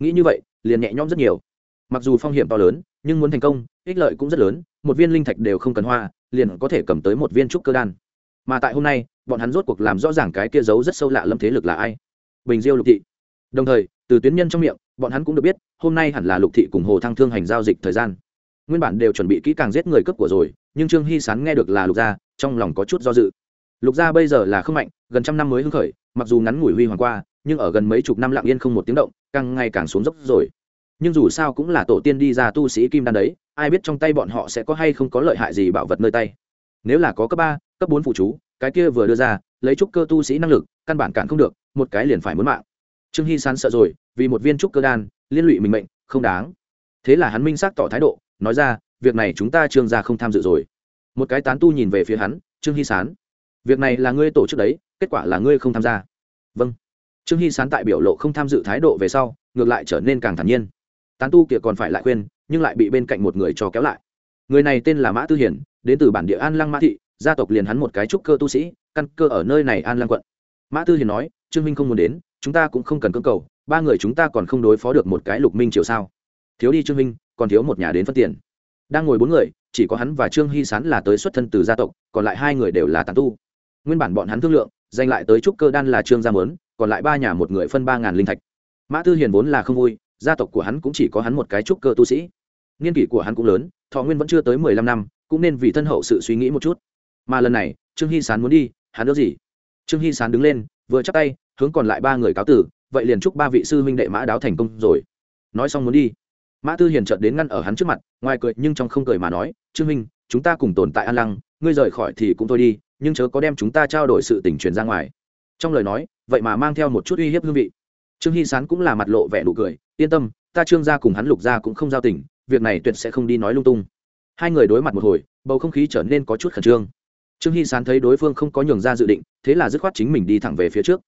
nghĩ như vậy, liền nhẹ nhõm rất nhiều. Mặc dù phong hiểm to lớn, nhưng muốn thành công, ích lợi cũng rất lớn, một viên linh thạch đều không cần hoa, liền có thể cầm tới một viên trúc cơ đan. Mà tại hôm nay, bọn hắn rốt cuộc làm rõ ràng cái kia giấu rất sâu lạ lâm thế lực là ai. Bình diêu lục thị. Đồng thời, từ tuyến nhân trong miệng, bọn hắn cũng được biết, hôm nay hẳn là lục thị cùng hồ thăng thương hành giao dịch thời gian. Nguyên bản đều chuẩn bị kỹ càng giết người cướp của rồi, nhưng trương hy sán nghe được là lục gia, trong lòng có chút do dự. Lục gia bây giờ là không mạnh, gần trăm năm mới hưng khởi, mặc dù ngắn ngủi huy hoàng qua nhưng ở gần mấy chục năm lặng yên không một tiếng động, càng ngày càng xuống dốc rồi. Nhưng dù sao cũng là tổ tiên đi ra tu sĩ kim đan đấy, ai biết trong tay bọn họ sẽ có hay không có lợi hại gì bảo vật nơi tay. Nếu là có cấp ba, cấp bốn phụ chú, cái kia vừa đưa ra, lấy trúc cơ tu sĩ năng lực, căn bản cản không được, một cái liền phải muốn mạng. Trương hy sán sợ rồi, vì một viên trúc cơ đan, liên lụy mình mệnh, không đáng. Thế là hắn minh xác tỏ thái độ, nói ra, việc này chúng ta trương gia không tham dự rồi. Một cái tán tu nhìn về phía hắn, trương hy sán, việc này là ngươi tổ chức đấy, kết quả là ngươi không tham gia. Vâng trương hy sán tại biểu lộ không tham dự thái độ về sau, ngược lại trở nên càng thản nhiên. Tán tu kia còn phải lại khuyên, nhưng lại bị bên cạnh một người cho kéo lại. Người này tên là mã tư hiển, đến từ bản địa an lăng mã thị, gia tộc liền hắn một cái trúc cơ tu sĩ, căn cơ ở nơi này an lăng quận. Mã tư hiển nói, trương minh không muốn đến, chúng ta cũng không cần cơ cầu, ba người chúng ta còn không đối phó được một cái lục minh triều sao? Thiếu đi trương minh, còn thiếu một nhà đến phân tiền. Đang ngồi bốn người, chỉ có hắn và trương hy sán là tới xuất thân từ gia tộc, còn lại hai người đều là tàn tu. Nguyên bản bọn hắn thương lượng giành lại tới trúc cơ đan là trương gia mớn còn lại ba nhà một người phân ba ngàn linh thạch. Mã tư hiền vốn là không vui, gia tộc của hắn cũng chỉ có hắn một cái trúc cơ tu sĩ. Niên kỷ của hắn cũng lớn, thọ nguyên vẫn chưa tới mười lăm năm, cũng nên vì thân hậu sự suy nghĩ một chút. Mà lần này, trương hy sán muốn đi, hắn đỡ gì? Trương hy sán đứng lên, vừa chắc tay, hướng còn lại ba người cáo tử, vậy liền chúc ba vị sư huynh đệ mã đáo thành công rồi. Nói xong muốn đi. Mã tư hiền chợt đến ngăn ở hắn trước mặt, ngoài cười nhưng trong không cười mà nói, trương minh chúng ta cùng tồn tại an lăng, ngươi rời khỏi thì cũng thôi đi, nhưng chớ có đem chúng ta trao đổi sự tình truyền ra ngoài trong lời nói, vậy mà mang theo một chút uy hiếp hương vị. Trương hy sán cũng là mặt lộ vẻ nụ cười, yên tâm, ta trương gia cùng hắn lục gia cũng không giao tình, việc này tuyệt sẽ không đi nói lung tung. Hai người đối mặt một hồi, bầu không khí trở nên có chút khẩn trương. Trương hy sán thấy đối phương không có nhường ra dự định, thế là dứt khoát chính mình đi thẳng về phía trước.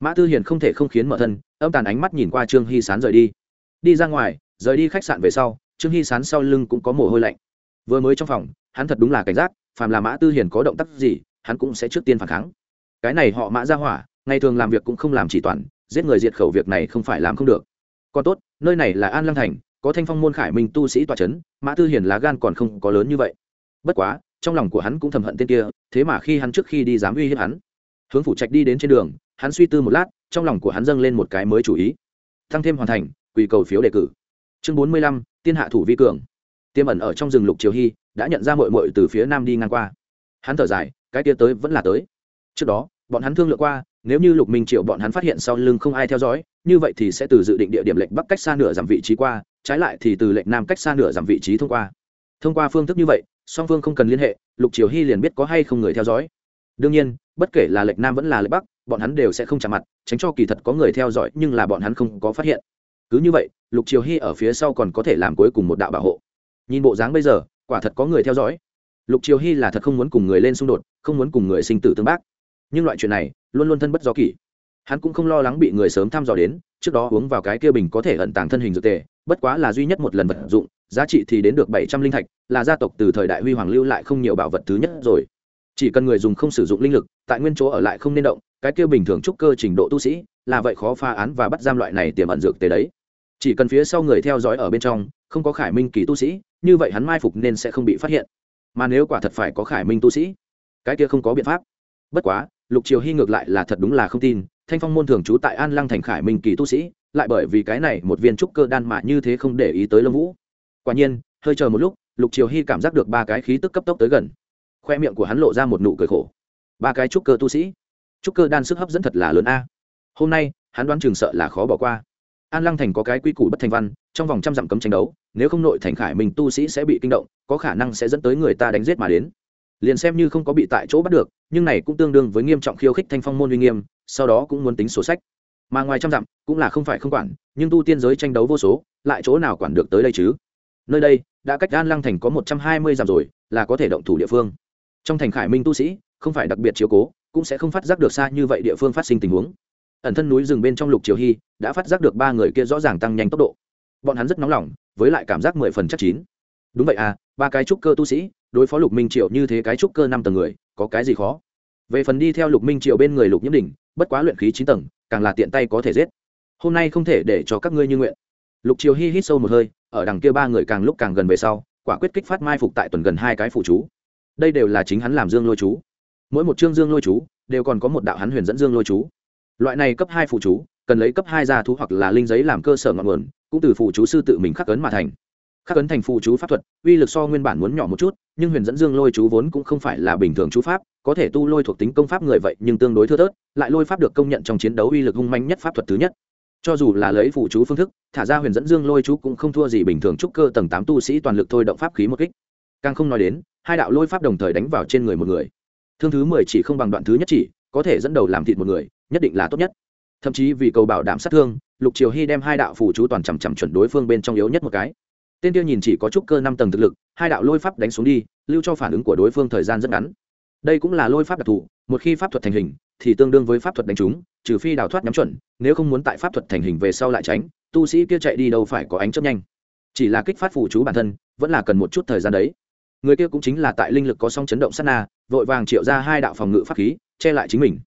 Mã tư hiền không thể không khiến mở thân, âm tàn ánh mắt nhìn qua trương hy sán rời đi. Đi ra ngoài, rời đi khách sạn về sau, trương hy sán sau lưng cũng có mồ hôi lạnh. Vừa mới trong phòng, hắn thật đúng là cảnh giác, phàm là mã tư hiền có động tác gì, hắn cũng sẽ trước tiên phản kháng. Cái này họ mã ra hỏa ngày thường làm việc cũng không làm chỉ toàn, giết người diệt khẩu việc này không phải làm không được. Còn tốt, nơi này là an lăng thành, có thanh phong môn khải minh tu sĩ tòa c h ấ n mã tư hiền lá gan còn không có lớn như vậy. Bất quá, trong lòng của hắn cũng thầm hận tên kia, thế mà khi hắn trước khi đi dám uy hiếp hắn. Hướng phủ trạch đi đến trên đường, hắn suy tư một lát, trong lòng của hắn dâng lên một cái mới chủ ý. Thăng thêm hoàn thành, quỳ cầu phiếu đề cử. Chương bốn mươi lăm, tiên hạ thủ vi cường. Tiêm ẩn ở trong rừng lục triều hy, đã nhận ra mội mội từ phía nam đi ngang qua. Hắn thở dài, cái kia tới vẫn là tới. Trước đó, bọn hắn thương lượng qua nếu như lục minh triệu bọn hắn phát hiện sau lưng không ai theo dõi, như vậy thì sẽ từ dự định địa điểm lệnh bắc cách xa nửa giảm vị trí qua, trái lại thì từ lệnh nam cách xa nửa giảm vị trí thông qua. Thông qua phương thức như vậy, song phương không cần liên hệ, lục triều hy liền biết có hay không người theo dõi. Đương nhiên, bất kể là lệnh nam vẫn là lệnh bắc, bọn hắn đều sẽ không chạm mặt, tránh cho kỳ thật có người theo dõi, nhưng là bọn hắn không có phát hiện. Cứ như vậy, lục triều hy ở phía sau còn có thể làm cuối cùng một đạo bảo hộ. Nhìn bộ dáng bây giờ, quả thật có người theo dõi. Lục triều hy là thật không muốn cùng người lên xung đột, không muốn cùng người sinh tử tương bác. Nhưng loại chuyện này luôn luôn thân bất do kỷ. Hắn cũng không lo lắng bị người sớm thăm dò đến, trước đó uống vào cái kia bình có thể ẩn tàng thân hình dược tề, bất quá là duy nhất một lần vật dụng, giá trị thì đến được bảy trăm linh thạch, là gia tộc từ thời đại huy hoàng lưu lại không nhiều bảo vật thứ nhất rồi. Chỉ cần người dùng không sử dụng linh lực, tại nguyên chỗ ở lại không nên động, cái kia bình thường trúc cơ trình độ tu sĩ, là vậy khó pha án và bắt giam loại này tiềm ẩn dược tề đấy. Chỉ cần phía sau người theo dõi ở bên trong, không có khải minh kỳ tu sĩ, như vậy hắn mai phục nên sẽ không bị phát hiện. Mà nếu quả thật phải có khải minh tu sĩ, cái kia không có biện pháp. Bất quá lục triều hy ngược lại là thật đúng là không tin, thanh phong môn thường trú tại an lăng thành khải minh kỳ tu sĩ, lại bởi vì cái này một viên trúc cơ đan mà như thế không để ý tới lâm vũ. Quả nhiên, hơi chờ một lúc, lục triều hy cảm giác được ba cái khí tức cấp tốc tới gần. Khoe miệng của hắn lộ ra một nụ cười khổ. Ba cái trúc cơ tu sĩ. Trúc cơ đan sức hấp dẫn thật là lớn a. Hôm nay, hắn đoán trường sợ là khó bỏ qua. An lăng thành có cái quy củ bất thành văn, trong vòng trăm dặm cấm tranh đấu, nếu không nội thành khải mình tu sĩ sẽ bị kinh động, có khả năng sẽ dẫn tới người ta đánh giết mà đến liền xem như không có bị tại chỗ bắt được, nhưng này cũng tương đương với nghiêm trọng khiêu khích thanh phong môn uy nghiêm, sau đó cũng muốn tính sổ sách. Mà ngoài trăm dặm, cũng là không phải không quản, nhưng tu tiên giới tranh đấu vô số, lại chỗ nào quản được tới đây chứ? Nơi đây, đã cách an lăng thành có một trăm hai mươi dặm rồi, là có thể động thủ địa phương. Trong thành khải minh tu sĩ, không phải đặc biệt chiếu cố, cũng sẽ không phát giác được xa như vậy địa phương phát sinh tình huống. Ẩn thân núi rừng bên trong lục triều hy, đã phát giác được ba người kia rõ ràng tăng nhanh tốc độ. Bọn hắn rất nóng lòng, với lại cảm giác mười phần chắc chín. Đúng vậy à ba cái trúc cơ tu sĩ đối phó lục minh triệu như thế cái trúc cơ năm tầng người, có cái gì khó? Về phần đi theo lục minh triệu bên người lục nhiễm đỉnh, bất quá luyện khí chín tầng, càng là tiện tay có thể giết. Hôm nay không thể để cho các ngươi như nguyện. Lục triều hy hít sâu một hơi, ở đằng kia ba người càng lúc càng gần về sau, quả quyết kích phát mai phục tại tuần gần hai cái phụ chú. Đây đều là chính hắn làm dương lôi chú. Mỗi một chương dương lôi chú, đều còn có một đạo hắn huyền dẫn dương lôi chú. Loại này cấp hai phụ chú, cần lấy cấp hai gia thú hoặc là linh giấy làm cơ sở ngọn nguồn, cũng từ phụ chú sư tự mình khắc ấn mà thành khắc ấn thành phụ chú pháp thuật, uy lực so nguyên bản muốn nhỏ một chút, nhưng huyền dẫn dương lôi chú vốn cũng không phải là bình thường chú pháp, có thể tu lôi thuộc tính công pháp người vậy nhưng tương đối thưa thớt, lại lôi pháp được công nhận trong chiến đấu uy lực hung manh nhất pháp thuật thứ nhất. Cho dù là lấy phụ chú phương thức, thả ra huyền dẫn dương lôi chú cũng không thua gì bình thường trúc cơ tầng tám tu sĩ toàn lực thôi động pháp khí một kích. Càng không nói đến, hai đạo lôi pháp đồng thời đánh vào trên người một người. Thương thứ mười chỉ không bằng đoạn thứ nhất chỉ, có thể dẫn đầu làm thịt một người, nhất định là tốt nhất. Thậm chí vì cầu bảo đảm sát thương, lục triều hy đem hai đạo phù chú toàn chằm chằm chuẩn đối phương bên trong yếu nhất một cái tên tiêu nhìn chỉ có chút cơ năm tầng thực lực, hai đạo lôi pháp đánh xuống đi, lưu cho phản ứng của đối phương thời gian rất ngắn. Đây cũng là lôi pháp đặc thù, một khi pháp thuật thành hình, thì tương đương với pháp thuật đánh trúng trừ phi đào thoát nhắm chuẩn, nếu không muốn tại pháp thuật thành hình về sau lại tránh, tu sĩ kia chạy đi đâu phải có ánh chấp nhanh. Chỉ là kích phát phụ chú bản thân, vẫn là cần một chút thời gian đấy. Người kia cũng chính là tại linh lực có song chấn động sát na, vội vàng triệu ra hai đạo phòng ngự pháp khí, che lại chính mình.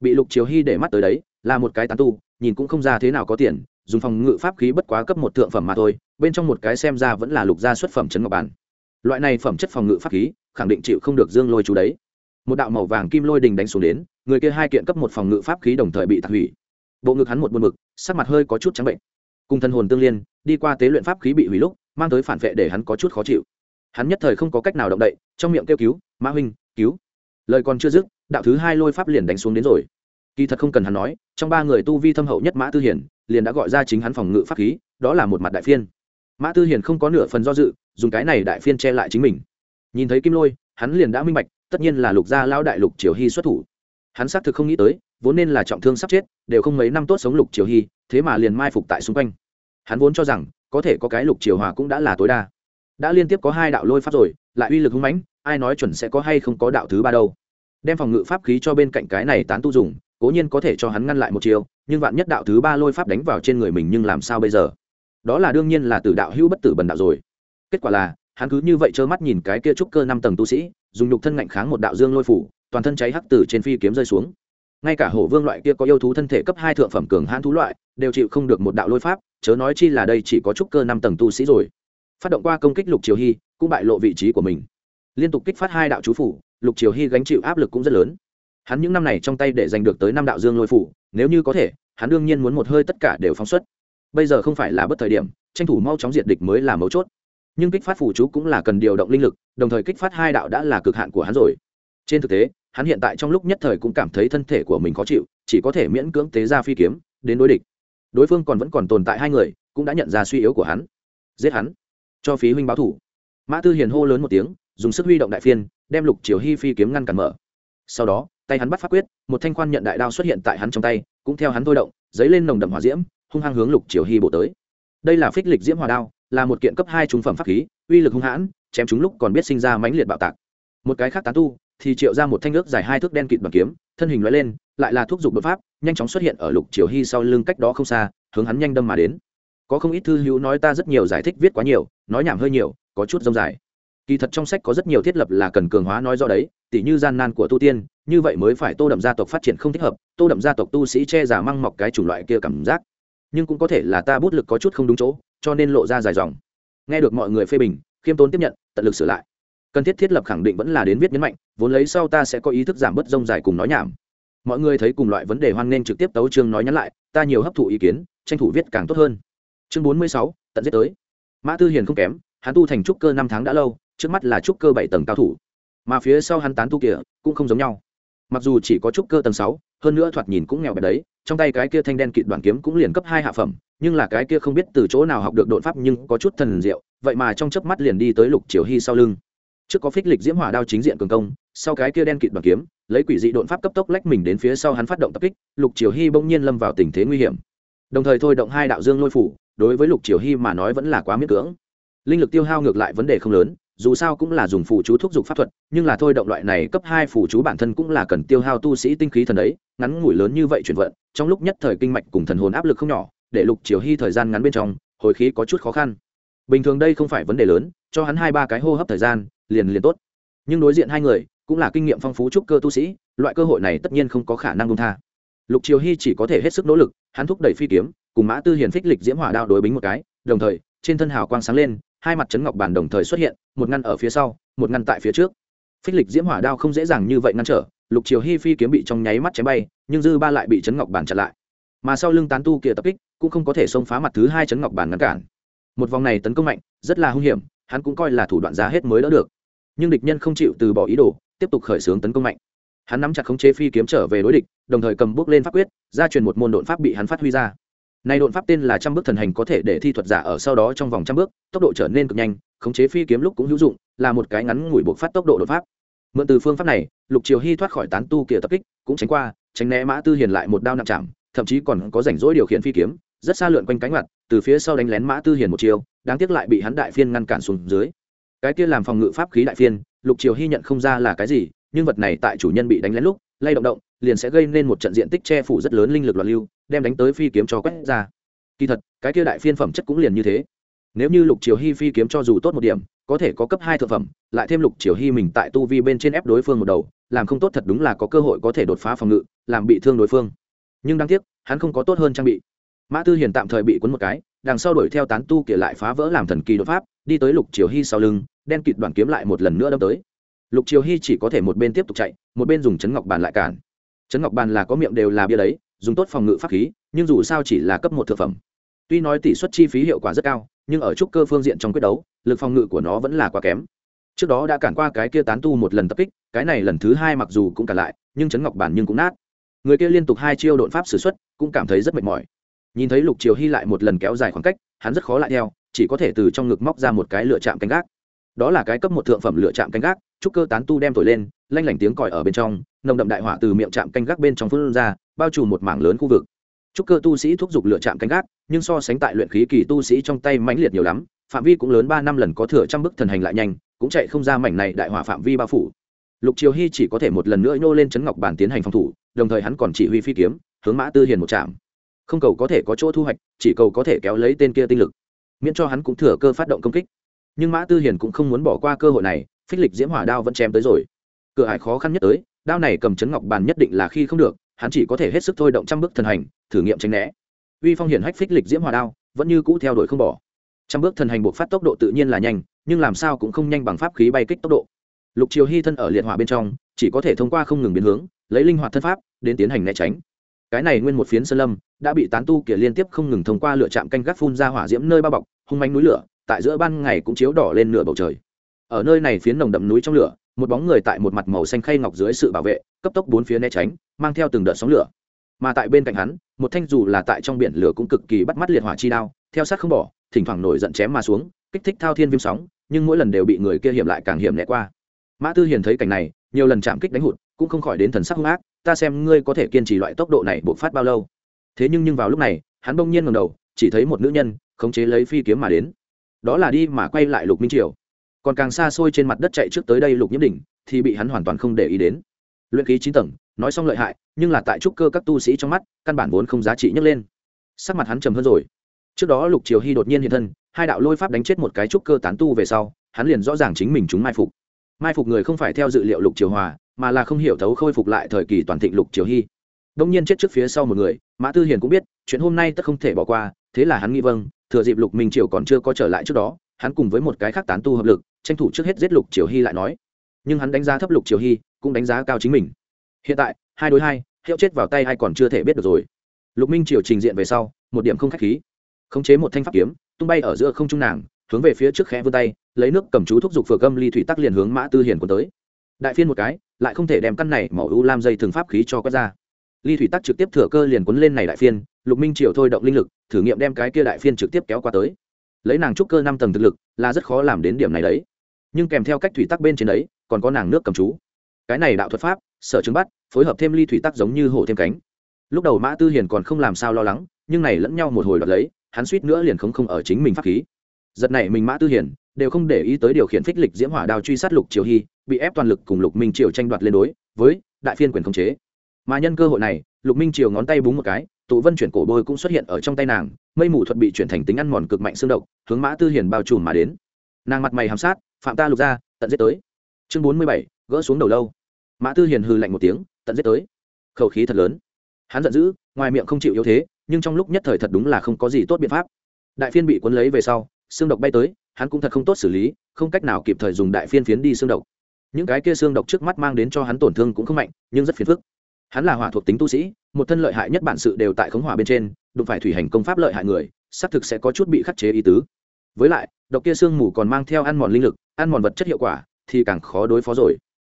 Bị lục triều hy để mắt tới đấy, là một cái tán tu, nhìn cũng không ra thế nào có tiền, dùng phòng ngự pháp khí bất quá cấp một thượng phẩm mà thôi bên trong một cái xem ra vẫn là lục gia xuất phẩm chấn ngọc bản. Loại này phẩm chất phòng ngự pháp khí, khẳng định chịu không được dương lôi chú đấy. Một đạo màu vàng kim lôi đình đánh xuống đến, người kia hai kiện cấp một phòng ngự pháp khí đồng thời bị tạc hủy. Bộ ngực hắn một buồn mực sắc mặt hơi có chút trắng bệnh. Cùng thân hồn tương liên, đi qua tế luyện pháp khí bị hủy lúc, mang tới phản vệ để hắn có chút khó chịu. Hắn nhất thời không có cách nào động đậy, trong miệng kêu cứu, mã huynh, cứu. Lời còn chưa dứt, đạo thứ hai lôi pháp liền đánh xuống đến rồi. Kỳ thật không cần hắn nói, trong ba người tu vi thâm hậu nhất mã tư hiển liền đã gọi ra chính hắn phòng ngự pháp khí, đó là một mặt đại phiên mã tư Hiền không có nửa phần do dự, dùng cái này đại phiên che lại chính mình. Nhìn thấy kim lôi, hắn liền đã minh bạch, tất nhiên là lục gia lao đại lục triều hy xuất thủ. Hắn xác thực không nghĩ tới, vốn nên là trọng thương sắp chết, đều không mấy năm tốt sống lục triều hy, thế mà liền mai phục tại xung quanh. Hắn vốn cho rằng, có thể có cái lục triều hòa cũng đã là tối đa. Đã liên tiếp có hai đạo lôi pháp rồi, lại uy lực hung mãnh, ai nói chuẩn sẽ có hay không có đạo thứ ba đâu. Đem phòng ngự pháp khí cho bên cạnh cái này tán tu dùng, cố nhiên có thể cho hắn ngăn lại một chiều, nhưng vạn nhất đạo thứ ba lôi pháp đánh vào trên người mình nhưng làm sao bây giờ? Đó là đương nhiên là từ đạo hữu bất tử bần đạo rồi. Kết quả là, hắn cứ như vậy trơ mắt nhìn cái kia trúc cơ năm tầng tu sĩ, dùng nhục thân ngạnh kháng một đạo dương lôi phủ, toàn thân cháy hắc tử trên phi kiếm rơi xuống. Ngay cả hổ vương loại kia có yêu thú thân thể cấp hai thượng phẩm cường hãn thú loại, đều chịu không được một đạo lôi pháp, chớ nói chi là đây chỉ có trúc cơ năm tầng tu sĩ rồi. Phát động qua công kích lục triều hy, cũng bại lộ vị trí của mình. Liên tục kích phát hai đạo chú phủ, lục triều hy gánh chịu áp lực cũng rất lớn. Hắn những năm này trong tay để giành được tới năm đạo dương lôi phủ, nếu như có thể, hắn đương nhiên muốn một hơi tất cả đều phóng xuất bây giờ không phải là bất thời điểm, tranh thủ mau chóng diệt địch mới là mấu chốt. Nhưng kích phát phù chú cũng là cần điều động linh lực, đồng thời kích phát hai đạo đã là cực hạn của hắn rồi. Trên thực tế, hắn hiện tại trong lúc nhất thời cũng cảm thấy thân thể của mình khó chịu, chỉ có thể miễn cưỡng tế ra phi kiếm, đến đối địch. Đối phương còn vẫn còn tồn tại hai người, cũng đã nhận ra suy yếu của hắn. Giết hắn. Cho phí huynh báo thủ. Mã tư hiền hô lớn một tiếng, dùng sức huy động đại phiên, đem lục triều hy phi kiếm ngăn cản mở. Sau đó, tay hắn bắt phát quyết, một thanh khoan nhận đại đao xuất hiện tại hắn trong tay, cũng theo hắn thôi động, dấy lên nồng đậm hỏa diễm hung hăng hướng lục triều hy bổ tới. Đây là phích lịch diễm hỏa đao, là một kiện cấp hai trung phẩm pháp khí, uy lực hung hãn, chém chúng lúc còn biết sinh ra mãnh liệt bạo tạc. Một cái khác tán tu, thì triệu ra một thanh nước dài hai thước đen kịt bằng kiếm, thân hình loại lên, lại là thuốc dục đột pháp, nhanh chóng xuất hiện ở lục triều hy sau lưng cách đó không xa, hướng hắn nhanh đâm mà đến. Có không ít thư hữu nói ta rất nhiều giải thích viết quá nhiều, nói nhảm hơi nhiều, có chút rông dài. Kỳ thật trong sách có rất nhiều thiết lập là cần cường hóa nói rõ đấy, tỉ như gian nan của tu tiên, như vậy mới phải tô đậm gia tộc phát triển không thích hợp, tô đậm gia tộc tu sĩ che giả măng mọc cái chủng loại kia cảm giác nhưng cũng có thể là ta bút lực có chút không đúng chỗ, cho nên lộ ra dài dòng. Nghe được mọi người phê bình, khiêm tốn tiếp nhận, tận lực sửa lại. Cần thiết thiết lập khẳng định vẫn là đến viết nhấn mạnh, vốn lấy sau ta sẽ có ý thức giảm bớt rông dài cùng nói nhảm. Mọi người thấy cùng loại vấn đề hoan nên trực tiếp tấu chương nói nhắn lại, ta nhiều hấp thụ ý kiến, tranh thủ viết càng tốt hơn. Chương bốn mươi sáu, tận giết tới. Mã tư hiền không kém, hắn tu thành trúc cơ năm tháng đã lâu, trước mắt là trúc cơ bảy tầng cao thủ. Mà phía sau hắn tán tu kia cũng không giống nhau. Mặc dù chỉ có trúc cơ tầng sáu, hơn nữa thoạt nhìn cũng nghèo bẹp đấy trong tay cái kia thanh đen kịt đoàn kiếm cũng liền cấp hai hạ phẩm, nhưng là cái kia không biết từ chỗ nào học được đột pháp nhưng có chút thần diệu, vậy mà trong chớp mắt liền đi tới lục triều hy sau lưng. Trước có phích lịch diễm hỏa đao chính diện cường công, sau cái kia đen kịt đoàn kiếm, lấy quỷ dị đột pháp cấp tốc lách mình đến phía sau hắn phát động tập kích, lục triều hy bỗng nhiên lâm vào tình thế nguy hiểm. Đồng thời thôi động hai đạo dương lôi phủ, đối với lục triều hy mà nói vẫn là quá miễn cưỡng. Linh lực tiêu hao ngược lại vấn đề không lớn dù sao cũng là dùng phù chú thúc giục pháp thuật, nhưng là thôi động loại này cấp hai phù chú bản thân cũng là cần tiêu hao tu sĩ tinh khí thần đấy, ngắn ngủi lớn như vậy chuyển vận, trong lúc nhất thời kinh mạch cùng thần hồn áp lực không nhỏ, để lục chiều hy thời gian ngắn bên trong, hồi khí có chút khó khăn. Bình thường đây không phải vấn đề lớn, cho hắn hai ba cái hô hấp thời gian, liền liền tốt. Nhưng đối diện hai người, cũng là kinh nghiệm phong phú trúc cơ tu sĩ, loại cơ hội này tất nhiên không có khả năng công tha. Lục triều hy chỉ có thể hết sức nỗ lực, hắn thúc đẩy phi kiếm, cùng mã tư hiền phích lịch diễm hỏa đao đối bính một cái, đồng thời, trên thân hào quang sáng lên hai mặt chấn ngọc bản đồng thời xuất hiện, một ngăn ở phía sau, một ngăn tại phía trước. Phích lịch diễm hỏa đao không dễ dàng như vậy ngăn trở, lục triều hy phi kiếm bị trong nháy mắt chém bay, nhưng dư ba lại bị chấn ngọc bản chặn lại. Mà sau lưng tán tu kia tập kích, cũng không có thể xông phá mặt thứ hai chấn ngọc bản ngăn cản. Một vòng này tấn công mạnh, rất là hung hiểm, hắn cũng coi là thủ đoạn giá hết mới đỡ được. Nhưng địch nhân không chịu từ bỏ ý đồ, tiếp tục khởi xướng tấn công mạnh. Hắn nắm chặt khống chế phi kiếm trở về đối địch, đồng thời cầm bước lên pháp quyết, gia truyền một môn đột pháp bị hắn phát huy ra này đột pháp tên là trăm bước thần hành có thể để thi thuật giả ở sau đó trong vòng trăm bước, tốc độ trở nên cực nhanh, khống chế phi kiếm lúc cũng hữu dụng, là một cái ngắn ngủi buộc phát tốc độ đột pháp. Mượn từ phương pháp này, lục triều hy thoát khỏi tán tu kia tập kích, cũng tránh qua, tránh né mã tư hiền lại một đao nặng chạm, thậm chí còn có rảnh rỗi điều khiển phi kiếm, rất xa lượn quanh cánh mặt, từ phía sau đánh lén mã tư hiền một chiều đáng tiếc lại bị hắn đại phiên ngăn cản xuống dưới. Cái kia làm phòng ngự pháp khí đại phiên, lục triều hy nhận không ra là cái gì, nhưng vật này tại chủ nhân bị đánh lén lúc, lay động động liền sẽ gây nên một trận diện tích che phủ rất lớn linh lực loạn lưu, đem đánh tới phi kiếm cho quét ra. Kỳ thật, cái kia đại phiên phẩm chất cũng liền như thế. Nếu như lục triều hy phi kiếm cho dù tốt một điểm, có thể có cấp hai thượng phẩm, lại thêm lục triều hy mình tại tu vi bên trên ép đối phương một đầu, làm không tốt thật đúng là có cơ hội có thể đột phá phòng ngự, làm bị thương đối phương. Nhưng đáng tiếc, hắn không có tốt hơn trang bị. Mã tư hiền tạm thời bị cuốn một cái, đằng sau đuổi theo tán tu kia lại phá vỡ làm thần kỳ đột pháp, đi tới lục triều hy sau lưng, đen kịt đoàn kiếm lại một lần nữa đâm tới. Lục triều hy chỉ có thể một bên tiếp tục chạy, một bên dùng chấn ngọc bàn lại cản. Trấn ngọc bàn là có miệng đều là bia đấy, dùng tốt phòng ngự pháp khí, nhưng dù sao chỉ là cấp một thực phẩm. Tuy nói tỷ suất chi phí hiệu quả rất cao, nhưng ở trúc cơ phương diện trong quyết đấu, lực phòng ngự của nó vẫn là quá kém. Trước đó đã cản qua cái kia tán tu một lần tập kích, cái này lần thứ hai mặc dù cũng cản lại, nhưng Trấn ngọc bản nhưng cũng nát. Người kia liên tục hai chiêu đột pháp s ử x u ấ t cũng cảm thấy rất mệt mỏi. Nhìn thấy lục triều hy lại một lần kéo dài khoảng cách, hắn rất khó lại theo, chỉ có thể từ trong ngực móc ra một cái lựa chạm canh gác đó là cái cấp một thượng phẩm lựa chạm canh gác, trúc cơ tán tu đem thổi lên, lanh lảnh tiếng còi ở bên trong, nồng đậm đại hỏa từ miệng chạm canh gác bên trong phương ra, bao trùm một mảng lớn khu vực. Trúc cơ tu sĩ thúc giục lựa chạm canh gác, nhưng so sánh tại luyện khí kỳ tu sĩ trong tay mãnh liệt nhiều lắm, phạm vi cũng lớn ba năm lần có thừa trăm bức thần hành lại nhanh, cũng chạy không ra mảnh này đại hỏa phạm vi bao phủ. Lục triều hy chỉ có thể một lần nữa nhô lên chấn ngọc bản tiến hành phòng thủ, đồng thời hắn còn chỉ huy phi kiếm, hướng mã tư hiền một chạm không cầu có thể có chỗ thu hoạch, chỉ cầu có thể kéo lấy tên kia tinh lực. Miễn cho hắn cũng thừa cơ phát động công kích nhưng mã tư hiền cũng không muốn bỏ qua cơ hội này, phích lịch diễm hỏa đao vẫn chém tới rồi. Cửa hải khó khăn nhất tới, đao này cầm chấn ngọc bàn nhất định là khi không được, hắn chỉ có thể hết sức thôi động trăm bước thần hành, thử nghiệm tránh né. Uy phong hiển hách phích lịch diễm hỏa đao, vẫn như cũ theo đuổi không bỏ. Trăm bước thần hành buộc phát tốc độ tự nhiên là nhanh, nhưng làm sao cũng không nhanh bằng pháp khí bay kích tốc độ. Lục triều hy thân ở liệt hỏa bên trong, chỉ có thể thông qua không ngừng biến hướng, lấy linh hoạt thân pháp, đến tiến hành né tránh. Cái này nguyên một phiến sơn lâm, đã bị tán tu kia liên tiếp không ngừng thông qua lựa chạm canh gác phun ra hỏa diễm nơi bao bọc, hung manh núi lửa tại giữa ban ngày cũng chiếu đỏ lên nửa bầu trời. Ở nơi này phiến nồng đậm núi trong lửa, một bóng người tại một mặt màu xanh khay ngọc dưới sự bảo vệ, cấp tốc bốn phía né tránh, mang theo từng đợt sóng lửa. Mà tại bên cạnh hắn, một thanh dù là tại trong biển lửa cũng cực kỳ bắt mắt liệt hỏa chi đao, theo sát không bỏ, thỉnh thoảng nổi giận chém mà xuống, kích thích thao thiên viêm sóng, nhưng mỗi lần đều bị người kia hiểm lại càng hiểm né qua. Mã tư hiền thấy cảnh này, nhiều lần chạm kích đánh hụt, cũng không khỏi đến thần sắc hung ác, ta xem ngươi có thể kiên trì loại tốc độ này buộc phát bao lâu? Thế nhưng nhưng vào lúc này, hắn bỗng nhiên ngầm đầu, chỉ thấy một nữ nhân, khống chế lấy phi kiếm mà đến đó là đi mà quay lại lục minh triều. Còn càng xa xôi trên mặt đất chạy trước tới đây lục nhiễm đỉnh, thì bị hắn hoàn toàn không để ý đến. Luyện khí chín tầng, nói xong lợi hại, nhưng là tại trúc cơ các tu sĩ trong mắt, căn bản vốn không giá trị nhấc lên. Sắc mặt hắn trầm hơn rồi. Trước đó lục triều hy đột nhiên hiện thân, hai đạo lôi pháp đánh chết một cái trúc cơ tán tu về sau, hắn liền rõ ràng chính mình chúng mai phục. Mai phục người không phải theo dự liệu lục triều hòa, mà là không hiểu thấu khôi phục lại thời kỳ toàn thịnh lục triều hy đông nhiên chết trước phía sau một người, mã tư hiền cũng biết, chuyện hôm nay tất không thể bỏ qua, thế là hắn nghĩ vâng thừa dịp lục minh triều còn chưa có trở lại trước đó, hắn cùng với một cái khác tán tu hợp lực, tranh thủ trước hết giết lục triều hy lại nói. Nhưng hắn đánh giá thấp lục triều hy, cũng đánh giá cao chính mình. Hiện tại, hai đối hai hiệu chết vào tay hay còn chưa thể biết được rồi. Lục minh triều trình diện về sau, một điểm không k h á c h khí. Khống chế một thanh pháp kiếm, tung bay ở giữa không trung nàng, hướng về phía trước khẽ vươn tay, lấy nước cầm chú thúc giục phược âm ly thủy tắc liền hướng mã tư hiền quân tới. Đại phiên một cái, lại không thể đem căn này màu u lam dây thường pháp khí cho quét ra ly thủy tắc trực tiếp thừa cơ liền quấn lên này đại phiên, lục minh triều thôi động linh lực, thử nghiệm đem cái kia đại phiên trực tiếp kéo qua tới. Lấy nàng trúc cơ năm tầng thực lực, là rất khó làm đến điểm này đấy. Nhưng kèm theo cách thủy tắc bên trên đấy, còn có nàng nước cầm chú. Cái này đạo thuật pháp, sở chứng bắt, phối hợp thêm ly thủy tắc giống như hổ thêm cánh. Lúc đầu mã tư hiền còn không làm sao lo lắng, nhưng này lẫn nhau một hồi đoạt lấy, hắn suýt nữa liền không không ở chính mình pháp khí. Giật này mình mã tư hiền, đều không để ý tới điều khiển phích lịch diễm hỏa đao truy sát lục triều hy, bị ép toàn lực cùng lục minh triều tranh đoạt lên đối, với đại phiên quyền khống chế mà nhân cơ hội này, lục minh triều ngón tay búng một cái, tụ vân chuyển cổ bôi cũng xuất hiện ở trong tay nàng, mây mù thuật bị chuyển thành tính ăn mòn cực mạnh xương độc, hướng mã tư hiền bao trùm mà đến. Nàng mặt mày hàm sát, phạm ta lục ra tận giết tới. Chương bốn mươi bảy, gỡ xuống đầu lâu. Mã tư hiền hư lạnh một tiếng, tận giết tới. Khẩu khí thật lớn. Hắn giận dữ, ngoài miệng không chịu yếu thế, nhưng trong lúc nhất thời thật đúng là không có gì tốt biện pháp. Đại phiên bị cuốn lấy về sau, xương độc bay tới, hắn cũng thật không tốt xử lý, không cách nào kịp thời dùng đại phiên phiến đi xương độc. Những cái kia xương độc trước mắt mang đến cho hắn tổn thương cũng không mạnh, nhưng rất phiền phức hắn là hỏa thuộc tính tu sĩ, một thân lợi hại nhất bản sự đều tại khống hỏa bên trên, đụng phải thủy hành công pháp lợi hại người, xác thực sẽ có chút bị khắc chế ý tứ. Với lại, độc kia xương mù còn mang theo ăn mòn linh lực, ăn mòn vật chất hiệu quả, thì càng khó đối phó rồi.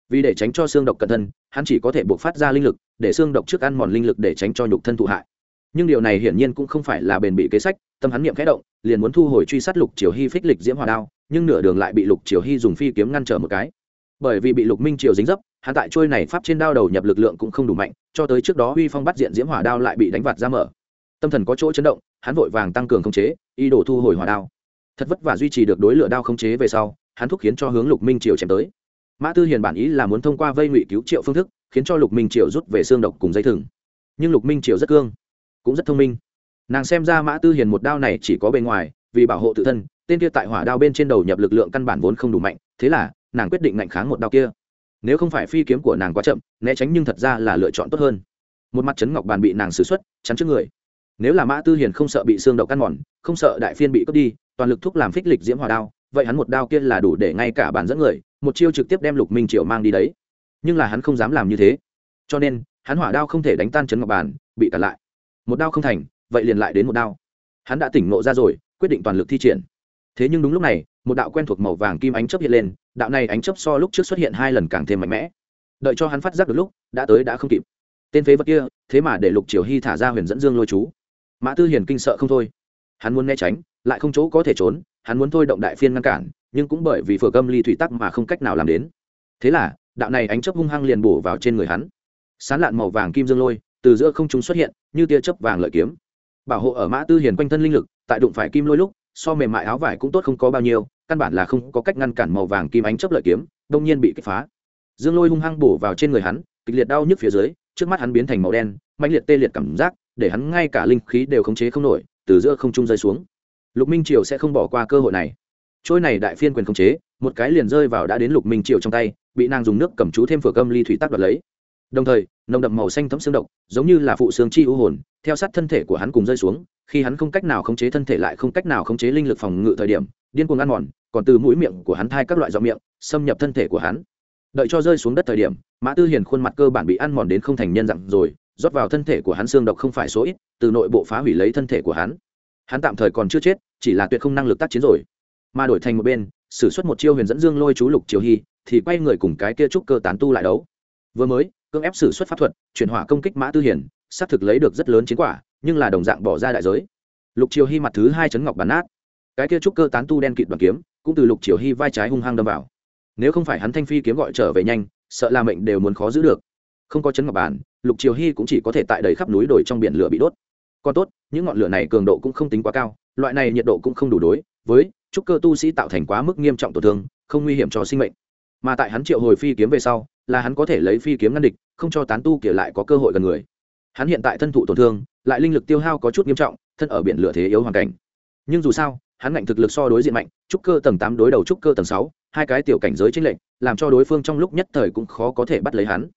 Vì để tránh cho xương độc cẩn thân, hắn chỉ có thể buộc phát ra linh lực, để xương độc trước ăn mòn linh lực để tránh cho nhục thân thụ hại. Nhưng điều này hiển nhiên cũng không phải là bền bị kế sách, tâm hắn niệm khẽ động, liền muốn thu hồi truy sát lục triều hy phích lịch diễm hòa đao, nhưng nửa đường lại bị lục triều hy dùng phi kiếm ngăn trở một cái. Bởi vì bị lục minh triều dính dấp hắn tại trôi này pháp trên đao đầu nhập lực lượng cũng không đủ mạnh, cho tới trước đó huy phong bắt diện diễm hỏa đao lại bị đánh vặt ra mở. Tâm thần có chỗ chấn động, hắn vội vàng tăng cường khống chế, ý đồ thu hồi hỏa đao. Thật vất vả duy trì được đối lửa đao khống chế về sau, hắn thúc khiến cho hướng lục minh triều chém tới. Mã tư hiền bản ý là muốn thông qua vây ngụy cứu triệu phương thức, khiến cho lục minh triều rút về xương độc cùng dây thừng. Nhưng lục minh triều rất cương, cũng rất thông minh. Nàng xem ra mã tư hiền một đao này chỉ có bề ngoài, vì bảo hộ tự thân, tên kia tại hỏa đao bên trên đầu nhập lực lượng căn bản vốn không đủ mạnh, thế là nàng quyết định ngạnh kháng một đao kia nếu không phải phi kiếm của nàng quá chậm, né tránh nhưng thật ra là lựa chọn tốt hơn. Một mặt chấn ngọc bàn bị nàng xử x u ấ t chắn trước người. Nếu là mã tư hiền không sợ bị xương đậu căn mòn, không sợ đại phiên bị cướp đi, toàn lực thúc làm phích lịch diễm hòa đao, vậy hắn một đao kia là đủ để ngay cả bàn dẫn người, một chiêu trực tiếp đem lục minh triều mang đi đấy. Nhưng là hắn không dám làm như thế. Cho nên, hắn hỏa đao không thể đánh tan chấn ngọc bàn, bị cản lại. Một đao không thành, vậy liền lại đến một đao. Hắn đã tỉnh ngộ ra rồi, quyết định toàn lực thi triển. Thế nhưng đúng lúc này một đạo quen thuộc màu vàng kim ánh chớp hiện lên, đạo này ánh chớp so lúc trước xuất hiện hai lần càng thêm mạnh mẽ. Đợi cho hắn phát giác được lúc, đã tới đã không kịp. Tên phế vật kia, thế mà để lục triều hy thả ra huyền dẫn dương lôi chú. Mã tư hiền kinh sợ không thôi. Hắn muốn né tránh, lại không chỗ có thể trốn, hắn muốn thôi động đại phiên ngăn cản, nhưng cũng bởi vì phở câm ly thủy tắc mà không cách nào làm đến. Thế là, đạo này ánh chớp hung hăng liền bổ vào trên người hắn. Sán lạn màu vàng kim dương lôi, từ giữa không trung xuất hiện, như tia chớp vàng lợi kiếm. Bảo hộ ở mã tư hiền quanh thân linh lực, tại đụng phải kim lôi lúc so mềm mại áo vải cũng tốt không có bao nhiêu, căn bản là không có cách ngăn cản màu vàng kim ánh chấp lợi kiếm, đông nhiên bị kích phá. Dương lôi hung hăng bổ vào trên người hắn, kịch liệt đau nhức phía dưới, trước mắt hắn biến thành màu đen mạnh liệt tê liệt cảm giác, để hắn ngay cả linh khí đều khống chế không nổi, từ giữa không trung rơi xuống. Lục minh triều sẽ không bỏ qua cơ hội này. Trôi này đại phiên quyền khống chế, một cái liền rơi vào đã đến lục minh triều trong tay, bị nàng dùng nước cầm chú thêm phở cơm ly thủy tắc đoạt lấy đồng thời, nồng đậm màu xanh thấm xương độc, giống như là phụ xương chi u hồn, theo sát thân thể của hắn cùng rơi xuống, khi hắn không cách nào khống chế thân thể lại không cách nào khống chế linh lực phòng ngự thời điểm, điên cuồng ăn mòn, còn từ mũi miệng của hắn thai các loại dọ miệng, xâm nhập thân thể của hắn. Đợi cho rơi xuống đất thời điểm, mã tư hiền khuôn mặt cơ bản bị ăn mòn đến không thành nhân dạng rồi, rót vào thân thể của hắn xương độc không phải số ít, từ nội bộ phá hủy lấy thân thể của hắn. Hắn tạm thời còn chưa chết, chỉ là tuyệt không năng lực tác chiến rồi. Mà đổi thành một bên s ử suất một chiêu huyền dẫn dương lôi chú lục triều hy, thì quay người cùng cái kia trúc cơ tán tu lại đấu. Vừa mới cưỡng ép xử suất pháp thuật, chuyển hỏa công kích mã tư hiển, xác thực lấy được rất lớn chiến quả, nhưng là đồng dạng bỏ ra đại giới. Lục triều hy mặt thứ hai chấn ngọc bắn nát. Cái kia trúc cơ tán tu đen kịt đoàn kiếm, cũng từ lục triều hy vai trái hung hăng đâm vào. Nếu không phải hắn thanh phi kiếm gọi trở về nhanh, sợ là mệnh đều muốn khó giữ được. Không có chấn ngọc bản, lục triều hy cũng chỉ có thể tại đầy khắp núi đồi trong biển lửa bị đốt. Còn tốt, những ngọn lửa này cường độ cũng không tính quá cao, loại này nhiệt độ cũng không đủ đối với trúc cơ tu sĩ tạo thành quá mức nghiêm trọng tổn thương, không nguy hiểm cho sinh mệnh. Mà tại hắn triệu hồi phi kiếm về sau là hắn có thể lấy phi kiếm ngăn địch, không cho tán tu kia lại có cơ hội gần người. Hắn hiện tại thân thụ tổn thương, lại linh lực tiêu hao có chút nghiêm trọng, thân ở biển lửa thế yếu hoàn cảnh. Nhưng dù sao, hắn ngạnh thực lực so đối diện mạnh, trúc cơ tầng tám đối đầu trúc cơ tầng sáu, hai cái tiểu cảnh giới chênh lệch, làm cho đối phương trong lúc nhất thời cũng khó có thể bắt lấy hắn.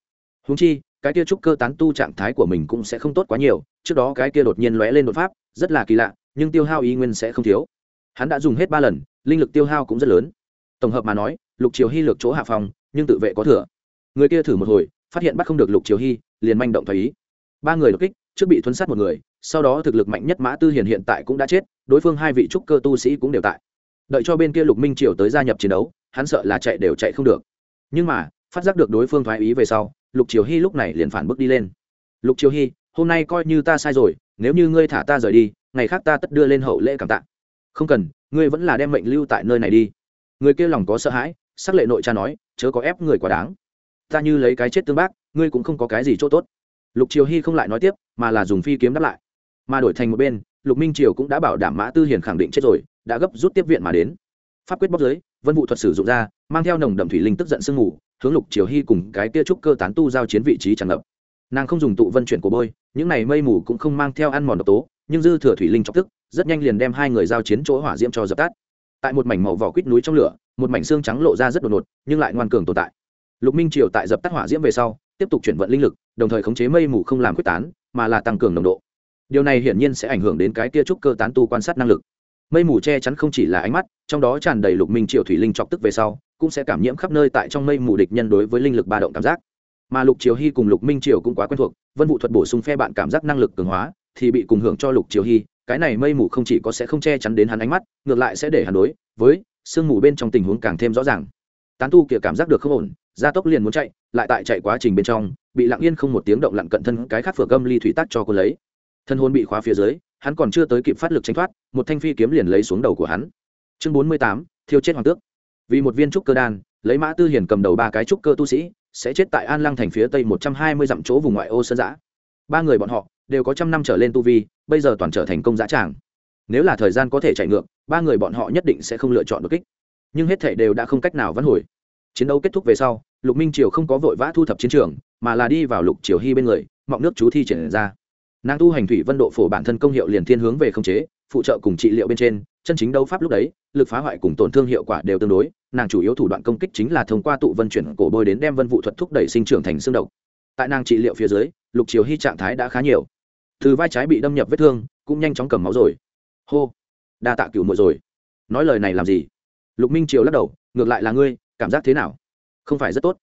Húng chi, cái kia trúc cơ tán tu trạng thái của mình cũng sẽ không tốt quá nhiều, trước đó cái kia đột nhiên lóe lên đột pháp, rất là kỳ lạ, nhưng tiêu hao ý nguyên sẽ không thiếu. Hắn đã dùng hết ba lần, linh lực tiêu hao cũng rất lớn. Tổng hợp mà nói, lục triều hy lược chỗ hạ phòng, nhưng tự vệ có thừa người kia thử một hồi, phát hiện bắt không được lục triều hy, liền manh động thoái ý. Ba người đột kích, trước bị thuấn sát một người, sau đó thực lực mạnh nhất mã tư hiền hiện tại cũng đã chết, đối phương hai vị trúc cơ tu sĩ cũng đều tại. Đợi cho bên kia lục minh triều tới gia nhập chiến đấu, hắn sợ là chạy đều chạy không được. Nhưng mà, phát giác được đối phương thoái ý về sau, lục triều hy lúc này liền phản bước đi lên. Lục triều hy, hôm nay coi như ta sai rồi, nếu như ngươi thả ta rời đi, ngày khác ta tất đưa lên hậu lễ cảm tạ. Không cần, ngươi vẫn là đem mệnh lưu tại nơi này đi. Người kia lòng có sợ hãi, sắc lệ nội cha nói, chớ có ép người quá đáng ta như lấy cái chết tương bác, ngươi cũng không có cái gì chỗ tốt. Lục triều hy không lại nói tiếp, mà là dùng phi kiếm đáp lại. Mà đổi thành một bên, lục minh triều cũng đã bảo đảm mã tư hiền khẳng định chết rồi, đã gấp rút tiếp viện mà đến. Pháp quyết bóc giới vân vụ thuật sử dụng ra, mang theo nồng đậm thủy linh tức giận sương mù, hướng lục triều hy cùng cái kia trúc cơ tán tu giao chiến vị trí tràn ngập. Nàng không dùng tụ vân chuyển của bôi, những này mây mù cũng không mang theo ăn mòn độc tố, nhưng dư thừa thủy linh chọc tức, rất nhanh liền đem hai người giao chiến chỗ hỏa diễm cho dập tắt. Tại một mảnh màu vỏ quýt núi trong lửa, một mảnh xương trắng lộ ra rất đột ngột, nhưng lại ngoan cường tồn tại lục minh triều tại dập tắt hỏa diễm về sau, tiếp tục chuyển vận linh lực, đồng thời khống chế mây mù không làm quyết tán, mà là tăng cường nồng độ. Điều này hiển nhiên sẽ ảnh hưởng đến cái kia trúc cơ tán tu quan sát năng lực. Mây mù che chắn không chỉ là ánh mắt, trong đó tràn đầy lục minh triều thủy linh chọc tức về sau, cũng sẽ cảm nhiễm khắp nơi tại trong mây mù địch nhân đối với linh lực ba động cảm giác. Mà lục triều hy cùng lục minh triều cũng quá quen thuộc, vân vụ thuật bổ sung phe bạn cảm giác năng lực cường hóa, thì bị cùng hưởng cho lục triều hy cái này mây mù không chỉ có sẽ không che chắn đến hắn ánh mắt, ngược lại sẽ để hắn đối với sương mù bên trong tình huống càng thêm rõ ràng. Tán tu kia cảm giác được không ổn gia tốc liền muốn chạy, lại tại chạy quá trình bên trong, bị lặng yên không một tiếng động lặn cận thân cái khác phở gâm ly thủy tắc cho cô lấy. Thân hôn bị khóa phía dưới, hắn còn chưa tới kịp phát lực tranh thoát, một thanh phi kiếm liền lấy xuống đầu của hắn. Chương bốn mươi tám, thiêu chết hoàng tước. Vì một viên trúc cơ đan, lấy mã tư hiền cầm đầu ba cái trúc cơ tu sĩ, sẽ chết tại an lăng thành phía tây một trăm hai mươi dặm chỗ vùng ngoại ô sơn giã ba người bọn họ đều có trăm năm trở lên tu vi, bây giờ toàn trở thành công giá tràng. Nếu là thời gian có thể chạy ngược, ba người bọn họ nhất định sẽ không lựa chọn đột kích. Nhưng hết thể đều đã không cách nào vãn hồi chiến đấu kết thúc về sau, lục minh triều không có vội vã thu thập chiến trường, mà là đi vào lục triều hy bên người, mọng nước chú thi triển ra. Nàng tu hành thủy vân độ phổ bản thân công hiệu liền thiên hướng về khống chế, phụ trợ cùng trị liệu bên trên, chân chính đấu pháp lúc đấy, lực phá hoại cùng tổn thương hiệu quả đều tương đối, nàng chủ yếu thủ đoạn công kích chính là thông qua tụ vân chuyển cổ bôi đến đem vân vụ thuật thúc đẩy sinh trưởng thành xương độc. Tại nàng trị liệu phía dưới, lục triều hy trạng thái đã khá nhiều. Từ vai trái bị đâm nhập vết thương, cũng nhanh chóng cầm máu rồi. Hô, đa tạ cựu muội rồi. Nói lời này làm gì? Lục minh triều lắc đầu, ngược lại là ngươi cảm giác thế nào? Không phải rất tốt.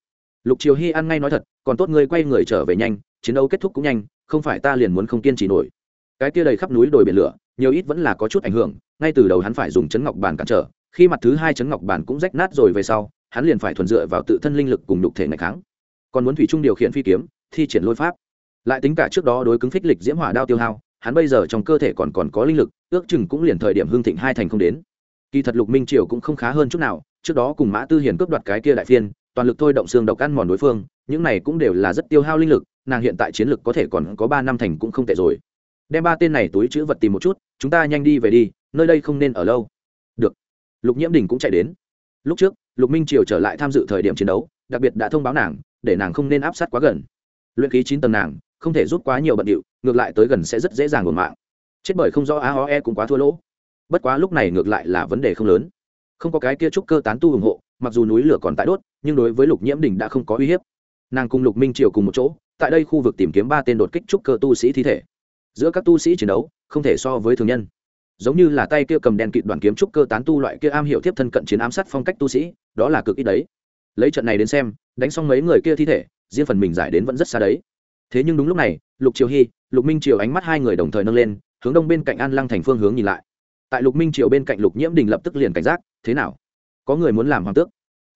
Lục triều hy ăn ngay nói thật, còn tốt ngươi quay người trở về nhanh, chiến đấu kết thúc cũng nhanh, không phải ta liền muốn không kiên trì nổi. Cái tia đầy khắp núi đồi biển lửa, nhiều ít vẫn là có chút ảnh hưởng, ngay từ đầu hắn phải dùng chấn ngọc bàn cản trở, khi mặt thứ hai chấn ngọc bàn cũng rách nát rồi về sau, hắn liền phải thuần dựa vào tự thân linh lực cùng nhục thể ngày kháng. Còn muốn thủy trung điều khiển phi kiếm, thi triển lôi pháp. Lại tính cả trước đó đối cứng phích lịch diễm hỏa đao tiêu hao, hắn bây giờ trong cơ thể còn còn có linh lực, ước chừng cũng liền thời điểm hương thịnh hai thành không đến. Kỳ thật lục minh triều cũng không khá hơn chút nào trước đó cùng mã tư hiền cướp đoạt cái kia đại phiên, toàn lực thôi động xương độc ăn mòn đối phương, những này cũng đều là rất tiêu hao linh lực, nàng hiện tại chiến lực có thể còn có ba năm thành cũng không tệ rồi. Đem ba tên này túi chữ vật tìm một chút, chúng ta nhanh đi về đi, nơi đây không nên ở lâu. Được. Lục nhiễm đình cũng chạy đến. Lúc trước, lục minh triều trở lại tham dự thời điểm chiến đấu, đặc biệt đã thông báo nàng, để nàng không nên áp sát quá gần. Luyện khí chín tầng nàng, không thể rút quá nhiều bận điệu, ngược lại tới gần sẽ rất dễ dàng ổn mạng. Chết bởi không do a ho e cũng quá thua lỗ. Bất quá lúc này ngược lại là vấn đề không lớn không có cái kia trúc cơ tán tu ủng hộ, mặc dù núi lửa còn tại đốt, nhưng đối với lục nhiễm đình đã không có uy hiếp. Nàng cùng lục minh triều cùng một chỗ, tại đây khu vực tìm kiếm ba tên đột kích trúc cơ tu sĩ thi thể. Giữa các tu sĩ chiến đấu, không thể so với thường nhân. Giống như là tay kia cầm đèn kịt đoàn kiếm trúc cơ tán tu loại kia am hiểu tiếp thân cận chiến ám sát phong cách tu sĩ, đó là cực ít đấy. Lấy trận này đến xem, đánh xong mấy người kia thi thể, riêng phần mình giải đến vẫn rất xa đấy. Thế nhưng đúng lúc này, lục triều hy lục minh triều ánh mắt hai người đồng thời nâng lên, hướng đông bên cạnh an lăng thành phương hướng nhìn lại. Tại lục minh triều bên cạnh lục nhiễm đình lập tức liền cảnh giác thế nào? Có người muốn làm hoàng tước.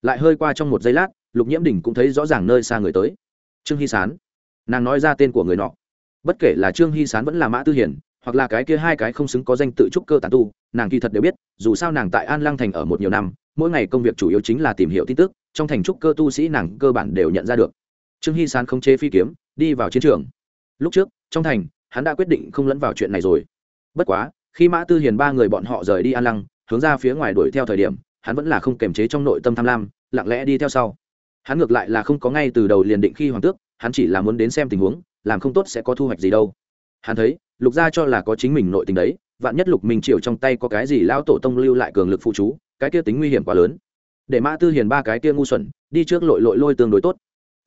Lại hơi qua trong một giây lát, lục nhiễm đình cũng thấy rõ ràng nơi xa người tới. Trương hy sán. Nàng nói ra tên của người nọ. Bất kể là trương hy sán vẫn là mã tư hiển, hoặc là cái kia hai cái không xứng có danh tự trúc cơ tàn tu, nàng kỳ thật đều biết, dù sao nàng tại an lăng thành ở một nhiều năm, mỗi ngày công việc chủ yếu chính là tìm hiểu tin tức, trong thành trúc cơ tu sĩ nàng cơ bản đều nhận ra được. Trương hy sán không chế phi kiếm, đi vào chiến trường. Lúc trước, trong thành, hắn đã quyết định không lẫn vào chuyện này rồi. Bất quá, khi mã tư hiền ba người bọn họ rời đi an lăng hướng ra phía ngoài đuổi theo thời điểm, hắn vẫn là không kềm chế trong nội tâm tham lam, lặng lẽ đi theo sau. Hắn ngược lại là không có ngay từ đầu liền định khi hoàng tước, hắn chỉ là muốn đến xem tình huống, làm không tốt sẽ có thu hoạch gì đâu. Hắn thấy, lục gia cho là có chính mình nội tình đấy, vạn nhất lục minh triều trong tay có cái gì lao tổ tông lưu lại cường lực phụ chú, cái kia tính nguy hiểm quá lớn. Để mã tư hiền ba cái kia ngu xuẩn, đi trước lội lội lôi tương đối tốt.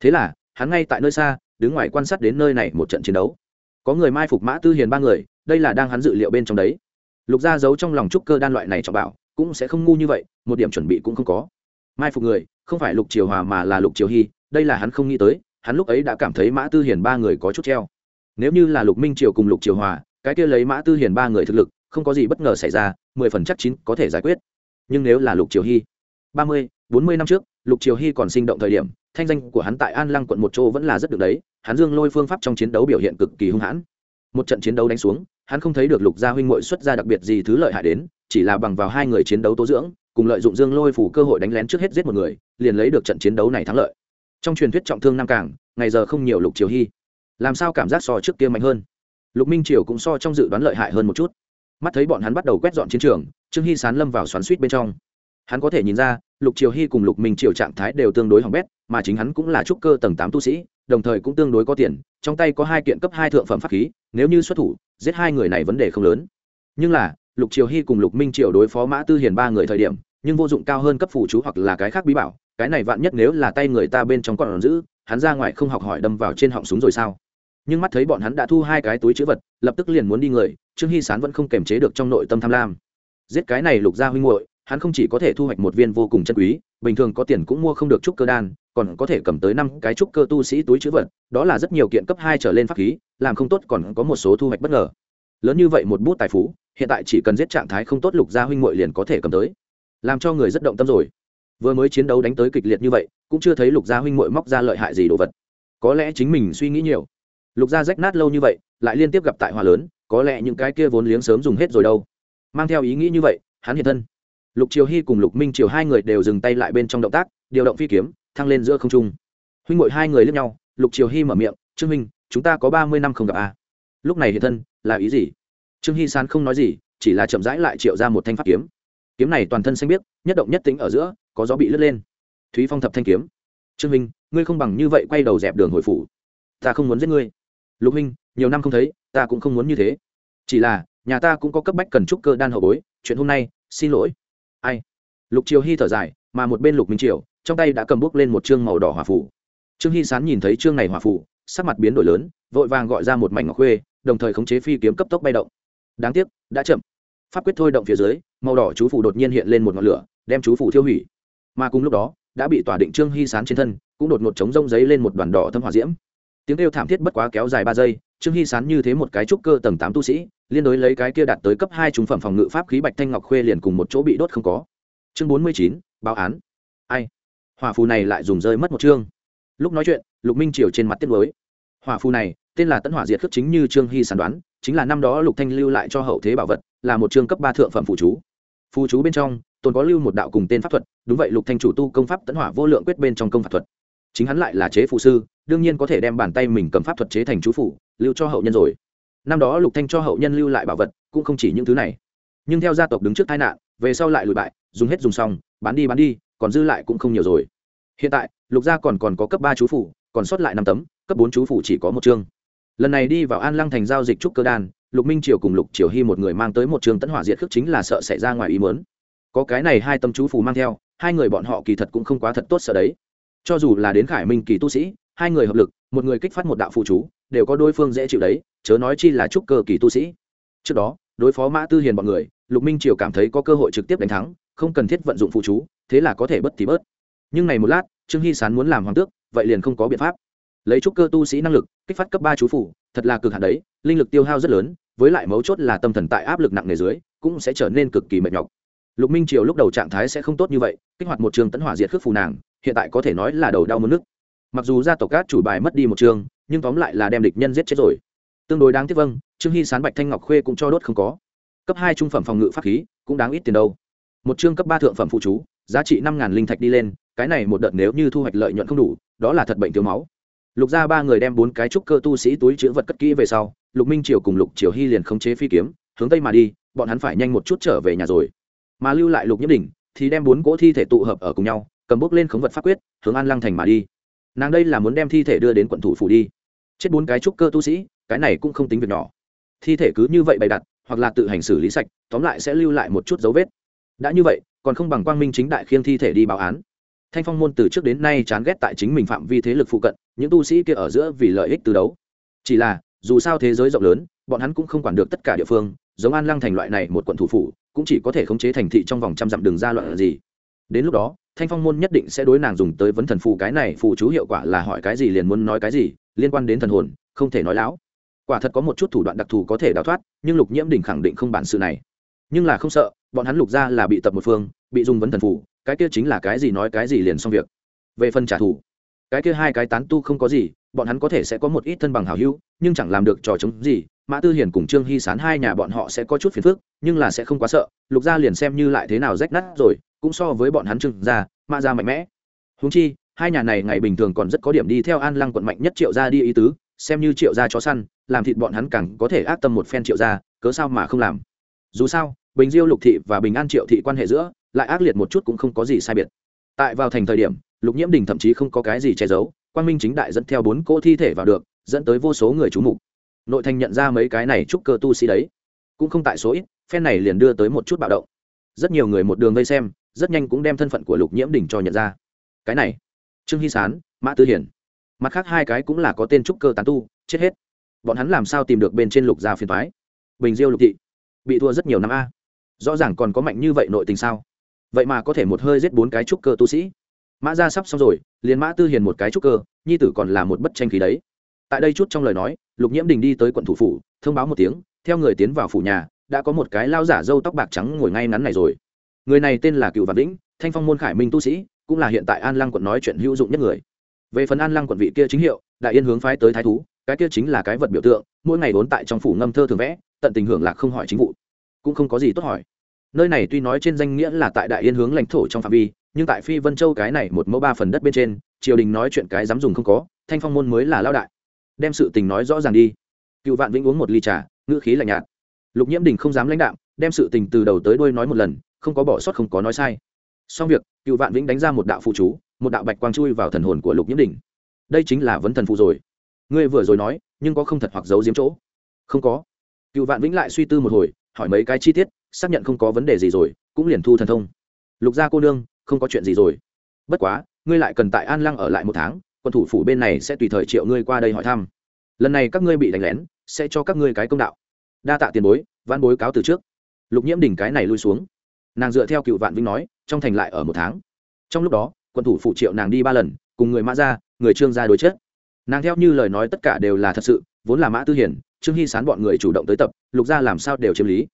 Thế là, hắn ngay tại nơi xa, đứng ngoài quan sát đến nơi này một trận chiến đấu. Có người mai phục mã tư hiền ba người, đây là đang hắn dự liệu bên trong đấy lục gia giấu trong lòng trúc cơ đan loại này cho bảo, cũng sẽ không ngu như vậy, một điểm chuẩn bị cũng không có. Mai phục người, không phải lục triều hòa mà là lục triều hy, đây là hắn không nghĩ tới, hắn lúc ấy đã cảm thấy mã tư hiền ba người có chút treo. Nếu như là lục minh triều cùng lục triều hòa, cái kia lấy mã tư hiền ba người thực lực, không có gì bất ngờ xảy ra, mười phần chắc chín có thể giải quyết. Nhưng nếu là lục triều hy, ba mươi, bốn mươi năm trước, lục triều hy còn sinh động thời điểm, thanh danh của hắn tại an lăng quận một châu vẫn là rất được đấy, hắn dương lôi phương pháp trong chiến đấu biểu hiện cực kỳ hung hãn. Một trận chiến đấu đánh xuống hắn không thấy được lục gia huynh muội xuất ra đặc biệt gì thứ lợi hại đến, chỉ là bằng vào hai người chiến đấu tố dưỡng, cùng lợi dụng dương lôi phủ cơ hội đánh lén trước hết giết một người, liền lấy được trận chiến đấu này thắng lợi. Trong truyền thuyết trọng thương nam cảng, ngày giờ không nhiều lục triều hy. Làm sao cảm giác so trước kia mạnh hơn? Lục minh triều cũng so trong dự đoán lợi hại hơn một chút. Mắt thấy bọn hắn bắt đầu quét dọn chiến trường, trương hy sán lâm vào xoắn suýt bên trong. Hắn có thể nhìn ra, lục triều hy cùng lục minh triều trạng thái đều tương đối hỏng bét, mà chính hắn cũng là trúc cơ tầng tám tu sĩ, đồng thời cũng tương đối có tiền, trong tay có hai kiện cấp hai thượng phẩm pháp khí, nếu như xuất thủ giết hai người này vấn đề không lớn. Nhưng là, lục triều hy cùng lục minh triều đối phó mã tư hiền ba người thời điểm, nhưng vô dụng cao hơn cấp phụ chú hoặc là cái khác bí bảo, cái này vạn nhất nếu là tay người ta bên trong còn giữ, hắn ra ngoài không học hỏi đâm vào trên họng súng rồi sao? Nhưng mắt thấy bọn hắn đã thu hai cái túi chữ vật, lập tức liền muốn đi người, trương hy sán vẫn không kềm chế được trong nội tâm tham lam. Giết cái này lục gia huynh hội hắn không chỉ có thể thu hoạch một viên vô cùng chân quý, bình thường có tiền cũng mua không được trúc cơ đan, còn có thể cầm tới năm cái trúc cơ tu sĩ túi chữ vật, đó là rất nhiều kiện cấp hai trở lên pháp khí, làm không tốt còn có một số thu hoạch bất ngờ. Lớn như vậy một bút tài phú, hiện tại chỉ cần giết trạng thái không tốt lục gia huynh muội liền có thể cầm tới. Làm cho người rất động tâm rồi. Vừa mới chiến đấu đánh tới kịch liệt như vậy, cũng chưa thấy lục gia huynh muội móc ra lợi hại gì đồ vật. Có lẽ chính mình suy nghĩ nhiều. Lục gia rách nát lâu như vậy, lại liên tiếp gặp tại hòa lớn, có lẽ những cái kia vốn liếng sớm dùng hết rồi đâu. Mang theo ý nghĩ như vậy, hắn hiện thân lục triều hy cùng lục minh triều hai người đều dừng tay lại bên trong động tác, điều động phi kiếm, thăng lên giữa không trung. Huynh ngội hai người lướt nhau, lục triều hy mở miệng, trương minh chúng ta có ba mươi năm không gặp à. lúc này hiện thân, là ý gì? Trương hy sán không nói gì, chỉ là chậm rãi lại triệu ra một thanh pháp kiếm. Kiếm này toàn thân xanh biếc, nhất động nhất tính ở giữa, có gió bị lướt lên. Thúy phong thập thanh kiếm. Trương minh ngươi không bằng như vậy quay đầu dẹp đường hồi phủ. Ta không muốn giết ngươi. Lục minh nhiều năm không thấy, ta cũng không muốn như thế. Chỉ là, nhà ta cũng có cấp bách cần trúc cơ đan hậu bối, chuyện hôm nay, xin lỗi ai? Lục triều hy thở dài, mà một bên lục minh triều, trong tay đã cầm bút lên một chương màu đỏ hỏa phủ. Trương hy sán nhìn thấy chương này hỏa phủ, sắc mặt biến đổi lớn, vội vàng gọi ra một mảnh ngọc khuê, đồng thời khống chế phi kiếm cấp tốc bay động. Đáng tiếc, đã chậm. Pháp quyết thôi động phía dưới, màu đỏ chú phủ đột nhiên hiện lên một ngọn lửa, đem chú phủ thiêu hủy. Mà cùng lúc đó, đã bị tỏa định trương hy sán trên thân, cũng đột ngột chống rông giấy lên một đoàn đỏ thâm hỏa diễm. Tiếng kêu thảm thiết bất quá kéo dài ba giây, trương hy sán như thế một cái trúc cơ tầng tám tu sĩ liên đối lấy cái kia đạt tới cấp hai trung phẩm phòng ngự pháp khí bạch thanh ngọc khuê liền cùng một chỗ bị đốt không có. Chương bốn mươi chín, báo án. Ai? Hỏa phù này lại dùng rơi mất một chương. Lúc nói chuyện, lục minh triều trên mặt tiết mới. Hỏa phù này, tên là tấn hỏa diệt khất chính như trương hy sản đoán, chính là năm đó lục thanh lưu lại cho hậu thế bảo vật, là một chương cấp ba thượng phẩm phụ chú. Phù chú bên trong, tồn có lưu một đạo cùng tên pháp thuật, đúng vậy lục thanh chủ tu công pháp tấn hỏa vô lượng quyết bên trong công pháp thuật. Chính hắn lại là chế phụ sư, đương nhiên có thể đem bàn tay mình cầm pháp thuật chế thành chú phủ lưu cho hậu nhân rồi năm đó lục thanh cho hậu nhân lưu lại bảo vật, cũng không chỉ những thứ này. Nhưng theo gia tộc đứng trước tai nạn, về sau lại lùi bại, dùng hết dùng xong, bán đi bán đi, còn dư lại cũng không nhiều rồi. Hiện tại, lục gia còn còn có cấp ba chú phủ, còn sót lại năm tấm, cấp bốn chú phủ chỉ có một chương. Lần này đi vào an lăng thành giao dịch trúc cơ đan, lục minh triều cùng lục triều hy một người mang tới một trường tấn hỏa diệt khước chính là sợ xảy ra ngoài ý muốn. Có cái này hai tâm chú phủ mang theo, hai người bọn họ kỳ thật cũng không quá thật tốt sợ đấy. Cho dù là đến khải minh kỳ tu sĩ hai người hợp lực, một người kích phát một đạo phụ chú, đều có đối phương dễ chịu đấy, chớ nói chi là trúc cơ kỳ tu sĩ. Trước đó, đối phó mã tư hiền bọn người, lục minh triều cảm thấy có cơ hội trực tiếp đánh thắng, không cần thiết vận dụng phụ chú, thế là có thể bất thì bớt. Nhưng này một lát, trương hy sán muốn làm hoàng tước, vậy liền không có biện pháp. Lấy trúc cơ tu sĩ năng lực, kích phát cấp ba chú phủ, thật là cực hạn đấy, linh lực tiêu hao rất lớn, với lại mấu chốt là tâm thần tại áp lực nặng nề dưới, cũng sẽ trở nên cực kỳ mệt nhọc. Lục minh triều lúc đầu trạng thái sẽ không tốt như vậy, kích hoạt một trường tấn hỏa diệt khước phù nàng, hiện tại có thể nói là đầu đau mất nước mặc dù gia tộc cát chủ bài mất đi một trường, nhưng tóm lại là đem địch nhân giết chết rồi. Tương đối đáng tiếc vâng trương hy sán bạch thanh ngọc khuê cũng cho đốt không có. Cấp hai trung phẩm phòng ngự pháp khí, cũng đáng ít tiền đâu. Một chương cấp ba thượng phẩm phụ chú, giá trị năm ngàn linh thạch đi lên, cái này một đợt nếu như thu hoạch lợi nhuận không đủ, đó là thật bệnh thiếu máu. Lục ra ba người đem bốn cái trúc cơ tu sĩ túi chữ vật cất kỹ về sau, lục minh triều cùng lục triều hy liền khống chế phi kiếm, hướng tây mà đi, bọn hắn phải nhanh một chút trở về nhà rồi. Mà lưu lại lục nhất đỉnh, thì đem bốn cỗ thi thể tụ hợp ở cùng nhau, cầm bốc lên khống vật pháp quyết, hướng an lăng thành mà đi nàng đây là muốn đem thi thể đưa đến quận thủ phủ đi. Chết bốn cái trúc cơ tu sĩ, cái này cũng không tính việc nhỏ. Thi thể cứ như vậy bày đặt, hoặc là tự hành xử lý sạch, tóm lại sẽ lưu lại một chút dấu vết. Đã như vậy, còn không bằng quang minh chính đại khiêng thi thể đi báo án. Thanh phong môn từ trước đến nay chán ghét tại chính mình phạm vi thế lực phụ cận, những tu sĩ kia ở giữa vì lợi ích từ đấu. Chỉ là, dù sao thế giới rộng lớn, bọn hắn cũng không quản được tất cả địa phương, giống an lăng thành loại này một quận thủ phủ, cũng chỉ có thể khống chế thành thị trong vòng trăm dặm đường ra loạn gì. Đến lúc đó thanh phong môn nhất định sẽ đối nàng dùng tới vấn thần phù cái này, phù chú hiệu quả là hỏi cái gì liền muốn nói cái gì, liên quan đến thần hồn, không thể nói láo. Quả thật có một chút thủ đoạn đặc thù có thể đào thoát, nhưng lục nhiễm đình khẳng định không bản sự này. Nhưng là không sợ, bọn hắn lục ra là bị tập một phương, bị dùng vấn thần phù, cái kia chính là cái gì nói cái gì liền xong việc. Về phần trả thù, cái kia hai cái tán tu không có gì, bọn hắn có thể sẽ có một ít thân bằng hảo hữu, nhưng chẳng làm được trò chống gì mã tư hiền cùng trương hy sán hai nhà bọn họ sẽ có chút phiền phức, nhưng là sẽ không quá sợ, lục gia liền xem như lại thế nào rách nát rồi, cũng so với bọn hắn trương gia, mã gia mạnh mẽ. Húng chi, hai nhà này ngày bình thường còn rất có điểm đi theo an lăng quận mạnh nhất triệu gia đi ý tứ, xem như triệu gia chó săn, làm thịt bọn hắn càng có thể ác tâm một phen triệu gia, cớ sao mà không làm. Dù sao, bình diêu lục thị và bình an triệu thị quan hệ giữa, lại ác liệt một chút cũng không có gì sai biệt. Tại vào thành thời điểm, lục nhiễm đình thậm chí không có cái gì che giấu quan minh chính đại dẫn theo bốn cỗ thi thể vào được, dẫn tới vô số người trú mục nội thành nhận ra mấy cái này chúc cơ tu sĩ đấy. Cũng không tại số ít, phen này liền đưa tới một chút bạo động. Rất nhiều người một đường vây xem, rất nhanh cũng đem thân phận của lục nhiễm đình cho nhận ra. Cái này, trương hy sán, mã tư hiển. Mặt khác hai cái cũng là có tên trúc cơ tán tu, chết hết. Bọn hắn làm sao tìm được bên trên lục gia phiền thoái bình diêu lục thị, bị thua rất nhiều năm a. Rõ ràng còn có mạnh như vậy nội tình sao? Vậy mà có thể một hơi giết bốn cái trúc cơ tu sĩ. Mã ra sắp xong rồi, liền mã tư hiền một cái trúc cơ, nhi tử còn là một bất tranh khí đấy tại đây chút trong lời nói, lục nhiễm đình đi tới quận thủ phủ, thông báo một tiếng, theo người tiến vào phủ nhà, đã có một cái lao giả râu tóc bạc trắng ngồi ngay ngắn này rồi. Người này tên là cựu vạn vĩnh, thanh phong môn khải minh tu sĩ, cũng là hiện tại an lăng quận nói chuyện hữu dụng nhất người. Về phần an lăng quận vị kia chính hiệu, đại yên hướng phái tới thái thú, cái kia chính là cái vật biểu tượng, mỗi ngày vốn tại trong phủ ngâm thơ thường vẽ, tận tình hưởng lạc không hỏi chính vụ. Cũng không có gì tốt hỏi. Nơi này tuy nói trên danh nghĩa là tại đại yên hướng lãnh thổ trong phạm vi, nhưng tại phi vân châu cái này một mẫu ba phần đất bên trên, triều đình nói chuyện cái dám dùng không có, thanh phong môn mới là lao đại đem sự tình nói rõ ràng đi. Cựu vạn vĩnh uống một ly trà, ngữ khí lạnh nhạt. Lục nhiễm đình không dám lãnh đạo đem sự tình từ đầu tới đuôi nói một lần, không có bỏ sót, không có nói sai. Xong việc, cựu vạn vĩnh đánh ra một đạo phụ chú, một đạo bạch quang chui vào thần hồn của lục nhiễm đình. Đây chính là vấn thần phụ rồi. Ngươi vừa rồi nói, nhưng có không thật hoặc giấu giếm chỗ? Không có. Cựu vạn vĩnh lại suy tư một hồi, hỏi mấy cái chi tiết, xác nhận không có vấn đề gì rồi, cũng liền thu thần thông. Lục gia cô nương, không có chuyện gì rồi. Bất quá, ngươi lại cần tại an lăng ở lại một tháng quân thủ phủ bên này sẽ tùy thời triệu ngươi qua đây hỏi thăm. Lần này các ngươi bị đánh lén, sẽ cho các ngươi cái công đạo. Đa tạ tiền bối văn bối cáo từ trước. Lục nhiễm đỉnh cái này lui xuống. Nàng dựa theo cựu vạn vinh nói, trong thành lại ở một tháng. Trong lúc đó, quân thủ phụ triệu nàng đi ba lần, cùng người mã ra người trương gia đối chết. Nàng theo như lời nói tất cả đều là thật sự, vốn là mã tư hiển, trương hy sán bọn người chủ động tới tập, lục gia làm sao đều chiếm lý.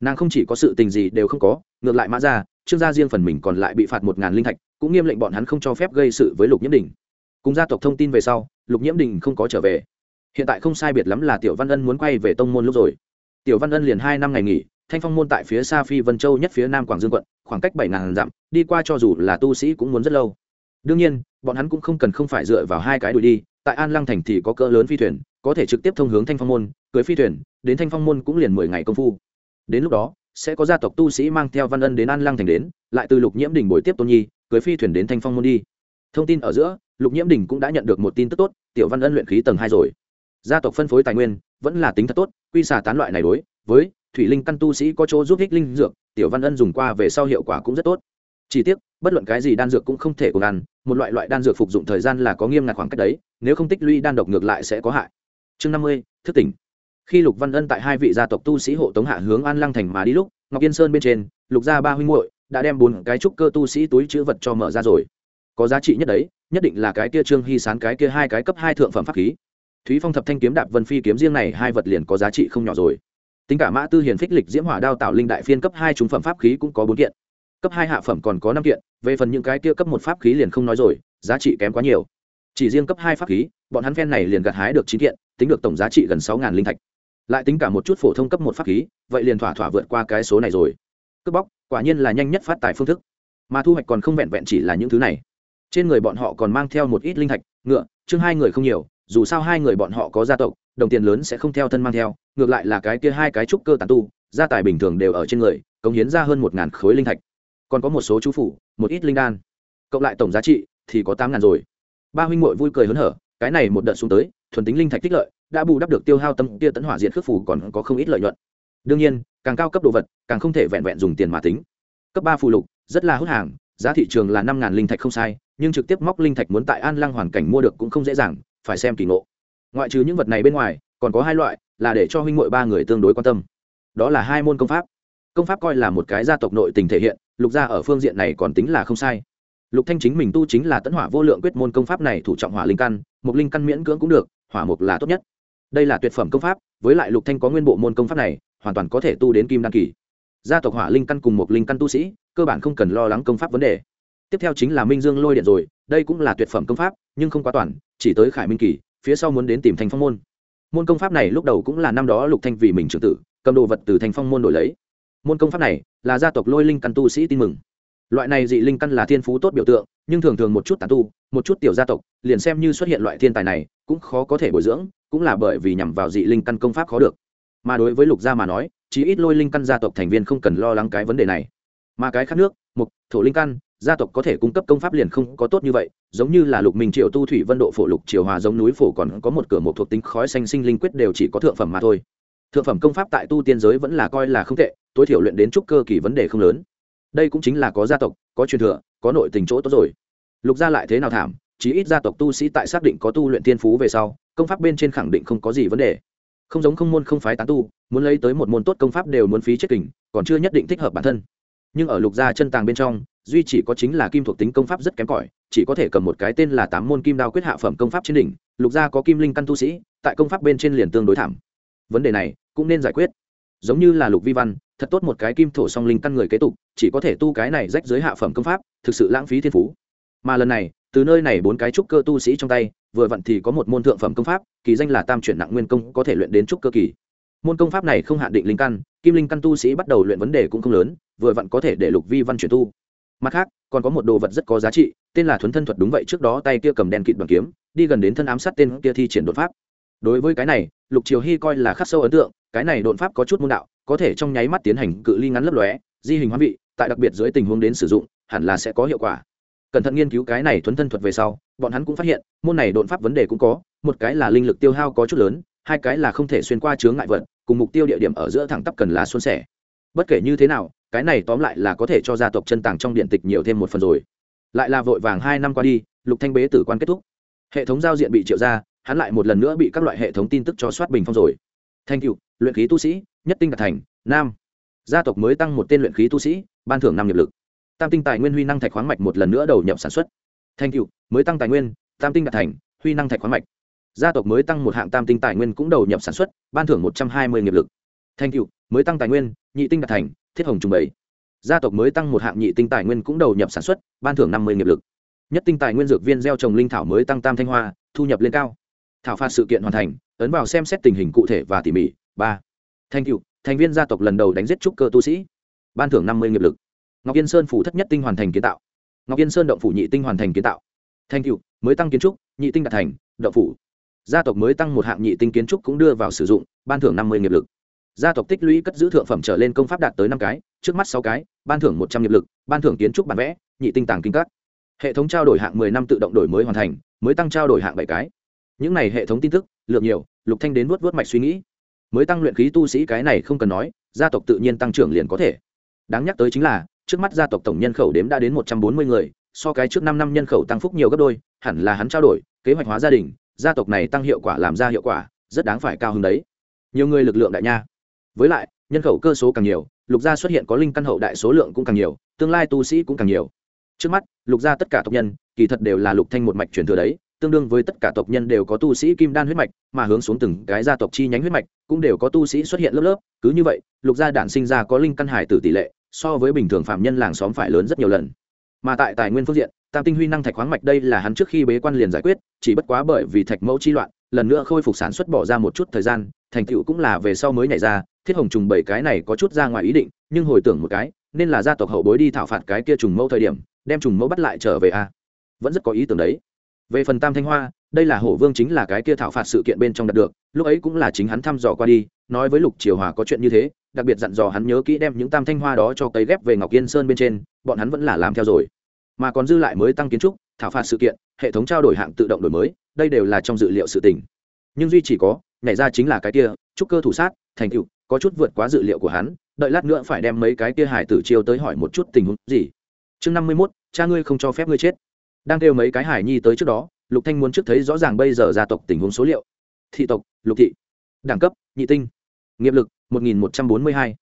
Nàng không chỉ có sự tình gì đều không có, ngược lại mã ra trương gia riêng phần mình còn lại bị phạt một ngàn linh thạch, cũng nghiêm lệnh bọn hắn không cho phép gây sự với lục nhiễm đình cùng gia tộc thông tin về sau, lục nhiễm đình không có trở về. Hiện tại không sai biệt lắm là tiểu văn ân muốn quay về tông môn lúc rồi. Tiểu văn ân liền hai năm ngày nghỉ, thanh phong môn tại phía xa phi vân châu nhất phía nam quảng dương quận, khoảng cách bảy ngàn dặm, đi qua cho dù là tu sĩ cũng muốn rất lâu. Đương nhiên, bọn hắn cũng không cần không phải dựa vào hai cái đuổi đi, tại an lăng thành thì có cỡ lớn phi thuyền, có thể trực tiếp thông hướng thanh phong môn, cưới phi thuyền, đến thanh phong môn cũng liền mười ngày công phu. Đến lúc đó, sẽ có gia tộc tu sĩ mang theo văn ân đến an lăng thành đến, lại từ lục nhiễm đình bồi tiếp tôn nhi, cưới phi thuyền đến thanh phong môn đi. Thông tin ở giữa lục nhiễm đình cũng đã nhận được một tin tức tốt, tiểu văn ân luyện khí tầng hai rồi. Gia tộc phân phối tài nguyên, vẫn là tính thật tốt, quy xà tán loại này đối với thủy linh căn tu sĩ có chỗ giúp ích linh dược, tiểu văn ân dùng qua về sau hiệu quả cũng rất tốt. Chỉ tiếc, bất luận cái gì đan dược cũng không thể cùng ăn, một loại loại đan dược phục dụng thời gian là có nghiêm ngặt khoảng cách đấy, nếu không tích lũy đan độc ngược lại sẽ có hại. Chương năm mươi, thức tỉnh. Khi lục văn ân tại hai vị gia tộc tu sĩ hộ tống hạ hướng an lăng thành mà đi lúc, ngọc yên sơn bên trên, lục gia ba huynh muội đã đem bốn cái trúc cơ tu sĩ túi chữ vật cho mở ra rồi có giá trị nhất đấy, nhất định là cái kia trương hy sán, cái kia hai cái cấp hai thượng phẩm pháp khí. Thúy phong thập thanh kiếm đạp vân phi kiếm riêng này hai vật liền có giá trị không nhỏ rồi. Tính cả mã tư hiền phích lịch diễm hỏa đao tạo linh đại phiên cấp hai trung phẩm pháp khí cũng có bốn kiện. Cấp hai hạ phẩm còn có năm kiện, về phần những cái kia cấp một pháp khí liền không nói rồi, giá trị kém quá nhiều. Chỉ riêng cấp hai pháp khí, bọn hắn phen này liền gặt hái được chín kiện, tính được tổng giá trị gần sáu linh thạch. Lại tính cả một chút phổ thông cấp một pháp khí, vậy liền thỏa thỏa vượt qua cái số này rồi. Cướp bóc, quả nhiên là nhanh nhất phát tài phương thức. Mà thu hoạch còn không vẹn vẹn chỉ là những thứ này trên người bọn họ còn mang theo một ít linh thạch, ngựa, chương hai người không nhiều, dù sao hai người bọn họ có gia tộc, đồng tiền lớn sẽ không theo thân mang theo, ngược lại là cái kia hai cái trúc cơ tàn tu, gia tài bình thường đều ở trên người, cống hiến ra hơn một ngàn khối linh thạch. Còn có một số chú phủ, một ít linh đan. Cộng lại tổng giá trị thì có tám ngàn rồi. Ba huynh muội vui cười hớn hở, cái này một đợt xuống tới, thuần tính linh thạch tích lợi, đã bù đắp được tiêu hao tâm kia tấn hỏa diện khước phủ còn có không ít lợi nhuận. Đương nhiên, càng cao cấp đồ vật, càng không thể vẹn vẹn dùng tiền mà tính. Cấp ba phù lục, rất là hút hàng, giá thị trường là năm ngàn linh thạch không sai nhưng trực tiếp móc linh thạch muốn tại an lăng hoàn cảnh mua được cũng không dễ dàng, phải xem kỳ ngộ. Ngoại trừ những vật này bên ngoài, còn có hai loại, là để cho huynh muội ba người tương đối quan tâm. Đó là hai môn công pháp. Công pháp coi là một cái gia tộc nội tình thể hiện, lục gia ở phương diện này còn tính là không sai. Lục thanh chính mình tu chính là tấn hỏa vô lượng quyết môn công pháp này thủ trọng hỏa linh căn, một linh căn miễn cưỡng cũng được, hỏa mục là tốt nhất. Đây là tuyệt phẩm công pháp, với lại lục thanh có nguyên bộ môn công pháp này, hoàn toàn có thể tu đến kim đan kỳ. Gia tộc hỏa linh căn cùng một linh căn tu sĩ, cơ bản không cần lo lắng công pháp vấn đề tiếp theo chính là minh dương lôi điện rồi, đây cũng là tuyệt phẩm công pháp, nhưng không quá toàn, chỉ tới khải minh kỳ, phía sau muốn đến tìm thành phong môn. Môn công pháp này lúc đầu cũng là năm đó lục thanh vì mình trưởng tử, cầm đồ vật từ thành phong môn đổi lấy. Môn công pháp này là gia tộc lôi linh căn tu sĩ tin mừng. Loại này dị linh căn là thiên phú tốt biểu tượng, nhưng thường thường một chút tàn tu, một chút tiểu gia tộc, liền xem như xuất hiện loại thiên tài này, cũng khó có thể bồi dưỡng, cũng là bởi vì nhằm vào dị linh căn công pháp khó được. Mà đối với lục gia mà nói, chí ít lôi linh căn gia tộc thành viên không cần lo lắng cái vấn đề này. Mà cái khác nước, mục, thổ linh căn gia tộc có thể cung cấp công pháp liền không có tốt như vậy, giống như là lục minh triệu tu thủy vân độ phổ lục triều hòa giống núi phổ còn có một cửa một thuộc tính khói xanh sinh linh quyết đều chỉ có thượng phẩm mà thôi. Thượng phẩm công pháp tại tu tiên giới vẫn là coi là không tệ, tối thiểu luyện đến trúc cơ kỳ vấn đề không lớn. Đây cũng chính là có gia tộc, có truyền thừa, có nội tình chỗ tốt rồi. Lục gia lại thế nào thảm, chí ít gia tộc tu sĩ tại xác định có tu luyện tiên phú về sau, công pháp bên trên khẳng định không có gì vấn đề. Không giống không môn không phái tán tu, muốn lấy tới một môn tốt công pháp đều muốn phí chết kình, còn chưa nhất định thích hợp bản thân nhưng ở lục gia chân tàng bên trong, duy chỉ có chính là kim thuộc tính công pháp rất kém cỏi, chỉ có thể cầm một cái tên là tám môn kim đao quyết hạ phẩm công pháp trên đỉnh, lục gia có kim linh căn tu sĩ, tại công pháp bên trên liền tương đối thảm. Vấn đề này cũng nên giải quyết. Giống như là lục vi văn, thật tốt một cái kim thổ song linh căn người kế tục, chỉ có thể tu cái này rách dưới hạ phẩm công pháp, thực sự lãng phí thiên phú. Mà lần này, từ nơi này bốn cái trúc cơ tu sĩ trong tay, vừa vặn thì có một môn thượng phẩm công pháp, kỳ danh là tam chuyển nặng nguyên công, có thể luyện đến trúc cơ kỳ. Môn công pháp này không hạn định linh căn, kim linh căn tu sĩ bắt đầu luyện vấn đề cũng không lớn vừa vặn có thể để lục vi văn chuyển tu. Mặt khác, còn có một đồ vật rất có giá trị, tên là thuấn thân thuật đúng vậy, trước đó tay kia cầm đèn kịt bằng kiếm, đi gần đến thân ám sát tên kia thi triển đột pháp. Đối với cái này, lục triều hy coi là khắc sâu ấn tượng, cái này đột pháp có chút môn đạo, có thể trong nháy mắt tiến hành cự ly ngắn lấp lóe, di hình hóa vị, tại đặc biệt dưới tình huống đến sử dụng, hẳn là sẽ có hiệu quả. Cẩn thận nghiên cứu cái này thuấn thân thuật về sau, bọn hắn cũng phát hiện, môn này đột pháp vấn đề cũng có, một cái là linh lực tiêu hao có chút lớn, hai cái là không thể xuyên qua chướng ngại vật, cùng mục tiêu địa điểm ở giữa thẳng tắp cần là xuân sẻ. Bất kể như thế nào cái này tóm lại là có thể cho gia tộc chân tàng trong điện tịch nhiều thêm một phần rồi. Lại là vội vàng hai năm qua đi, lục thanh bế tử quan kết thúc. Hệ thống giao diện bị triệu ra, hắn lại một lần nữa bị các loại hệ thống tin tức cho soát bình phong rồi. Thanh cựu luyện khí tu sĩ, nhất tinh đạt thành, nam. Gia tộc mới tăng một tên luyện khí tu sĩ, ban thưởng năm nghiệp lực. Tam tinh tài nguyên huy năng thạch khoáng mạch một lần nữa đầu nhập sản xuất. Thanh cựu mới tăng tài nguyên, tam tinh đạt thành, huy năng thạch khoáng mạch. Gia tộc mới tăng một hạng tam tinh tài nguyên cũng đầu nhập sản xuất, ban thưởng một trăm hai mươi nghiệp lực. Thanh cựu mới tăng tài nguyên, nhị tinh đạt thành thiết hồng trùng bảy gia tộc mới tăng một hạng nhị tinh tài nguyên cũng đầu nhập sản xuất, ban thưởng năm mươi nghiệp lực. Nhất tinh tài nguyên dược viên gieo trồng linh thảo mới tăng tam thanh hoa, thu nhập lên cao. Thảo phạt sự kiện hoàn thành, ấn vào xem xét tình hình cụ thể và tỉ mỉ. Ba. Thanh cựu thành viên gia tộc lần đầu đánh giết trúc cơ tu sĩ. Ban thưởng năm mươi nghiệp lực. Ngọc yên sơn phủ thất nhất tinh hoàn thành kiến tạo. Ngọc yên sơn động phủ nhị tinh hoàn thành kiến tạo. Thanh cựu mới tăng kiến trúc, nhị tinh đạt thành, động phủ. Gia tộc mới tăng một hạng nhị tinh kiến trúc cũng đưa vào sử dụng, ban thưởng năm mươi nghiệp lực gia tộc tích lũy cất giữ thượng phẩm trở lên công pháp đạt tới năm cái, trước mắt sáu cái, ban thưởng một trăm nghiệp lực, ban thưởng kiến trúc bản vẽ, nhị tinh tàng kinh các. Hệ thống trao đổi hạng mười năm tự động đổi mới hoàn thành, mới tăng trao đổi hạng bảy cái. Những này hệ thống tin tức, lượng nhiều, lục thanh đến vuốt vuốt mạch suy nghĩ. Mới tăng luyện khí tu sĩ cái này không cần nói, gia tộc tự nhiên tăng trưởng liền có thể. Đáng nhắc tới chính là, trước mắt gia tộc tổng nhân khẩu đếm đã đến một trăm bốn mươi người, so cái trước năm năm nhân khẩu tăng phúc nhiều gấp đôi, hẳn là hắn trao đổi, kế hoạch hóa gia đình, gia tộc này tăng hiệu quả làm ra hiệu quả, rất đáng phải cao hơn đấy. Nhiều người lực lượng đại nha với lại, nhân khẩu cơ số càng nhiều, lục gia xuất hiện có linh căn hậu đại số lượng cũng càng nhiều, tương lai tu sĩ cũng càng nhiều. Trước mắt, lục gia tất cả tộc nhân, kỳ thật đều là lục thanh một mạch truyền thừa đấy, tương đương với tất cả tộc nhân đều có tu sĩ kim đan huyết mạch, mà hướng xuống từng cái gia tộc chi nhánh huyết mạch, cũng đều có tu sĩ xuất hiện lớp lớp. Cứ như vậy, lục gia đản sinh ra có linh căn hải tử tỷ lệ, so với bình thường phạm nhân làng xóm phải lớn rất nhiều lần. Mà tại tài nguyên phương diện, tam tinh huy năng thạch khoáng mạch đây là hắn trước khi bế quan liền giải quyết, chỉ bất quá bởi vì thạch mẫu chi loạn, lần nữa khôi phục sản xuất bỏ ra một chút thời gian, thành tựu cũng là về sau mới nhảy ra thiết hồng trùng bảy cái này có chút ra ngoài ý định, nhưng hồi tưởng một cái, nên là gia tộc hậu bối đi thảo phạt cái kia trùng mẫu thời điểm, đem trùng mẫu bắt lại trở về a. Vẫn rất có ý tưởng đấy. Về phần tam thanh hoa, đây là hổ vương chính là cái kia thảo phạt sự kiện bên trong đạt được, lúc ấy cũng là chính hắn thăm dò qua đi, nói với lục triều hòa có chuyện như thế, đặc biệt dặn dò hắn nhớ kỹ đem những tam thanh hoa đó cho cấy ghép về ngọc yên sơn bên trên, bọn hắn vẫn là làm theo rồi. Mà còn dư lại mới tăng kiến trúc, thảo phạt sự kiện, hệ thống trao đổi hạng tự động đổi mới, đây đều là trong dự liệu sự tình. Nhưng duy chỉ có nhảy ra chính là cái kia, trúc cơ thủ sát, thành tựu, có chút vượt quá dự liệu của hắn, đợi lát nữa phải đem mấy cái kia hải tử chiêu tới hỏi một chút tình huống gì. Chương năm mươi mốt, cha ngươi không cho phép ngươi chết. Đang kêu mấy cái hải nhi tới trước đó, lục thanh muốn trước thấy rõ ràng bây giờ gia tộc tình huống số liệu. Thị tộc, lục thị. Đẳng cấp, nhị tinh. Nghiệp lực, một nghìn một trăm bốn mươi hai.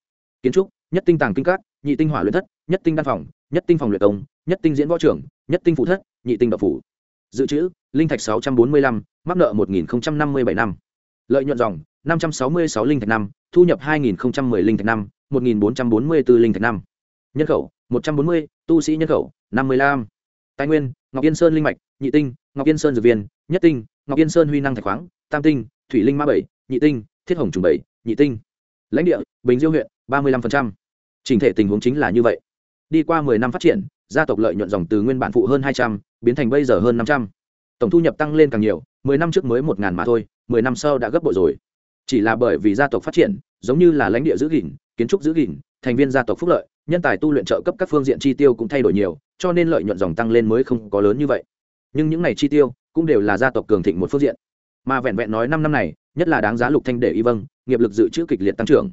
Kiến trúc, nhất tinh tàng kinh cát nhị tinh hỏa luyện thất, nhất tinh đan phòng, nhất tinh phòng luyện công, nhất tinh diễn võ trưởng, nhất tinh phụ thất, nhị tinh độc phủ. Dự trữ, linh thạch sáu trăm bốn mươi lăm, mắc nợ một nghìn năm mươi bảy năm lợi nhuận dòng, năm trăm sáu mươi sáu linh thạch năm, thu nhập hai nghìn một mươi linh thạch năm, một nghìn bốn trăm bốn mươi bốn linh thạch năm. Nhân khẩu, một trăm bốn mươi, tu sĩ nhân khẩu, năm mươi lăm. Tài nguyên, ngọc yên sơn linh mạch, nhị tinh, ngọc yên sơn dược viên, nhất tinh, ngọc yên sơn huy năng thạch khoáng, tam tinh, thủy linh ma bảy, nhị tinh, thiết hồng trùng bảy, nhị tinh. Lãnh địa, bình diêu huyện, ba mươi lăm trình thể tình huống chính là như vậy. Đi qua mười năm phát triển, gia tộc lợi nhuận dòng từ nguyên bản phụ hơn hai trăm, biến thành bây giờ hơn năm trăm tổng thu nhập tăng lên càng nhiều, mười năm trước mới một ngàn mà thôi, mười năm sau đã gấp bội rồi. Chỉ là bởi vì gia tộc phát triển, giống như là lãnh địa giữ gìn, kiến trúc giữ gìn, thành viên gia tộc phúc lợi, nhân tài tu luyện trợ cấp các phương diện chi tiêu cũng thay đổi nhiều, cho nên lợi nhuận dòng tăng lên mới không có lớn như vậy. Nhưng những này chi tiêu cũng đều là gia tộc cường thịnh một phương diện. Mà vẹn vẹn nói năm năm này, nhất là đáng giá lục thanh để y vâng nghiệp lực dự trữ kịch liệt tăng trưởng.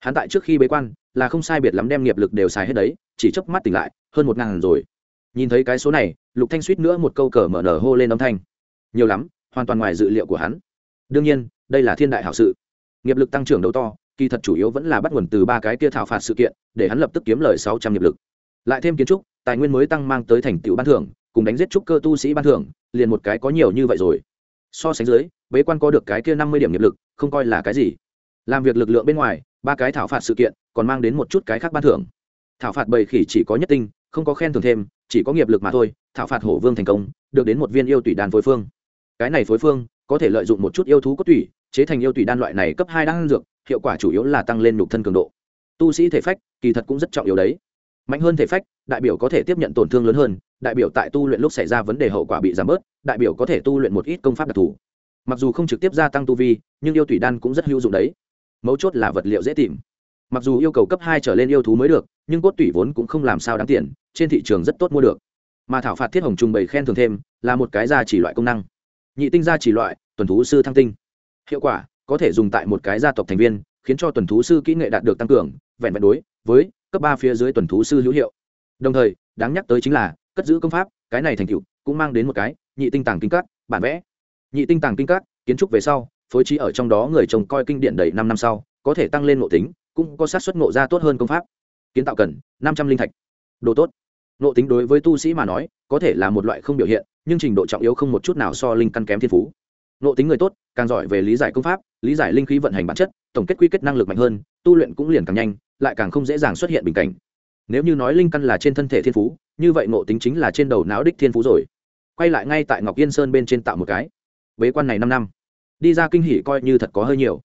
Hắn tại trước khi bế quan, là không sai biệt lắm đem nghiệp lực đều xài hết đấy, chỉ chớp mắt tỉnh lại, hơn một ngàn rồi nhìn thấy cái số này, lục thanh suýt nữa một câu cờ mở nở hô lên âm thanh. Nhiều lắm, hoàn toàn ngoài dự liệu của hắn. Đương nhiên, đây là thiên đại hảo sự. Nghiệp lực tăng trưởng đầu to, kỳ thật chủ yếu vẫn là bắt nguồn từ ba cái kia thảo phạt sự kiện, để hắn lập tức kiếm lời sáu trăm nghiệp lực. Lại thêm kiến trúc, tài nguyên mới tăng mang tới thành tựu ban thưởng, cùng đánh giết trúc cơ tu sĩ ban thưởng, liền một cái có nhiều như vậy rồi. So sánh dưới, bế quan có được cái kia năm mươi điểm nghiệp lực, không coi là cái gì. Làm việc lực lượng bên ngoài, ba cái thảo phạt sự kiện, còn mang đến một chút cái khác ban thưởng. Thảo phạt bầy khỉ chỉ có nhất tinh không có khen thưởng thêm, chỉ có nghiệp lực mà thôi, thảo phạt hổ vương thành công, được đến một viên yêu tủy đan phối phương. Cái này phối phương có thể lợi dụng một chút yêu thú cốt tủy, chế thành yêu tủy đan loại này cấp hai đan dược, hiệu quả chủ yếu là tăng lên nhục thân cường độ. Tu sĩ thể phách, kỳ thật cũng rất trọng yếu đấy. Mạnh hơn thể phách, đại biểu có thể tiếp nhận tổn thương lớn hơn, đại biểu tại tu luyện lúc xảy ra vấn đề hậu quả bị giảm bớt, đại biểu có thể tu luyện một ít công pháp đặc thù. Mặc dù không trực tiếp gia tăng tu vi, nhưng yêu tủy đan cũng rất hữu dụng đấy. Mấu chốt là vật liệu dễ tìm. Mặc dù yêu cầu cấp hai trở lên yêu thú mới được nhưng cốt tủy vốn cũng không làm sao đáng tiền, trên thị trường rất tốt mua được. Mà thảo phạt thiết hồng trùng bày khen thường thêm, là một cái gia chỉ loại công năng. Nhị tinh gia chỉ loại, tuần thú sư thăng tinh. Hiệu quả, có thể dùng tại một cái gia tộc thành viên, khiến cho tuần thú sư kỹ nghệ đạt được tăng cường, vẹn vẹn đối với cấp ba phía dưới tuần thú sư hữu hiệu. Đồng thời, đáng nhắc tới chính là, cất giữ công pháp, cái này thành tựu cũng mang đến một cái, nhị tinh tàng kinh các, bản vẽ. Nhị tinh tàng kinh các, kiến trúc về sau, phối trí ở trong đó người chồng coi kinh điển đầy năm năm sau, có thể tăng lên ngộ tính, cũng có sát xuất ngộ ra tốt hơn công pháp kiến tạo cần, năm trăm linh thạch. Đồ tốt. Nộ tính đối với tu sĩ mà nói, có thể là một loại không biểu hiện, nhưng trình độ trọng yếu không một chút nào so linh căn kém thiên phú. Nộ tính người tốt, càng giỏi về lý giải công pháp, lý giải linh khí vận hành bản chất, tổng kết quy kết năng lực mạnh hơn, tu luyện cũng liền càng nhanh, lại càng không dễ dàng xuất hiện bình cảnh. Nếu như nói linh căn là trên thân thể thiên phú, như vậy nộ tính chính là trên đầu não đích thiên phú rồi. Quay lại ngay tại ngọc yên sơn bên trên tạo một cái. Bế quan này năm năm. Đi ra kinh hỉ coi như thật có hơi nhiều.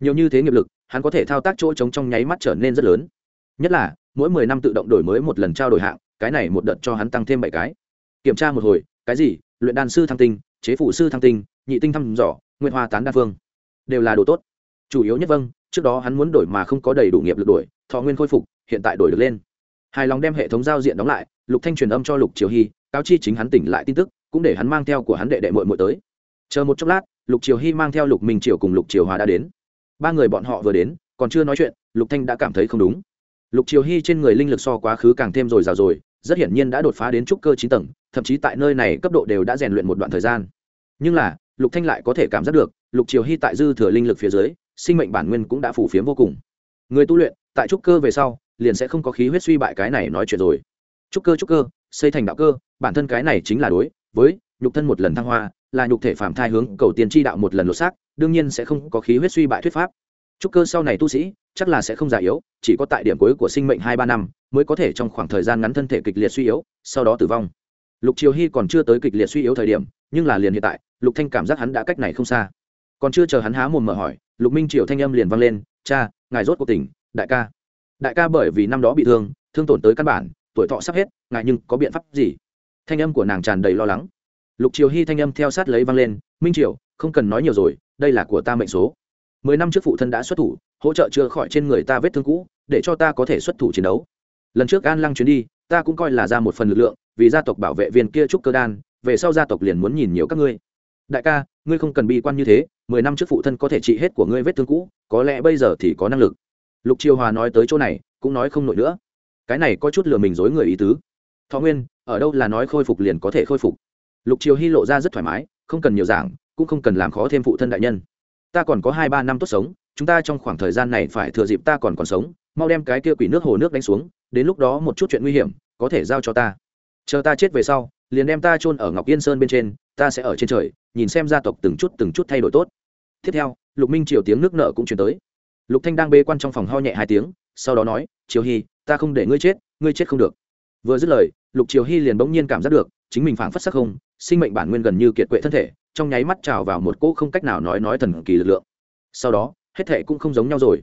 Nhiều như thế nghiệp lực, hắn có thể thao tác chỗ trống trong nháy mắt trở nên rất lớn nhất là, mỗi mười năm tự động đổi mới một lần trao đổi hạng, cái này một đợt cho hắn tăng thêm bảy cái. Kiểm tra một hồi, cái gì? Luyện đan sư thăng tinh, chế phụ sư thăng tinh, nhị tinh thăm dò nguyên hoa tán đa phương đều là đồ tốt. Chủ yếu nhất vâng trước đó hắn muốn đổi mà không có đầy đủ nghiệp lực đổi, thọ nguyên khôi phục, hiện tại đổi được lên. Hài lòng đem hệ thống giao diện đóng lại, lục thanh truyền âm cho lục triều hy, cáo chi chính hắn tỉnh lại tin tức, cũng để hắn mang theo của hắn đệ đệ muội muội tới. Chờ một chốc lát, lục triều hy mang theo lục minh triều cùng lục triều hòa đã đến. Ba người bọn họ vừa đến, còn chưa nói chuyện, lục thanh đã cảm thấy không đúng lục triều hy trên người linh lực so quá khứ càng thêm rồi rào rồi, rất hiển nhiên đã đột phá đến trúc cơ chín tầng, thậm chí tại nơi này cấp độ đều đã rèn luyện một đoạn thời gian. Nhưng là, lục thanh lại có thể cảm giác được, lục triều hy tại dư thừa linh lực phía dưới, sinh mệnh bản nguyên cũng đã phủ phiếm vô cùng. Người tu luyện, tại trúc cơ về sau, liền sẽ không có khí huyết suy bại cái này nói chuyện rồi. Trúc cơ trúc cơ, xây thành đạo cơ, bản thân cái này chính là đối với nhục thân một lần thăng hoa, là nhục thể phạm thai hướng cầu tiên tri đạo một lần lột xác, đương nhiên sẽ không có khí huyết suy bại thuyết pháp. Trúc cơ sau này tu sĩ chắc là sẽ không già yếu, chỉ có tại điểm cuối của sinh mệnh hai ba năm mới có thể trong khoảng thời gian ngắn thân thể kịch liệt suy yếu, sau đó tử vong. Lục triều hy còn chưa tới kịch liệt suy yếu thời điểm, nhưng là liền hiện tại, lục thanh cảm giác hắn đã cách này không xa. Còn chưa chờ hắn há mồm mở hỏi, lục minh triều thanh âm liền vang lên, cha, ngài rốt cuộc tỉnh, đại ca. Đại ca bởi vì năm đó bị thương thương tổn tới căn bản, tuổi thọ sắp hết, ngài nhưng có biện pháp gì? Thanh âm của nàng tràn đầy lo lắng. Lục triều hy thanh âm theo sát lấy vang lên, minh triều, không cần nói nhiều rồi, đây là của ta mệnh số mười năm trước phụ thân đã xuất thủ, hỗ trợ chữa khỏi trên người ta vết thương cũ, để cho ta có thể xuất thủ chiến đấu. Lần trước an lăng chuyến đi, ta cũng coi là ra một phần lực lượng, vì gia tộc bảo vệ viên kia trúc cơ đan, về sau gia tộc liền muốn nhìn nhiều các ngươi. Đại ca, ngươi không cần bi quan như thế, mười năm trước phụ thân có thể trị hết của ngươi vết thương cũ, có lẽ bây giờ thì có năng lực. Lục triều hòa nói tới chỗ này, cũng nói không nổi nữa. Cái này có chút lừa mình dối người ý tứ. Thọ nguyên, ở đâu là nói khôi phục liền có thể khôi phục. Lục triều hy lộ ra rất thoải mái, không cần nhiều giảng, cũng không cần làm khó thêm phụ thân đại nhân ta còn có hai ba năm tốt sống, chúng ta trong khoảng thời gian này phải thừa dịp ta còn còn sống, mau đem cái kia quỷ nước hồ nước đánh xuống, đến lúc đó một chút chuyện nguy hiểm, có thể giao cho ta. Chờ ta chết về sau, liền đem ta chôn ở ngọc yên sơn bên trên, ta sẽ ở trên trời, nhìn xem gia tộc từng chút từng chút thay đổi tốt. Tiếp theo, lục minh triều tiếng nước nợ cũng chuyển tới. Lục thanh đang bê quan trong phòng ho nhẹ hai tiếng, sau đó nói, triều hy ta không để ngươi chết ngươi chết không được. Vừa dứt lời, lục triều hy liền bỗng nhiên cảm giác được, chính mình phảng phất sắc không, sinh mệnh bản nguyên gần như kiệt quệ thân thể trong nháy mắt trào vào một cỗ không cách nào nói nói thần kỳ lực lượng. Sau đó, hết thệ cũng không giống nhau rồi.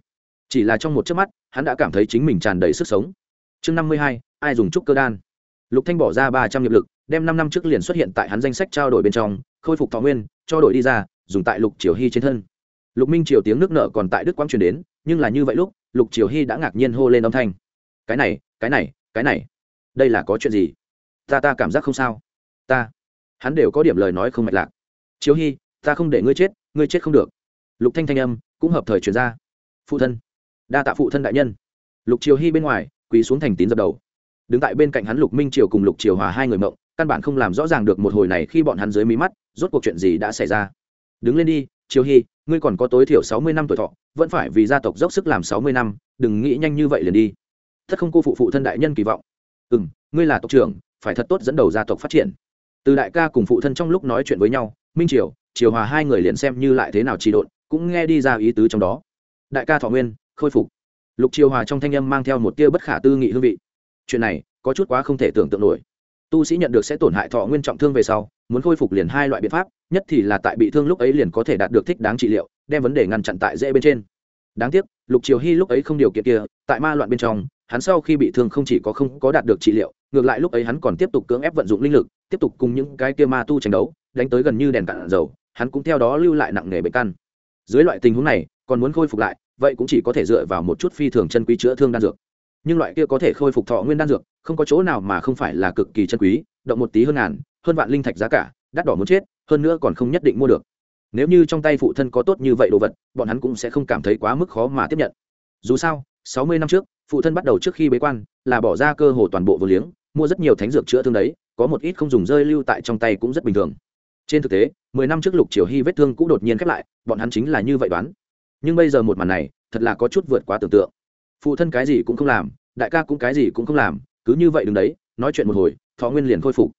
Chỉ là trong một chớp mắt, hắn đã cảm thấy chính mình tràn đầy sức sống. Chương năm mươi hai, ai dùng trúc cơ đan? Lục thanh bỏ ra ba trăm nghiệp lực, đem năm năm trước liền xuất hiện tại hắn danh sách trao đổi bên trong, khôi phục thọ nguyên, cho đổi đi ra, dùng tại lục triều hy trên thân. Lục minh triều tiếng nước nợ còn tại đức quang truyền đến, nhưng là như vậy lúc, lục triều hy đã ngạc nhiên hô lên âm thanh. Cái này cái này cái này, đây là có chuyện gì? Ta ta cảm giác không sao. Ta. Hắn đều có điểm lời nói không mạch lạc chiếu hy, ta không để ngươi chết ngươi chết không được. Lục thanh thanh âm cũng hợp thời truyền ra. Phụ thân, đa tạ phụ thân đại nhân. Lục triều hy bên ngoài, quỳ xuống thành tín dập đầu. Đứng tại bên cạnh hắn lục minh triều cùng lục triều hòa hai người mộng, căn bản không làm rõ ràng được một hồi này khi bọn hắn dưới mí mắt, rốt cuộc chuyện gì đã xảy ra. Đứng lên đi, triều hy, ngươi còn có tối thiểu sáu mươi năm tuổi thọ, vẫn phải vì gia tộc dốc sức làm sáu mươi năm, đừng nghĩ nhanh như vậy liền đi. Thất không cô phụ phụ thân đại nhân kỳ vọng. Ừ ngươi là tộc trưởng, phải thật tốt dẫn đầu gia tộc phát triển. Từ đại ca cùng phụ thân trong lúc nói chuyện với nhau minh triều triều hòa hai người liền xem như lại thế nào trị độn, cũng nghe đi ra ý tứ trong đó. Đại ca thọ nguyên, khôi phục. Lục triều hòa trong thanh âm mang theo một tia bất khả tư nghị hương vị. Chuyện này, có chút quá không thể tưởng tượng nổi. Tu sĩ nhận được sẽ tổn hại thọ nguyên trọng thương về sau, muốn khôi phục liền hai loại biện pháp, nhất thì là tại bị thương lúc ấy liền có thể đạt được thích đáng trị liệu, đem vấn đề ngăn chặn tại dễ bên trên. Đáng tiếc, lục triều hy lúc ấy không điều kiện kia, tại ma loạn bên trong, hắn sau khi bị thương không chỉ có không có đạt được trị liệu, ngược lại lúc ấy hắn còn tiếp tục cưỡng ép vận dụng linh lực, tiếp tục cùng những cái kia ma tu tranh đấu đánh tới gần như đèn cạn dầu, hắn cũng theo đó lưu lại nặng nghề bệnh căn. Dưới loại tình huống này, còn muốn khôi phục lại, vậy cũng chỉ có thể dựa vào một chút phi thường chân quý chữa thương đan dược. Nhưng loại kia có thể khôi phục thọ nguyên đan dược, không có chỗ nào mà không phải là cực kỳ chân quý, động một tí hơn ngàn, hơn vạn linh thạch giá cả, đắt đỏ muốn chết, hơn nữa còn không nhất định mua được. Nếu như trong tay phụ thân có tốt như vậy đồ vật, bọn hắn cũng sẽ không cảm thấy quá mức khó mà tiếp nhận. Dù sao, sáu mươi năm trước, phụ thân bắt đầu trước khi bế quan, là bỏ ra cơ hồ toàn bộ vô liếng, mua rất nhiều thánh dược chữa thương đấy, có một ít không dùng rơi lưu tại trong tay cũng rất bình thường trên thực tế, mười năm trước lục triều hy vết thương cũng đột nhiên khép lại, bọn hắn chính là như vậy đoán. Nhưng bây giờ một màn này, thật là có chút vượt quá tưởng tượng. Phụ thân cái gì cũng không làm, đại ca cũng cái gì cũng không làm, cứ như vậy đứng đấy, nói chuyện một hồi, thọ nguyên liền khôi phục.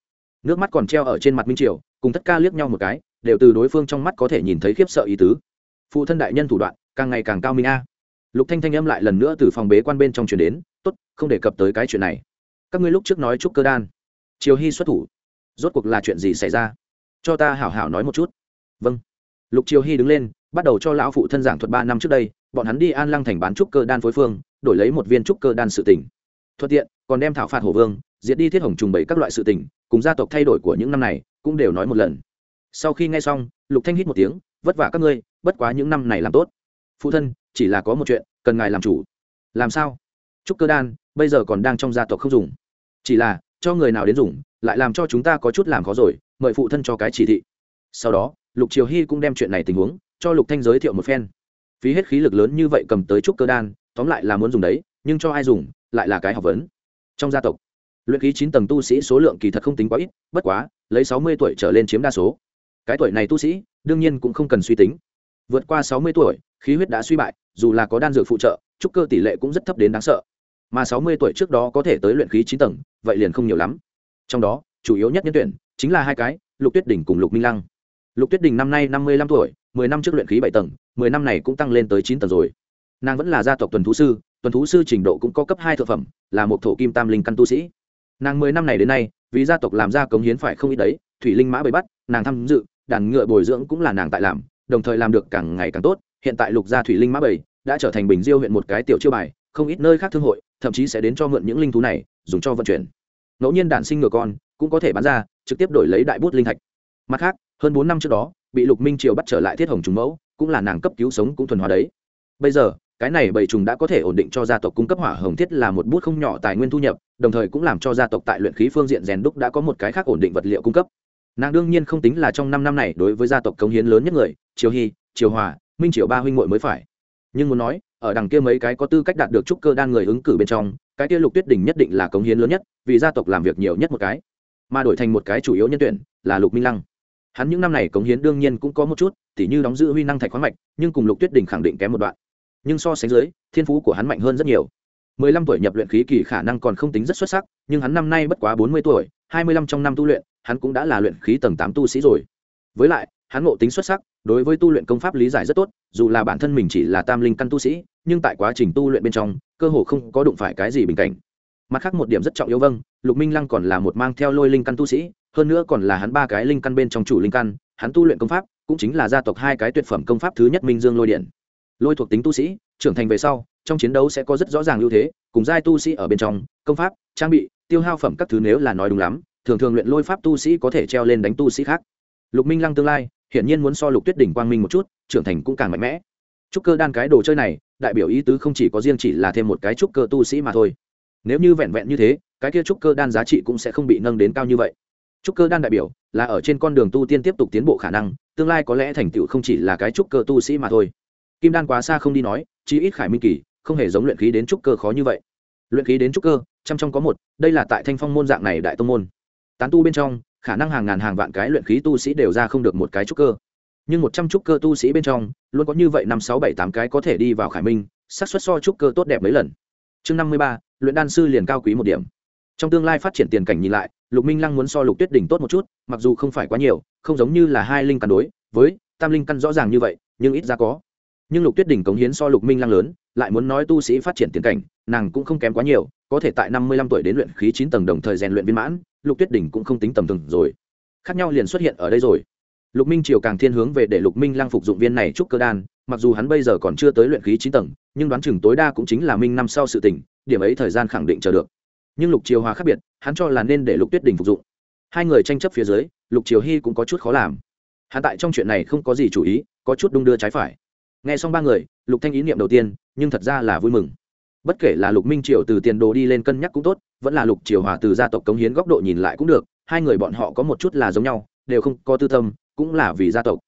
Nước mắt còn treo ở trên mặt minh triều, cùng tất ca liếc nhau một cái, đều từ đối phương trong mắt có thể nhìn thấy khiếp sợ ý tứ. Phụ thân đại nhân thủ đoạn, càng ngày càng cao minh a. Lục thanh thanh âm lại lần nữa từ phòng bế quan bên trong chuyển đến, tốt, không đề cập tới cái chuyện này. Các ngươi lúc trước nói chúc cơ đan. Triều hy xuất thủ. Rốt cuộc là chuyện gì xảy ra? Cho ta hảo hảo nói một chút. Vâng. Lục triều hy đứng lên, bắt đầu cho lão phụ thân giảng thuật ba năm trước đây, bọn hắn đi an lăng thành bán trúc cơ đan phối phương, đổi lấy một viên trúc cơ đan sự tỉnh. Thuận tiện, còn đem thảo phạt hổ vương, diệt đi thiết hồng trùng bảy các loại sự tỉnh, cùng gia tộc thay đổi của những năm này, cũng đều nói một lần. Sau khi nghe xong, lục thanh hít một tiếng, vất vả các ngươi, bất quá những năm này làm tốt. Phụ thân, chỉ là có một chuyện, cần ngài làm chủ. Làm sao? Trúc cơ đan, bây giờ còn đang trong gia tộc không dùng. Chỉ là, cho người nào đến dùng lại làm cho chúng ta có chút làm khó rồi, mời phụ thân cho cái chỉ thị. Sau đó, lục triều hy cũng đem chuyện này tình huống cho lục thanh giới thiệu một phen. Phí hết khí lực lớn như vậy cầm tới trúc cơ đan, tóm lại là muốn dùng đấy, nhưng cho ai dùng, lại là cái học vấn. Trong gia tộc, luyện khí chín tầng tu sĩ số lượng kỳ thật không tính quá ít, bất quá, lấy sáu mươi tuổi trở lên chiếm đa số. Cái tuổi này tu sĩ, đương nhiên cũng không cần suy tính. Vượt qua sáu mươi tuổi, khí huyết đã suy bại, dù là có đan dược phụ trợ, trúc cơ tỷ lệ cũng rất thấp đến đáng sợ. Mà sáu mươi tuổi trước đó có thể tới luyện khí chín tầng, vậy liền không nhiều lắm trong đó, chủ yếu nhất nhân tuyển chính là hai cái, lục tuyết đỉnh cùng lục minh lăng. Lục tuyết đình năm nay năm mươi lăm tuổi, mười năm trước luyện khí bảy tầng, mười năm này cũng tăng lên tới chín tầng rồi. Nàng vẫn là gia tộc tuần thú sư, tuần thú sư trình độ cũng có cấp hai thực phẩm, là một thổ kim tam linh căn tu sĩ. Nàng mười năm này đến nay, vì gia tộc làm ra cống hiến phải không ít đấy, thủy linh mã bày bắt, nàng tham dự, đàn ngựa bồi dưỡng cũng là nàng tại làm, đồng thời làm được càng ngày càng tốt. Hiện tại lục gia thủy linh mã bảy đã trở thành bình diêu huyện một cái tiểu chiêu bài, không ít nơi khác thương hội, thậm chí sẽ đến cho mượn những linh thú này, dùng cho vận chuyển ngẫu nhiên đản sinh ngựa con, cũng có thể bán ra, trực tiếp đổi lấy đại bút linh thạch. Mặt khác, hơn bốn năm trước đó, bị lục minh triều bắt trở lại thiết hồng trùng mẫu, cũng là nàng cấp cứu sống cũng thuần hóa đấy. Bây giờ, cái này bảy trùng đã có thể ổn định cho gia tộc cung cấp hỏa hồng thiết là một bút không nhỏ tài nguyên thu nhập, đồng thời cũng làm cho gia tộc tại luyện khí phương diện rèn đúc đã có một cái khác ổn định vật liệu cung cấp. Nàng đương nhiên không tính là trong năm năm này đối với gia tộc cống hiến lớn nhất người, triều hy, triều hòa, minh triều ba huynh muội mới phải. Nhưng muốn nói, ở đằng kia mấy cái có tư cách đạt được trúc cơ đan người ứng cử bên trong cái kia lục tuyết đỉnh nhất định là cống hiến lớn nhất, vì gia tộc làm việc nhiều nhất một cái. Mà đổi thành một cái chủ yếu nhân tuyển, là lục minh lăng. Hắn những năm này cống hiến đương nhiên cũng có một chút, tỉ như đóng giữ huy năng thạch khoáng mạch, nhưng cùng lục tuyết đỉnh khẳng định kém một đoạn. Nhưng so sánh dưới, thiên phú của hắn mạnh hơn rất nhiều. Mười lăm tuổi nhập luyện khí kỳ khả năng còn không tính rất xuất sắc, nhưng hắn năm nay bất quá bốn mươi tuổi, hai mươi lăm trong năm tu luyện, hắn cũng đã là luyện khí tầng tám tu sĩ rồi. Với lại, hắn ngộ tính xuất sắc, đối với tu luyện công pháp lý giải rất tốt, dù là bản thân mình chỉ là tam linh căn tu sĩ, nhưng tại quá trình tu luyện bên trong cơ hồ không có đụng phải cái gì bình cảnh. Mặt khác một điểm rất trọng yếu vâng lục minh lăng còn là một mang theo lôi linh căn tu sĩ, hơn nữa còn là hắn ba cái linh căn bên trong chủ linh căn, hắn tu luyện công pháp cũng chính là gia tộc hai cái tuyệt phẩm công pháp thứ nhất minh dương lôi điện. Lôi thuộc tính tu sĩ, trưởng thành về sau, trong chiến đấu sẽ có rất rõ ràng ưu thế, cùng giai tu sĩ ở bên trong, công pháp, trang bị, tiêu hao phẩm các thứ nếu là nói đúng lắm, thường thường luyện lôi pháp tu sĩ có thể treo lên đánh tu sĩ khác. Lục minh lăng tương lai, hiển nhiên muốn so lục tuyết đỉnh quang minh một chút, trưởng thành cũng càng mạnh mẽ. Trúc cơ đan cái đồ chơi này đại biểu ý tứ không chỉ có riêng chỉ là thêm một cái trúc cơ tu sĩ mà thôi. Nếu như vẹn vẹn như thế, cái kia trúc cơ đan giá trị cũng sẽ không bị nâng đến cao như vậy. Trúc cơ đan đại biểu là ở trên con đường tu tiên tiếp tục tiến bộ khả năng, tương lai có lẽ thành tựu không chỉ là cái trúc cơ tu sĩ mà thôi. Kim đan quá xa không đi nói, chí ít khải minh kỳ không hề giống luyện khí đến trúc cơ khó như vậy. Luyện khí đến trúc cơ trăm trong có một, đây là tại thanh phong môn dạng này đại tông môn. Tán tu bên trong, khả năng hàng ngàn hàng vạn cái luyện khí tu sĩ đều ra không được một cái trúc cơ nhưng một trăm trúc cơ tu sĩ bên trong, luôn có như vậy năm, sáu, bảy, tám cái có thể đi vào khải minh, xác suất so trúc cơ tốt đẹp mấy lần. Chương năm mươi ba, luyện đan sư liền cao quý một điểm. Trong tương lai phát triển tiền cảnh nhìn lại, lục minh lăng muốn so lục tuyết đỉnh tốt một chút, mặc dù không phải quá nhiều, không giống như là hai linh căn đối, với tam linh căn rõ ràng như vậy, nhưng ít ra có. Nhưng lục tuyết đỉnh cống hiến so lục minh lăng lớn, lại muốn nói tu sĩ phát triển tiền cảnh, nàng cũng không kém quá nhiều, có thể tại năm mươi lăm tuổi đến luyện khí chín tầng đồng thời rèn luyện viên mãn, lục tuyết đỉnh cũng không tính tầm thường rồi. Khác nhau liền xuất hiện ở đây rồi lục minh triều càng thiên hướng về để lục minh lăng phục dụng viên này trúc cơ đan, mặc dù hắn bây giờ còn chưa tới luyện khí chín tầng, nhưng đoán chừng tối đa cũng chính là minh năm sau sự tỉnh điểm ấy thời gian khẳng định chờ được. Nhưng lục triều hòa khác biệt, hắn cho là nên để lục tuyết đình phục dụng. Hai người tranh chấp phía dưới, lục triều hy cũng có chút khó làm. Hắn tại trong chuyện này không có gì chủ ý, có chút đung đưa trái phải. Nghe xong ba người, lục thanh ý niệm đầu tiên, nhưng thật ra là vui mừng. Bất kể là lục minh triều từ tiền đồ đi lên cân nhắc cũng tốt, vẫn là lục triều hòa từ gia tộc cống hiến góc độ nhìn lại cũng được, hai người bọn họ có một chút là giống nhau, đều không có tư tâm cũng là vì gia tộc.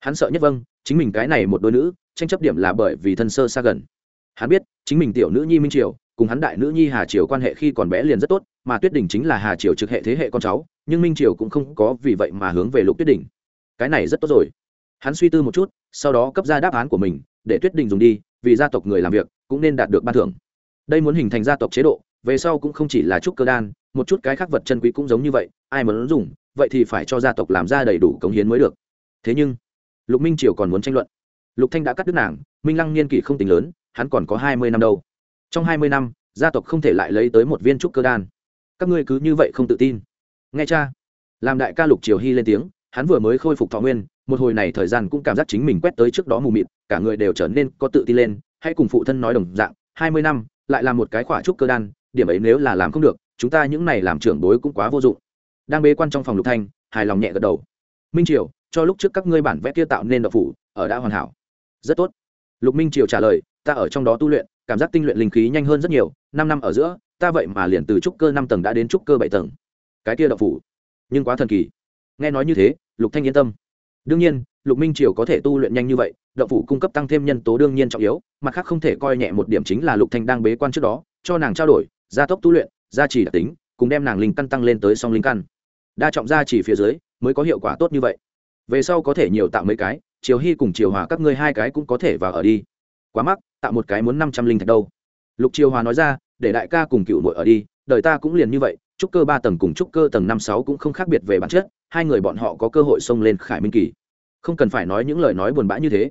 Hắn sợ nhất vâng chính mình cái này một đôi nữ, tranh chấp điểm là bởi vì thân sơ xa gần. Hắn biết, chính mình tiểu nữ nhi minh triều, cùng hắn đại nữ nhi hà triều quan hệ khi còn bé liền rất tốt, mà tuyết đình chính là hà triều trực hệ thế hệ con cháu, nhưng minh triều cũng không có vì vậy mà hướng về lục tuyết đình. Cái này rất tốt rồi. Hắn suy tư một chút, sau đó cấp ra đáp án của mình, để tuyết đình dùng đi, vì gia tộc người làm việc, cũng nên đạt được ban thưởng. Đây muốn hình thành gia tộc chế độ, về sau cũng không chỉ là chút cơ đan, một chút cái khác vật chân quý cũng giống như vậy, ai muốn dùng vậy thì phải cho gia tộc làm ra đầy đủ cống hiến mới được. Thế nhưng, lục minh triều còn muốn tranh luận. Lục thanh đã cắt đứt nàng, minh lăng niên kỷ không tính lớn, hắn còn có hai mươi năm đâu. Trong hai mươi năm, gia tộc không thể lại lấy tới một viên trúc cơ đan. Các ngươi cứ như vậy không tự tin. Nghe cha. Làm đại ca lục triều hy lên tiếng, hắn vừa mới khôi phục thọ nguyên, một hồi này thời gian cũng cảm giác chính mình quét tới trước đó mù mịt, cả người đều trở nên có tự tin lên, hãy cùng phụ thân nói đồng dạng, hai mươi năm, lại làm một cái khỏa trúc cơ đan, điểm ấy nếu là làm không được, chúng ta những này làm trưởng bối cũng quá vô dụng đang bế quan trong phòng lục thanh, hài lòng nhẹ gật đầu. Minh triều, cho lúc trước các ngươi bản vẽ kia tạo nên đậu phủ, ở đã hoàn hảo. Rất tốt. Lục minh triều trả lời, ta ở trong đó tu luyện, cảm giác tinh luyện linh khí nhanh hơn rất nhiều, năm năm ở giữa, ta vậy mà liền từ trúc cơ năm tầng đã đến trúc cơ bảy tầng. Cái kia đậu phủ, nhưng quá thần kỳ. Nghe nói như thế, lục thanh yên tâm. Đương nhiên, lục minh triều có thể tu luyện nhanh như vậy đậu phủ cung cấp tăng thêm nhân tố đương nhiên trọng yếu, mặt khác không thể coi nhẹ một điểm chính là lục thanh đang bế quan trước đó, cho nàng trao đổi, gia tốc tu luyện, gia trì đặc tính, cùng đem nàng linh căn tăng lên tới song linh căn đa trọng gia chỉ phía dưới mới có hiệu quả tốt như vậy. Về sau có thể nhiều tạo mấy cái, triều hy cùng triều hòa các ngươi hai cái cũng có thể vào ở đi. Quá mắc, tạo một cái muốn năm trăm linh thạch đâu. Lục triều hòa nói ra, để đại ca cùng cựu nội ở đi, đời ta cũng liền như vậy, trúc cơ ba tầng cùng trúc cơ tầng năm sáu cũng không khác biệt về bản chất, hai người bọn họ có cơ hội xông lên khải minh kỳ. Không cần phải nói những lời nói buồn bã như thế.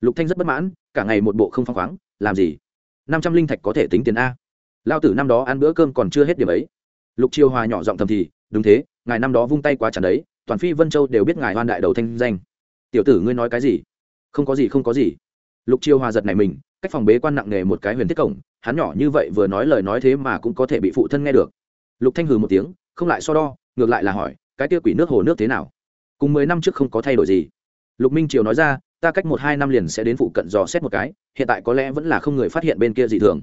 Lục thanh rất bất mãn, cả ngày một bộ không phăng khoáng, làm gì? Năm trăm linh thạch có thể tính tiền a. Lao tử năm đó ăn bữa cơm còn chưa hết điểm ấy. Lục triều hòa nhỏ giọng thầm thì, đúng thế ngài năm đó vung tay quá chẳng đấy, toàn phi vân châu đều biết ngài hoan đại đầu thanh danh. Tiểu tử ngươi nói cái gì? Không có gì, không có gì. Lục chiêu hòa giật này mình, cách phòng bế quan nặng nề một cái huyền thiết cổng, hắn nhỏ như vậy vừa nói lời nói thế mà cũng có thể bị phụ thân nghe được. Lục thanh hừ một tiếng, không lại so đo, ngược lại là hỏi, cái kia quỷ nước hồ nước thế nào? Cùng mười năm trước không có thay đổi gì. Lục minh triều nói ra, ta cách một hai năm liền sẽ đến phụ cận dò xét một cái, hiện tại có lẽ vẫn là không người phát hiện bên kia gì thường.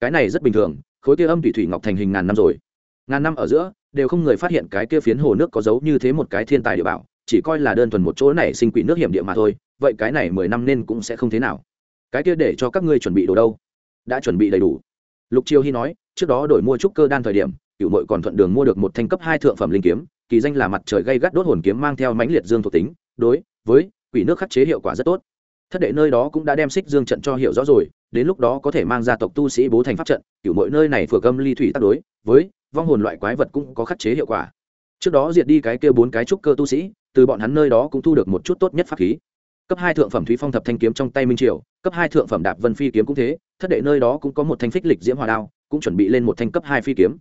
Cái này rất bình thường, khối kia âm thủy thủy ngọc thành hình ngàn năm rồi. Ngàn năm ở giữa đều không người phát hiện cái kia phiến hồ nước có dấu như thế một cái thiên tài địa bảo, chỉ coi là đơn thuần một chỗ này sinh quỷ nước hiểm địa mà thôi, vậy cái này mười năm nên cũng sẽ không thế nào. Cái kia để cho các ngươi chuẩn bị đồ đâu? Đã chuẩn bị đầy đủ. Lục chiêu hy nói, trước đó đổi mua trúc cơ đan thời điểm cựu mội còn thuận đường mua được một thanh cấp hai thượng phẩm linh kiếm, kỳ danh là mặt trời gây gắt đốt hồn kiếm mang theo mãnh liệt dương thuộc tính, đối với quỷ nước khắc chế hiệu quả rất tốt. Thất đệ nơi đó cũng đã đem xích dương trận cho hiểu rõ rồi, đến lúc đó có thể mang gia tộc tu sĩ bố thành pháp trận cựu mỗi nơi này vừa gâm ly thủy tác đối, với vong hồn loại quái vật cũng có khắc chế hiệu quả. Trước đó diệt đi cái kia bốn cái trúc cơ tu sĩ, từ bọn hắn nơi đó cũng thu được một chút tốt nhất pháp khí. Cấp hai thượng phẩm thúy phong thập thanh kiếm trong tay minh triều, cấp hai thượng phẩm đạp vân phi kiếm cũng thế, thất đệ nơi đó cũng có một thanh phích lịch diễm hòa đao, cũng chuẩn bị lên một thanh cấp hai phi kiếm.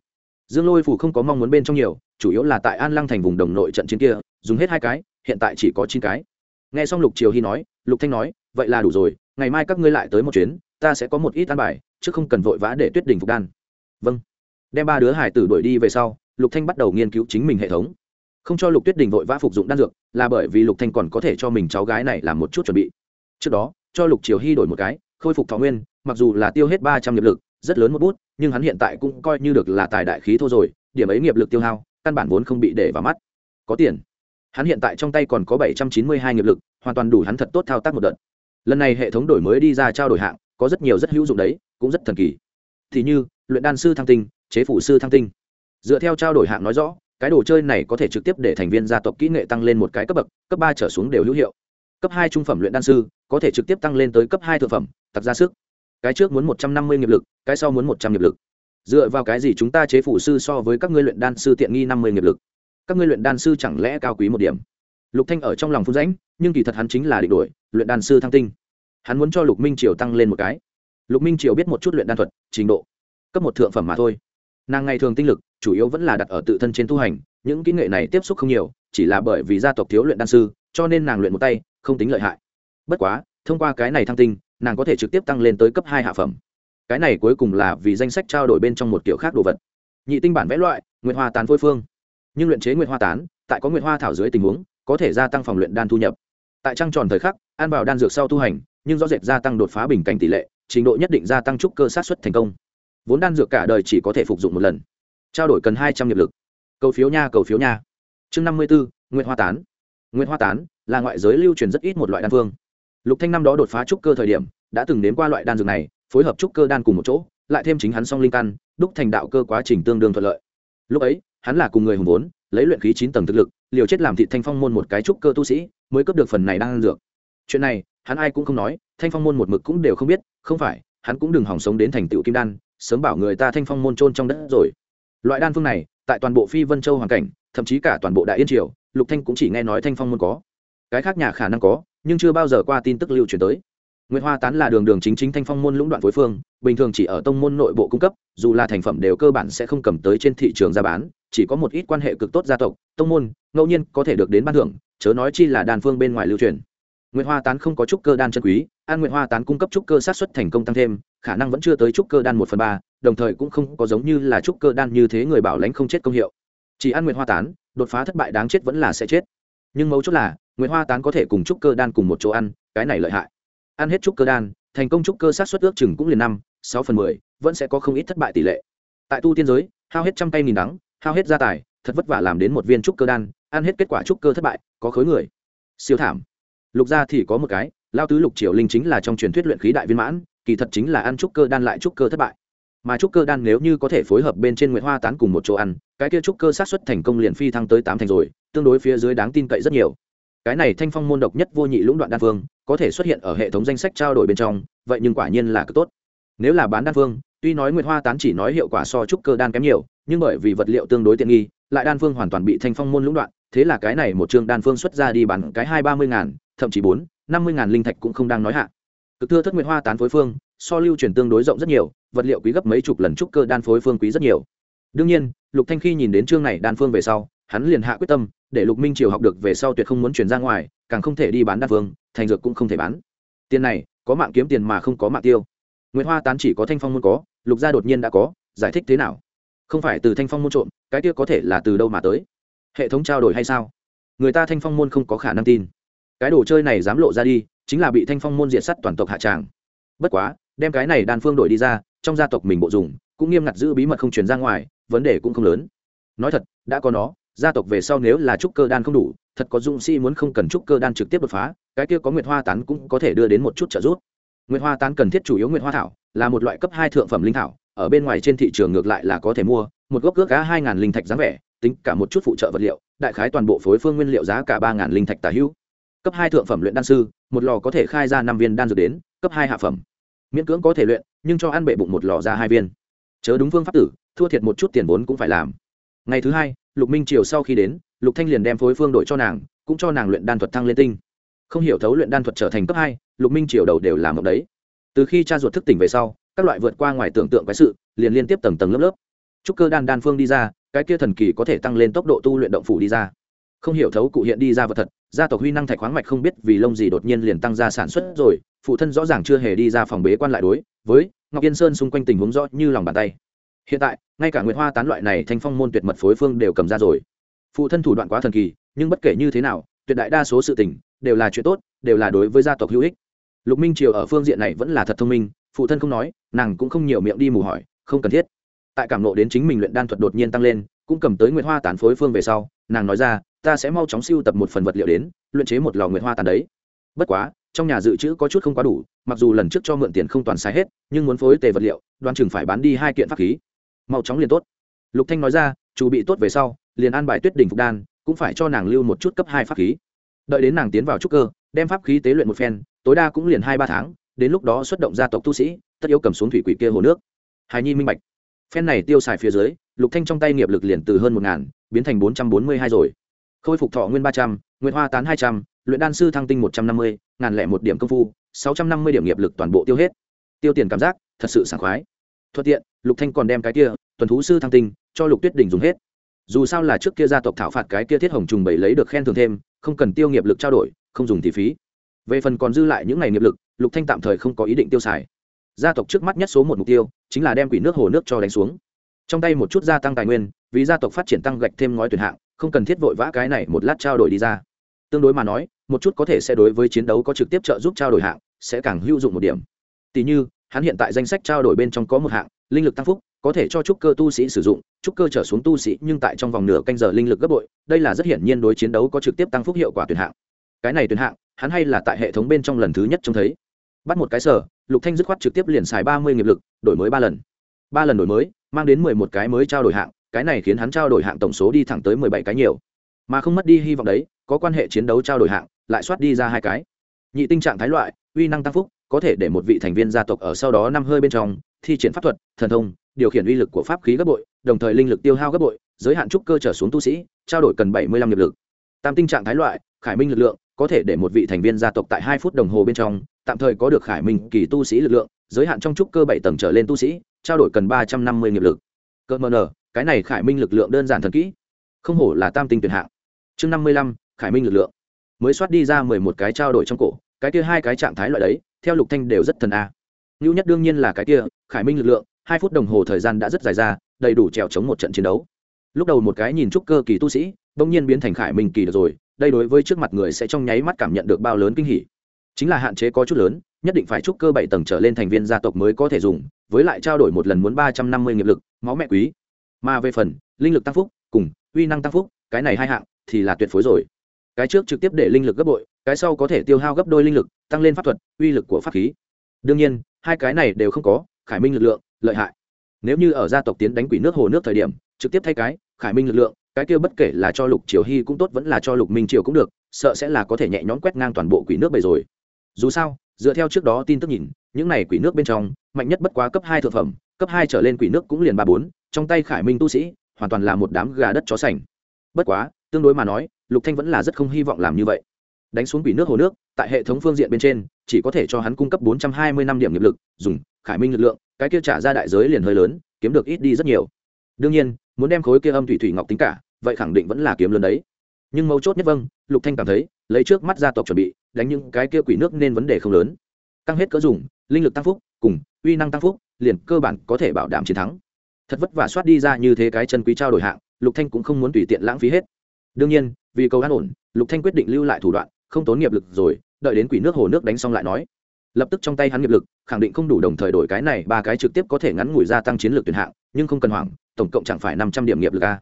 Dương lôi phủ không có mong muốn bên trong nhiều, chủ yếu là tại an lăng thành vùng đồng nội trận chiến kia, dùng hết hai cái, hiện tại chỉ có chín cái. Nghe xong lục triều hy nói, lục thanh nói, vậy là đủ rồi, ngày mai các ngươi lại tới một chuyến, ta sẽ có một ít an bài, chứ không cần vội vã để tuyết đình phục đan. Vâng đem ba đứa hải tử đuổi đi về sau, lục thanh bắt đầu nghiên cứu chính mình hệ thống. Không cho lục tuyết đình vội vã phục dụng đan dược, là bởi vì lục thanh còn có thể cho mình cháu gái này làm một chút chuẩn bị. Trước đó, cho lục triều hy đổi một cái, khôi phục thọ nguyên, mặc dù là tiêu hết ba trăm nghiệp lực, rất lớn một bút, nhưng hắn hiện tại cũng coi như được là tài đại khí thô rồi, điểm ấy nghiệp lực tiêu hao, căn bản vốn không bị để vào mắt. Có tiền. Hắn hiện tại trong tay còn có bảy trăm chín mươi hai nghiệp lực, hoàn toàn đủ hắn thật tốt thao tác một đợt. Lần này hệ thống đổi mới đi ra trao đổi hạng, có rất nhiều rất hữu dụng đấy, cũng rất thần kỳ. Thì như, luyện đan sư thăng tinh chế phủ sư thăng tinh. Dựa theo trao đổi hạng nói rõ, cái đồ chơi này có thể trực tiếp để thành viên gia tộc kỹ nghệ tăng lên một cái cấp bậc, cấp ba trở xuống đều hữu hiệu. Cấp hai trung phẩm luyện đan sư, có thể trực tiếp tăng lên tới cấp hai thượng phẩm, tặc ra sức. Cái trước muốn một trăm năm mươi nghiệp lực, cái sau muốn một trăm nghiệp lực. Dựa vào cái gì chúng ta chế phủ sư so với các ngươi luyện đan sư tiện nghi năm mươi nghiệp lực? Các ngươi luyện đan sư chẳng lẽ cao quý một điểm? Lục thanh ở trong lòng phun rãnh, nhưng kỳ thật hắn chính là định đổi luyện đan sư thăng tinh. Hắn muốn cho lục minh triều tăng lên một cái. Lục minh triều biết một chút luyện đan thuật, trình độ. Cấp một thượng phẩm mà thôi nàng ngày thường tinh lực, chủ yếu vẫn là đặt ở tự thân trên tu hành, những kỹ nghệ này tiếp xúc không nhiều, chỉ là bởi vì gia tộc thiếu luyện đan sư, cho nên nàng luyện một tay, không tính lợi hại. Bất quá, thông qua cái này thăng tinh, nàng có thể trực tiếp tăng lên tới cấp hai hạ phẩm. Cái này cuối cùng là vì danh sách trao đổi bên trong một kiểu khác đồ vật. Nhị tinh bản vẽ loại, nguyệt hoa tán phôi phương. Nhưng luyện chế nguyệt hoa tán, tại có nguyệt hoa thảo dưới tình huống, có thể gia tăng phòng luyện đan thu nhập. Tại trăng tròn thời khắc, ăn vào đan dược sau tu hành, nhưng rõ rệt gia tăng đột phá bình cảnh tỷ lệ, trình độ nhất định gia tăng trúc cơ sát xuất thành công vốn đan dược cả đời chỉ có thể phục dụng một lần. Trao đổi cần hai trăm nghiệp lực. Cầu phiếu nha, cầu phiếu nha. Chương năm mươi bốn nguyệt hoa tán. Nguyệt hoa tán là ngoại giới lưu truyền rất ít một loại đan phương. Lục thanh năm đó đột phá trúc cơ thời điểm, đã từng đến qua loại đan dược này, phối hợp trúc cơ đan cùng một chỗ, lại thêm chính hắn song linh căn, đúc thành đạo cơ quá trình tương đương thuận lợi. Lúc ấy, hắn là cùng người hùng vốn, lấy luyện khí chín tầng thực lực, liều chết làm thị thanh phong môn một cái trúc cơ tu sĩ, mới cấp được phần này đang dược. Chuyện này, hắn ai cũng không nói, thanh phong môn một mực cũng đều không biết, không phải, hắn cũng đừng hỏng sống đến thành tựu kim đan sớm bảo người ta thanh phong môn trôn trong đất rồi. Loại đan phương này tại toàn bộ phi vân châu hoàn cảnh thậm chí cả toàn bộ đại yên triều lục thanh cũng chỉ nghe nói thanh phong môn có. Cái khác nhà khả năng có nhưng chưa bao giờ qua tin tức lưu truyền tới. Nguyệt Hoa tán là đường đường chính chính thanh phong môn lũng đoạn phối phương, bình thường chỉ ở tông môn nội bộ cung cấp, dù là thành phẩm đều cơ bản sẽ không cầm tới trên thị trường ra bán, chỉ có một ít quan hệ cực tốt gia tộc, tông môn, ngẫu nhiên có thể được đến ban thưởng, chớ nói chi là đan phương bên ngoài lưu truyền. Nguyệt Hoa tán không có trúc cơ đan chân quý, an Nguyệt Hoa tán cung cấp trúc cơ sát suất thành công tăng thêm, khả năng vẫn chưa tới trúc cơ đan một phần ba, đồng thời cũng không có giống như là trúc cơ đan như thế người bảo lãnh không chết công hiệu. Chỉ ăn Nguyệt Hoa tán, đột phá thất bại đáng chết vẫn là sẽ chết. Nhưng mấu chốt là, Nguyệt Hoa tán có thể cùng trúc cơ đan cùng một chỗ ăn, cái này lợi hại ăn hết trúc cơ đan thành công trúc cơ sát xuất ước chừng cũng liền năm sáu phần mười vẫn sẽ có không ít thất bại tỷ lệ tại tu tiên giới hao hết trăm tay nghìn đắng hao hết gia tài thật vất vả làm đến một viên trúc cơ đan ăn hết kết quả trúc cơ thất bại có khối người siêu thảm lục gia thì có một cái lao tứ lục triều linh chính là trong truyền thuyết luyện khí đại viên mãn kỳ thật chính là ăn trúc cơ đan lại trúc cơ thất bại. Mà trúc cơ đan nếu như có thể phối hợp bên trên nguyệt hoa tán cùng một chỗ ăn, cái kia trúc cơ sát xuất thành công liền phi thăng tới tám thành rồi, tương đối phía dưới đáng tin cậy rất nhiều. Cái này thanh phong môn độc nhất vô nhị lũng đoạn đan phương có thể xuất hiện ở hệ thống danh sách trao đổi bên trong, vậy nhưng quả nhiên là cực tốt. Nếu là bán đan phương tuy nói nguyệt hoa tán chỉ nói hiệu quả so trúc cơ đan kém nhiều, nhưng bởi vì vật liệu tương đối tiện nghi, lại đan phương hoàn toàn bị thanh phong môn lũng đoạn, thế là cái này một chương đan phương xuất ra đi bán cái hai ba mươi ngàn, thậm chí bốn, năm mươi ngàn linh thạch cũng không đang nói hạ cực thưa thất nguyệt hoa tán phối phương, so lưu chuyển tương đối rộng rất nhiều, vật liệu quý gấp mấy chục lần trúc cơ đan phối phương quý rất nhiều. Đương nhiên, lục thanh khi nhìn đến chương này đan phương về sau, hắn liền hạ quyết tâm, để lục minh triều học được về sau tuyệt không muốn chuyển ra ngoài, càng không thể đi bán đan phương, thành dược cũng không thể bán. Tiền này, có mạng kiếm tiền mà không có mạng tiêu. Nguyệt hoa tán chỉ có thanh phong môn có, lục gia đột nhiên đã có, giải thích thế nào? Không phải từ thanh phong môn trộm, cái kia có thể là từ đâu mà tới? Hệ thống trao đổi hay sao? Người ta thanh phong môn không có khả năng tin. Cái đồ chơi này dám lộ ra đi chính là bị thanh phong môn diệt sắt toàn tộc hạ tràng. Bất quá, đem cái này đan phương đổi đi ra, trong gia tộc mình bộ dùng, cũng nghiêm ngặt giữ bí mật không truyền ra ngoài, vấn đề cũng không lớn. Nói thật, đã có nó, gia tộc về sau nếu là trúc cơ đan không đủ, thật có dũng sĩ muốn không cần trúc cơ đan trực tiếp đột phá, cái kia có nguyệt hoa tán cũng có thể đưa đến một chút trợ giúp. Nguyệt hoa tán cần thiết chủ yếu nguyệt hoa thảo, là một loại cấp hai thượng phẩm linh thảo, ở bên ngoài trên thị trường ngược lại là có thể mua, một gốc cước cá hai ngàn linh thạch giá vẻ, tính cả một chút phụ trợ vật liệu, đại khái toàn bộ phối phương nguyên liệu giá cả ba ngàn linh thạch tả hữu cấp hai thượng phẩm luyện đan sư, một lò có thể khai ra năm viên đan dược đến, cấp hai hạ phẩm. Miễn cưỡng có thể luyện, nhưng cho ăn bệ bụng một lò ra hai viên. Chớ đúng phương pháp tử, thua thiệt một chút tiền vốn cũng phải làm. Ngày thứ hai, lục minh triều sau khi đến, lục thanh liền đem phối phương đổi cho nàng, cũng cho nàng luyện đan thuật thăng lên tinh. Không hiểu thấu luyện đan thuật trở thành cấp hai, lục minh triều đầu đều làm một đấy. Từ khi cha ruột thức tỉnh về sau, các loại vượt qua ngoài tưởng tượng quái sự, liền liên tiếp tầng tầng lớp lớp. Trúc cơ đan đan phương đi ra, cái kia thần kỳ có thể tăng lên tốc độ tu luyện động phủ đi ra không hiểu thấu cụ hiện đi ra vật thật, gia tộc huy năng thạch khoáng mạch không biết vì lông gì đột nhiên liền tăng ra sản xuất rồi, phụ thân rõ ràng chưa hề đi ra phòng bế quan lại đối với ngọc yên sơn xung quanh tình huống rõ như lòng bàn tay. Hiện tại, ngay cả nguyệt hoa tán loại này thanh phong môn tuyệt mật phối phương đều cầm ra rồi. Phụ thân thủ đoạn quá thần kỳ, nhưng bất kể như thế nào, tuyệt đại đa số sự tình đều là chuyện tốt, đều là đối với gia tộc hữu ích. Lục minh triều ở phương diện này vẫn là thật thông minh, phụ thân không nói, nàng cũng không nhiều miệng đi mù hỏi, không cần thiết. Tại cảm nộ đến chính mình luyện đan thuật đột nhiên tăng lên, cũng cầm tới nguyệt hoa tán phối phương về sau, nàng nói ra ta sẽ mau chóng siêu tập một phần vật liệu đến, luyện chế một lò nguyệt hoa tàn đấy. Bất quá, trong nhà dự trữ có chút không quá đủ, mặc dù lần trước cho mượn tiền không toàn sai hết, nhưng muốn phối tề vật liệu, đoan chừng phải bán đi hai kiện pháp khí. Mau chóng liền tốt. Lục thanh nói ra chủ bị tốt về sau, liền an bài tuyết đỉnh phục đan, cũng phải cho nàng lưu một chút cấp hai pháp khí. Đợi đến nàng tiến vào trúc cơ, đem pháp khí tế luyện một phen, tối đa cũng liền hai ba tháng, đến lúc đó xuất động gia tộc tu sĩ, tất yếu cầm xuống thủy quỷ kia hồ nước. Hài nhi minh bạch. Phen này tiêu xài phía dưới, lục thanh trong tay nghiệp lực liền từ hơn một ngàn, biến thành bốn trăm bốn mươi hai rồi khôi phục thọ nguyên ba trăm n hoa tán hai trăm, luyện đan sư thăng tinh một trăm năm mươi, ngàn lẻ một điểm công phu, sáu trăm năm mươi điểm nghiệp lực toàn bộ tiêu hết. Tiêu tiền cảm giác, thật sự sảng khoái. Thuận tiện, lục thanh còn đem cái kia, tuần thú sư thăng tinh, cho lục tuyết đình dùng hết. Dù sao là trước kia gia tộc thảo phạt cái kia thiết hồng trùng bảy lấy được khen thưởng thêm, không cần tiêu nghiệp lực trao đổi, không dùng thì phí. Về phần còn dư lại những ngày nghiệp lực, lục thanh tạm thời không có ý định tiêu xài. Gia tộc trước mắt nhất số một mục tiêu, chính là đem quỷ nước hồ nước cho đánh xuống. Trong tay một chút gia tăng tài nguyên vì gia tộc phát triển tăng gạch thêm ngói tuyển hạng, không cần thiết vội vã cái này một lát trao đổi đi ra. Tương đối mà nói, một chút có thể sẽ đối với chiến đấu có trực tiếp trợ giúp trao đổi hạng, sẽ càng hữu dụng một điểm. Tỷ như, hắn hiện tại danh sách trao đổi bên trong có một hạng, linh lực tăng phúc, có thể cho trúc cơ tu sĩ sử dụng, trúc cơ trở xuống tu sĩ nhưng tại trong vòng nửa canh giờ linh lực gấp bội, đây là rất hiển nhiên đối chiến đấu có trực tiếp tăng phúc hiệu quả tuyển hạng. Cái này tuyển hạng, hắn hay là tại hệ thống bên trong lần thứ nhất trông thấy. Bắt một cái sở, lục thanh dứt khoát trực tiếp liền xài ba mươi nghiệp lực, đổi mới ba lần. Ba lần đổi mới, mang đến mười một cái mới trao đổi hạng cái này khiến hắn trao đổi hạng tổng số đi thẳng tới mười bảy cái nhiều. Mà không mất đi hy vọng đấy, có quan hệ chiến đấu trao đổi hạng, lại soát đi ra hai cái. Nhị tinh trạng thái loại, uy năng tăng phúc, có thể để một vị thành viên gia tộc ở sau đó năm hơi bên trong, thi triển pháp thuật, thần thông, điều khiển uy lực của pháp khí gấp bội, đồng thời linh lực tiêu hao gấp bội, giới hạn trúc cơ trở xuống tu sĩ, trao đổi cần bảy mươi lăm nghiệp lực. Tam tinh trạng thái loại, khải minh lực lượng, có thể để một vị thành viên gia tộc tại hai phút đồng hồ bên trong, tạm thời có được khải minh kỳ tu sĩ lực lượng, giới hạn trong trúc cơ bảy tầng trở lên tu sĩ, trao đổi cần ba trăm năm mươi nghiệp lực. Cơ mờ nờ cái này khải minh lực lượng đơn giản thần kỹ, không hổ là tam tinh tuyển hạng. Chương năm mươi lăm, khải minh lực lượng. Mới soát đi ra mười một cái trao đổi trong cổ, cái kia hai cái trạng thái loại đấy, theo lục thanh đều rất thần a. Ngưu nhất đương nhiên là cái kia, khải minh lực lượng, hai phút đồng hồ thời gian đã rất dài ra, đầy đủ trèo chống một trận chiến đấu. Lúc đầu một cái nhìn trúc cơ kỳ tu sĩ, bỗng nhiên biến thành khải minh kỳ được rồi, đây đối với trước mặt người sẽ trong nháy mắt cảm nhận được bao lớn kinh hỉ. Chính là hạn chế có chút lớn, nhất định phải trúc cơ bảy tầng trở lên thành viên gia tộc mới có thể dùng, với lại trao đổi một lần muốn ba trăm năm mươi nghiệp lực, máu mẹ quý mà về phần, linh lực tăng phúc cùng uy năng tăng phúc, cái này hai hạng thì là tuyệt phối rồi. Cái trước trực tiếp để linh lực gấp bội, cái sau có thể tiêu hao gấp đôi linh lực, tăng lên pháp thuật, uy lực của pháp khí. Đương nhiên, hai cái này đều không có, khải minh lực lượng, lợi hại. Nếu như ở gia tộc tiến đánh quỷ nước hồ nước thời điểm, trực tiếp thay cái, khải minh lực lượng, cái kia bất kể là cho lục triều hy cũng tốt, vẫn là cho lục minh triều cũng được, sợ sẽ là có thể nhẹ nhõm quét ngang toàn bộ quỷ nước bầy rồi. Dù sao, dựa theo trước đó tin tức nhìn, những này quỷ nước bên trong, mạnh nhất bất quá cấp hai thực phẩm cấp hai trở lên quỷ nước cũng liền ba bốn, trong tay khải minh tu sĩ, hoàn toàn là một đám gà đất chó sành. Bất quá, tương đối mà nói, lục thanh vẫn là rất không hy vọng làm như vậy. Đánh xuống quỷ nước hồ nước, tại hệ thống phương diện bên trên, chỉ có thể cho hắn cung cấp bốn trăm hai mươi năm điểm nghiệp lực, dùng khải minh lực lượng, cái kia trả ra đại giới liền hơi lớn, kiếm được ít đi rất nhiều. Đương nhiên, muốn đem khối kia âm thủy thủy ngọc tính cả, vậy khẳng định vẫn là kiếm lớn đấy. Nhưng mấu chốt nhất vâng lục thanh cảm thấy, lấy trước mắt gia tộc chuẩn bị, đánh những cái kia quỷ nước nên vấn đề không lớn. Tăng hết cỡ dùng, linh lực tăng phúc, cùng uy năng tăng phúc, liền cơ bản có thể bảo đảm chiến thắng. Thật vất vả soát đi ra như thế cái chân quý trao đổi hạng, lục thanh cũng không muốn tùy tiện lãng phí hết. Đương nhiên, vì cầu an ổn, lục thanh quyết định lưu lại thủ đoạn, không tốn nghiệp lực rồi, đợi đến quỷ nước hồ nước đánh xong lại nói. Lập tức trong tay hắn nghiệp lực, khẳng định không đủ đồng thời đổi cái này, ba cái trực tiếp có thể ngắn ngủi gia tăng chiến lược tuyển hạng, nhưng không cần hoảng, tổng cộng chẳng phải năm trăm điểm nghiệp lực a.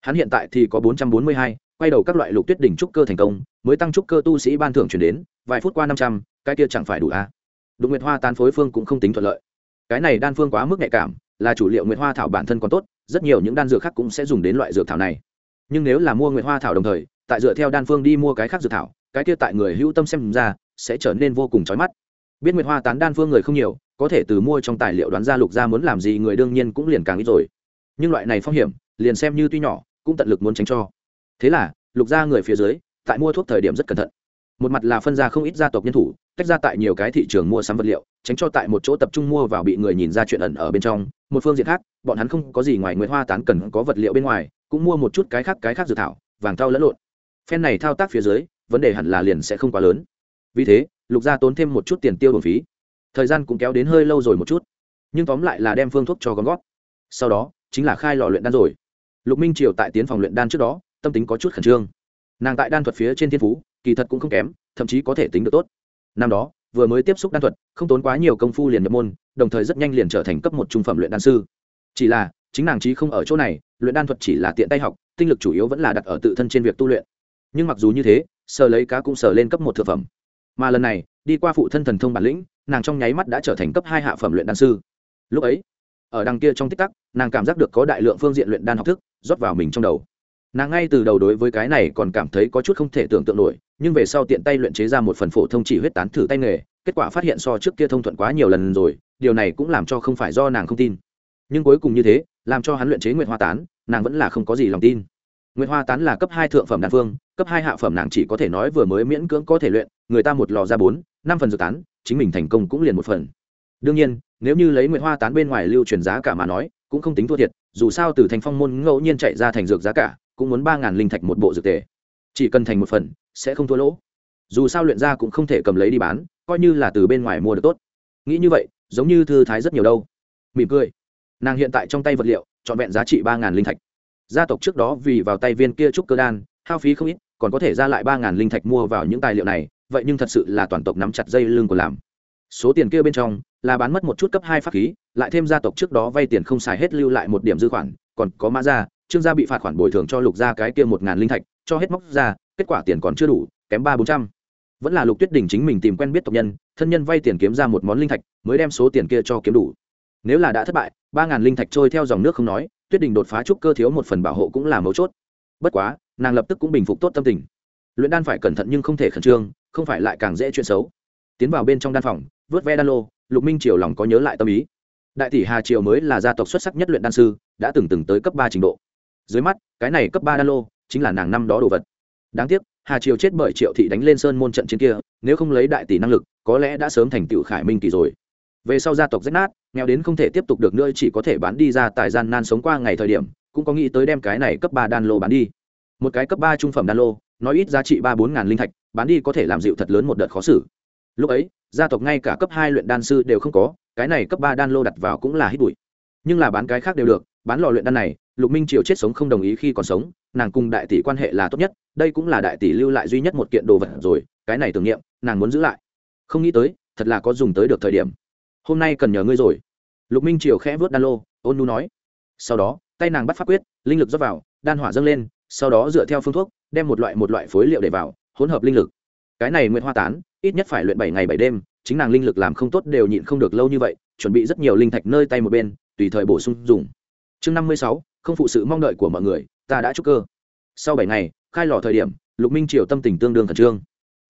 Hắn hiện tại thì có bốn trăm bốn mươi hai, quay đầu các loại lục tuyết đỉnh trúc cơ thành công, mới tăng trúc cơ tu sĩ ban thưởng chuyển đến, vài phút qua năm trăm, cái kia chẳng phải đủ a đụng nguyệt hoa tan phối phương cũng không tính thuận lợi cái này đan phương quá mức nhạy cảm là chủ liệu nguyệt hoa thảo bản thân còn tốt rất nhiều những đan dược khác cũng sẽ dùng đến loại dược thảo này nhưng nếu là mua nguyệt hoa thảo đồng thời tại dựa theo đan phương đi mua cái khác dược thảo cái kia tại người hữu tâm xem ra sẽ trở nên vô cùng chói mắt biết nguyệt hoa tán đan phương người không nhiều có thể từ mua trong tài liệu đoán ra lục gia muốn làm gì người đương nhiên cũng liền càng ít rồi nhưng loại này phong hiểm liền xem như tuy nhỏ cũng tận lực muốn tránh cho thế là lục gia người phía dưới tại mua thuốc thời điểm rất cẩn thận một mặt là phân ra không ít gia tộc nhân thủ tách ra tại nhiều cái thị trường mua sắm vật liệu, tránh cho tại một chỗ tập trung mua vào bị người nhìn ra chuyện ẩn ở bên trong. Một phương diện khác, bọn hắn không có gì ngoài nguyệt hoa tán cần có vật liệu bên ngoài, cũng mua một chút cái khác cái khác dự thảo, vàng thau lẫn lộn. Phen này thao tác phía dưới, vấn đề hẳn là liền sẽ không quá lớn. Vì thế, lục gia tốn thêm một chút tiền tiêu đồn phí. Thời gian cũng kéo đến hơi lâu rồi một chút. Nhưng tóm lại là đem phương thuốc cho gom gót sau đó, chính là khai lò luyện đan rồi. Lục minh triều tại tiến phòng luyện đan trước đó, tâm tính có chút khẩn trương. Nàng tại đan thuật phía trên thiên phú, kỳ thật cũng không kém, thậm chí có thể tính được tốt năm đó, vừa mới tiếp xúc đan thuật, không tốn quá nhiều công phu liền nhập môn, đồng thời rất nhanh liền trở thành cấp một trung phẩm luyện đan sư. Chỉ là, chính nàng trí không ở chỗ này, luyện đan thuật chỉ là tiện tay học, tinh lực chủ yếu vẫn là đặt ở tự thân trên việc tu luyện. Nhưng mặc dù như thế, sờ lấy cá cũng sờ lên cấp một thực phẩm. Mà lần này, đi qua phụ thân thần thông bản lĩnh, nàng trong nháy mắt đã trở thành cấp hai hạ phẩm luyện đan sư. Lúc ấy, ở đằng kia trong tích tắc, nàng cảm giác được có đại lượng phương diện luyện đan học thức rót vào mình trong đầu. Nàng ngay từ đầu đối với cái này còn cảm thấy có chút không thể tưởng tượng nổi nhưng về sau tiện tay luyện chế ra một phần phổ thông chỉ huyết tán thử tay nghề, kết quả phát hiện so trước kia thông thuận quá nhiều lần rồi, điều này cũng làm cho không phải do nàng không tin. Nhưng cuối cùng như thế, làm cho hắn luyện chế nguyệt hoa tán, nàng vẫn là không có gì lòng tin. Nguyệt hoa tán là cấp hai thượng phẩm đan phương, cấp hai hạ phẩm nàng chỉ có thể nói vừa mới miễn cưỡng có thể luyện, người ta một lò ra bốn, năm phần dược tán, chính mình thành công cũng liền một phần. Đương nhiên, nếu như lấy nguyệt hoa tán bên ngoài lưu truyền giá cả mà nói, cũng không tính thua thiệt, dù sao từ thành phong môn ngẫu nhiên chạy ra thành dược giá cả, cũng muốn ba ngàn linh thạch một bộ dược tề. Chỉ cần thành một phần sẽ không thua lỗ. Dù sao luyện ra cũng không thể cầm lấy đi bán, coi như là từ bên ngoài mua được tốt. Nghĩ như vậy, giống như thư thái rất nhiều đâu. Mỉm cười. Nàng hiện tại trong tay vật liệu, trọn vẹn giá trị ba ngàn linh thạch. Gia tộc trước đó vì vào tay viên kia trúc cơ đan, hao phí không ít, còn có thể ra lại ba ngàn linh thạch mua vào những tài liệu này, vậy nhưng thật sự là toàn tộc nắm chặt dây lưng của làm. Số tiền kia bên trong, là bán mất một chút cấp hai pháp khí, lại thêm gia tộc trước đó vay tiền không xài hết lưu lại một điểm dư khoản, còn có mã gia, trương gia bị phạt khoản bồi thường cho lục gia cái kia một ngàn linh thạch, cho hết móc ra kết quả tiền còn chưa đủ, kém ba bốn trăm. Vẫn là lục tuyết đình chính mình tìm quen biết tộc nhân, thân nhân vay tiền kiếm ra một món linh thạch, mới đem số tiền kia cho kiếm đủ. Nếu là đã thất bại, ba ngàn linh thạch trôi theo dòng nước không nói, tuyết đình đột phá trúc cơ thiếu một phần bảo hộ cũng là mấu chốt. Bất quá, nàng lập tức cũng bình phục tốt tâm tình. Luyện đan phải cẩn thận nhưng không thể khẩn trương, không phải lại càng dễ chuyện xấu. Tiến vào bên trong đan phòng, vớt ve đan lô, lục minh triều lòng có nhớ lại tâm ý. Đại tỷ hà triều mới là gia tộc xuất sắc nhất luyện đan sư, đã từng từng tới cấp ba trình độ. Dưới mắt, cái này cấp ba đan lô chính là nàng năm đó đồ vật đáng tiếc, hà triều chết bởi triệu thị đánh lên sơn môn trận chiến kia, nếu không lấy đại tỷ năng lực, có lẽ đã sớm thành tựu khải minh kỳ rồi. Về sau gia tộc rách nát, nghèo đến không thể tiếp tục được nữa, chỉ có thể bán đi ra tài gian nan sống qua ngày thời điểm, cũng có nghĩ tới đem cái này cấp ba đan lô bán đi. Một cái cấp ba trung phẩm đan lô, nói ít giá trị ba bốn ngàn linh thạch, bán đi có thể làm dịu thật lớn một đợt khó xử. Lúc ấy, gia tộc ngay cả cấp hai luyện đan sư đều không có, cái này cấp ba đan lô đặt vào cũng là hít bụi. Nhưng là bán cái khác đều được, bán lò luyện đan này, lục minh triều chết sống không đồng ý khi còn sống nàng cùng đại tỷ quan hệ là tốt nhất, đây cũng là đại tỷ lưu lại duy nhất một kiện đồ vật rồi, cái này tưởng niệm, nàng muốn giữ lại. Không nghĩ tới, thật là có dùng tới được thời điểm. Hôm nay cần nhờ ngươi rồi. Lục minh triều khẽ vớt đan lô, ôn nu nói. Sau đó, tay nàng bắt phát quyết, linh lực dốc vào, đan hỏa dâng lên, sau đó dựa theo phương thuốc, đem một loại một loại phối liệu để vào, hỗn hợp linh lực. Cái này nguyện hoa tán, ít nhất phải luyện bảy ngày bảy đêm, chính nàng linh lực làm không tốt đều nhịn không được lâu như vậy, chuẩn bị rất nhiều linh thạch nơi tay một bên, tùy thời bổ sung dùng. Chương năm mươi sáu, không phụ sự mong đợi của mọi người ta đã chúc cơ. Sau bảy ngày, khai lò thời điểm, lục minh triều tâm tình tương đương khẩn trương.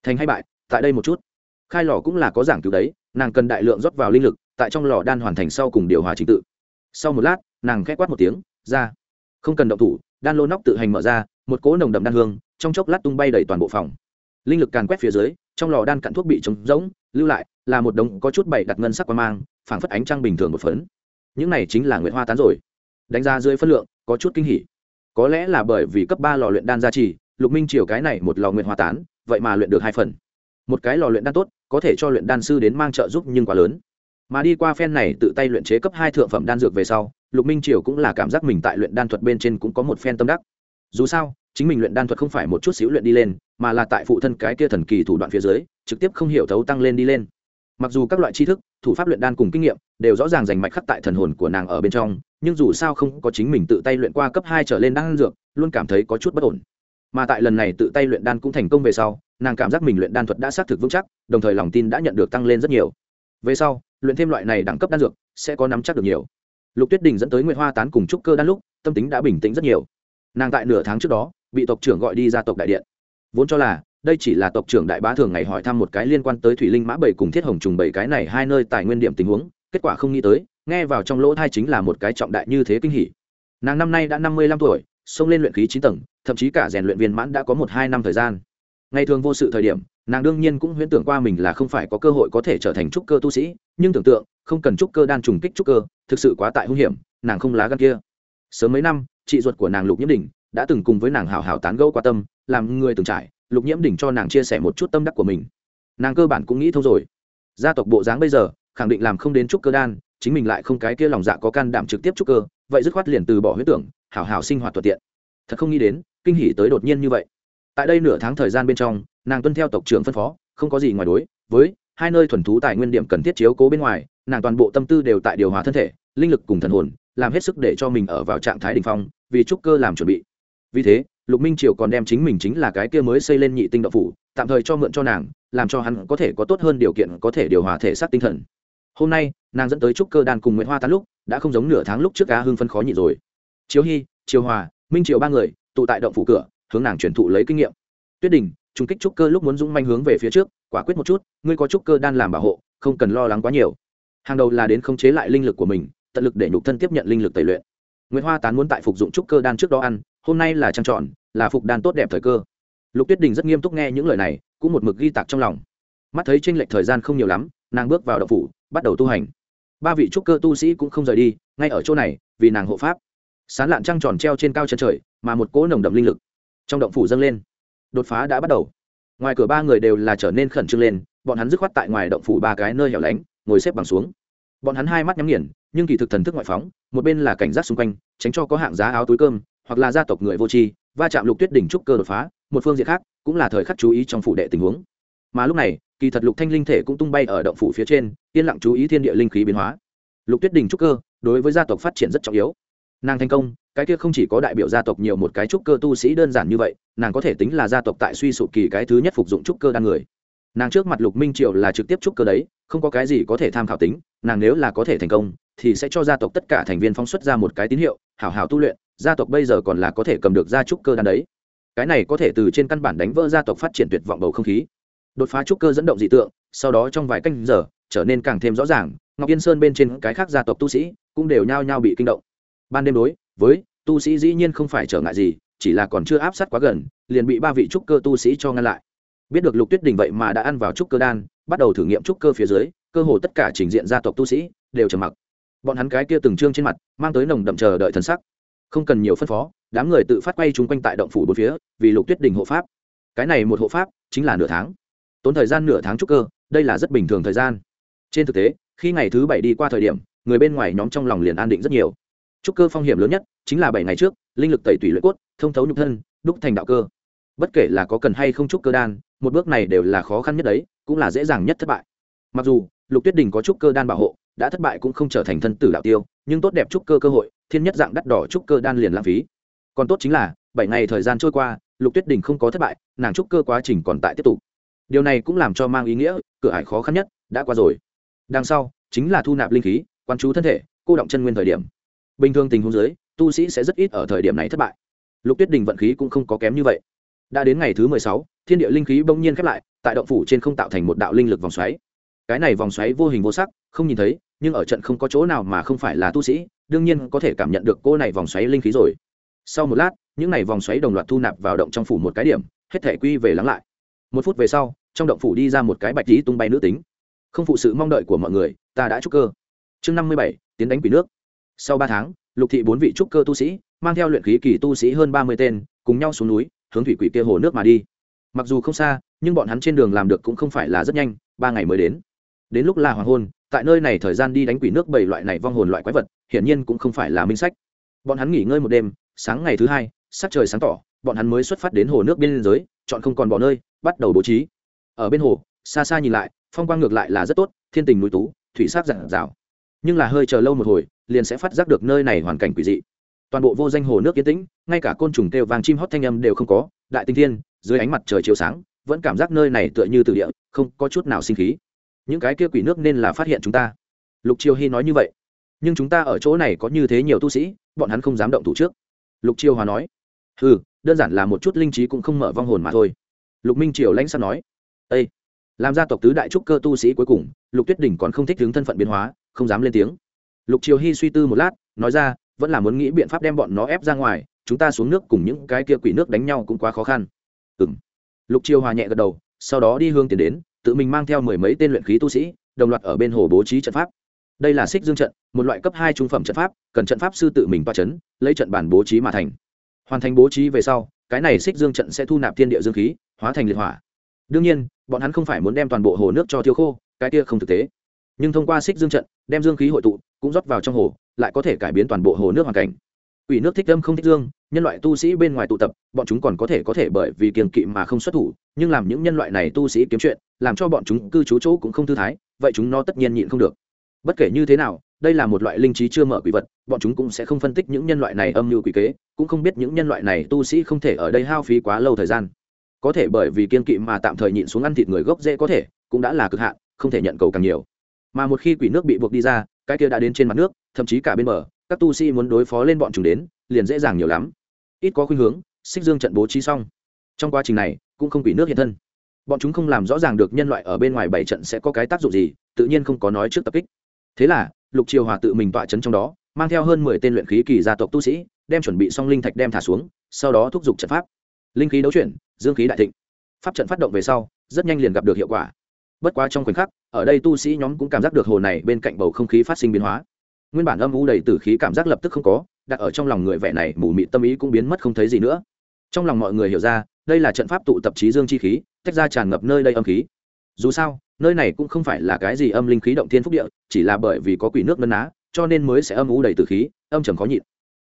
Thành hay bại, tại đây một chút. Khai lò cũng là có giảng cứu đấy, nàng cần đại lượng rót vào linh lực, tại trong lò đan hoàn thành sau cùng điều hòa trình tự. Sau một lát, nàng k h quát một tiếng, ra. Không cần động thủ, đan lô nóc tự hành mở ra, một cỗ nồng đậm đan hương, trong chốc lát tung bay đầy toàn bộ phòng. Linh lực càn quét phía dưới, trong lò đan cặn thuốc bị trống rỗng, lưu lại là một đống có chút bảy đặt ngân sắc qua mang, phảng phất ánh trăng bình thường một phấn. Những này chính là nguyệt hoa tán rồi. Đánh ra dưới phân lượng, có chút kinh hỉ có lẽ là bởi vì cấp ba lò luyện đan gia trì, lục minh triều cái này một lò nguyện hòa tán, vậy mà luyện được hai phần. Một cái lò luyện đan tốt, có thể cho luyện đan sư đến mang trợ giúp nhưng quá lớn. Mà đi qua phen này tự tay luyện chế cấp hai thượng phẩm đan dược về sau, lục minh triều cũng là cảm giác mình tại luyện đan thuật bên trên cũng có một phen tâm đắc. Dù sao, chính mình luyện đan thuật không phải một chút xíu luyện đi lên, mà là tại phụ thân cái kia thần kỳ thủ đoạn phía dưới, trực tiếp không hiểu thấu tăng lên đi lên. Mặc dù các loại tri thức, thủ pháp luyện đan cùng kinh nghiệm, đều rõ ràng dành mạch khắc tại thần hồn của nàng ở bên trong nhưng dù sao không có chính mình tự tay luyện qua cấp hai trở lên đan dược, luôn cảm thấy có chút bất ổn. Mà tại lần này tự tay luyện đan cũng thành công về sau, nàng cảm giác mình luyện đan thuật đã xác thực vững chắc, đồng thời lòng tin đã nhận được tăng lên rất nhiều. Về sau, luyện thêm loại này đẳng cấp đan dược, sẽ có nắm chắc được nhiều. Lục tuyết đình dẫn tới nguyệt hoa tán cùng trúc cơ đan lúc, tâm tính đã bình tĩnh rất nhiều. Nàng tại nửa tháng trước đó, bị tộc trưởng gọi đi ra tộc đại điện. Vốn cho là, đây chỉ là tộc trưởng đại bá thường ngày hỏi thăm một cái liên quan tới thủy linh mã bảy cùng thiết hồng trùng bảy cái này hai nơi tài nguyên điểm tình huống kết quả không nghĩ tới, nghe vào trong lỗ thai chính là một cái trọng đại như thế kinh hỉ. Nàng năm nay đã năm mươi lăm tuổi xông lên luyện khí chín tầng, thậm chí cả rèn luyện viên mãn đã có một hai năm thời gian. Ngày thường vô sự thời điểm, nàng đương nhiên cũng huyễn tưởng qua mình là không phải có cơ hội có thể trở thành trúc cơ tu sĩ, nhưng tưởng tượng, không cần trúc cơ đan trùng kích trúc cơ, thực sự quá tại hung hiểm, nàng không lá gan kia. Sớm mấy năm, chị ruột của nàng lục nhiễm đình đã từng cùng với nàng hào hào tán gẫu qua tâm, làm người từng trải, lục nhiễm đình cho nàng chia sẻ một chút tâm đắc của mình. Nàng cơ bản cũng nghĩ thâu rồi. Gia tộc bộ dáng bây giờ khẳng định làm không đến trúc cơ đan, chính mình lại không cái kia lòng dạ có can đảm trực tiếp trúc cơ, vậy dứt khoát liền từ bỏ huyết tưởng, hảo hảo sinh hoạt thuận tiện. Thật không nghĩ đến, kinh hỉ tới đột nhiên như vậy. Tại đây nửa tháng thời gian bên trong, nàng tuân theo tộc trưởng phân phó, không có gì ngoài đối, với hai nơi thuần thú tài nguyên điểm cần thiết chiếu cố bên ngoài, nàng toàn bộ tâm tư đều tại điều hòa thân thể, linh lực cùng thần hồn, làm hết sức để cho mình ở vào trạng thái đ ỉ n h phong, vì trúc cơ làm chuẩn bị. Vì thế, lục minh triều còn đem chính mình chính là cái kia mới xây lên nhị tinh đậu phủ, tạm thời cho mượn cho nàng, làm cho hắn có thể có tốt hơn điều kiện có thể điều hòa thể xác tinh thần hôm nay, nàng dẫn tới trúc cơ đàn cùng nguyễn hoa tán lúc, đã không giống nửa tháng lúc trước cá hưng phân khó nhị rồi. Chiếu hy chiều hòa, minh triều ba người, tụ tại động phủ cửa, hướng nàng truyền thụ lấy kinh nghiệm. Tuyết đình trung kích trúc cơ lúc muốn dũng manh hướng về phía trước, quả quyết một chút, ngươi có trúc cơ đan làm bảo hộ, không cần lo lắng quá nhiều. Hàng đầu là đến khống chế lại linh lực của mình, tận lực để nhục thân tiếp nhận linh lực tẩy luyện. Nguyễn hoa tán muốn tại phục dụng trúc cơ đan trước đó ăn, hôm nay là trăng tròn, là phục đan tốt đẹp thời cơ. Lục tuyết đình rất nghiêm túc nghe những lời này, cũng một mực ghi tạc trong lòng. Mắt thấy tranh lệch thời gian không nhiều lắm, nàng bước vào đậu phủ bắt đầu tu hành. Ba vị trúc cơ tu sĩ cũng không rời đi, ngay ở chỗ này, vì nàng hộ pháp. Sán lạn trăng tròn treo trên cao chân trời, mà một cỗ nồng đậm linh lực trong động phủ dâng lên. Đột phá đã bắt đầu. Ngoài cửa ba người đều là trở nên khẩn trương lên, bọn hắn dứt khoát tại ngoài động phủ ba cái nơi hẻo lánh, ngồi xếp bằng xuống. Bọn hắn hai mắt nhắm nghiền, nhưng kỳ thực thần thức ngoại phóng, một bên là cảnh giác xung quanh, tránh cho có hạng giá áo túi cơm, hoặc là gia tộc người vô tri, va chạm lục tuyết đỉnh trúc cơ đột phá, một phương diện khác, cũng là thời khắc chú ý trong phủ đệ tình huống mà lúc này, kỳ thật lục thanh linh thể cũng tung bay ở động phủ phía trên, yên lặng chú ý thiên địa linh khí biến hóa. Lục tuyết đình trúc cơ, đối với gia tộc phát triển rất trọng yếu. Nàng thành công, cái kia không chỉ có đại biểu gia tộc nhiều một cái trúc cơ tu sĩ đơn giản như vậy, nàng có thể tính là gia tộc tại suy sụp kỳ cái thứ nhất phục dụng trúc cơ đan người. Nàng trước mặt lục minh triệu là trực tiếp trúc cơ đấy, không có cái gì có thể tham khảo tính, nàng nếu là có thể thành công, thì sẽ cho gia tộc tất cả thành viên phóng xuất ra một cái tín hiệu, hảo hảo tu luyện, gia tộc bây giờ còn là có thể cầm được gia trúc cơ đan đấy. Cái này có thể từ trên căn bản đánh vỡ gia tộc phát triển tuyệt vọng bầu không khí đột phá trúc cơ dẫn động dị tượng, sau đó trong vài canh giờ, trở nên càng thêm rõ ràng, ngọc yên sơn bên trên cái khác gia tộc tu sĩ cũng đều nhao nhao bị kinh động. Ban đêm đối với tu sĩ dĩ nhiên không phải trở ngại gì, chỉ là còn chưa áp sát quá gần, liền bị ba vị trúc cơ tu sĩ cho ngăn lại. Biết được lục tuyết đình vậy mà đã ăn vào trúc cơ đan, bắt đầu thử nghiệm trúc cơ phía dưới, cơ hồ tất cả trình diện gia tộc tu sĩ đều trầm mặc. Bọn hắn cái kia từng trương trên mặt, mang tới nồng đậm chờ đợi thần sắc. Không cần nhiều phân phó, đám người tự phát quay chung quanh tại động phủ bốn phía, vì lục tuyết đình hộ pháp. Cái này một hộ pháp chính là nửa tháng tốn thời gian nửa tháng trúc cơ, đây là rất bình thường thời gian. Trên thực tế, khi ngày thứ bảy đi qua thời điểm, người bên ngoài nhóm trong lòng liền an định rất nhiều. Trúc cơ phong hiểm lớn nhất chính là bảy ngày trước, linh lực tẩy tủy luyện cốt, thông thấu nhục thân, đúc thành đạo cơ. Bất kể là có cần hay không trúc cơ đan, một bước này đều là khó khăn nhất đấy, cũng là dễ dàng nhất thất bại. Mặc dù, lục tuyết đình có trúc cơ đan bảo hộ, đã thất bại cũng không trở thành thân tử đạo tiêu, nhưng tốt đẹp trúc cơ cơ hội, thiên nhất dạng đắt đỏ trúc cơ đan liền lãng phí. Còn tốt chính là, bảy ngày thời gian trôi qua, lục tuyết đình không có thất bại, nàng trúc cơ quá trình còn tại tiếp tục điều này cũng làm cho mang ý nghĩa, cửa ải khó khăn nhất, đã qua rồi. Đằng sau, chính là thu nạp linh khí quan chú thân thể, cô động chân nguyên thời điểm. Bình thường tình huống dưới, tu sĩ sẽ rất ít ở thời điểm này thất bại. Lục tuyết đình vận khí cũng không có kém như vậy. Đã đến ngày thứ mười sáu, thiên địa linh khí bỗng nhiên khép lại, tại động phủ trên không tạo thành một đạo linh lực vòng xoáy. Cái này vòng xoáy vô hình vô sắc, không nhìn thấy, nhưng ở trận không có chỗ nào mà không phải là tu sĩ, đương nhiên có thể cảm nhận được cô này vòng xoáy linh khí rồi. Sau một lát, những này vòng xoáy đồng loạt thu nạp vào động trong phủ một cái điểm, hết thể quy về lắng lại. Một phút về sau trong động phủ đi ra một cái bạch tí tung bay nữ tính. Không phụ sự mong đợi của mọi người, ta đã trúc cơ. Chương năm mươi bảy, tiến đánh quỷ nước. Sau ba tháng, lục thị bốn vị trúc cơ tu sĩ, mang theo luyện khí kỳ tu sĩ hơn ba mươi tên, cùng nhau xuống núi, hướng thủy quỷ kia hồ nước mà đi. Mặc dù không xa, nhưng bọn hắn trên đường làm được cũng không phải là rất nhanh, ba ngày mới đến. Đến lúc là hoàng hôn, tại nơi này thời gian đi đánh quỷ nước bảy loại này vong hồn loại quái vật, hiển nhiên cũng không phải là minh sách. Bọn hắn nghỉ ngơi một đêm, sáng ngày thứ hai, sắc trời sáng tỏ, bọn hắn mới xuất phát đến hồ nước biên giới, chọn không còn bỏ nơi, bắt đầu bố trí ở bên hồ, xa xa nhìn lại, phong quang ngược lại là rất tốt, thiên tình núi tú, thủy sắc dạng dào nhưng là hơi chờ lâu một hồi, liền sẽ phát giác được nơi này hoàn cảnh quỷ dị. Toàn bộ vô danh hồ nước yên tĩnh, ngay cả côn trùng kêu vàng chim hót thanh âm đều không có, đại tinh thiên, dưới ánh mặt trời chiều sáng, vẫn cảm giác nơi này tựa như từ địa, không có chút nào sinh khí. Những cái kia quỷ nước nên là phát hiện chúng ta. Lục triều hy nói như vậy. Nhưng chúng ta ở chỗ này có như thế nhiều tu sĩ, bọn hắn không dám động thủ trước. Lục triều hòa nói. Ừ đơn giản là một chút linh trí cũng không mở vong hồn mà thôi. Lục minh triều lãnh sắp nói. Ê! làm gia tộc tứ đại trúc cơ tu sĩ cuối cùng, lục tuyết đỉnh còn không thích hướng thân phận biến hóa, không dám lên tiếng. Lục triều hy suy tư một lát, nói ra, vẫn là muốn nghĩ biện pháp đem bọn nó ép ra ngoài, chúng ta xuống nước cùng những cái kia quỷ nước đánh nhau cũng quá khó khăn. Ừ lục triều hòa nhẹ gật đầu, sau đó đi hương tiền đến, tự mình mang theo mười mấy tên luyện khí tu sĩ, đồng loạt ở bên hồ bố trí trận pháp. Đây là xích dương trận, một loại cấp hai trung phẩm trận pháp, cần trận pháp sư tự mình toa chấn, lấy trận bản bố trí mà thành. Hoàn thành bố trí về sau, cái này xích dương trận sẽ thu nạp thiên địa dương khí, hóa thành liệt hỏa. Đương nhiên bọn hắn không phải muốn đem toàn bộ hồ nước cho thiêu khô cái kia không thực tế nhưng thông qua xích dương trận đem dương khí hội tụ cũng rót vào trong hồ lại có thể cải biến toàn bộ hồ nước hoàn cảnh Quỷ nước thích âm không thích dương, nhân loại tu sĩ bên ngoài tụ tập, bọn chúng còn có thể có thể bởi vì kiêng kỵ mà không xuất thủ, nhưng làm những nhân loại này tu sĩ kiếm chuyện, làm cho bọn chúng cư trú chỗ cũng không thư thái, vậy chúng nó tất nhiên nhịn không được. Bất kể như thế nào, đây là một loại linh trí chưa mở quỷ vật, bọn chúng cũng sẽ không phân tích những nhân loại này âm mưu quỷ kế, cũng không biết những nhân loại này tu sĩ không thể ở đây hao phí quá lâu thời gian. Có thể bởi vì kiên kỵ mà tạm thời nhịn xuống ăn thịt người gốc dễ có thể, cũng đã là cực hạn, không thể nhận cầu càng nhiều. Mà một khi quỷ nước bị buộc đi ra, cái kia đã đến trên mặt nước, thậm chí cả bên bờ, các tu sĩ muốn đối phó lên bọn chúng đến liền dễ dàng nhiều lắm. Ít có khuynh hướng xích dương trận bố trí xong. Trong quá trình này cũng không quỷ nước hiện thân. Bọn chúng không làm rõ ràng được nhân loại ở bên ngoài bảy trận sẽ có cái tác dụng gì tự nhiên không có nói trước tập kích. Thế là lục triều hòa tự mình tọa chấn trong đó mang theo hơn mười tên luyện khí kỳ gia tộc tu sĩ đem chuẩn bị xong linh thạch đem thả xuống sau đó thúc giục trận pháp linh khí đấu chuyển, dương khí đại thịnh. Pháp trận phát động về sau, rất nhanh liền gặp được hiệu quả. Bất quá trong khoảnh khắc, ở đây tu sĩ nhóm cũng cảm giác được hồ này bên cạnh bầu không khí phát sinh biến hóa. Nguyên bản âm u đầy từ khí cảm giác lập tức không có, đặt ở trong lòng người vẻ này mù mị tâm ý cũng biến mất không thấy gì nữa. Trong lòng mọi người hiểu ra, đây là trận pháp tụ tập trí dương chi khí, tách ra tràn ngập nơi đây âm khí. Dù sao, nơi này cũng không phải là cái gì âm linh khí động thiên phúc địa, chỉ là bởi vì có quỷ nước nân á cho nên mới sẽ âm u đầy từ khí, âm trầm khó nhịn.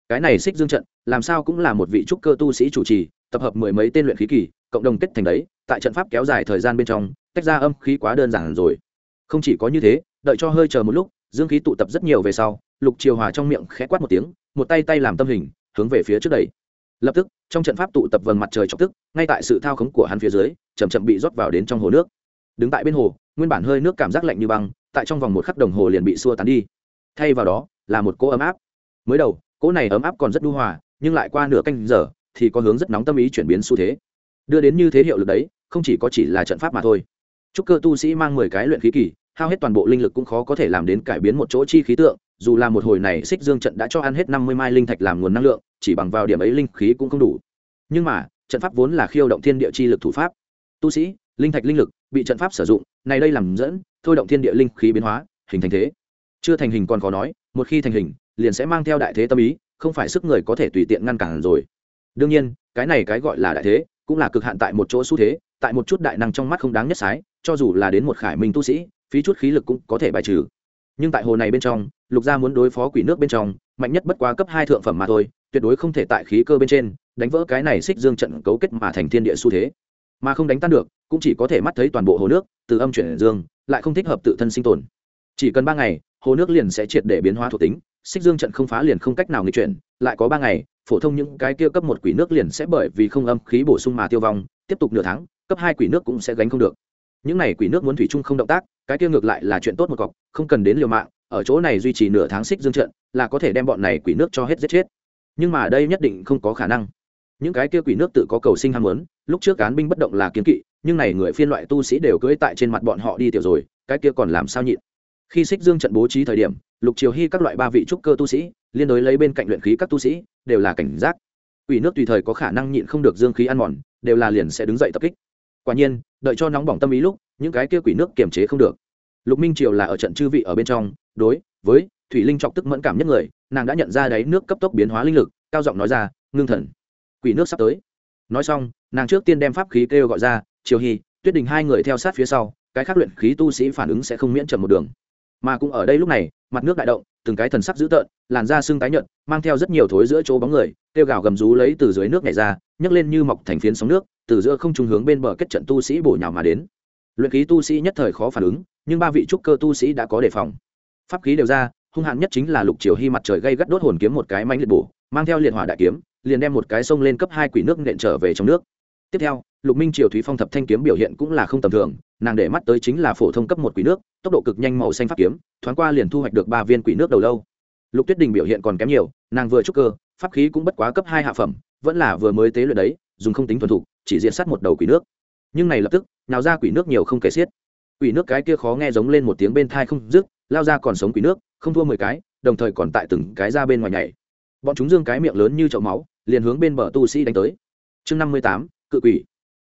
Cái này xích dương trận, làm sao cũng là một vị trúc cơ tu sĩ chủ trì tập hợp mười mấy tên luyện khí kỳ, cộng đồng kết thành đấy, tại trận pháp kéo dài thời gian bên trong, tách ra âm khí quá đơn giản rồi. Không chỉ có như thế, đợi cho hơi chờ một lúc, dương khí tụ tập rất nhiều về sau, lục triều hòa trong miệng khẽ quát một tiếng, một tay tay làm tâm hình, hướng về phía trước đầy lập tức, trong trận pháp tụ tập vầng mặt trời chọc tức, ngay tại sự thao khống của hắn phía dưới chầm chậm bị rót vào đến trong hồ nước. Đứng tại bên hồ, nguyên bản hơi nước cảm giác lạnh như băng, tại trong vòng một khắc đồng hồ liền bị xua tán đi. Thay vào đó, là một cỗ ấm áp. Mới đầu, cỗ này ấm áp còn rất đu hòa, nhưng lại qua nửa canh giờ thì có hướng rất nóng tâm ý chuyển biến xu thế. Đưa đến như thế hiệu lực đấy, không chỉ có chỉ là trận pháp mà thôi. Chúc cơ tu sĩ mang mười cái luyện khí kỳ, hao hết toàn bộ linh lực cũng khó có thể làm đến cải biến một chỗ chi khí tượng, dù là một hồi này xích dương trận đã cho ăn hết năm mươi mai linh thạch làm nguồn năng lượng, chỉ bằng vào điểm ấy linh khí cũng không đủ. Nhưng mà, trận pháp vốn là khiêu động thiên địa chi lực thủ pháp. Tu sĩ, linh thạch linh lực bị trận pháp sử dụng, này đây làm dẫn, thôi động thiên địa linh khí biến hóa, hình thành thế. Chưa thành hình còn khó nói, một khi thành hình, liền sẽ mang theo đại thế tâm ý, không phải sức người có thể tùy tiện ngăn cản rồi đương nhiên, cái này cái gọi là đại thế, cũng là cực hạn tại một chỗ xu thế, tại một chút đại năng trong mắt không đáng nhất sái, cho dù là đến một khải minh tu sĩ, phí chút khí lực cũng có thể bài trừ. Nhưng tại hồ này bên trong, lục gia muốn đối phó quỷ nước bên trong, mạnh nhất bất quá cấp hai thượng phẩm mà thôi, tuyệt đối không thể tại khí cơ bên trên, đánh vỡ cái này xích dương trận cấu kết mà thành thiên địa xu thế. Mà không đánh tan được, cũng chỉ có thể mắt thấy toàn bộ hồ nước, từ âm chuyển dương, lại không thích hợp tự thân sinh tồn. Chỉ cần ba ngày, hồ nước liền sẽ triệt để biến hóa thuộc tính, xích dương trận không phá liền không cách nào nghịch chuyển, lại có ba ngày phổ thông những cái kia cấp một quỷ nước liền sẽ bởi vì không âm khí bổ sung mà tiêu vong, tiếp tục nửa tháng, cấp hai quỷ nước cũng sẽ gánh không được. Những này quỷ nước muốn thủy chung không động tác, cái kia ngược lại là chuyện tốt một cọc, không cần đến liều mạng, ở chỗ này duy trì nửa tháng xích dương trận, là có thể đem bọn này quỷ nước cho hết giết chết. Nhưng mà đây nhất định không có khả năng. Những cái kia quỷ nước tự có cầu sinh ham muốn, lúc trước cán binh bất động là kiến kỵ, nhưng này người phiên loại tu sĩ đều cưỡi tại trên mặt bọn họ đi tiểu rồi, cái kia còn làm sao nhịn? Khi xích dương trận bố trí thời điểm, lục triều hy các loại ba vị trúc cơ tu sĩ, liên đối lấy bên cạnh luyện khí các tu sĩ đều là cảnh giác. Quỷ nước tùy thời có khả năng nhịn không được dương khí ăn mòn, đều là liền sẽ đứng dậy tập kích. Quả nhiên, đợi cho nóng bỏng tâm ý lúc, những cái kia quỷ nước kiềm chế không được. Lục minh triều là ở trận chư vị ở bên trong, đối với thủy linh trọng tức mẫn cảm nhất người, nàng đã nhận ra đáy nước cấp tốc biến hóa linh lực, cao giọng nói ra, ngưng thần. Quỷ nước sắp tới. Nói xong, nàng trước tiên đem pháp khí kêu gọi ra, triều hy tuyết đình hai người theo sát phía sau, cái khác luyện khí tu sĩ phản ứng sẽ không miễn chậm một đường. Mà cũng ở đây lúc này mặt nước đại động, từng cái thần sắc dữ tợn, làn da xương tái nhợt, mang theo rất nhiều thối giữa chỗ bóng người, kêu gào gầm rú lấy từ dưới nước nhảy ra, nhấc lên như mọc thành phiến sóng nước, từ giữa không trung hướng bên bờ kết trận tu sĩ bổ nhào mà đến. Luyện khí tu sĩ nhất thời khó phản ứng, nhưng ba vị trúc cơ tu sĩ đã có đề phòng. Pháp khí đều ra, hung hạn nhất chính là lục triều hy mặt trời gây gắt đốt hồn kiếm một cái mánh liệt bổ, mang theo liệt hỏa đại kiếm, liền đem một cái sông lên cấp hai quỷ nước nện trở về trong nước. Tiếp theo, lục minh triều thúy phong thập thanh kiếm biểu hiện cũng là không tầm thường nàng để mắt tới chính là phổ thông cấp một quỷ nước, tốc độ cực nhanh màu xanh pháp kiếm, thoáng qua liền thu hoạch được ba viên quỷ nước đầu lâu. Lục tuyết đình biểu hiện còn kém nhiều, nàng vừa trúc cơ, pháp khí cũng bất quá cấp hai hạ phẩm, vẫn là vừa mới tế luyện đấy, dùng không tính thuần thục, chỉ diện sát một đầu quỷ nước. Nhưng này lập tức, nào ra quỷ nước nhiều không kể xiết. Quỷ nước cái kia khó nghe giống lên một tiếng bên thai không dứt, lao ra còn sống quỷ nước, không thua mười cái, đồng thời còn tại từng cái ra bên ngoài nhảy. Bọn chúng dương cái miệng lớn như chậu máu, liền hướng bên bờ tu sĩ đánh tới. Chương năm mươi tám, cự quỷ.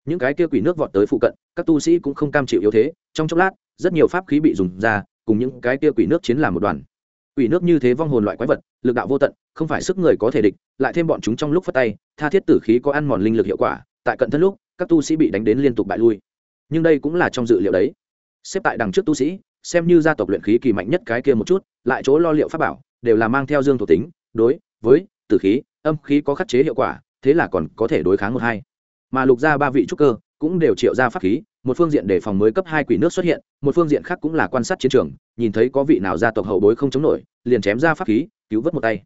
Những cái kia quỷ nước vọt tới phụ cận các tu sĩ cũng không cam chịu yếu thế, trong chốc lát, rất nhiều pháp khí bị dùng ra, cùng những cái kia quỷ nước chiến làm một đoàn. Quỷ nước như thế vong hồn loại quái vật, lực đạo vô tận, không phải sức người có thể địch, lại thêm bọn chúng trong lúc phát tay, tha thiết tử khí có ăn mòn linh lực hiệu quả, tại cận thân lúc, các tu sĩ bị đánh đến liên tục bại lui. Nhưng đây cũng là trong dự liệu đấy. Xếp tại đằng trước tu sĩ, xem như gia tộc luyện khí kỳ mạnh nhất cái kia một chút, lại chỗ lo liệu pháp bảo, đều là mang theo dương thuộc tính, đối, với, tử khí, âm khí có khắc chế hiệu quả, thế là còn có thể đối kháng một hai. Mà lục ra ba vị trúc cơ cũng đều triệu ra pháp khí, một phương diện để phòng mới cấp hai quỷ nước xuất hiện, một phương diện khác cũng là quan sát chiến trường, nhìn thấy có vị nào gia tộc hậu bối không chống nổi, liền chém ra pháp khí, cứu vớt một tay.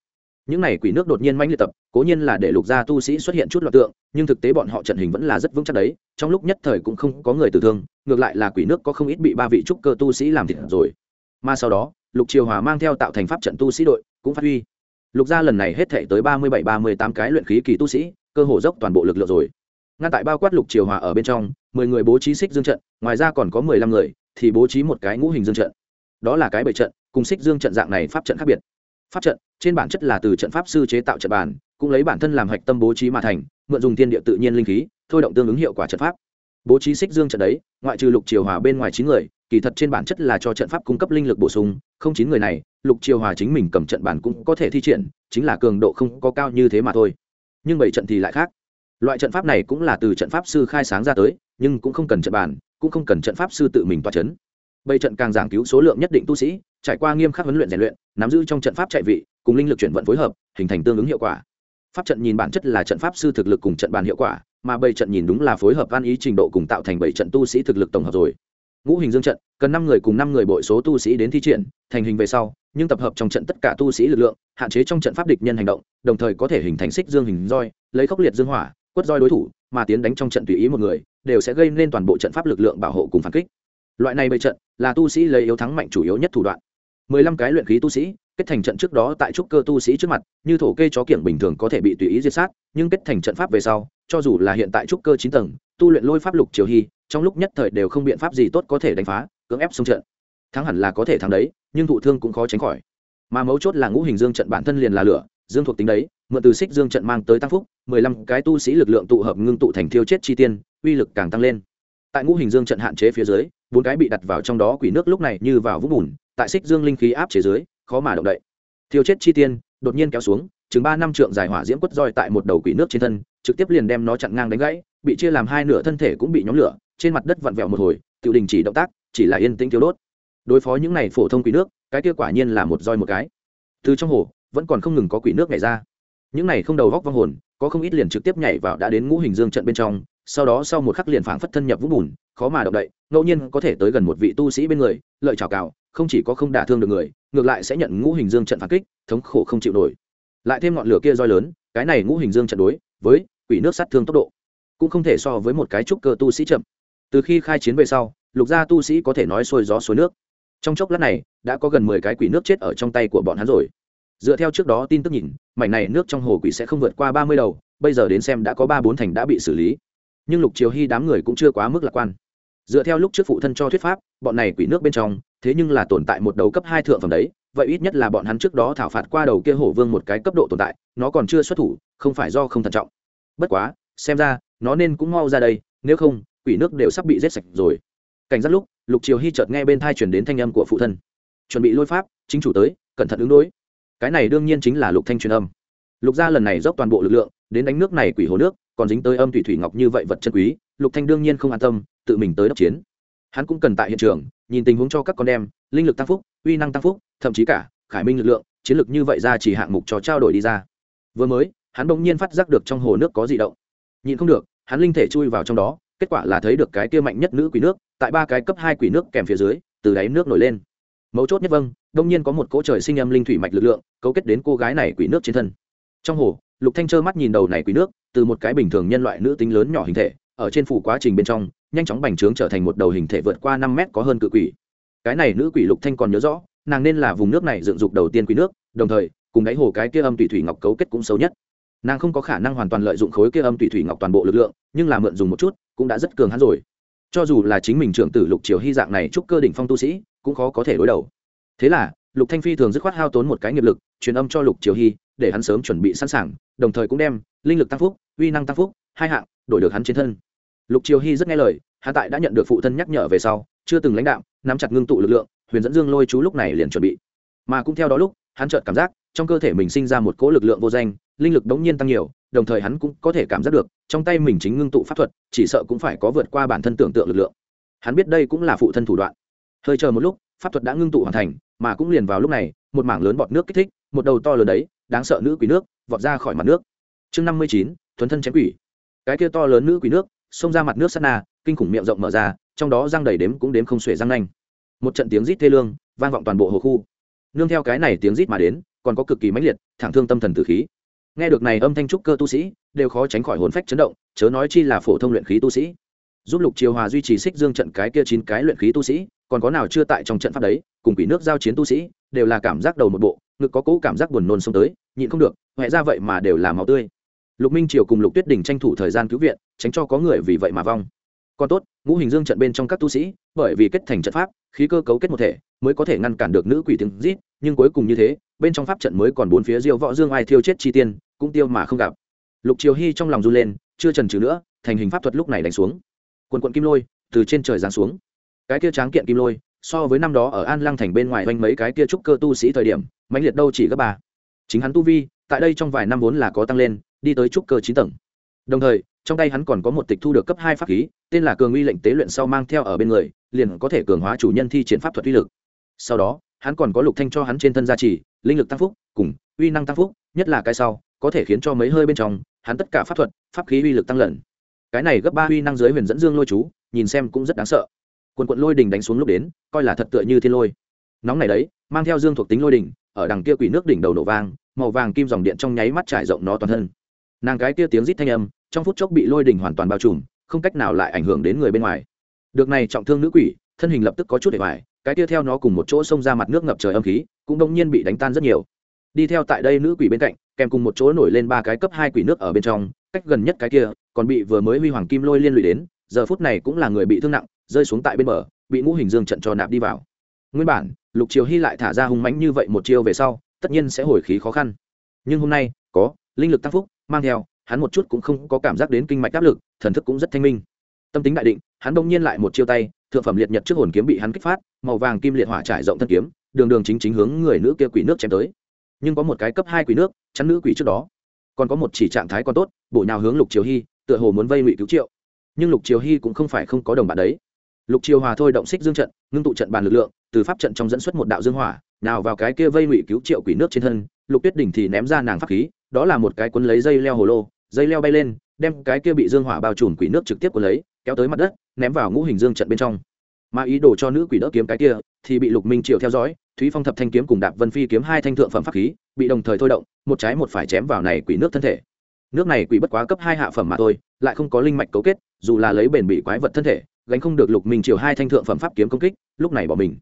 Những này quỷ nước đột nhiên manh liệt tập, cố nhiên là để lục gia tu sĩ xuất hiện chút loạt tượng, nhưng thực tế bọn họ trận hình vẫn là rất vững chắc đấy, trong lúc nhất thời cũng không có người tử thương, ngược lại là quỷ nước có không ít bị ba vị trúc cơ tu sĩ làm thịt rồi. Mà sau đó, lục triều hòa mang theo tạo thành pháp trận tu sĩ đội, cũng phát huy. Lục gia lần này hết thể tới ba mươi bảy, ba mươi tám cái luyện khí kỳ tu sĩ, cơ hồ dốc toàn bộ lực lượng rồi ngăn tại bao quát lục triều hòa ở bên trong, mười người bố trí xích dương trận, ngoài ra còn có mười lăm người thì bố trí một cái ngũ hình dương trận. Đó là cái bệ trận, cùng xích dương trận dạng này pháp trận khác biệt. Pháp trận, trên bản chất là từ trận pháp sư chế tạo trận bàn cũng lấy bản thân làm hạch tâm bố trí mà thành, mượn dùng tiên địa tự nhiên linh khí, thôi động tương ứng hiệu quả trận pháp. Bố trí xích dương trận đấy, ngoại trừ lục triều hòa bên ngoài chín người, kỳ thật trên bản chất là cho trận pháp cung cấp linh lực bổ sung, không chín người này, lục triều hòa chính mình cầm trận bản cũng có thể thi triển, chính là cường độ không có cao như thế mà thôi. Nhưng bảy trận thì lại khác loại trận pháp này cũng là từ trận pháp sư khai sáng ra tới, nhưng cũng không cần trận bản cũng không cần trận pháp sư tự mình tỏa chấn. Bảy trận càng giảng cứu số lượng nhất định tu sĩ, trải qua nghiêm khắc huấn luyện rèn luyện, nắm giữ trong trận pháp chạy vị, cùng linh lực chuyển vận phối hợp, hình thành tương ứng hiệu quả. Pháp trận nhìn bản chất là trận pháp sư thực lực cùng trận bàn hiệu quả, mà bảy trận nhìn đúng là phối hợp an ý trình độ cùng tạo thành bảy trận tu sĩ thực lực tổng hợp rồi. Ngũ hình dương trận, cần năm người cùng năm người bội số tu sĩ đến thi triển, thành hình về sau, nhưng tập hợp trong trận tất cả tu sĩ lực lượng, hạn chế trong trận pháp địch nhân hành động, đồng thời có thể hình thành xích dương hình roi, lấy khốc liệt dương hỏa quất roi đối thủ, mà tiến đánh trong trận tùy ý một người, đều sẽ gây nên toàn bộ trận pháp lực lượng bảo hộ cùng phản kích. Loại này bày trận là tu sĩ lấy yếu thắng mạnh chủ yếu nhất thủ đoạn. Mười lăm cái luyện khí tu sĩ, kết thành trận trước đó tại trúc cơ tu sĩ trước mặt, như thổ kê chó kiểng bình thường có thể bị tùy ý diệt sát, nhưng kết thành trận pháp về sau, cho dù là hiện tại trúc cơ chín tầng, tu luyện lôi pháp lục triều hy, trong lúc nhất thời đều không biện pháp gì tốt có thể đánh phá, cưỡng ép xung trận. Thắng hẳn là có thể thắng đấy, nhưng thụ thương cũng khó tránh khỏi. Mà mấu chốt là ngũ hình dương trận bản thân liền là lửa, dương thuộc tính đấy mượn từ xích dương trận mang tới tăng phúc, mười lăm cái tu sĩ lực lượng tụ hợp ngưng tụ thành thiêu chết chi tiên, uy lực càng tăng lên. Tại ngũ hình dương trận hạn chế phía dưới, bốn cái bị đặt vào trong đó quỷ nước lúc này như vào vũng bùn, tại xích dương linh khí áp chế dưới, khó mà động đậy. Thiêu chết chi tiên, đột nhiên kéo xuống, chừng ba năm trượng dài hỏa diễm quất roi tại một đầu quỷ nước trên thân, trực tiếp liền đem nó chặn ngang đánh gãy, bị chia làm hai nửa thân thể cũng bị nhóm lửa, trên mặt đất vặn vẹo một hồi tự đình chỉ động tác, chỉ là yên tĩnh thiếu đốt. Đối phó những này phổ thông quỷ nước, cái kia quả nhiên là một roi một cái. Từ trong hồ, vẫn còn không ngừng có quỷ nước nhảy ra những này không đầu góc vong hồn, có không ít liền trực tiếp nhảy vào đã đến ngũ hình dương trận bên trong, sau đó sau một khắc liền phảng phất thân nhập vũng bùn, khó mà động đậy, ngẫu nhiên có thể tới gần một vị tu sĩ bên người, lợi trào cào, không chỉ có không đả thương được người, ngược lại sẽ nhận ngũ hình dương trận phản kích, thống khổ không chịu nổi. Lại thêm ngọn lửa kia roi lớn, cái này ngũ hình dương trận đối với quỷ nước sát thương tốc độ cũng không thể so với một cái trúc cơ tu sĩ chậm. Từ khi khai chiến về sau, lục gia tu sĩ có thể nói xuôi gió suối nước. Trong chốc lát này, đã có gần mười cái quỷ nước chết ở trong tay của bọn hắn rồi dựa theo trước đó tin tức nhìn, mảnh này nước trong hồ quỷ sẽ không vượt qua ba mươi đầu, bây giờ đến xem đã có ba bốn thành đã bị xử lý. Nhưng lục triều hy đám người cũng chưa quá mức lạc quan. Dựa theo lúc trước phụ thân cho thuyết pháp, bọn này quỷ nước bên trong, thế nhưng là tồn tại một đầu cấp hai thượng phẩm đấy, vậy ít nhất là bọn hắn trước đó thảo phạt qua đầu kia hổ vương một cái cấp độ tồn tại, nó còn chưa xuất thủ, không phải do không thận trọng. Bất quá, xem ra, nó nên cũng mau ra đây, nếu không, quỷ nước đều sắp bị giết sạch rồi. Cảnh giác lúc, lục triều hy chợt nghe bên thai chuyển đến thanh âm của phụ thân. Chuẩn bị lôi pháp, chính chủ tới, cẩn thận ứng đối cái này đương nhiên chính là lục thanh truyền âm. Lục gia lần này dốc toàn bộ lực lượng đến đánh nước này quỷ hồ nước còn dính tới âm thủy thủy ngọc như vậy vật chân quý lục thanh đương nhiên không an tâm tự mình tới đốc chiến. Hắn cũng cần tại hiện trường nhìn tình huống cho các con em, linh lực tăng phúc uy năng tăng phúc thậm chí cả khải minh lực lượng chiến lực như vậy ra chỉ hạng mục cho trao đổi đi ra. Vừa mới hắn bỗng nhiên phát giác được trong hồ nước có gì động. Nhìn không được hắn linh thể chui vào trong đó kết quả là thấy được cái kia mạnh nhất nữ quỷ nước tại ba cái cấp hai quỷ nước kèm phía dưới từ đáy nước nổi lên. Mấu chốt nhất vâng đông nhiên có một cỗ trời sinh âm linh thủy mạch lực lượng, cấu kết đến cô gái này quỷ nước trên thân. Trong hồ, lục thanh trơ mắt nhìn đầu này quỷ nước, từ một cái bình thường nhân loại nữ tính lớn nhỏ hình thể, ở trên phủ quá trình bên trong, nhanh chóng bành trướng trở thành một đầu hình thể vượt qua năm mét có hơn cự quỷ. Cái này nữ quỷ lục thanh còn nhớ rõ, nàng nên là vùng nước này dựng dục đầu tiên quỷ nước, đồng thời, cùng đáy hồ cái kia âm thủy thủy ngọc cấu kết cũng xấu nhất. Nàng không có khả năng hoàn toàn lợi dụng khối kia âm thủy thủy ngọc toàn bộ lực lượng, nhưng là mượn dùng một chút, cũng đã rất cường hắn rồi. Cho dù là chính mình trưởng tử lục triều hy dạng này trúc cơ đỉnh phong tu sĩ, cũng khó có thể đối đầu thế là, lục thanh phi thường dứt khoát hao tốn một cái nghiệp lực, truyền âm cho lục triều hy, để hắn sớm chuẩn bị sẵn sàng, đồng thời cũng đem linh lực tăng phúc, uy năng tăng phúc, hai hạng, đổi được hắn trên thân. Lục triều hy rất nghe lời hạ tại đã nhận được phụ thân nhắc nhở về sau, chưa từng lãnh đạo, nắm chặt ngưng tụ lực lượng, huyền dẫn dương lôi chú lúc này liền chuẩn bị. Mà cũng theo đó lúc, hắn chợt cảm giác, trong cơ thể mình sinh ra một cỗ lực lượng vô danh, linh lực đống nhiên tăng nhiều, đồng thời hắn cũng có thể cảm giác được, trong tay mình chính ngưng tụ pháp thuật, chỉ sợ cũng phải có vượt qua bản thân tưởng tượng lực lượng. Hắn biết đây cũng là phụ thân thủ đoạn. Hơi chờ một lúc pháp thuật đã ngưng tụ hoàn thành, mà cũng liền vào lúc này, một mảng lớn bọt nước kích thích, một đầu to lớn đấy, đáng sợ nữ quỷ nước, vọt ra khỏi mặt nước. Chương năm mươi chín, thuấn thân chém quỷ. Cái kia to lớn nữ quỷ nước, xông ra mặt nước sắt na, kinh khủng miệng rộng mở ra, trong đó răng đầy đếm cũng đếm không xuể răng nanh. Một trận tiếng rít thê lương, vang vọng toàn bộ hồ khu. Nương theo cái này tiếng rít mà đến, còn có cực kỳ mãnh liệt, thẳng thương tâm thần tử khí. Nghe được này âm thanh trúc cơ tu sĩ, đều khó tránh khỏi hồn phách chấn động, chớ nói chi là phổ thông luyện khí tu sĩ. Giúp lục triều hòa duy trì xích dương trận cái kia chín cái luyện khí tu sĩ còn có nào chưa tại trong trận pháp đấy, cùng quỷ nước giao chiến tu sĩ, đều là cảm giác đầu một bộ, ngực có cỗ cảm giác buồn nôn xông tới, nhịn không được huệ ra vậy mà đều là máu tươi. Lục minh triều cùng lục tuyết đình tranh thủ thời gian cứu viện, tránh cho có người vì vậy mà vong. Còn tốt, ngũ hình dương trận bên trong các tu sĩ, bởi vì kết thành trận pháp, khí cơ cấu kết một thể, mới có thể ngăn cản được nữ quỷ tiếng rít, nhưng cuối cùng như thế, bên trong pháp trận mới còn bốn phía diêu võ dương ai thiêu chết chi tiên, cũng tiêu mà không gặp. Lục triều hy trong lòng run lên, chưa trần trừ nữa, thành hình pháp thuật lúc này đánh xuống. Quần quận kim lôi, từ trên trời giáng xuống cái kia tráng kiện kim lôi, so với năm đó ở an lăng thành bên ngoài oanh mấy cái kia trúc cơ tu sĩ thời điểm, mãnh liệt đâu chỉ gấp ba. Chính hắn tu vi, tại đây trong vài năm vốn là có tăng lên, đi tới trúc cơ chín tầng. Đồng thời, trong tay hắn còn có một tịch thu được cấp hai pháp khí, tên là cường uy lệnh tế luyện sau mang theo ở bên người, liền có thể cường hóa chủ nhân thi triển pháp thuật uy lực. Sau đó, hắn còn có lục thanh cho hắn trên thân gia trì, linh lực tăng phúc, cùng uy năng tăng phúc, nhất là cái sau, có thể khiến cho mấy hơi bên trong, hắn tất cả pháp thuật, pháp khí uy lực tăng lần. Cái này gấp ba uy năng dưới huyền dẫn dương lôi chú, nhìn xem cũng rất đáng sợ quần quận lôi đình đánh xuống lúc đến, coi là thật tựa như thiên lôi. Nóng này đấy, mang theo dương thuộc tính lôi đình, ở đằng kia quỷ nước đỉnh đầu nổ vang, màu vàng kim dòng điện trong nháy mắt trải rộng nó toàn thân. Nàng cái kia tiếng rít thanh âm, trong phút chốc bị lôi đình hoàn toàn bao trùm, không cách nào lại ảnh hưởng đến người bên ngoài. Được này trọng thương nữ quỷ, thân hình lập tức có chút để hoài, cái kia theo nó cùng một chỗ xông ra mặt nước ngập trời âm khí, cũng đông nhiên bị đánh tan rất nhiều. Đi theo tại đây nữ quỷ bên cạnh, kèm cùng một chỗ nổi lên ba cái cấp hai quỷ nước ở bên trong, cách gần nhất cái kia, còn bị vừa mới huy hoàng kim lôi liên lụy đến, giờ phút này cũng là người bị thương nặng rơi xuống tại bên bờ, bị ngũ hình dương trận cho nạp đi vào. Nguyên bản, lục triều hy lại thả ra hung mãnh như vậy một chiêu về sau, tất nhiên sẽ hồi khí khó khăn. Nhưng hôm nay, có, linh lực tăng phúc, mang theo, hắn một chút cũng không có cảm giác đến kinh mạch áp lực, thần thức cũng rất thanh minh. Tâm tính đại định, hắn bỗng nhiên lại một chiêu tay, thượng phẩm liệt nhật trước hồn kiếm bị hắn kích phát, màu vàng kim liệt hỏa trải rộng thân kiếm, đường đường chính chính hướng người nữ kia quỷ nước chém tới. Nhưng có một cái cấp hai quỷ nước, chắn nữ quỷ trước đó. Còn có một chỉ trạng thái còn tốt, bổ nhào hướng lục triều hy, tựa hồ muốn vây ngụy cứu triệu. Nhưng lục triều hy cũng không phải không có đồng bạn đấy lục triều hòa thôi động xích dương trận, ngưng tụ trận bàn lực lượng, từ pháp trận trong dẫn xuất một đạo dương hỏa, nào vào cái kia vây ngụy cứu triệu quỷ nước trên thân, lục tuyết đỉnh thì ném ra nàng pháp khí, đó là một cái cuốn lấy dây leo hồ lô, dây leo bay lên, đem cái kia bị dương hỏa bao trùm quỷ nước trực tiếp cuốn lấy, kéo tới mặt đất, ném vào ngũ hình dương trận bên trong. Mà ý đồ cho nữ quỷ đỡ kiếm cái kia, thì bị lục minh triệu theo dõi, thúy phong thập thanh kiếm cùng đạp vân phi kiếm hai thanh thượng phẩm pháp khí, bị đồng thời thôi động, một trái một phải chém vào này quỷ nước thân thể. Nước này quỷ bất quá cấp hai hạ phẩm mà thôi, lại không có linh mạch cấu kết, dù là lấy bền bị quái vật thân thể gánh không được lục minh triều hai thanh thượng phẩm pháp kiếm công kích, lúc này bỏ mình.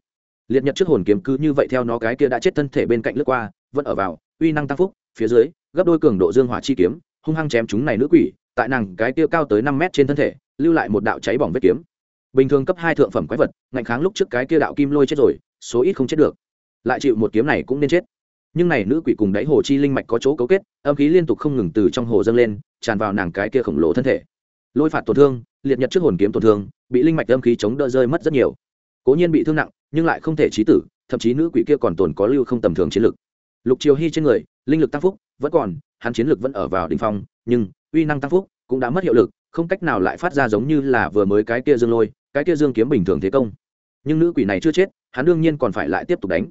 Liệt nhật trước hồn kiếm cứ như vậy theo nó cái kia đã chết thân thể bên cạnh lướt qua, vẫn ở vào, uy năng tăng phúc, phía dưới, gấp đôi cường độ dương hỏa chi kiếm, hung hăng chém chúng này nữ quỷ, tại nàng cái kia cao tới năm mét trên thân thể, lưu lại một đạo cháy bỏng vết kiếm. Bình thường cấp hai thượng phẩm quái vật, ngạnh kháng lúc trước cái kia đạo kim lôi chết rồi, số ít không chết được. Lại chịu một kiếm này cũng nên chết. Nhưng này nữ quỷ cùng đáy hồ chi linh mạch có chỗ cấu kết, âm khí liên tục không ngừng từ trong hồ dâng lên, tràn vào nàng cái kia khổng lồ thân thể lôi phạt tổn thương, liệt nhật trước hồn kiếm tổn thương, bị linh mạch âm khí chống đỡ rơi mất rất nhiều. Cố nhiên bị thương nặng, nhưng lại không thể trí tử, thậm chí nữ quỷ kia còn tồn có lưu không tầm thường chiến lực. Lục triều hy trên người, linh lực tăng phúc, vẫn còn, hắn chiến lực vẫn ở vào đ ỉ n h phong, nhưng, uy năng tăng phúc cũng đã mất hiệu lực, không cách nào lại phát ra giống như là vừa mới cái kia dương lôi, cái kia dương kiếm bình thường thế công. Nhưng nữ quỷ này chưa chết, hắn đương nhiên còn phải lại tiếp tục đánh.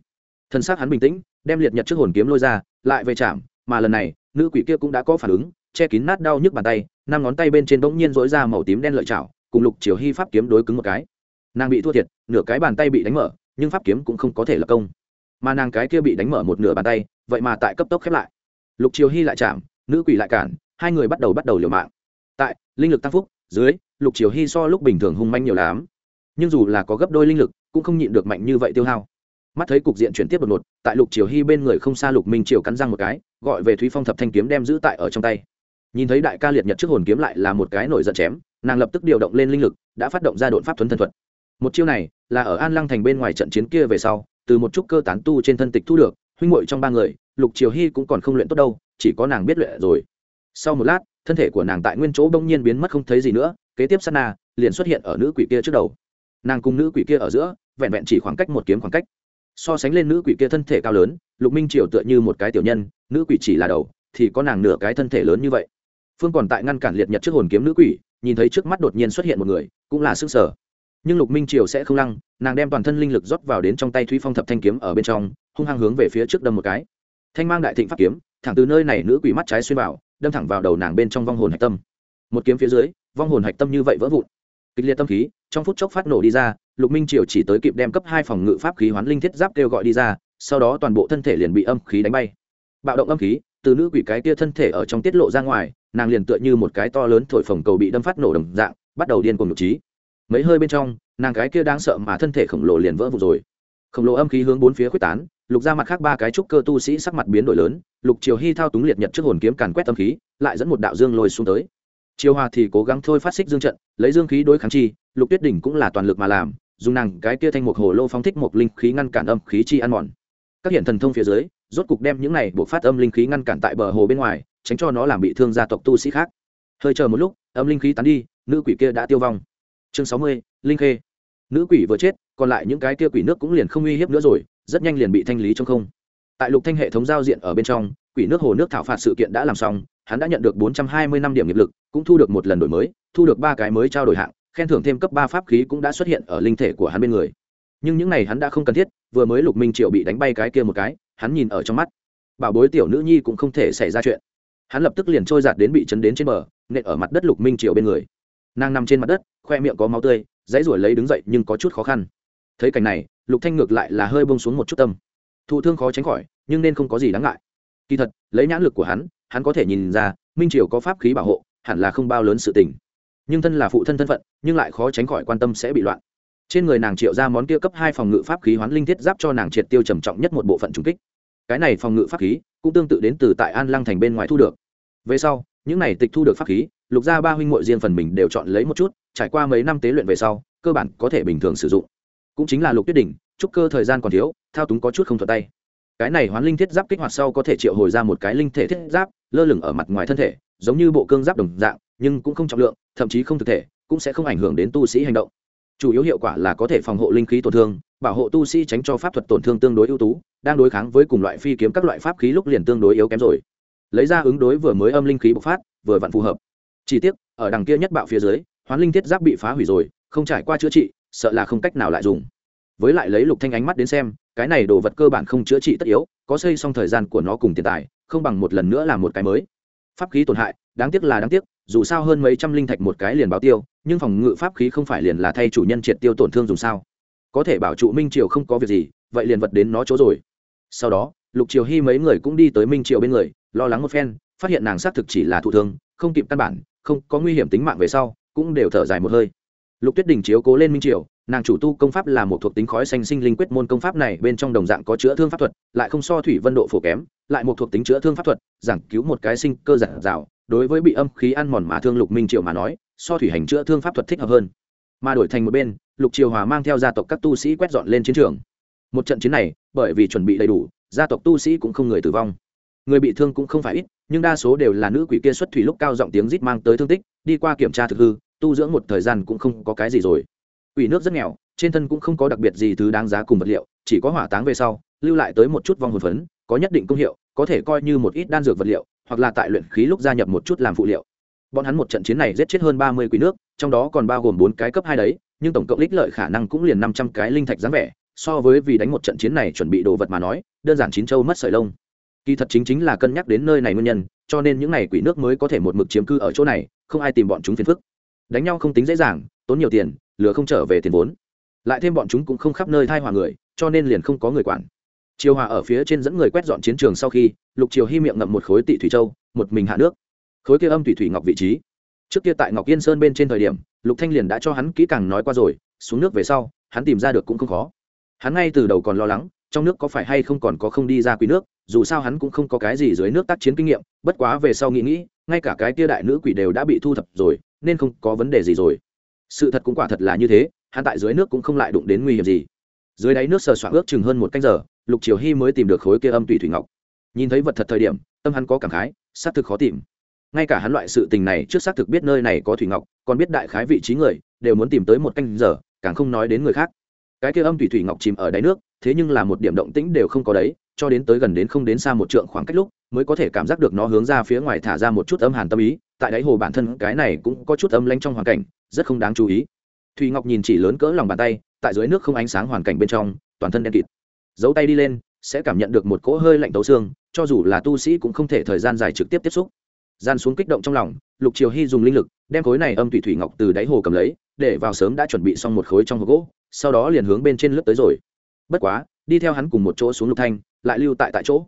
Thân xác hắn bình tĩnh, đem liệt nhật trước hồn kiếm lôi ra, lại về chạm, mà lần này, nữ quỷ kia cũng đã có phản ứng, che kín nát đau nhức bàn tay năm ngón tay bên trên bỗng nhiên dối ra màu tím đen lợi chảo, cùng lục triều hy pháp kiếm đối cứng một cái. Nàng bị thua thiệt, nửa cái bàn tay bị đánh mở, nhưng pháp kiếm cũng không có thể lập công. Mà nàng cái kia bị đánh mở một nửa bàn tay, vậy mà tại cấp tốc khép lại. Lục triều hy lại chạm, nữ quỷ lại cản, hai người bắt đầu bắt đầu liều mạng. Tại, linh lực tăng phúc, dưới, lục triều hy so lúc bình thường hung manh nhiều lắm. Nhưng dù là có gấp đôi linh lực, cũng không nhịn được mạnh như vậy tiêu hao. Mắt thấy cục diện chuyển tiếp đột ngột, tại lục triều hy bên người không xa lục minh triều cắn răng một cái, gọi về thúy phong thập thanh kiếm đem giữ tại ở trong tay nhìn thấy đại ca liệt nhật trước hồn kiếm lại là một cái nổi giận chém, nàng lập tức điều động lên linh lực, đã phát động ra đột pháp thuấn thân thuật. Một chiêu này, là ở an lăng thành bên ngoài trận chiến kia về sau, từ một chút cơ tán tu trên thân tịch thu được, huynh ngội trong ba người, lục triều hy cũng còn không luyện tốt đâu, chỉ có nàng biết luyện rồi. Sau một lát, thân thể của nàng tại nguyên chỗ bỗng nhiên biến mất không thấy gì nữa, kế tiếp sát na, liền xuất hiện ở nữ quỷ kia trước đầu. Nàng cùng nữ quỷ kia ở giữa, vẹn vẹn chỉ khoảng cách một kiếm khoảng cách. So sánh lên nữ quỷ kia thân thể cao lớn, lục minh triều tựa như một cái tiểu nhân, nữ quỷ chỉ là đầu, thì có nàng nửa cái thân thể lớn như vậy phương còn tại ngăn cản liệt nhật trước hồn kiếm nữ quỷ, nhìn thấy trước mắt đột nhiên xuất hiện một người, cũng là sức sở nhưng lục minh triều sẽ không lăng, nàng đem toàn thân linh lực rót vào đến trong tay thúy phong thập thanh kiếm ở bên trong, hung hăng hướng về phía trước đâm một cái. Thanh mang đại thịnh pháp kiếm, thẳng từ nơi này nữ quỷ mắt trái xuyên vào, đâm thẳng vào đầu nàng bên trong vong hồn hạch tâm. Một kiếm phía dưới, vong hồn hạch tâm như vậy vỡ vụn. Kịch liệt tâm khí, trong phút chốc phát nổ đi ra, lục minh triều chỉ tới kịp đem cấp hai phòng ngự pháp khí hoán linh thiết giáp kêu gọi đi ra, sau đó toàn bộ thân thể liền bị âm khí đánh bay. Bạo động âm khí, từ nữ quỷ cái tia thân thể ở trong tiết lộ ra ngoài nàng liền tựa như một cái to lớn thổi phồng cầu bị đâm phát nổ đồng dạng, bắt đầu điên cùng nhục trí. Mấy hơi bên trong, nàng cái kia đang sợ mà thân thể khổng lồ liền vỡ vụt rồi. Khổng lồ âm khí hướng bốn phía quyết tán, lục ra mặt khác ba cái trúc cơ tu sĩ sắc mặt biến đổi lớn, lục triều hy thao túng liệt nhật trước hồn kiếm càn quét âm khí, lại dẫn một đạo dương lôi xuống tới. Triều hòa thì cố gắng thôi phát xích dương trận, lấy dương khí đối kháng chi, lục tuyết đỉnh cũng là toàn lực mà làm, dùng nàng cái kia thanh một hồ lô phong thích một linh khí ngăn cản âm khí chi ăn mòn. Các hiện thần thông phía dưới, rốt cục đem những này buộc phát âm linh khí ngăn cản tại bờ hồ bên ngoài tránh cho nó làm bị thương gia tộc tu sĩ khác. Hơi chờ một lúc, âm linh khí tán đi, nữ quỷ kia đã tiêu vong. Chương sáu mươi, linh khê. Nữ quỷ vừa chết, còn lại những cái kia quỷ nước cũng liền không uy hiếp nữa rồi, rất nhanh liền bị thanh lý trong không. Tại lục thanh hệ thống giao diện ở bên trong, quỷ nước hồ nước thảo phạt sự kiện đã làm xong, hắn đã nhận được bốn trăm hai mươi năm điểm nghiệp lực, cũng thu được một lần đổi mới, thu được ba cái mới trao đổi hạng, khen thưởng thêm cấp ba pháp khí cũng đã xuất hiện ở linh thể của hắn bên người. Nhưng những này hắn đã không cần thiết, vừa mới lục minh triệu bị đánh bay cái kia một cái, hắn nhìn ở trong mắt. Bảo bối tiểu nữ nhi cũng không thể xảy ra chuyện hắn lập tức liền trôi giạt đến bị chấn đến trên bờ, nện ở mặt đất lục minh triều bên người. Nàng nằm trên mặt đất, khoe miệng có máu tươi, dãy ruổi lấy đứng dậy nhưng có chút khó khăn. Thấy cảnh này, lục thanh ngược lại là hơi bông xuống một chút tâm. Thụ thương khó tránh khỏi, nhưng nên không có gì đáng ngại. Kỳ thật, lấy nhãn lực của hắn hắn có thể nhìn ra, minh triều có pháp khí bảo hộ, hẳn là không bao lớn sự tình. Nhưng thân là phụ thân thân phận, nhưng lại khó tránh khỏi quan tâm sẽ bị loạn. Trên người nàng triệu ra món kia cấp hai phòng ngự pháp khí hoán linh thiết giáp cho nàng triệt tiêu trầm trọng nhất một bộ phận trung kích cái này phòng ngự pháp khí cũng tương tự đến từ tại an lăng thành bên ngoài thu được. Về sau, những này tịch thu được pháp khí, lục gia ba huynh muội riêng phần mình đều chọn lấy một chút, trải qua mấy năm tế luyện về sau, cơ bản có thể bình thường sử dụng. Cũng chính là lục tuyết đỉnh trúc cơ thời gian còn thiếu, thao túng có chút không thuận tay. Cái này hoán linh thiết giáp kích hoạt sau có thể triệu hồi ra một cái linh thể thiết giáp, lơ lửng ở mặt ngoài thân thể, giống như bộ cương giáp đồng dạng, nhưng cũng không trọng lượng, thậm chí không thực thể, cũng sẽ không ảnh hưởng đến tu sĩ hành động chủ yếu hiệu quả là có thể phòng hộ linh khí tổn thương, bảo hộ tu sĩ tránh cho pháp thuật tổn thương tương đối ưu tú, đang đối kháng với cùng loại phi kiếm các loại pháp khí lúc liền tương đối yếu kém rồi. Lấy ra ứng đối vừa mới âm linh khí bộc phát, vừa vặn phù hợp. Chỉ tiếc, ở đằng kia nhất bạo phía dưới, hoán linh thiết giáp bị phá hủy rồi, không trải qua chữa trị, sợ là không cách nào lại dùng. Với lại lấy lục thanh ánh mắt đến xem, cái này đồ vật cơ bản không chữa trị tất yếu, có xây xong thời gian của nó cùng tiền tài, không bằng một lần nữa làm một cái mới. Pháp khí tổn hại, đáng tiếc là đáng tiếc, dù sao hơn mấy trăm linh thạch một cái liền báo tiêu nhưng phòng ngự pháp khí không phải liền là thay chủ nhân triệt tiêu tổn thương dùng sao? Có thể bảo trụ minh triều không có việc gì vậy liền vật đến nó chỗ rồi. Sau đó lục triều hy mấy người cũng đi tới minh triều bên người lo lắng một phen phát hiện nàng xác thực chỉ là thụ thương không kịp căn bản không có nguy hiểm tính mạng về sau cũng đều thở dài một hơi. Lục tuyết đình chiếu cố lên minh triều nàng chủ tu công pháp là một thuộc tính khói xanh sinh linh quyết môn công pháp này bên trong đồng dạng có chữa thương pháp thuật lại không so thủy vân độ phổ kém lại một thuộc tính chữa thương pháp thuật giảng cứu một cái sinh cơ giản dào, đối với bị âm khí ăn mòn mà thương lục minh triệu mà nói so thủy hành chữa thương pháp thuật thích hợp hơn. Mà đổi thành một bên, lục triều hòa mang theo gia tộc các tu sĩ quét dọn lên chiến trường. Một trận chiến này, bởi vì chuẩn bị đầy đủ, gia tộc tu sĩ cũng không người tử vong. Người bị thương cũng không phải ít, nhưng đa số đều là nữ quỷ kia xuất thủy lúc cao giọng tiếng rít mang tới thương tích, đi qua kiểm tra thực hư, tu dưỡng một thời gian cũng không có cái gì rồi. Quỷ nước rất nghèo, trên thân cũng không có đặc biệt gì thứ đáng giá cùng vật liệu, chỉ có hỏa táng về sau, lưu lại tới một chút vong hồn phấn, có nhất định công hiệu, có thể coi như một ít đan dược vật liệu, hoặc là tại luyện khí lúc gia nhập một chút làm phụ liệu bọn hắn một trận chiến này giết chết hơn ba mươi quỷ nước, trong đó còn bao gồm bốn cái cấp hai đấy, nhưng tổng cộng ích lợi khả năng cũng liền năm trăm cái linh thạch dáng vẻ, so với vì đánh một trận chiến này chuẩn bị đồ vật mà nói, đơn giản chín châu mất sợi lông. Kỳ thật chính chính là cân nhắc đến nơi này nguyên nhân, cho nên những n à y quỷ nước mới có thể một mực chiếm cư ở chỗ này, không ai tìm bọn chúng phiền phức. Đánh nhau không tính dễ dàng, tốn nhiều tiền, lừa không trở về tiền vốn. Lại thêm bọn chúng cũng không khắp nơi thai hòa người, cho nên liền không có người quản. Triều hòa ở phía trên dẫn người quét dọn chiến trường sau khi, lục triều hy miệng ngậm một khối tị thủy châu, một mình hạ nước khối kia âm thủy thủy ngọc vị trí. Trước kia tại ngọc yên sơn bên trên thời điểm, lục thanh liền đã cho hắn kỹ càng nói qua rồi, xuống nước về sau, hắn tìm ra được cũng không khó. Hắn ngay từ đầu còn lo lắng, trong nước có phải hay không còn có không đi ra quý nước, dù sao hắn cũng không có cái gì dưới nước tác chiến kinh nghiệm, bất quá về sau nghĩ nghĩ, ngay cả cái kia đại nữ quỷ đều đã bị thu thập rồi, nên không có vấn đề gì rồi. Sự thật cũng quả thật là như thế, hắn tại dưới nước cũng không lại đụng đến nguy hiểm gì. Dưới đáy nước sờ soạn ước chừng hơn một canh giờ, lục triều hy mới tìm được khối kia âm tùy thủy ngọc. Nhìn thấy vật thật thời điểm, tâm hắn có cảm khái, xác thực khó tìm ngay cả hắn loại sự tình này trước xác thực biết nơi này có thủy ngọc, còn biết đại khái vị trí người, đều muốn tìm tới một canh giờ, càng không nói đến người khác. Cái kia âm thủy thủy ngọc chìm ở đáy nước, thế nhưng là một điểm động tĩnh đều không có đấy, cho đến tới gần đến không đến xa một trượng khoảng cách lúc, mới có thể cảm giác được nó hướng ra phía ngoài thả ra một chút âm hàn tâm ý, tại đáy hồ bản thân cái này cũng có chút âm lanh trong hoàn cảnh, rất không đáng chú ý. Thùy ngọc nhìn chỉ lớn cỡ lòng bàn tay, tại dưới nước không ánh sáng hoàn cảnh bên trong, toàn thân đen kịt. Giấu tay đi lên, sẽ cảm nhận được một cỗ hơi lạnh tấu xương, cho dù là tu sĩ cũng không thể thời gian dài trực tiếp tiếp xúc gian xuống kích động trong lòng, lục triều hy dùng linh lực, đem khối này âm thủy thủy ngọc từ đáy hồ cầm lấy, để vào sớm đã chuẩn bị xong một khối trong hộp gỗ, sau đó liền hướng bên trên lướt tới rồi. Bất quá, đi theo hắn cùng một chỗ xuống lục thanh, lại lưu tại tại chỗ.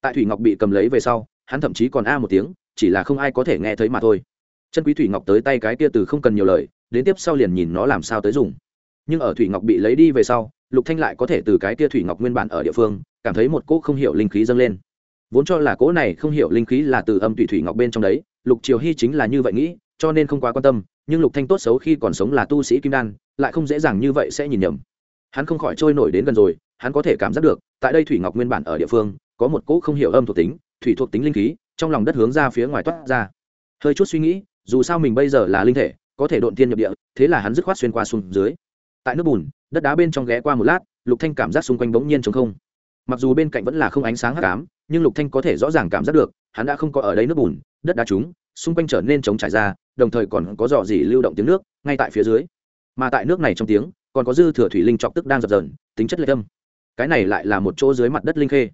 Tại thủy ngọc bị cầm lấy về sau, hắn thậm chí còn a một tiếng, chỉ là không ai có thể nghe thấy mà thôi. Chân quý thủy ngọc tới tay cái kia từ không cần nhiều lời, đến tiếp sau liền nhìn nó làm sao tới dùng. Nhưng ở thủy ngọc bị lấy đi về sau, lục thanh lại có thể từ cái tia thủy ngọc nguyên bản ở địa phương, cảm thấy một cỗ không hiểu linh khí dâng lên vốn cho là cỗ này không hiểu linh khí là từ âm thủy thủy ngọc bên trong đấy, lục triều hy chính là như vậy nghĩ, cho nên không quá quan tâm, nhưng lục thanh tốt xấu khi còn sống là tu sĩ kim đan, lại không dễ dàng như vậy sẽ nhìn nhầm. Hắn không khỏi trôi nổi đến gần rồi, hắn có thể cảm giác được, tại đây thủy ngọc nguyên bản ở địa phương, có một cỗ không hiểu âm thuộc tính, thủy thuộc tính linh khí, trong lòng đất hướng ra phía ngoài toát ra. Hơi chút suy nghĩ, dù sao mình bây giờ là linh thể, có thể độn tiên nhập địa, thế là hắn dứt khoát xuyên qua xuống dưới. Tại nước bùn, đất đá bên trong ghé qua một lát, lục thanh cảm giác xung quanh bỗng nhiên trống không. Mặc dù bên cạnh vẫn là không ánh sáng hắc ám nhưng lục thanh có thể rõ ràng cảm giác được, hắn đã không có ở đây nước bùn, đất đá trúng, xung quanh trở nên trống trải ra, đồng thời còn có dò dỉ lưu động tiếng nước, ngay tại phía dưới. Mà tại nước này trong tiếng, còn có dư thừa thủy linh trọc tức đang dập dờn, tính chất lệ tâm cái này lại là một chỗ dưới mặt đất linh khê.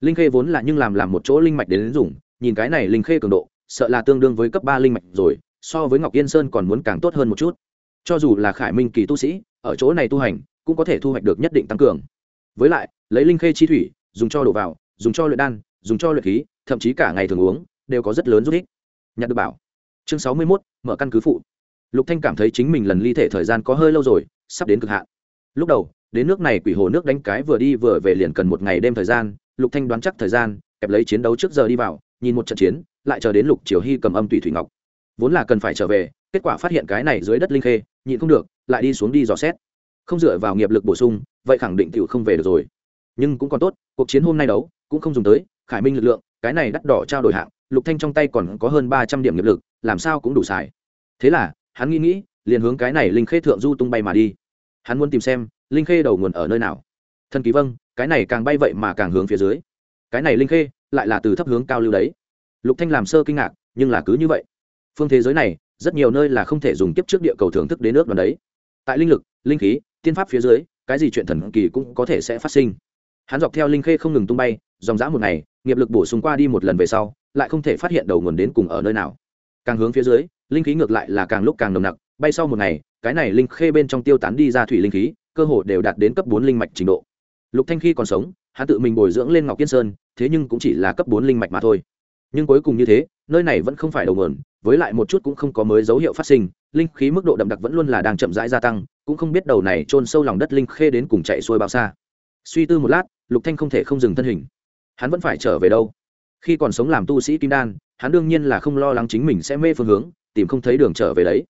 Linh khê vốn là nhưng làm làm một chỗ linh mạch đến dùng, nhìn cái này linh khê cường độ, sợ là tương đương với cấp ba linh mạch rồi, so với ngọc yên sơn còn muốn càng tốt hơn một chút. Cho dù là khải minh kỳ tu sĩ, ở chỗ này tu hành, cũng có thể thu hoạch được nhất định tăng cường. Với lại, lấy linh khê chi thủy, dùng cho đổ vào dùng cho luyện đan dùng cho luyện khí thậm chí cả ngày thường uống đều có rất lớn giúp ích. Nhặt được bảo chương sáu mươi 61, mở căn cứ phụ. Lục thanh cảm thấy chính mình lần ly thể thời gian có hơi lâu rồi sắp đến cực hạn. Lúc đầu đến nước này quỷ hồ nước đánh cái vừa đi vừa về liền cần một ngày đêm thời gian lục thanh đoán chắc thời gian kẹp lấy chiến đấu trước giờ đi vào nhìn một trận chiến lại chờ đến lục triều hy cầm âm tùy thủy ngọc. Vốn là cần phải trở về kết quả phát hiện cái này dưới đất linh khê nhịn không được lại đi xuống đi dò xét. Không dựa vào nghiệp lực bổ sung vậy khẳng định tiểu không về được rồi. Nhưng cũng còn tốt cuộc chiến hôm nay đấu cũng không dùng tới, khải minh lực lượng, cái này đắt đỏ trao đổi hạng, lục thanh trong tay còn có hơn ba trăm điểm nghiệp lực, làm sao cũng đủ xài. Thế là, hắn nghĩ nghĩ, liền hướng cái này linh khê thượng du tung bay mà đi. Hắn muốn tìm xem, linh khê đầu nguồn ở nơi nào. Thần kỳ vâng cái này càng bay vậy mà càng hướng phía dưới. Cái này linh khê, lại là từ thấp hướng cao lưu đấy. Lục thanh làm sơ kinh ngạc, nhưng là cứ như vậy. Phương thế giới này, rất nhiều nơi là không thể dùng kiếp trước địa cầu thưởng thức đến nước đoàn đấy. Tại linh lực, linh khí, tiên pháp phía dưới, cái gì chuyện thần kỳ cũng có thể sẽ phát sinh. Hắn dọc theo linh khê không ngừng tung bay dòng dã một ngày, nghiệp lực bổ sung qua đi một lần về sau, lại không thể phát hiện đầu nguồn đến cùng ở nơi nào. Càng hướng phía dưới, linh khí ngược lại là càng lúc càng nồng nặc, bay sau một ngày, cái này linh khê bên trong tiêu tán đi ra thủy linh khí, cơ hồ đều đạt đến cấp bốn linh mạch trình độ. Lục thanh khi còn sống, hắn tự mình bồi dưỡng lên ngọc kiên sơn, thế nhưng cũng chỉ là cấp bốn linh mạch mà thôi. Nhưng cuối cùng như thế, nơi này vẫn không phải đầu nguồn, với lại một chút cũng không có mới dấu hiệu phát sinh, linh khí mức độ đậm đặc vẫn luôn là đang chậm rãi gia tăng, cũng không biết đầu này trôn sâu lòng đất linh khê đến cùng chạy xuôi bao xa. Suy tư một lát, lục thanh không thể không dừng thân hình hắn vẫn phải trở về đâu? Khi còn sống làm tu sĩ kim đan, hắn đương nhiên là không lo lắng chính mình sẽ mê phương hướng, tìm không thấy đường trở về đấy.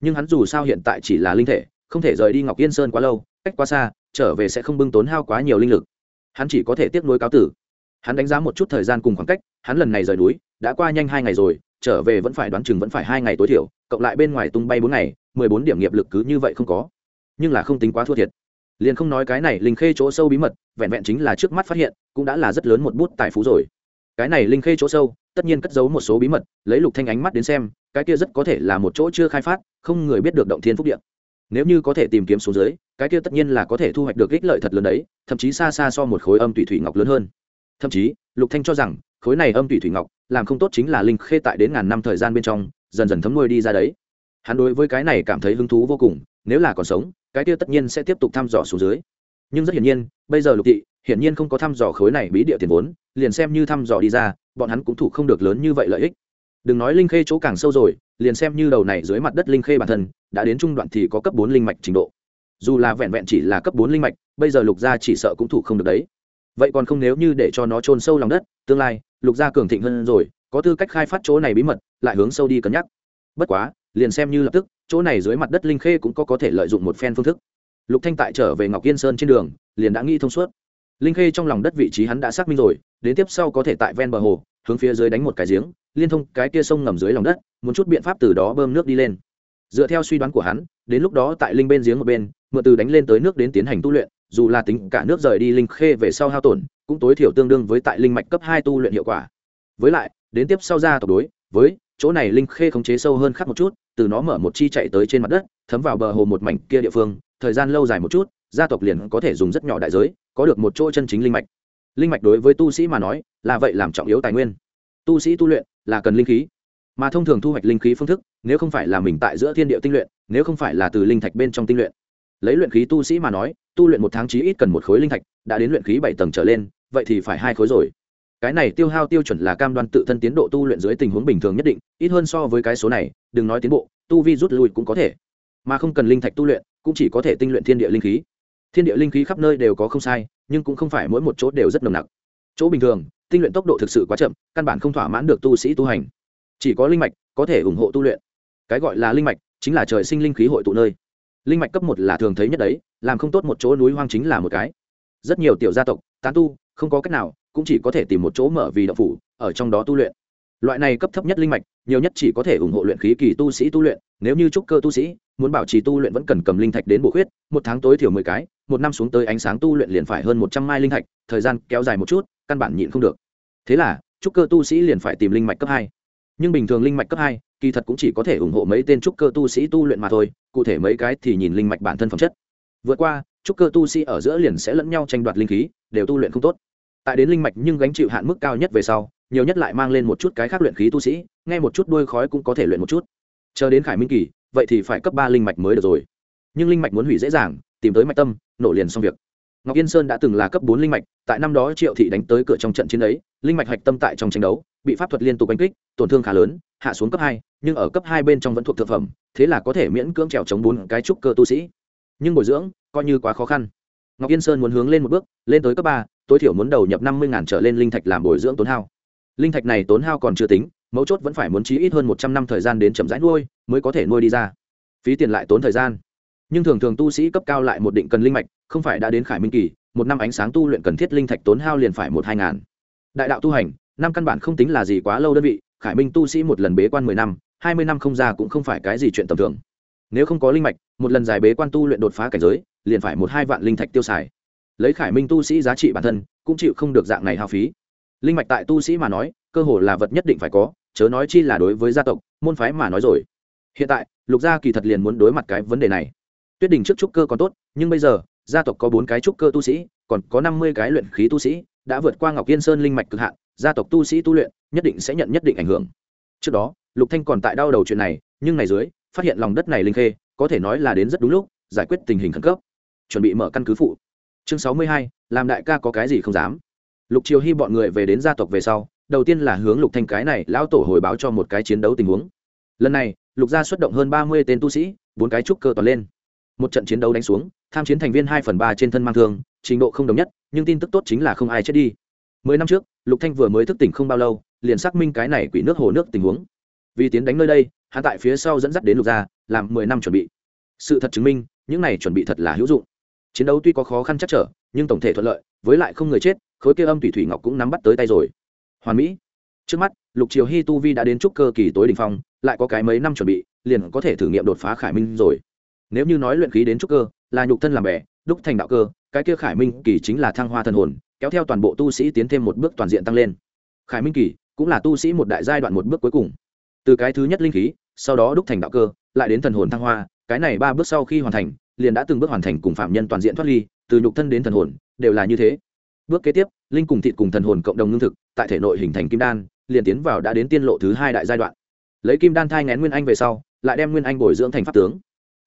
Nhưng hắn dù sao hiện tại chỉ là linh thể, không thể rời đi ngọc yên sơn quá lâu, cách quá xa, trở về sẽ không bưng tốn hao quá nhiều linh lực. Hắn chỉ có thể tiếp nối cáo tử. Hắn đánh giá một chút thời gian cùng khoảng cách, hắn lần này rời núi, đã qua nhanh hai ngày rồi, trở về vẫn phải đoán chừng vẫn phải hai ngày tối thiểu, cộng lại bên ngoài tung bay bốn ngày, mười bốn điểm nghiệp lực cứ như vậy không có. Nhưng là không tính quá thua thiệt liền không nói cái này linh khê chỗ sâu bí mật, vẹn vẹn chính là trước mắt phát hiện, cũng đã là rất lớn một bút tài phú rồi. Cái này linh khê chỗ sâu, tất nhiên cất giấu một số bí mật, lấy lục thanh ánh mắt đến xem, cái kia rất có thể là một chỗ chưa khai phát, không người biết được động thiên phúc địa. Nếu như có thể tìm kiếm xuống dưới, cái kia tất nhiên là có thể thu hoạch được ích lợi thật lớn đấy, thậm chí xa xa so một khối âm tùy thủy ngọc lớn hơn. Thậm chí, lục thanh cho rằng, khối này âm tùy thủy ngọc, làm không tốt chính là linh khê tại đến ngàn năm thời gian bên trong, dần dần thấm nuôi đi ra đấy. Hắn đối với cái này cảm thấy hứng thú vô cùng, nếu là còn sống cái kia tất nhiên sẽ tiếp tục thăm dò xuống dưới. Nhưng rất hiển nhiên, bây giờ lục thị, hiển nhiên không có thăm dò khối này bí địa tiền vốn, liền xem như thăm dò đi ra, bọn hắn cũng thủ không được lớn như vậy lợi ích. Đừng nói linh khê chỗ càng sâu rồi, liền xem như đầu này dưới mặt đất linh khê bản thân, đã đến trung đoạn thì có cấp bốn linh mạch trình độ. Dù là vẹn vẹn chỉ là cấp bốn linh mạch, bây giờ lục gia chỉ sợ cũng thủ không được đấy. Vậy còn không nếu như để cho nó trôn sâu lòng đất, tương lai, lục gia cường thịnh hơn rồi, có tư cách khai phát chỗ này bí mật, lại hướng sâu đi cân nhắc. Bất quá, liền xem như lập tức chỗ này dưới mặt đất linh khê cũng có có thể lợi dụng một phen phương thức. Lục thanh tại trở về ngọc yên sơn trên đường, liền đã nghĩ thông suốt. Linh khê trong lòng đất vị trí hắn đã xác minh rồi, đến tiếp sau có thể tại ven bờ hồ, hướng phía dưới đánh một cái giếng, liên thông cái kia sông ngầm dưới lòng đất, muốn chút biện pháp từ đó bơm nước đi lên. Dựa theo suy đoán của hắn, đến lúc đó tại linh bên giếng một bên, mượn từ đánh lên tới nước đến tiến hành tu luyện, dù là tính cả nước rời đi linh khê về sau hao tổn, cũng tối thiểu tương đương với tại linh mạch cấp hai tu luyện hiệu quả. Với lại, đến tiếp sau ra tộc đối, với chỗ này linh khê khống chế sâu hơn khắc một chút, từ nó mở một chi chạy tới trên mặt đất, thấm vào bờ hồ một mảnh kia địa phương, thời gian lâu dài một chút, gia tộc liền có thể dùng rất nhỏ đại giới, có được một chỗ chân chính linh mạch. Linh mạch đối với tu sĩ mà nói, là vậy làm trọng yếu tài nguyên. Tu sĩ tu luyện là cần linh khí, mà thông thường thu hoạch linh khí phương thức, nếu không phải là mình tại giữa thiên địa tinh luyện, nếu không phải là từ linh thạch bên trong tinh luyện. Lấy luyện khí tu sĩ mà nói, tu luyện một tháng chí ít cần một khối linh thạch, đã đến luyện khí bảy tầng trở lên, vậy thì phải hai khối rồi cái này tiêu hao tiêu chuẩn là cam đoan tự thân tiến độ tu luyện dưới tình huống bình thường nhất định, ít hơn so với cái số này, đừng nói tiến bộ, tu vi rút lui cũng có thể. Mà không cần linh thạch tu luyện, cũng chỉ có thể tinh luyện thiên địa linh khí. Thiên địa linh khí khắp nơi đều có không sai, nhưng cũng không phải mỗi một chỗ đều rất nồng nặc. Chỗ bình thường, tinh luyện tốc độ thực sự quá chậm, căn bản không thỏa mãn được tu sĩ tu hành. Chỉ có linh mạch có thể ủng hộ tu luyện. Cái gọi là linh mạch chính là trời sinh linh khí hội tụ nơi. Linh mạch cấp một là thường thấy nhất đấy, làm không tốt một chỗ núi hoang chính là một cái. Rất nhiều tiểu gia tộc, tán tu, không có cách nào cũng chỉ có thể tìm một chỗ mở vì động phủ, ở trong đó tu luyện. Loại này cấp thấp nhất linh mạch, nhiều nhất chỉ có thể ủng hộ luyện khí kỳ tu sĩ tu luyện, nếu như trúc cơ tu sĩ muốn bảo trì tu luyện vẫn cần cầm linh thạch đến bổ khuyết, một tháng tối thiểu mười cái, một năm xuống tới ánh sáng tu luyện liền phải hơn một trăm mai linh thạch, thời gian kéo dài một chút, căn bản nhịn không được. Thế là, trúc cơ tu sĩ liền phải tìm linh mạch cấp hai. Nhưng bình thường linh mạch cấp hai, kỳ thật cũng chỉ có thể ủng hộ mấy tên trúc cơ tu sĩ tu luyện mà thôi, cụ thể mấy cái thì nhìn linh mạch bản thân phẩm chất. Vượt qua, trúc cơ tu sĩ ở giữa liền sẽ lẫn nhau tranh đoạt linh khí, đều tu luyện không tốt tại đến linh mạch nhưng gánh chịu hạn mức cao nhất về sau, nhiều nhất lại mang lên một chút cái khác luyện khí tu sĩ, nghe một chút đuôi khói cũng có thể luyện một chút. Chờ đến khải minh kỳ, vậy thì phải cấp ba linh mạch mới được rồi. Nhưng linh mạch muốn hủy dễ dàng, tìm tới mạch tâm, nổ liền xong việc. Ngọc yên sơn đã từng là cấp bốn linh mạch, tại năm đó triệu thị đánh tới cửa trong trận chiến ấy, linh mạch hạch tâm tại trong tranh đấu, bị pháp thuật liên tục đánh kích, tổn thương khá lớn, hạ xuống cấp hai, nhưng ở cấp hai bên trong vẫn thuộc thực phẩm, thế là có thể miễn cưỡng trèo chống bốn cái trúc cơ tu sĩ. Nhưng bồi dưỡng, coi như quá khó khăn. Ngọc yên sơn muốn hướng lên một bước, lên tới cấp ba tối thiểu muốn đầu nhập năm mươi trở lên linh thạch làm bồi dưỡng tốn hao. Linh thạch này tốn hao còn chưa tính, mấu chốt vẫn phải muốn chí ít hơn một trăm năm thời gian đến chậm rãi nuôi, mới có thể nuôi đi ra. Phí tiền lại tốn thời gian. Nhưng thường thường tu sĩ cấp cao lại một định cần linh mạch, không phải đã đến khải minh kỳ, một năm ánh sáng tu luyện cần thiết linh thạch tốn hao liền phải một hai ngàn. Đại đạo tu hành, năm căn bản không tính là gì quá lâu đơn vị, khải minh tu sĩ một lần bế quan mười năm, hai mươi năm không ra cũng không phải cái gì chuyện tầm thường. Nếu không có linh mạch, một lần dài bế quan tu luyện đột phá cảnh giới, liền phải một hai vạn linh thạch tiêu xài lấy khải minh tu sĩ giá trị bản thân, cũng chịu không được dạng này hao phí. Linh mạch tại tu sĩ mà nói, cơ hồ là vật nhất định phải có, chớ nói chi là đối với gia tộc, môn phái mà nói rồi. Hiện tại, lục gia kỳ thật liền muốn đối mặt cái vấn đề này. Tuyết đình trước trúc cơ còn tốt, nhưng bây giờ, gia tộc có bốn cái trúc cơ tu sĩ, còn có năm mươi cái luyện khí tu sĩ, đã vượt qua ngọc yên sơn linh mạch cực hạn, gia tộc tu sĩ tu luyện, nhất định sẽ nhận nhất định ảnh hưởng. Trước đó, lục thanh còn tại đau đầu chuyện này, nhưng này dưới, phát hiện lòng đất này linh khê, có thể nói là đến rất đúng lúc, giải quyết tình hình khẩn cấp. Chuẩn bị mở căn cứ phụ chương sáu mươi hai, làm đại ca có cái gì không dám. Lục triều hy bọn người về đến gia tộc về sau, đầu tiên là hướng lục thanh cái này lão tổ hồi báo cho một cái chiến đấu tình huống. Lần này, lục gia xuất động hơn ba mươi tên tu sĩ, bốn cái trúc cơ toàn lên. Một trận chiến đấu đánh xuống, tham chiến thành viên hai phần ba trên thân mang thương, trình độ không đồng nhất, nhưng tin tức tốt chính là không ai chết đi. Mười năm trước, lục thanh vừa mới thức tỉnh không bao lâu, liền xác minh cái này quỷ nước hồ nước tình huống. Vì tiến đánh nơi đây, hắn tại phía sau dẫn dắt đến lục gia, làm mười năm chuẩn bị. Sự thật chứng minh, những này chuẩn bị thật là hữu dụng chiến đấu tuy có khó khăn chắc trở, nhưng tổng thể thuận lợi, với lại không người chết, khối kia âm thủy thủy ngọc cũng nắm bắt tới tay rồi. Hoàn mỹ. Trước mắt, lục triều hy tu vi đã đến trúc cơ kỳ tối đ ỉ n h phong, lại có cái mấy năm chuẩn bị, liền có thể thử nghiệm đột phá khải minh rồi. Nếu như nói luyện khí đến trúc cơ, là nhục thân làm bè, đúc thành đạo cơ, cái kia khải minh kỳ chính là thăng hoa thần hồn, kéo theo toàn bộ tu sĩ tiến thêm một bước toàn diện tăng lên. Khải minh kỳ cũng là tu sĩ một đại giai đoạn một bước cuối cùng. Từ cái thứ nhất linh khí, sau đó đúc thành đạo cơ, lại đến thần hồn thăng hoa, cái này ba bước sau khi hoàn thành liền đã từng bước hoàn thành cùng phạm nhân toàn diện thoát ly, từ nhục thân đến thần hồn, đều là như thế. Bước kế tiếp, linh cùng thịt cùng thần hồn cộng đồng ngưng thực, tại thể nội hình thành kim đan, liền tiến vào đã đến tiên lộ thứ hai đại giai đoạn. Lấy kim đan thai ngén nguyên anh về sau, lại đem nguyên anh bồi dưỡng thành pháp tướng.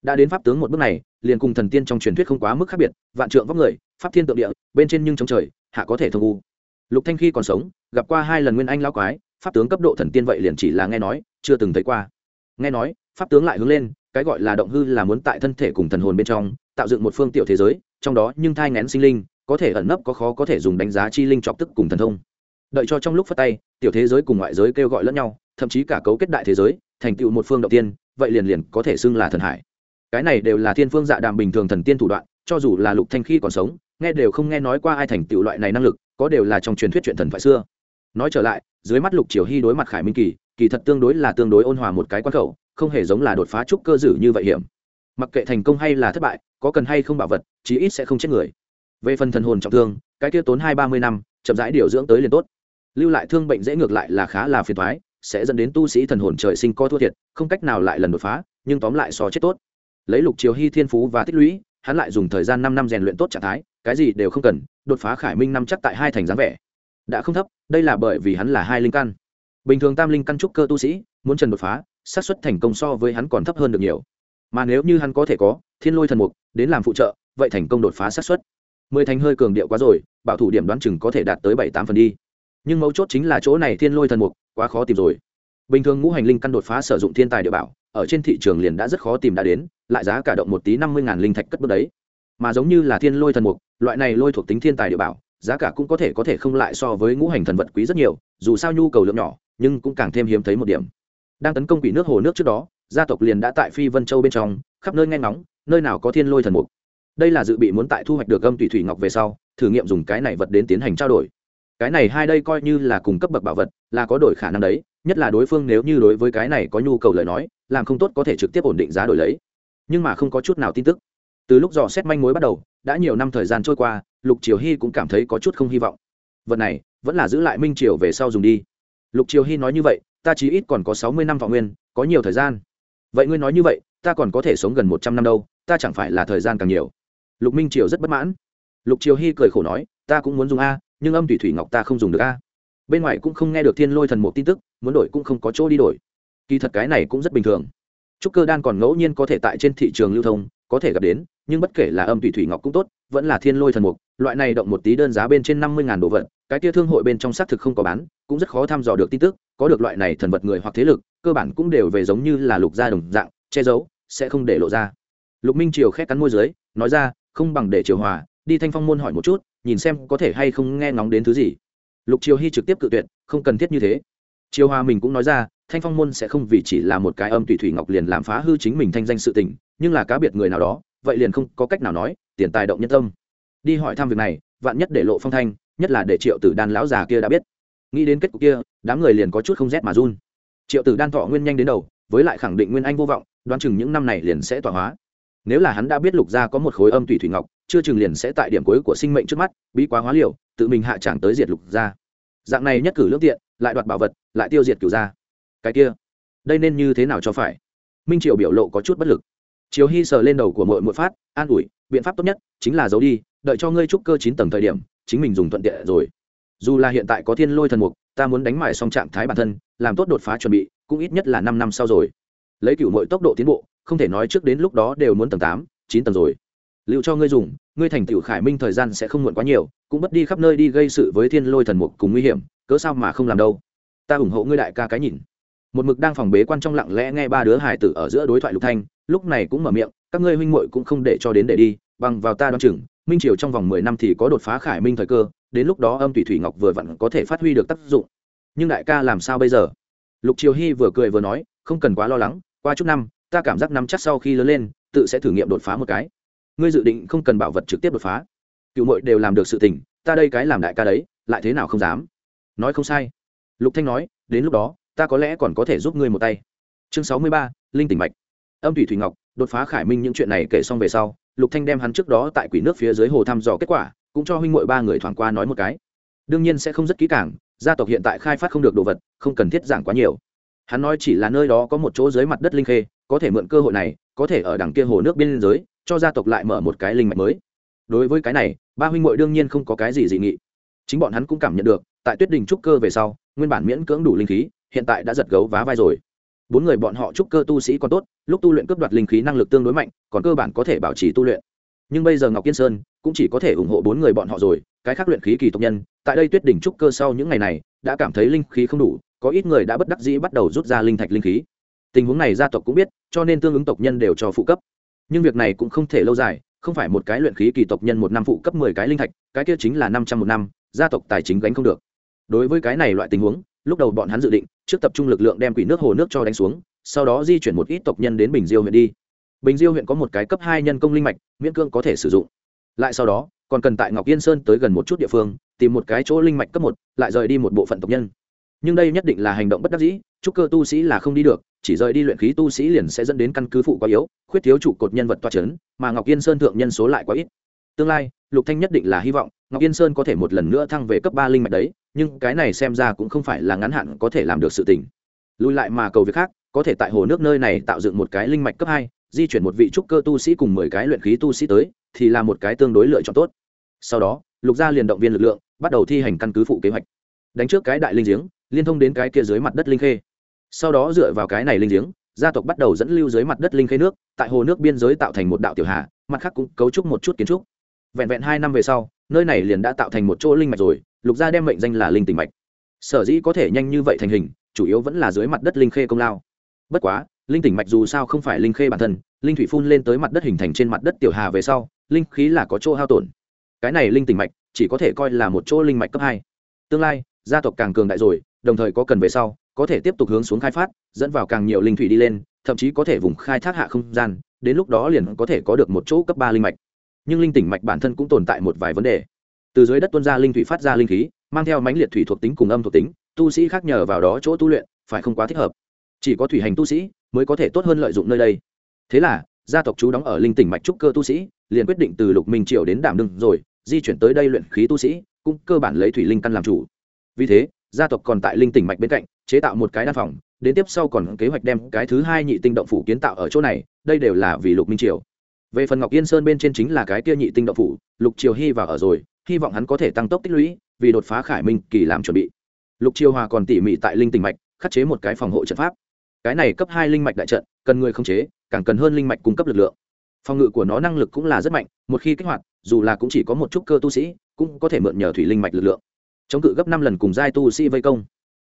Đã đến pháp tướng một bước này, liền cùng thần tiên trong truyền thuyết không quá mức khác biệt, vạn trượng vóc người, pháp thiên tượng địa, bên trên nhưng trong trời, hạ có thể thông u. Lục thanh khi còn sống, gặp qua hai lần nguyên anh lao quái, pháp tướng cấp độ thần tiên vậy liền chỉ là nghe nói, chưa từng thấy qua. Nghe nói, pháp tướng lại hướng lên cái gọi là động hư là muốn tại thân thể cùng thần hồn bên trong, tạo dựng một phương tiểu thế giới, trong đó nhưng thai ngén sinh linh, có thể ẩn nấp có khó có thể dùng đánh giá chi linh chọc tức cùng thần thông. Đợi cho trong lúc phát tay, tiểu thế giới cùng ngoại giới kêu gọi lẫn nhau, thậm chí cả cấu kết đại thế giới, thành tựu một phương đầu tiên, vậy liền liền có thể xưng là thần hải. Cái này đều là thiên phương dạ đàm bình thường thần tiên thủ đoạn, cho dù là lục thanh khi còn sống, nghe đều không nghe nói qua ai thành tựu loại này năng lực, có đều là trong truyền thuyết chuyện thần thoại xưa. Nói trở lại, dưới mắt lục triều hy đối mặt khải minh kỳ kỳ thật tương đối là tương đối ôn hòa một cái quan khẩu không hề giống là đột phá trúc cơ dữ như vậy hiểm. Mặc kệ thành công hay là thất bại, có cần hay không bảo vật, chí ít sẽ không chết người. Về phần thần hồn trọng thương, cái kia tốn hai ba mươi năm, chậm rãi điều dưỡng tới liền tốt. Lưu lại thương bệnh dễ ngược lại là khá là phiền thoái sẽ dẫn đến tu sĩ thần hồn trời sinh co thua thiệt, không cách nào lại lần đột phá, nhưng tóm lại so chết tốt. Lấy lục chiều hy thiên phú và tích lũy, hắn lại dùng thời gian năm năm rèn luyện tốt trạng thái, cái gì đều không cần, đột phá khải minh năm chắc tại hai thành dáng vẻ. Đã không thấp, đây là bởi vì hắn là hai linh căn. Bình thường tam linh căn trúc cơ tu sĩ, muốn trần đột phá xác suất thành công so với hắn còn thấp hơn được nhiều. Mà nếu như hắn có thể có, thiên lôi thần mục, đến làm phụ trợ, vậy thành công đột phá xác suất. Mười thành hơi cường điệu quá rồi, bảo thủ điểm đoán chừng có thể đạt tới bảy tám phần đi. Nhưng mấu chốt chính là chỗ này thiên lôi thần mục, quá khó tìm rồi. Bình thường ngũ hành linh căn đột phá sử dụng thiên tài địa bảo, ở trên thị trường liền đã rất khó tìm đã đến, lại giá cả động một tí năm mươi linh thạch cất bước đấy. Mà giống như là thiên lôi thần mục, loại này lôi thuộc tính thiên tài địa bảo, giá cả cũng có thể có thể không lại so với ngũ hành thần vật quý rất nhiều, dù sao nhu cầu lượng nhỏ, nhưng cũng càng thêm hiếm thấy một điểm đang tấn công quỷ nước hồ nước trước đó, gia tộc liền đã tại phi vân châu bên trong, khắp nơi nghe ngóng, nơi nào có thiên lôi thần mục. Đây là dự bị muốn tại thu hoạch được âm tùy thủy ngọc về sau, thử nghiệm dùng cái này vật đến tiến hành trao đổi. Cái này hai đây coi như là cùng cấp bậc bảo vật, là có đổi khả năng đấy, nhất là đối phương nếu như đối với cái này có nhu cầu lời nói, làm không tốt có thể trực tiếp ổn định giá đổi lấy. Nhưng mà không có chút nào tin tức. Từ lúc dò xét manh mối bắt đầu, đã nhiều năm thời gian trôi qua, lục triều hy cũng cảm thấy có chút không hy vọng. Vật này, vẫn là giữ lại minh triều về sau dùng đi. Lục triều hy nói như vậy ta chí ít còn có sáu mươi năm thọ nguyên, có nhiều thời gian. Vậy ngươi nói như vậy, ta còn có thể sống gần một trăm năm đâu, ta chẳng phải là thời gian càng nhiều. Lục minh triều rất bất mãn. Lục triều hy cười khổ nói, ta cũng muốn dùng a, nhưng âm thủy thủy ngọc ta không dùng được a. Bên ngoài cũng không nghe được thiên lôi thần một tin tức, muốn đổi cũng không có chỗ đi đổi. Kỳ thật cái này cũng rất bình thường. Trúc cơ đan còn ngẫu nhiên có thể tại trên thị trường lưu thông, có thể gặp đến, nhưng bất kể là âm thủy thủy ngọc cũng tốt, vẫn là thiên lôi thần mục, loại này động một tí đơn giá bên trên năm mươi đồ vật cái kia thương hội bên trong xác thực không có bán, cũng rất khó thăm dò được tin tức, có được loại này thần vật người hoặc thế lực, cơ bản cũng đều về giống như là lục gia đồng dạng, che giấu, sẽ không để lộ ra. Lục minh triều khét cắn môi dưới, nói ra, không bằng để triều hòa, đi thanh phong môn hỏi một chút, nhìn xem có thể hay không nghe ngóng đến thứ gì. Lục triều hy trực tiếp cự tuyệt, không cần thiết như thế. Triều hòa mình cũng nói ra, thanh phong môn sẽ không vì chỉ là một cái âm tùy thủy ngọc liền làm phá hư chính mình thanh danh sự tình, nhưng là cá biệt người nào đó, vậy liền không có cách nào nói, tiền tài động nhân tâm. Đi hỏi thăm việc này, vạn nhất để lộ phong thanh nhất là để triệu tử đan lão già kia đã biết. Nghĩ đến kết cục kia, đám người liền có chút không rét mà run. Triệu tử đan thọ nguyên nhanh đến đầu, với lại khẳng định nguyên anh vô vọng, đoán chừng những năm này liền sẽ tọa hóa. Nếu là hắn đã biết lục gia có một khối âm tùy thủy ngọc, chưa chừng liền sẽ tại điểm cuối của sinh mệnh trước mắt, bí quá hóa liều, tự mình hạ tràng tới diệt lục gia. Dạng này nhất cử lương tiện, lại đoạt bảo vật, lại tiêu diệt cửu gia. Cái kia, đây nên như thế nào cho phải? Minh triều biểu lộ có chút bất lực. Triều hy sờ lên đầu của mội mội phát, an ủi, biện pháp tốt nhất chính là giấu đi, đợi cho ngươi trúc cơ chín tầng thời điểm chính mình dùng thuận tiện rồi. Dù là hiện tại có thiên lôi thần mục, ta muốn đánh mải xong trạng thái bản thân, làm tốt đột phá chuẩn bị, cũng ít nhất là năm năm sau rồi. Lấy cựu mọi tốc độ tiến bộ, không thể nói trước đến lúc đó đều muốn tầng tám, chín tầng rồi. Liệu cho ngươi dùng, ngươi thành tựu khải minh thời gian sẽ không muộn quá nhiều, cũng bất đi khắp nơi đi gây sự với thiên lôi thần mục cùng nguy hiểm, cớ sao mà không làm đâu. Ta ủng hộ ngươi đại ca cái nhìn. Một mực đang phòng bế quan trong lặng lẽ nghe ba đứa hải tử ở giữa đối thoại lục thanh, lúc này cũng mở miệng, các ngươi huynh muội cũng không để cho đến để đi, bằng vào ta đoán chừng minh triều trong vòng mười năm thì có đột phá khải minh thời cơ, đến lúc đó âm thủy thủy ngọc vừa vặn có thể phát huy được tác dụng. Nhưng đại ca làm sao bây giờ? Lục triều hy vừa cười vừa nói, không cần quá lo lắng, qua chút năm, ta cảm giác năm chắc sau khi lớn lên, tự sẽ thử nghiệm đột phá một cái. Ngươi dự định không cần bảo vật trực tiếp đột phá. Cựu mội đều làm được sự tình, ta đây cái làm đại ca đấy, lại thế nào không dám? Nói không sai. Lục thanh nói, đến lúc đó, ta có lẽ còn có thể giúp ngươi một tay. Chương sáu mươi ba, linh tỉnh mạch. Âm thủy thủy ngọc, đột phá khải minh những chuyện này kể xong về sau lục thanh đem hắn trước đó tại quỷ nước phía dưới hồ thăm dò kết quả, cũng cho huynh muội ba người thoáng qua nói một cái. Đương nhiên sẽ không rất kỹ càng, gia tộc hiện tại khai phát không được đồ vật, không cần thiết giảng quá nhiều. Hắn nói chỉ là nơi đó có một chỗ dưới mặt đất linh khê, có thể mượn cơ hội này, có thể ở đằng kia hồ nước biên giới cho gia tộc lại mở một cái linh mạch mới. Đối với cái này, ba huynh muội đương nhiên không có cái gì dị nghị. Chính bọn hắn cũng cảm nhận được, tại tuyết đình trúc cơ về sau, nguyên bản miễn cưỡng đủ linh khí, hiện tại đã giật gấu vá vai rồi bốn người bọn họ trúc cơ tu sĩ còn tốt, lúc tu luyện cướp đoạt linh khí năng lực tương đối mạnh, còn cơ bản có thể bảo trì tu luyện. Nhưng bây giờ ngọc kiên sơn cũng chỉ có thể ủng hộ bốn người bọn họ rồi, cái khác luyện khí kỳ tộc nhân, tại đây tuyết đỉnh trúc cơ sau những ngày này, đã cảm thấy linh khí không đủ, có ít người đã bất đắc dĩ bắt đầu rút ra linh thạch linh khí. Tình huống này gia tộc cũng biết, cho nên tương ứng tộc nhân đều cho phụ cấp. Nhưng việc này cũng không thể lâu dài, không phải một cái luyện khí kỳ tộc nhân một năm phụ cấp mười cái linh thạch, cái kia chính là năm trăm một năm, gia tộc tài chính gánh không được. Đối với cái này loại tình huống, lúc đầu bọn hắn dự định trước tập trung lực lượng đem quỷ nước hồ nước cho đánh xuống, sau đó di chuyển một ít tộc nhân đến bình diêu huyện đi. Bình diêu huyện có một cái cấp hai nhân công linh mạch, miễn cương có thể sử dụng. Lại sau đó, còn cần tại ngọc yên sơn tới gần một chút địa phương, tìm một cái chỗ linh mạch cấp một, lại rời đi một bộ phận tộc nhân. Nhưng đây nhất định là hành động bất đắc dĩ, chúc cơ tu sĩ là không đi được, chỉ rời đi luyện khí tu sĩ liền sẽ dẫn đến căn cứ phụ quá yếu, khuyết thiếu trụ cột nhân vật toa c h ấ n mà ngọc yên sơn thượng nhân số lại quá ít. Tương lai, lục thanh nhất định là hy vọng ngọc yên sơn có thể một lần nữa thăng về cấp ba linh mạch đấy nhưng cái này xem ra cũng không phải là ngắn hạn có thể làm được sự tình. Lùi lại mà cầu việc khác, có thể tại hồ nước nơi này tạo dựng một cái linh mạch cấp hai, di chuyển một vị trúc cơ tu sĩ cùng mười cái luyện khí tu sĩ tới, thì là một cái tương đối lựa chọn tốt. Sau đó, lục gia liền động viên lực lượng, bắt đầu thi hành căn cứ phụ kế hoạch. Đánh trước cái đại linh giếng, liên thông đến cái kia dưới mặt đất linh khê. Sau đó dựa vào cái này linh giếng, gia tộc bắt đầu dẫn lưu dưới mặt đất linh khê nước, tại hồ nước biên giới tạo thành một đạo tiểu hà, mặt khác cũng cấu trúc một chút kiến trúc. Vẹn vẹn hai năm về sau, nơi này liền đã tạo thành một chỗ linh mạch rồi lục gia đem mệnh danh là linh tỉnh mạch. Sở dĩ có thể nhanh như vậy thành hình, chủ yếu vẫn là dưới mặt đất linh khê công lao. Bất quá, linh tỉnh mạch dù sao không phải linh khê bản thân, linh thủy phun lên tới mặt đất hình thành trên mặt đất tiểu hà về sau, linh khí là có chỗ hao tổn. Cái này linh tỉnh mạch chỉ có thể coi là một chỗ linh mạch cấp hai. Tương lai, gia tộc càng cường đại rồi, đồng thời có cần về sau, có thể tiếp tục hướng xuống khai phát, dẫn vào càng nhiều linh thủy đi lên, thậm chí có thể vùng khai thác hạ không gian, đến lúc đó liền có thể có được một chỗ cấp ba linh mạch. Nhưng linh tỉnh mạch bản thân cũng tồn tại một vài vấn đề từ dưới đất tuân ra linh thủy phát ra linh khí, mang theo mãnh liệt thủy thuộc tính cùng âm thuộc tính, tu sĩ khác nhờ vào đó chỗ tu luyện, phải không quá thích hợp. Chỉ có thủy hành tu sĩ mới có thể tốt hơn lợi dụng nơi đây. Thế là, gia tộc chú đóng ở linh tỉnh mạch trúc cơ tu sĩ, liền quyết định từ lục minh triều đến đảm đương rồi, di chuyển tới đây luyện khí tu sĩ, cũng cơ bản lấy thủy linh căn làm chủ. Vì thế, gia tộc còn tại linh tỉnh mạch bên cạnh, chế tạo một cái đan phòng, đến tiếp sau còn kế hoạch đem cái thứ hai nhị tinh động phủ kiến tạo ở chỗ này, đây đều là vì lục minh triều. Về phần ngọc yên sơn bên trên chính là cái kia nhị tinh động phủ, lục triều hy vào ở rồi hy vọng hắn có thể tăng tốc tích lũy, vì đột phá khải minh kỳ làm chuẩn bị. Lục chiêu hòa còn tỉ mỉ tại linh tình mạch, khắc chế một cái phòng hộ trận pháp. Cái này cấp hai linh mạch đại trận, cần người không chế, càng cần hơn linh mạch cung cấp lực lượng. Phòng ngự của nó năng lực cũng là rất mạnh, một khi kích hoạt, dù là cũng chỉ có một chút cơ tu sĩ, cũng có thể mượn nhờ thủy linh mạch lực lượng. Chống cự gấp năm lần cùng giai tu sĩ vây công.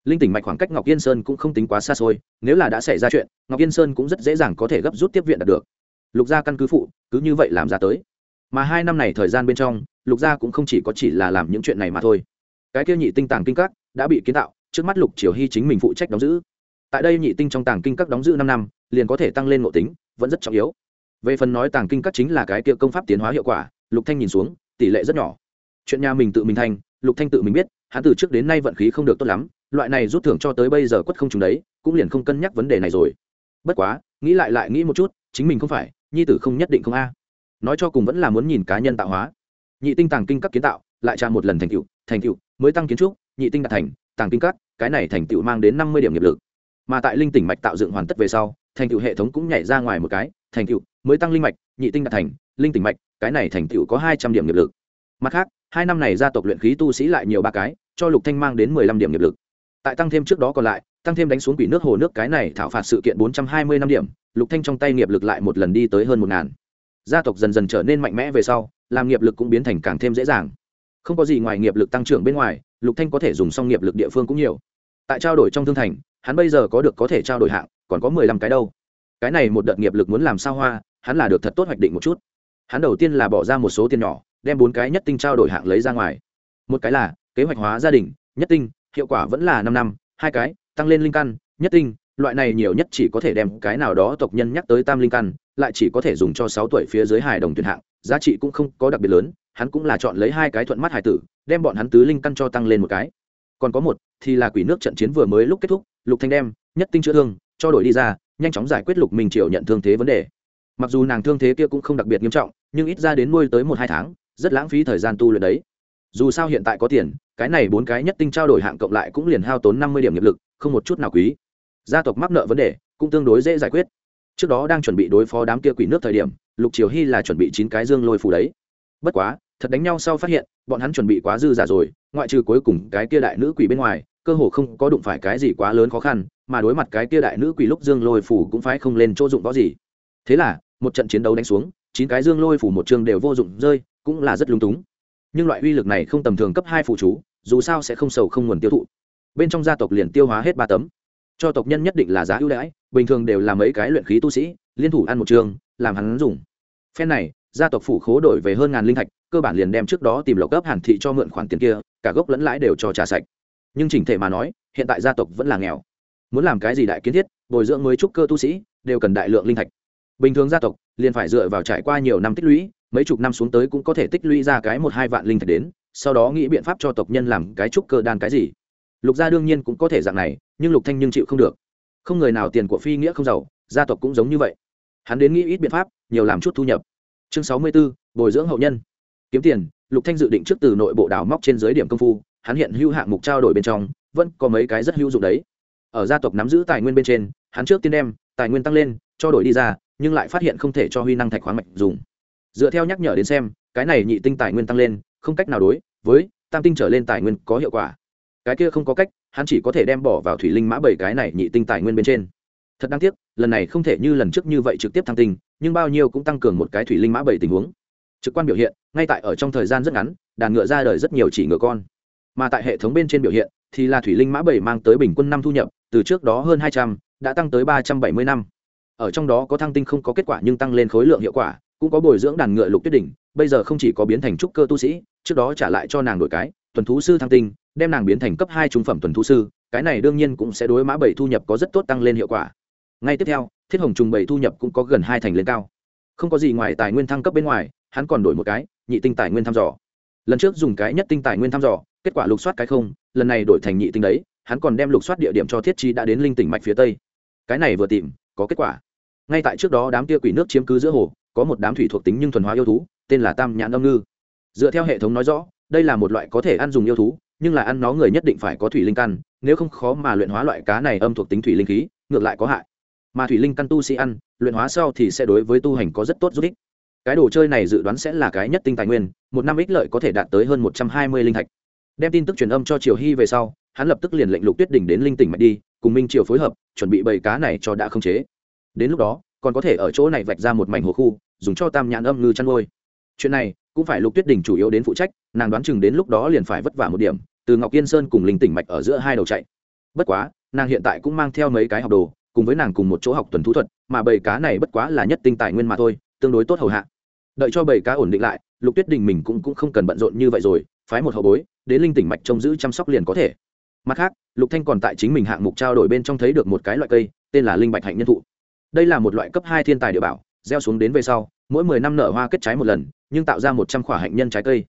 Linh tỉnh mạch khoảng cách ngọc yên sơn cũng không tính quá xa xôi, nếu là đã xảy ra chuyện, ngọc yên sơn cũng rất dễ dàng có thể gấp rút tiếp viện đạt được. Lục gia căn cứ phụ, cứ như vậy làm ra tới mà hai năm này thời gian bên trong, lục gia cũng không chỉ có chỉ là làm những chuyện này mà thôi. Cái kia nhị tinh tàng kinh các đã bị kiến tạo, trước mắt lục triều hy chính mình phụ trách đóng giữ. Tại đây nhị tinh trong tàng kinh các đóng giữ năm năm, liền có thể tăng lên ngộ tính, vẫn rất trọng yếu. Về phần nói tàng kinh các chính là cái kia công pháp tiến hóa hiệu quả, lục thanh nhìn xuống, tỷ lệ rất nhỏ. Chuyện nhà mình tự mình thành, lục thanh tự mình biết, hắn từ trước đến nay vận khí không được tốt lắm, loại này rút thưởng cho tới bây giờ quất không trùng đấy, cũng liền không cân nhắc vấn đề này rồi. Bất quá, nghĩ lại lại nghĩ một chút, chính mình không phải, nhi tử không nhất định không a nói cho cùng vẫn là muốn nhìn cá nhân tạo hóa. Nhị tinh tàng kinh các kiến tạo, lại tra một lần thành tựu thành tựu, mới tăng kiến trúc, nhị tinh đạt thành, tàng kinh các, cái này thành tựu mang đến năm mươi điểm nghiệp lực. Mà tại linh tỉnh mạch tạo dựng hoàn tất về sau, thành tựu hệ thống cũng nhảy ra ngoài một cái, thành tựu, mới tăng linh mạch, nhị tinh đạt thành, linh tỉnh mạch, cái này thành tựu có hai trăm điểm nghiệp lực. Mặt khác, hai năm này gia tộc luyện khí tu sĩ lại nhiều ba cái, cho lục thanh mang đến mười lăm điểm nghiệp lực. Tại tăng thêm trước đó còn lại, tăng thêm đánh xuống quỷ nước hồ nước cái này thảo phạt sự kiện bốn trăm hai mươi năm điểm, lục thanh trong tay nghiệp lực lại một lần đi tới hơn một ngàn gia tộc dần dần trở nên mạnh mẽ về sau, làm nghiệp lực cũng biến thành càng thêm dễ dàng. Không có gì ngoài nghiệp lực tăng trưởng bên ngoài, lục thanh có thể dùng xong nghiệp lực địa phương cũng nhiều. Tại trao đổi trong thương thành, hắn bây giờ có được có thể trao đổi hạng, còn có mười lăm cái đâu. Cái này một đợt nghiệp lực muốn làm sao hoa, hắn là được thật tốt hoạch định một chút. Hắn đầu tiên là bỏ ra một số tiền nhỏ, đem bốn cái nhất tinh trao đổi hạng lấy ra ngoài. Một cái là kế hoạch hóa gia đình, nhất tinh, hiệu quả vẫn là năm năm, hai cái, tăng lên linh căn, nhất tinh loại này nhiều nhất chỉ có thể đem cái nào đó tộc nhân nhắc tới tam linh căn, lại chỉ có thể dùng cho sáu tuổi phía dưới hài đồng tuyển hạng, giá trị cũng không có đặc biệt lớn, hắn cũng là chọn lấy hai cái thuận mắt hải tử, đem bọn hắn tứ linh căn cho tăng lên một cái. Còn có một, thì là quỷ nước trận chiến vừa mới lúc kết thúc, lục thanh đem, nhất tinh chữa thương, cho đổi đi ra, nhanh chóng giải quyết lục minh triều nhận thương thế vấn đề. Mặc dù nàng thương thế kia cũng không đặc biệt nghiêm trọng, nhưng ít ra đến nuôi tới một hai tháng, rất lãng phí thời gian tu luyện đấy. Dù sao hiện tại có tiền, cái này bốn cái nhất tinh trao đổi hạng cộng lại cũng liền hao tốn năm mươi điểm nghiệp lực, không một chút nào quý gia tộc mắc nợ vấn đề cũng tương đối dễ giải quyết. Trước đó đang chuẩn bị đối phó đám kia quỷ nước thời điểm, lục triều hy là chuẩn bị chín cái dương lôi phủ đấy. Bất quá, thật đánh nhau sau phát hiện, bọn hắn chuẩn bị quá dư giả rồi, ngoại trừ cuối cùng cái kia đại nữ quỷ bên ngoài, cơ hồ không có đụng phải cái gì quá lớn khó khăn, mà đối mặt cái kia đại nữ quỷ lúc dương lôi phủ cũng phải không lên chỗ dụng võ gì. Thế là, một trận chiến đấu đánh xuống, chín cái dương lôi phủ một chương đều vô dụng rơi, cũng là rất lung túng. Nhưng loại uy lực này không tầm thường cấp hai phụ chú, dù sao sẽ không sầu không nguồn tiêu thụ. Bên trong gia tộc liền tiêu hóa hết ba tấm cho tộc nhân nhất định là giá ưu đãi, bình thường đều là mấy cái luyện khí tu sĩ, liên thủ ăn một trường, làm hắn dùng. Phen này, gia tộc phủ khố đổi về hơn ngàn linh thạch, cơ bản liền đem trước đó tìm lộc cấp hàn thị cho mượn khoản tiền kia, cả gốc lẫn lãi đều cho trả sạch. Nhưng chỉnh thể mà nói, hiện tại gia tộc vẫn là nghèo. Muốn làm cái gì đại kiến thiết, bồi dưỡng mới trúc cơ tu sĩ, đều cần đại lượng linh thạch. Bình thường gia tộc, liền phải dựa vào trải qua nhiều năm tích lũy, mấy chục năm xuống tới cũng có thể tích lũy ra cái một hai vạn linh thạch đến, sau đó nghĩ biện pháp cho tộc nhân làm cái trúc cơ đan cái gì lục gia đương nhiên cũng có thể dạng này nhưng lục thanh nhưng chịu không được. Không người nào tiền của phi nghĩa không giàu gia tộc cũng giống như vậy. Hắn đến nghĩ ít biện pháp nhiều làm chút thu nhập. Chương sáu mươi 64, bồi dưỡng hậu nhân. Kiếm tiền lục thanh dự định trước từ nội bộ đào móc trên dưới điểm công phu hắn hiện hữu hạng mục trao đổi bên trong vẫn có mấy cái rất hữu dụng đấy. Ở gia tộc nắm giữ tài nguyên bên trên hắn trước tiên đem tài nguyên tăng lên cho đổi đi ra nhưng lại phát hiện không thể cho huy năng thạch khoáng mạch dùng. Dựa theo nhắc nhở đến xem cái này nhị tinh tài nguyên tăng lên không cách nào đối với tam tinh trở lên tài nguyên có hiệu quả cái kia không có cách, hắn chỉ có thể đem bỏ vào thủy linh mã bảy cái này nhị tinh tài nguyên bên trên. Thật đáng tiếc, lần này không thể như lần trước như vậy trực tiếp thăng tinh, nhưng bao nhiêu cũng tăng cường một cái thủy linh mã bảy tình huống. Trực quan biểu hiện, ngay tại ở trong thời gian rất ngắn, đàn ngựa ra đời rất nhiều chỉ ngựa con. Mà tại hệ thống bên trên biểu hiện, thì là thủy linh mã bảy mang tới bình quân năm thu nhập, từ trước đó hơn hai trăm, đã tăng tới ba trăm bảy mươi năm. Ở trong đó có thăng tinh không có kết quả nhưng tăng lên khối lượng hiệu quả, cũng có bồi dưỡng đàn ngựa lục tuyết đỉnh, bây giờ không chỉ có biến thành trúc cơ tu sĩ, trước đó trả lại cho nàng đổi cái tuần thú sư thăng tinh đem nàng biến thành cấp hai trung phẩm tuần thú sư, cái này đương nhiên cũng sẽ đối mã bảy thu nhập có rất tốt tăng lên hiệu quả. Ngay tiếp theo, thiết hồng trùng bảy thu nhập cũng có gần hai thành lên cao. Không có gì ngoài tài nguyên thăng cấp bên ngoài, hắn còn đổi một cái, nhị tinh tài nguyên thăm dò. Lần trước dùng cái nhất tinh tài nguyên thăm dò, kết quả lục soát cái không, lần này đổi thành nhị tinh đấy, hắn còn đem lục soát địa điểm cho thiết trí đã đến linh tỉnh mạch phía tây. Cái này vừa tìm, có kết quả. Ngay tại trước đó đám tia quỷ nước chiếm cứ giữa hồ, có một đám thủy thuộc tính nhưng thuần hóa yêu thú, tên là tam nhãn âm ngư. Dựa theo hệ thống nói rõ, đây là một loại có thể ăn dùng yêu thú nhưng là ăn nó người nhất định phải có thủy linh căn, nếu không khó mà luyện hóa loại cá này âm thuộc tính thủy linh khí, ngược lại có hại. Mà thủy linh căn tu sĩ ăn, luyện hóa sau thì sẽ đối với tu hành có rất tốt giúp ích. Cái đồ chơi này dự đoán sẽ là cái nhất tinh tài nguyên, một năm ích lợi có thể đạt tới hơn một trăm hai mươi linh thạch. Đem tin tức truyền âm cho triều hy về sau, hắn lập tức liền lệnh lục tuyết đỉnh đến linh tỉnh mạch đi, cùng minh triều phối hợp, chuẩn bị bầy cá này cho đã không chế. Đến lúc đó, còn có thể ở chỗ này vạch ra một mảnh hồ khu, dùng cho tam nhãn âm ngư chăn nuôi. Chuyện này, cũng phải lục tuyết đỉnh chủ yếu đến phụ trách, nàng đoán chừng đến lúc đó liền phải vất vả một điểm từ ngọc yên sơn cùng linh tỉnh mạch ở giữa hai đầu chạy. Bất quá nàng hiện tại cũng mang theo mấy cái học đồ cùng với nàng cùng một chỗ học tuần thú thuật mà bầy cá này bất quá là nhất tinh tài nguyên mà thôi tương đối tốt hầu hạ. Đợi cho bầy cá ổn định lại lục tuyết đình mình cũng, cũng không cần bận rộn như vậy rồi phái một hậu bối đến linh tỉnh mạch trông giữ chăm sóc liền có thể. Mặt khác lục thanh còn tại chính mình hạng mục trao đổi bên trong thấy được một cái loại cây tên là linh bạch hạnh nhân thụ. Đây là một loại cấp hai thiên tài địa bảo gieo xuống đến về sau mỗi mười năm nở hoa kết trái một lần nhưng tạo ra một trăm quả hạnh nhân trái cây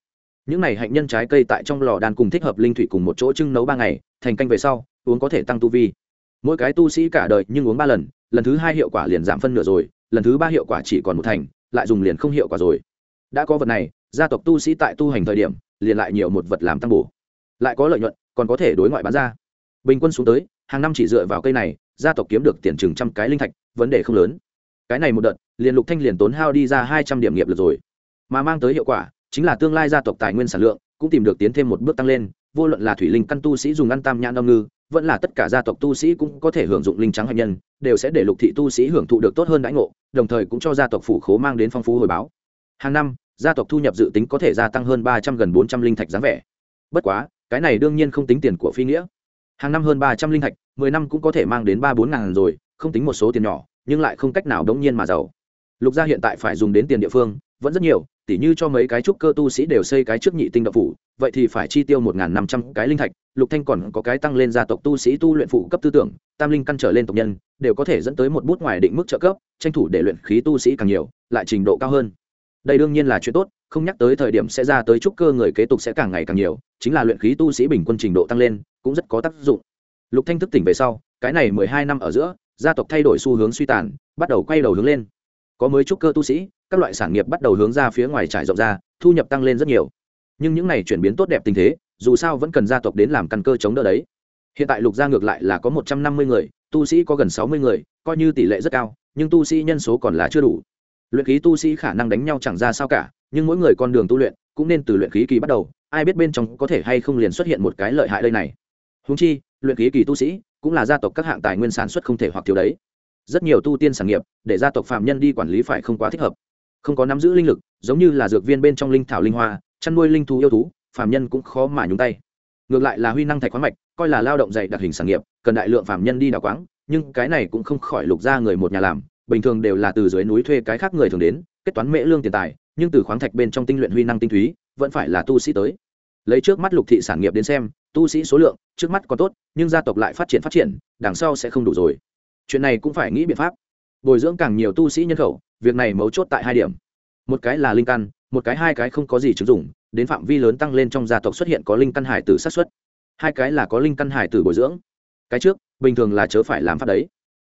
những này hạnh nhân trái cây tại trong lò đan cùng thích hợp linh thủy cùng một chỗ trưng nấu ba ngày, thành canh về sau, uống có thể tăng tu vi. Mỗi cái tu sĩ cả đời nhưng uống ba lần lần thứ hai hiệu quả liền giảm phân nửa rồi, lần thứ ba hiệu quả chỉ còn một thành, lại dùng liền không hiệu quả rồi. Đã có vật này, gia tộc tu sĩ tại tu hành thời điểm, liền lại nhiều một vật làm tăng bổ. Lại có lợi nhuận, còn có thể đối ngoại bán ra. Bình quân xuống tới, hàng năm chỉ dựa vào cây này, gia tộc kiếm được tiền chừng trăm cái linh thạch, vấn đề không lớn. Cái này một đợt, liền lục thanh liền tốn hao đi ra hai trăm điểm nghiệp lực rồi. Mà mang tới hiệu quả chính là tương lai gia tộc tài nguyên sản lượng cũng tìm được tiến thêm một bước tăng lên, vô luận là thủy linh căn tu sĩ dùng ăn tam nhãn âm ngư, vẫn là tất cả gia tộc tu sĩ cũng có thể hưởng dụng linh trắng hạnh nhân, đều sẽ để lục thị tu sĩ hưởng thụ được tốt hơn đãi ngộ, đồng thời cũng cho gia tộc phủ khố mang đến phong phú hồi báo. Hàng năm, gia tộc thu nhập dự tính có thể gia tăng hơn ba trăm gần bốn trăm linh thạch giá vẻ. Bất quá, cái này đương nhiên không tính tiền của phi nghĩa. Hàng năm hơn ba trăm linh thạch, mười năm cũng có thể mang đến ba bốn ngàn rồi, không tính một số tiền nhỏ, nhưng lại không cách nào đống nhiên mà giàu. Lục gia hiện tại phải dùng đến tiền địa phương vẫn rất nhiều, tỉ như cho mấy cái trúc cơ tu sĩ đều xây cái trước nhị tinh độc phủ, vậy thì phải chi tiêu một năm trăm cái linh thạch, lục thanh còn có cái tăng lên gia tộc tu sĩ tu luyện phụ cấp tư tưởng, tam linh căn trở lên tộc nhân, đều có thể dẫn tới một bút ngoài định mức trợ cấp, tranh thủ để luyện khí tu sĩ càng nhiều, lại trình độ cao hơn. Đây đương nhiên là chuyện tốt, không nhắc tới thời điểm sẽ ra tới trúc cơ người kế tục sẽ càng ngày càng nhiều, chính là luyện khí tu sĩ bình quân trình độ tăng lên, cũng rất có tác dụng. Lục thanh thức tỉnh về sau, cái này mười hai năm ở giữa, gia tộc thay đổi xu hướng suy tàn, bắt đầu quay đầu hướng lên. Có mới trúc cơ tu sĩ các loại sản nghiệp bắt đầu hướng ra phía ngoài trải rộng ra, thu nhập tăng lên rất nhiều. Nhưng những này chuyển biến tốt đẹp tình thế, dù sao vẫn cần gia tộc đến làm căn cơ chống đỡ đấy. Hiện tại lục gia ngược lại là có một trăm năm mươi người, tu sĩ có gần sáu mươi người, coi như tỷ lệ rất cao, nhưng tu sĩ nhân số còn là chưa đủ. Luyện khí tu sĩ khả năng đánh nhau chẳng ra sao cả, nhưng mỗi người con đường tu luyện cũng nên từ luyện khí kỳ bắt đầu, ai biết bên trong có thể hay không liền xuất hiện một cái lợi hại đây này. Húng chi, luyện khí kỳ tu sĩ cũng là gia tộc các hạng tài nguyên sản xuất không thể hoặc thiếu đấy. Rất nhiều tu tiên sản nghiệp để gia tộc phạm nhân đi quản lý phải không quá thích hợp không có nắm giữ linh lực, giống như là dược viên bên trong linh thảo linh hoa, chăn nuôi linh thú yêu thú phạm nhân cũng khó mà nhúng tay. Ngược lại là huy năng thạch khoáng mạch, coi là lao động dạy đặc hình sản nghiệp, cần đại lượng phạm nhân đi đào quáng, nhưng cái này cũng không khỏi lục ra người một nhà làm, bình thường đều là từ dưới núi thuê cái khác người thường đến, kết toán mễ lương tiền tài, nhưng từ khoáng thạch bên trong tinh luyện huy năng tinh túy, vẫn phải là tu sĩ tới. Lấy trước mắt lục thị sản nghiệp đến xem, tu sĩ số lượng, trước mắt còn tốt, nhưng gia tộc lại phát triển phát triển, đằng sau sẽ không đủ rồi. Chuyện này cũng phải nghĩ biện pháp. Bồi dưỡng càng nhiều tu sĩ nhân khẩu việc này mấu chốt tại hai điểm. Một cái là linh căn, một cái hai cái không có gì chứng dụng, đến phạm vi lớn tăng lên trong gia tộc xuất hiện có linh căn hải tử sát xuất hai cái là có linh căn hải tử bồi dưỡng. Cái trước, bình thường là chớ phải làm pháp đấy.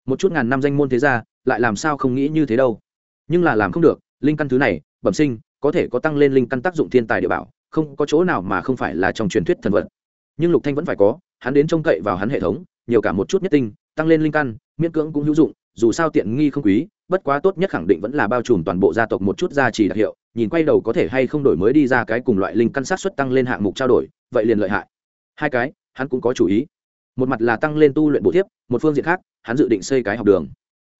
Một chút ngàn năm danh môn thế gia, lại làm sao không nghĩ như thế đâu. Nhưng là làm không được, linh căn thứ này, bẩm sinh, có thể có tăng lên linh căn tác dụng thiên tài địa bảo, không có chỗ nào mà không phải là trong truyền thuyết thần vật. Nhưng lục thanh vẫn phải có, hắn đến trông cậy vào hắn hệ thống, nhiều cả một chút nhất tinh, tăng lên linh căn, miễn cưỡng cũng hữu dụng, dù sao tiện nghi không quý bất quá tốt nhất khẳng định vẫn là bao trùm toàn bộ gia tộc một chút gia trì đặc hiệu, nhìn quay đầu có thể hay không đổi mới đi ra cái cùng loại linh căn sát xuất tăng lên hạng mục trao đổi, vậy liền lợi hại. Hai cái, hắn cũng có chủ ý. Một mặt là tăng lên tu luyện bộ thiếp, một phương diện khác, hắn dự định xây cái học đường.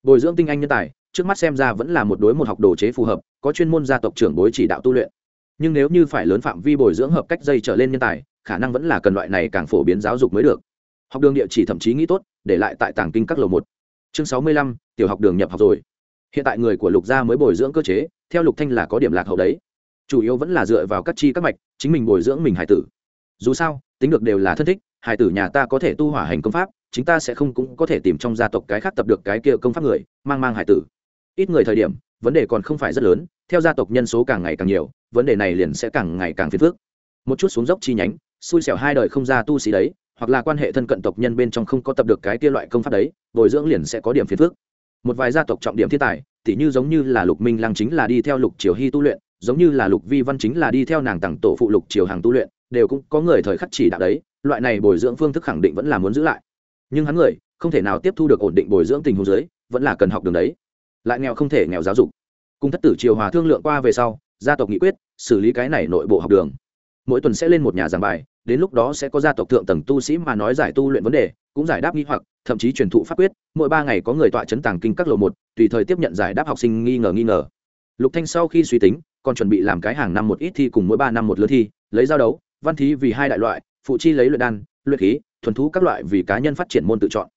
Bồi dưỡng tinh anh nhân tài, trước mắt xem ra vẫn là một đối một học đồ chế phù hợp, có chuyên môn gia tộc trưởng bối chỉ đạo tu luyện. Nhưng nếu như phải lớn phạm vi bồi dưỡng hợp cách dây trở lên nhân tài, khả năng vẫn là cần loại này càng phổ biến giáo dục mới được. Học đường địa chỉ thậm chí nghĩ tốt, để lại tại tàng kinh các lầu một. Chương sáu mươi lăm, tiểu học đường nhập học rồi hiện tại người của lục gia mới bồi dưỡng cơ chế, theo lục thanh là có điểm lạc hậu đấy. Chủ yếu vẫn là dựa vào các chi các mạch, chính mình bồi dưỡng mình hải tử. Dù sao, tính được đều là thân thích, hải tử nhà ta có thể tu hỏa hành công pháp chúng ta sẽ không cũng có thể tìm trong gia tộc cái khác tập được cái kia công pháp người, mang mang hải tử. Ít người thời điểm, vấn đề còn không phải rất lớn, theo gia tộc nhân số càng ngày càng nhiều, vấn đề này liền sẽ càng ngày càng phiền phức. Một chút xuống dốc chi nhánh, xui xẻo hai đời không ra tu sĩ đấy, hoặc là quan hệ thân cận tộc nhân bên trong không có tập được cái kia loại công pháp đấy, bồi dưỡng liền sẽ có điểm phiền phức một vài gia tộc trọng điểm thiên tài thì như giống như là lục minh lăng chính là đi theo lục triều hy tu luyện, giống như là lục vi văn chính là đi theo nàng tặng tổ phụ lục triều hàng tu luyện, đều cũng có người thời khắc chỉ đạo đấy, loại này bồi dưỡng phương thức khẳng định vẫn là muốn giữ lại. Nhưng hắn người, không thể nào tiếp thu được ổn định bồi dưỡng tình huống dưới, vẫn là cần học đường đấy. Lại nghèo không thể nghèo giáo dục. Cùng thất tử triều hòa thương lượng qua về sau, gia tộc nghị quyết, xử lý cái này nội bộ học đường mỗi tuần sẽ lên một nhà giảng bài, đến lúc đó sẽ có gia tộc thượng tầng tu sĩ mà nói giải tu luyện vấn đề, cũng giải đáp nghi hoặc, thậm chí truyền thụ pháp quyết, mỗi ba ngày có người tọa chấn tàng kinh các lộ một, tùy thời tiếp nhận giải đáp học sinh nghi ngờ nghi ngờ. Lục thanh sau khi suy tính, còn chuẩn bị làm cái hàng năm một ít thi cùng mỗi ba năm một lứa thi, lấy giao đấu, văn thí vì hai đại loại, phụ chi lấy luyện đan, luyện khí, thuần thú các loại vì cá nhân phát triển môn tự chọn.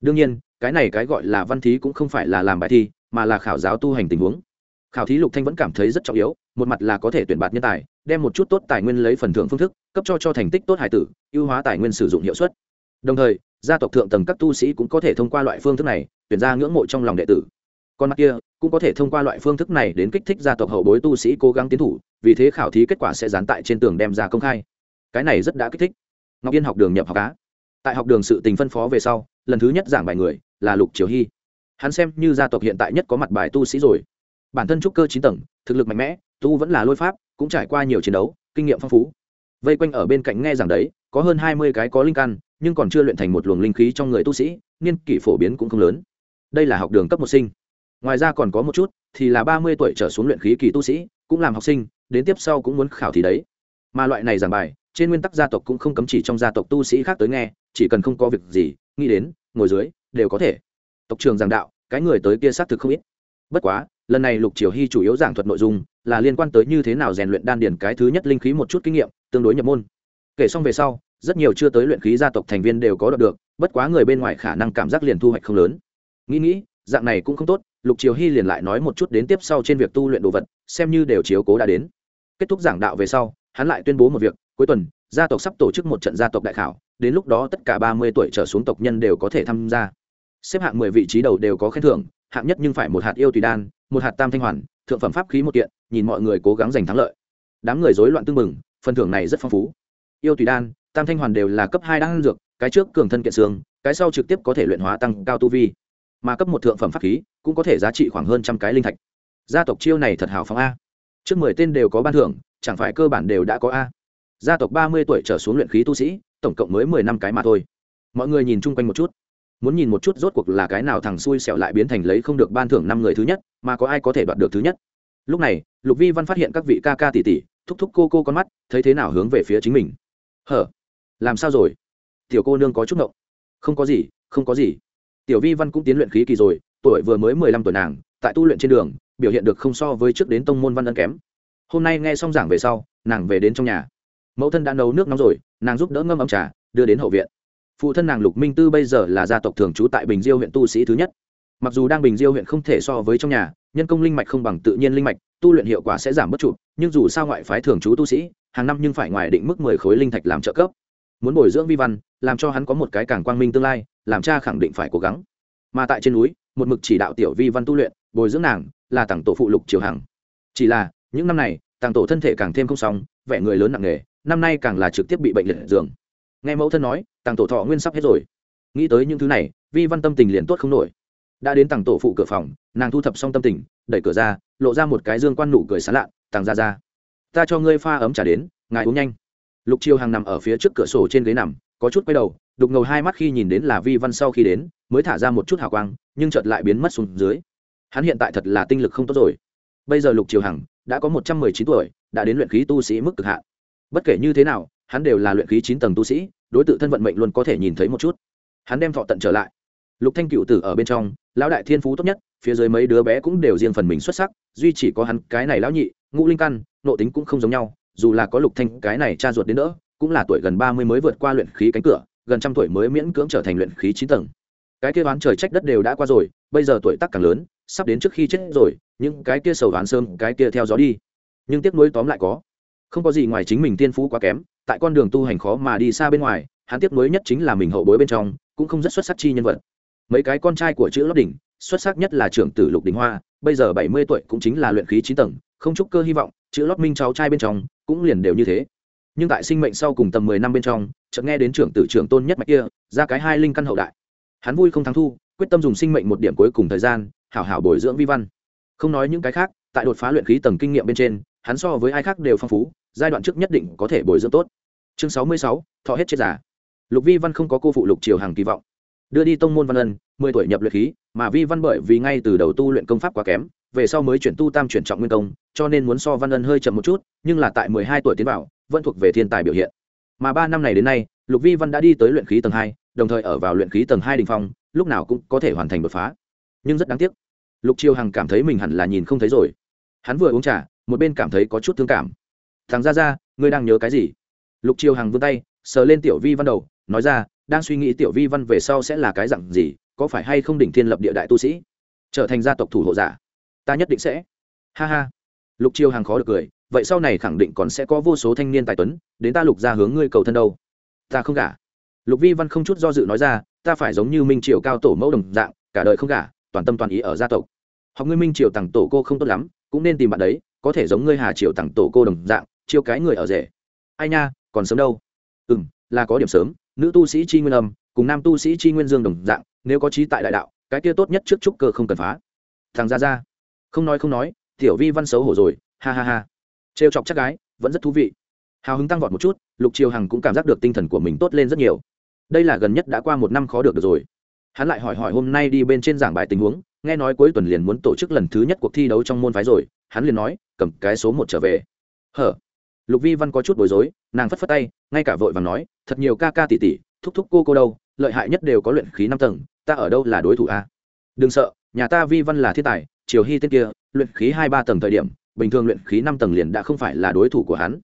Đương nhiên, cái này cái gọi là văn thí cũng không phải là làm bài thi, mà là khảo giáo tu hành tình huống. Khảo thí lục thanh vẫn cảm thấy rất trọng yếu, một mặt là có thể tuyển bạt nhân tài đem một chút tốt tài nguyên lấy phần thưởng phương thức, cấp cho cho thành tích tốt hải tử, ưu hóa tài nguyên sử dụng hiệu suất. Đồng thời, gia tộc thượng tầng các tu sĩ cũng có thể thông qua loại phương thức này, tuyển ra ngưỡng mộ trong lòng đệ tử. Còn mặt kia, cũng có thể thông qua loại phương thức này đến kích thích gia tộc hậu bối tu sĩ cố gắng tiến thủ, vì thế khảo thí kết quả sẽ dán tại trên tường đem ra công khai. Cái này rất đã kích thích. Ngọc yên học đường nhập học cá tại học đường sự tình phân phó về sau, lần thứ nhất giảng bài người là lục triều hy. Hắn xem như gia tộc hiện tại nhất có mặt bài tu sĩ rồi. Bản thân trúc cơ chín tầng, thực lực mạnh mẽ tu vẫn là lôi pháp, cũng trải qua nhiều chiến đấu, kinh nghiệm phong phú. Vây quanh ở bên cạnh nghe rằng đấy, có hơn hai mươi cái có linh căn, nhưng còn chưa luyện thành một luồng linh khí trong người tu sĩ, niên kỷ phổ biến cũng không lớn. Đây là học đường cấp một sinh. Ngoài ra còn có một chút, thì là ba mươi tuổi trở xuống luyện khí kỳ tu sĩ, cũng làm học sinh, đến tiếp sau cũng muốn khảo thì đấy. Mà loại này giảng bài, trên nguyên tắc gia tộc cũng không cấm chỉ trong gia tộc tu sĩ khác tới nghe, chỉ cần không có việc gì, nghĩ đến, ngồi dưới, đều có thể. Tộc trường giảng đạo, cái người tới kia xác thực không ít bất quá, lần này lục triều hy chủ yếu giảng thuật nội dung là liên quan tới như thế nào rèn luyện đan điển cái thứ nhất linh khí một chút kinh nghiệm, tương đối nhập môn. Kể xong về sau, rất nhiều chưa tới luyện khí gia tộc thành viên đều có đọc được, bất quá người bên ngoài khả năng cảm giác liền thu hoạch không lớn. Nghĩ nghĩ, dạng này cũng không tốt, lục triều hy liền lại nói một chút đến tiếp sau trên việc tu luyện đồ vật, xem như đều chiếu cố đã đến. Kết thúc giảng đạo về sau, hắn lại tuyên bố một việc, cuối tuần, gia tộc sắp tổ chức một trận gia tộc đại khảo, đến lúc đó tất cả ba mươi tuổi trở xuống tộc nhân đều có thể tham gia. Xếp hạng mười vị trí đầu đều có khen thưởng hạng nhất nhưng phải một hạt yêu tùy đan, một hạt tam thanh hoàn, thượng phẩm pháp khí một kiện, nhìn mọi người cố gắng giành thắng lợi. Đám người rối loạn tương mừng phần thưởng này rất phong phú. Yêu tùy đan, tam thanh hoàn đều là cấp hai đan dược, cái trước cường thân kiện xương, cái sau trực tiếp có thể luyện hóa tăng cao tu vi. Mà cấp một thượng phẩm pháp khí cũng có thể giá trị khoảng hơn trăm cái linh thạch. Gia tộc chiêu này thật hào phóng a. Trước mười tên đều có ban thưởng, chẳng phải cơ bản đều đã có a. Gia tộc ba mươi tuổi trở xuống luyện khí tu sĩ, tổng cộng mới mười năm cái mà thôi. Mọi người nhìn chung quanh một chút muốn nhìn một chút rốt cuộc là cái nào thằng xui xẻo lại biến thành lấy không được ban thưởng năm người thứ nhất, mà có ai có thể đoạt được thứ nhất. Lúc này, lục vi văn phát hiện các vị ca ca tỷ tỷ thúc thúc cô cô con mắt, thấy thế nào hướng về phía chính mình. Hở? Làm sao rồi? Tiểu cô nương có chút ngộng. Không có gì, không có gì. Tiểu vi văn cũng tiến luyện khí kỳ rồi, tuổi vừa mới mười lăm tuổi nàng, tại tu luyện trên đường, biểu hiện được không so với trước đến tông môn văn ân kém. Hôm nay nghe xong giảng về sau, nàng về đến trong nhà. Mẫu thân đã nấu nước nóng rồi, nàng giúp đỡ ngâm ấm trà, đưa đến hậu viện phụ thân nàng lục minh tư bây giờ là gia tộc thường trú tại bình diêu huyện tu sĩ thứ nhất mặc dù đang bình diêu huyện không thể so với trong nhà nhân công linh mạch không bằng tự nhiên linh mạch tu luyện hiệu quả sẽ giảm bất trụ nhưng dù sao ngoại phái thường trú tu sĩ hàng năm nhưng phải ngoài định mức mười khối linh thạch làm trợ cấp muốn bồi dưỡng vi văn làm cho hắn có một cái càng quang minh tương lai làm cha khẳng định phải cố gắng mà tại trên núi một mực chỉ đạo tiểu vi văn tu luyện bồi dưỡng nàng là tặng tổ phụ lục triều hằng chỉ là những năm này tàng tổ thân thể càng thêm không xong vẻ người lớn nặng nề năm nay càng là trực tiếp bị bệnh liệt giường nghe mẫu thân nói tàng tổ thọ nguyên sắp hết rồi. Nghĩ tới những thứ này, vi văn tâm tình liền tốt không nổi. Đã đến tàng tổ phụ cửa phòng, nàng thu thập xong tâm tình, đẩy cửa ra, lộ ra một cái dương quan nụ cười sán lạ tàng ra ra ta cho ngươi pha ấm trả đến, ngài uống nhanh. Lục chiêu hàng nằm ở phía trước cửa sổ trên ghế nằm, có chút quay đầu, đục ngầu hai mắt khi nhìn đến là vi văn sau khi đến, mới thả ra một chút hào quang, nhưng chợt lại biến mất xuống dưới. Hắn hiện tại thật là tinh lực không tốt rồi. Bây giờ lục triều hằng đã có một trăm mười chín tuổi, đã đến luyện khí tu sĩ mức cực hạn. Bất kể như thế nào hắn đều là luyện khí chín tầng tu sĩ, đối tượng thân vận mệnh luôn có thể nhìn thấy một chút. Hắn đem thọ tận trở lại. Lục thanh cựu tử ở bên trong, lão đại thiên phú tốt nhất, phía dưới mấy đứa bé cũng đều riêng phần mình xuất sắc, duy chỉ có hắn cái này lão nhị, ngũ linh căn, nộ tính cũng không giống nhau, dù là có lục thanh cái này cha ruột đến nữa, cũng là tuổi gần ba mươi mới vượt qua luyện khí cánh cửa, gần trăm tuổi mới miễn cưỡng trở thành luyện khí chín tầng. Cái kia đoán trời trách đất đều đã qua rồi, bây giờ tuổi tác càng lớn, sắp đến trước khi chết rồi, những cái kia sầu đoán sơm, cái kia theo gió đi. Nhưng tiếc nuối tóm lại có. Không có gì ngoài chính mình tiên phú quá kém tại con đường tu hành khó mà đi xa bên ngoài, hắn tiếp nối nhất chính là mình hậu bối bên trong, cũng không rất xuất sắc chi nhân vật. Mấy cái con trai của chữ lót đỉnh, xuất sắc nhất là trưởng tử lục đình hoa, bây giờ bảy mươi tuổi cũng chính là luyện khí chín tầng, không chúc cơ hy vọng, chữ lót minh cháu trai bên trong cũng liền đều như thế. Nhưng tại sinh mệnh sau cùng tầm mười năm bên trong, chợt nghe đến trưởng tử trưởng tôn nhất mạch kia, ra cái hai linh căn hậu đại. Hắn vui không thắng thu, quyết tâm dùng sinh mệnh một điểm cuối cùng thời gian, hảo hảo bồi dưỡng vi văn. Không nói những cái khác, tại đột phá luyện khí tầng kinh nghiệm bên trên, hắn so với ai khác đều phong phú giai đoạn trước nhất định có thể bồi dưỡng tốt. Chương sáu mươi sáu, thọ hết chết giả lục vi văn không có cô phụ lục triều hàng kỳ vọng. Đưa đi tông môn văn ân, mười tuổi nhập luyện khí, mà vi văn bởi vì ngay từ đầu tu luyện công pháp quá kém, về sau mới chuyển tu tam chuyển trọng nguyên công, cho nên muốn so văn ân hơi chậm một chút, nhưng là tại mười hai tuổi tiến vào, vẫn thuộc về thiên tài biểu hiện. Mà ba năm này đến nay, lục vi văn đã đi tới luyện khí tầng hai, đồng thời ở vào luyện khí tầng hai đình phong, lúc nào cũng có thể hoàn thành đột phá. Nhưng rất đáng tiếc, lục triều hằng cảm thấy mình hẳn là nhìn không thấy rồi. Hắn vừa uống trà, một bên cảm thấy có chút thương cảm thằng ra ra ngươi đang nhớ cái gì? Lục triều hằng vươn tay, sờ lên tiểu vi văn đầu, nói ra, đang suy nghĩ tiểu vi văn về sau sẽ là cái dặn gì, có phải hay không đỉnh thiên lập địa đại tu sĩ? Trở thành gia tộc thủ hộ giả, ta nhất định sẽ. Ha ha. Lục triều hằng khó được cười, vậy sau này khẳng định còn sẽ có vô số thanh niên tài tuấn, đến ta lục ra hướng ngươi cầu thân đâu? Ta không gả. Lục vi văn không chút do dự nói ra, ta phải giống như minh triều cao tổ mẫu đồng dạng, cả đời không gả, toàn tâm toàn ý ở gia tộc. Học ngươi minh triều tặng tổ cô không tốt lắm, cũng nên tìm bạn đấy, có thể giống ngươi hà triều tặng tổ cô đồng dạng chiêu cái người ở rể. Ai nha còn sớm đâu. Ừ m là có điểm sớm nữ tu sĩ chi nguyên âm cùng nam tu sĩ chi nguyên dương đồng dạng nếu có trí tại đại đạo cái kia tốt nhất trước trúc cơ không cần phá. Thằng ra ra. Không nói không nói tiểu vi văn xấu hổ rồi ha ha ha. Trêu chọc chắc gái vẫn rất thú vị. Hào hứng tăng vọt một chút lục triều hằng cũng cảm giác được tinh thần của mình tốt lên rất nhiều. Đây là gần nhất đã qua một năm khó được, được rồi. Hắn lại hỏi hỏi hôm nay đi bên trên giảng bài tình huống nghe nói cuối tuần liền muốn tổ chức lần thứ nhất cuộc thi đấu trong môn phái rồi. Hắn liền nói cầm cái số một trở về. Hở? Lục vi văn có chút bối rối, nàng phất phất tay, ngay cả vội và nói, thật nhiều ca ca tỉ tỉ thúc thúc cô cô đâu, lợi hại nhất đều có luyện khí năm tầng, ta ở đâu là đối thủ a? Đừng sợ, nhà ta vi văn là thiên tài, triều hy tên kia, luyện khí hai ba tầng thời điểm, bình thường luyện khí năm tầng liền đã không phải là đối thủ của hắn.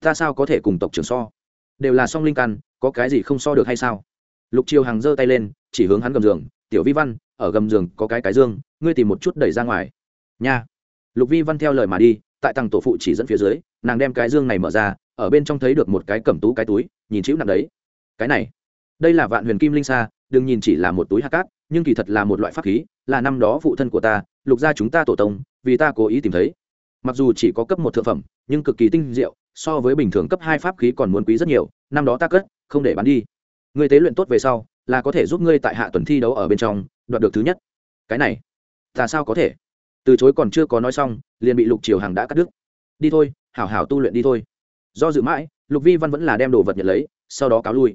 Ta sao có thể cùng tộc trưởng so? Đều là song linh căn, có cái gì không so được hay sao? Lục triều hằng giơ tay lên, chỉ hướng hắn gầm giường, tiểu vi văn, ở gầm giường có cái cái dương, ngươi tìm một chút đẩy ra ngoài. Nha. Lục vi văn theo lời mà đi tại tầng tổ phụ chỉ dẫn phía dưới, nàng đem cái dương này mở ra, ở bên trong thấy được một cái cẩm tú cái túi, nhìn chữ nặng đấy. Cái này, đây là vạn huyền kim linh sa, đừng nhìn chỉ là một túi hạt cát, nhưng kỳ thật là một loại pháp khí, là năm đó phụ thân của ta, lục gia chúng ta tổ tông, vì ta cố ý tìm thấy. Mặc dù chỉ có cấp một thượng phẩm, nhưng cực kỳ tinh diệu, so với bình thường cấp hai pháp khí còn muốn quý rất nhiều, năm đó ta cất, không để bán đi. Người tế luyện tốt về sau, là có thể giúp ngươi tại hạ tuần thi đấu ở bên trong, đoạt được thứ nhất. Cái này, ta sao có thể? Từ chối còn chưa có nói xong, liền bị lục triều hằng đã cắt đứt. Đi thôi, hảo hảo tu luyện đi thôi. Do dự mãi, lục vi văn vẫn là đem đồ vật nhận lấy, sau đó cáo lui.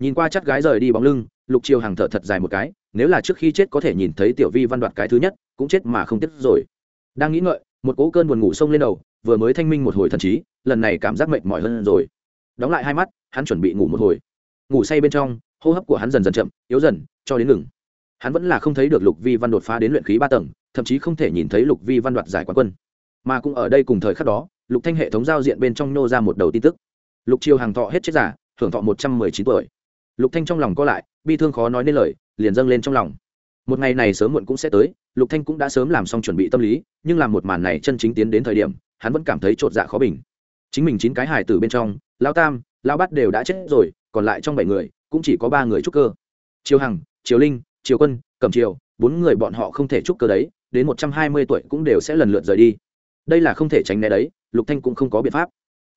Nhìn qua chắc gái rời đi bóng lưng, lục triều hằng thở thật dài một cái, nếu là trước khi chết có thể nhìn thấy tiểu vi văn đoạt cái thứ nhất, cũng chết mà không tiếc rồi. Đang nghĩ ngợi, một cỗ cơn buồn ngủ sông lên đầu, vừa mới thanh minh một hồi thần trí, lần này cảm giác mệt mỏi hơn rồi. Đóng lại hai mắt, hắn chuẩn bị ngủ một hồi. Ngủ say bên trong, hô hấp của hắn dần dần chậm, yếu dần, cho đến ngừng. Hắn vẫn là không thấy được lục vi văn đột phá đến luyện khí ba tầng thậm chí không thể nhìn thấy lục vi văn đoạt giải quán quân. Mà cũng ở đây cùng thời khắc đó, lục thanh hệ thống giao diện bên trong nô ra một đầu tin tức. Lục triều hàng thọ hết chết giả hưởng thọ một trăm mười chín tuổi. Lục thanh trong lòng co lại, bi thương khó nói nên lời, liền dâng lên trong lòng. Một ngày này sớm muộn cũng sẽ tới, lục thanh cũng đã sớm làm xong chuẩn bị tâm lý, nhưng làm một màn này chân chính tiến đến thời điểm, hắn vẫn cảm thấy trột dạ khó bình. Chính mình chín cái hải tử bên trong lao tam lao Bát đều đã chết rồi, còn lại trong bảy người, cũng chỉ có ba người trúc cơ. Triều hằng, triều linh, triều quân, cẩm triều, bốn người bọn họ không thể trúc cơ đấy đến một trăm hai mươi tuổi cũng đều sẽ lần lượt rời đi. Đây là không thể tránh né đấy, lục thanh cũng không có biện pháp.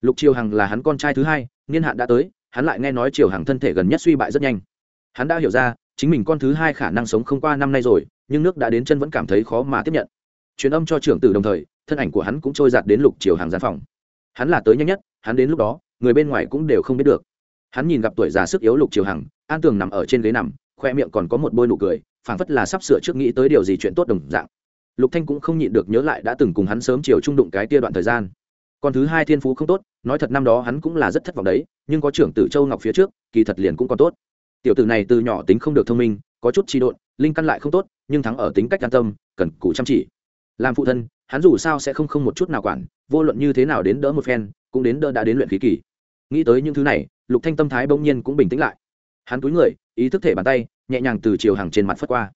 Lục triều hằng là hắn con trai thứ hai, niên hạn đã tới, hắn lại nghe nói triều hằng thân thể gần nhất suy bại rất nhanh. Hắn đã hiểu ra, chính mình con thứ hai khả năng sống không qua năm nay rồi, nhưng nước đã đến chân vẫn cảm thấy khó mà tiếp nhận. Truyền âm cho trưởng tử đồng thời, thân ảnh của hắn cũng trôi giạt đến lục triều hàng gian phòng. Hắn là tới nhanh nhất, hắn đến lúc đó, người bên ngoài cũng đều không biết được. Hắn nhìn gặp tuổi già sức yếu lục triều hằng, an tường nằm ở trên ghế nằm, khoe miệng còn có một bôi nụ cười, phảng phất là sắp sửa trước nghĩ tới điều gì chuyện tốt đồng dạng lục thanh cũng không nhịn được nhớ lại đã từng cùng hắn sớm chiều trung đụng cái tia đoạn thời gian. Còn thứ hai thiên phú không tốt, nói thật năm đó hắn cũng là rất thất vọng đấy, nhưng có trưởng tử châu ngọc phía trước, kỳ thật liền cũng còn tốt. Tiểu tử này từ nhỏ tính không được thông minh, có chút trì độn, linh căn lại không tốt, nhưng thắng ở tính cách an tâm, cần cù chăm chỉ. Làm phụ thân, hắn dù sao sẽ không không một chút nào quản, vô luận như thế nào đến đỡ một phen, cũng đến đỡ đã đến luyện khí kỳ. Nghĩ tới những thứ này, lục thanh tâm thái bỗng nhiên cũng bình tĩnh lại. Hắn cúi người, ý thức thể bàn tay, nhẹ nhàng từ chiều hàng trên mặt phất qua.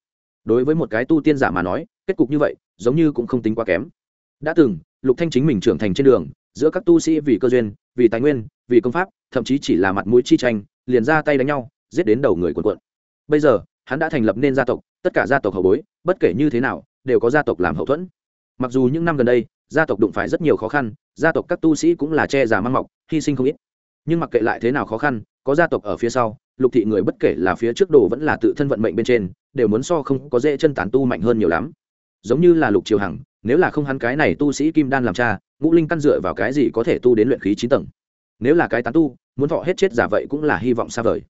Đối với một cái tu tiên giả mà nói kết cục như vậy, giống như cũng không tính quá kém. Đã từng, lục thanh chính mình trưởng thành trên đường, giữa các tu sĩ vì cơ duyên, vì tài nguyên, vì công pháp, thậm chí chỉ là mặt mũi chi tranh, liền ra tay đánh nhau, giết đến đầu người quần quận bây giờ, hắn đã thành lập nên gia tộc, tất cả gia tộc hậu bối, bất kể như thế nào, đều có gia tộc làm hậu thuẫn. Mặc dù những năm gần đây, gia tộc đụng phải rất nhiều khó khăn, gia tộc các tu sĩ cũng là che già mang mọc, hy sinh không ít. Nhưng mặc kệ lại thế nào khó khăn, có gia tộc ở phía sau, lục thị người bất kể là phía trước đồ vẫn là tự thân vận mệnh bên trên, đều muốn so không có dễ chân tán tu mạnh hơn nhiều lắm giống như là lục triều hằng, nếu là không hắn cái này tu sĩ kim đan làm cha, ngũ linh căn dựa vào cái gì có thể tu đến luyện khí chín tầng? Nếu là cái tán tu, muốn thọ hết chết giả vậy cũng là hy vọng xa vời.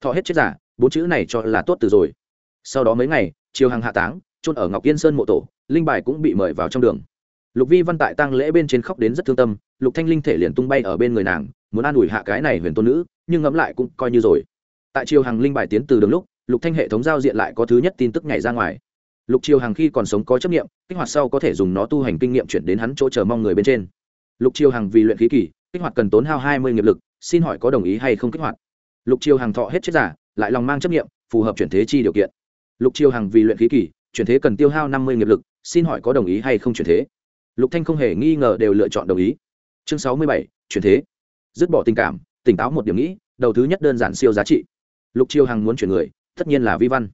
Thọ hết chết giả, bốn chữ này cho là tốt từ rồi. Sau đó mấy ngày, triều hằng hạ táng, chôn ở ngọc yên sơn mộ tổ, linh bài cũng bị mời vào trong đường. Lục vi văn tại tăng lễ bên trên khóc đến rất thương tâm, lục thanh linh thể liền tung bay ở bên người nàng, muốn an ủi hạ cái này huyền tôn nữ, nhưng ngẫm lại cũng coi như rồi. Tại triều hằng linh bài tiến từ đường lúc, lục thanh hệ thống giao diện lại có thứ nhất tin tức nhảy ra ngoài lục triều hằng khi còn sống có chấp nghiệm kích hoạt sau có thể dùng nó tu hành kinh nghiệm chuyển đến hắn chỗ chờ mong người bên trên. Lục triều hằng vì luyện khí kỷ kích hoạt cần tốn hao hai mươi nghiệp lực, xin hỏi có đồng ý hay không kích hoạt? Lục triều hằng thọ hết chết giả, lại lòng mang chấp nghiệm phù hợp chuyển thế chi điều kiện. Lục triều hằng vì luyện khí kỷ chuyển thế cần tiêu hao năm mươi nghiệp lực, xin hỏi có đồng ý hay không chuyển thế? Lục thanh không hề nghi ngờ đều lựa chọn đồng ý. Chương sáu mươi bảy, chuyển thế. Dứt bỏ tình cảm, tỉnh táo một điểm nghĩ, đầu thứ nhất đơn giản siêu giá trị. Lục triều hằng muốn chuyển người, tất nhiên là vi văn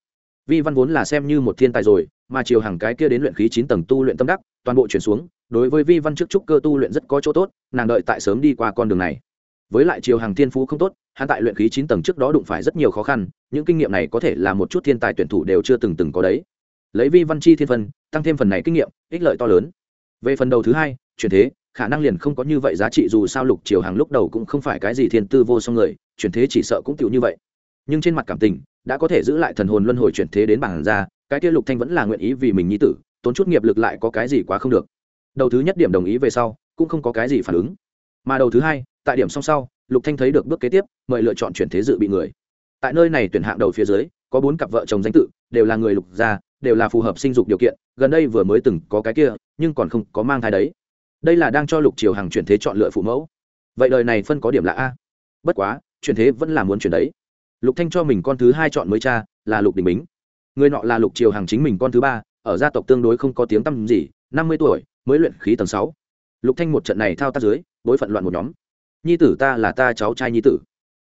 vi văn vốn là xem như một thiên tài rồi, mà chiều hàng cái kia đến luyện khí chín tầng tu luyện tâm đắc, toàn bộ chuyển xuống, đối với vi văn trước trúc cơ tu luyện rất có chỗ tốt, nàng đợi tại sớm đi qua con đường này. Với lại chiều hàng thiên phú không tốt, hắn tại luyện khí chín tầng trước đó đụng phải rất nhiều khó khăn, những kinh nghiệm này có thể là một chút thiên tài tuyển thủ đều chưa từng từng có đấy. Lấy vi văn chi thiên phân tăng thêm phần này kinh nghiệm, ích lợi to lớn. Về phần đầu thứ hai, chuyển thế, khả năng liền không có như vậy giá trị dù sao lục chiều hàng lúc đầu cũng không phải cái gì thiên tư vô song người, chuyển thế chỉ sợ cũng tựu như vậy. Nhưng trên mặt cảm tình đã có thể giữ lại thần hồn luân hồi chuyển thế đến bản ra, cái kia lục thanh vẫn là nguyện ý vì mình nhi tử, tốn chút nghiệp lực lại có cái gì quá không được. Đầu thứ nhất điểm đồng ý về sau, cũng không có cái gì phản ứng. Mà đầu thứ hai, tại điểm song sau, lục thanh thấy được bước kế tiếp, mời lựa chọn chuyển thế dự bị người. Tại nơi này tuyển hạng đầu phía dưới, có bốn cặp vợ chồng danh tự, đều là người lục gia, đều là phù hợp sinh dục điều kiện, gần đây vừa mới từng có cái kia, nhưng còn không có mang thai đấy. Đây là đang cho lục triều hàng chuyển thế chọn lựa phụ mẫu. Vậy đời này phân có điểm là a. Bất quá, chuyển thế vẫn là muốn chuyển đấy lục thanh cho mình con thứ hai chọn mới cha, là lục đình bính. Người nọ là lục triều hàng chính mình con thứ ba, ở gia tộc tương đối không có tiếng tăm gì, năm mươi tuổi, mới luyện khí tầng sáu. Lục thanh một trận này thao tác dưới, bối phận loạn một nhóm. Nhi tử ta là ta cháu trai nhi tử.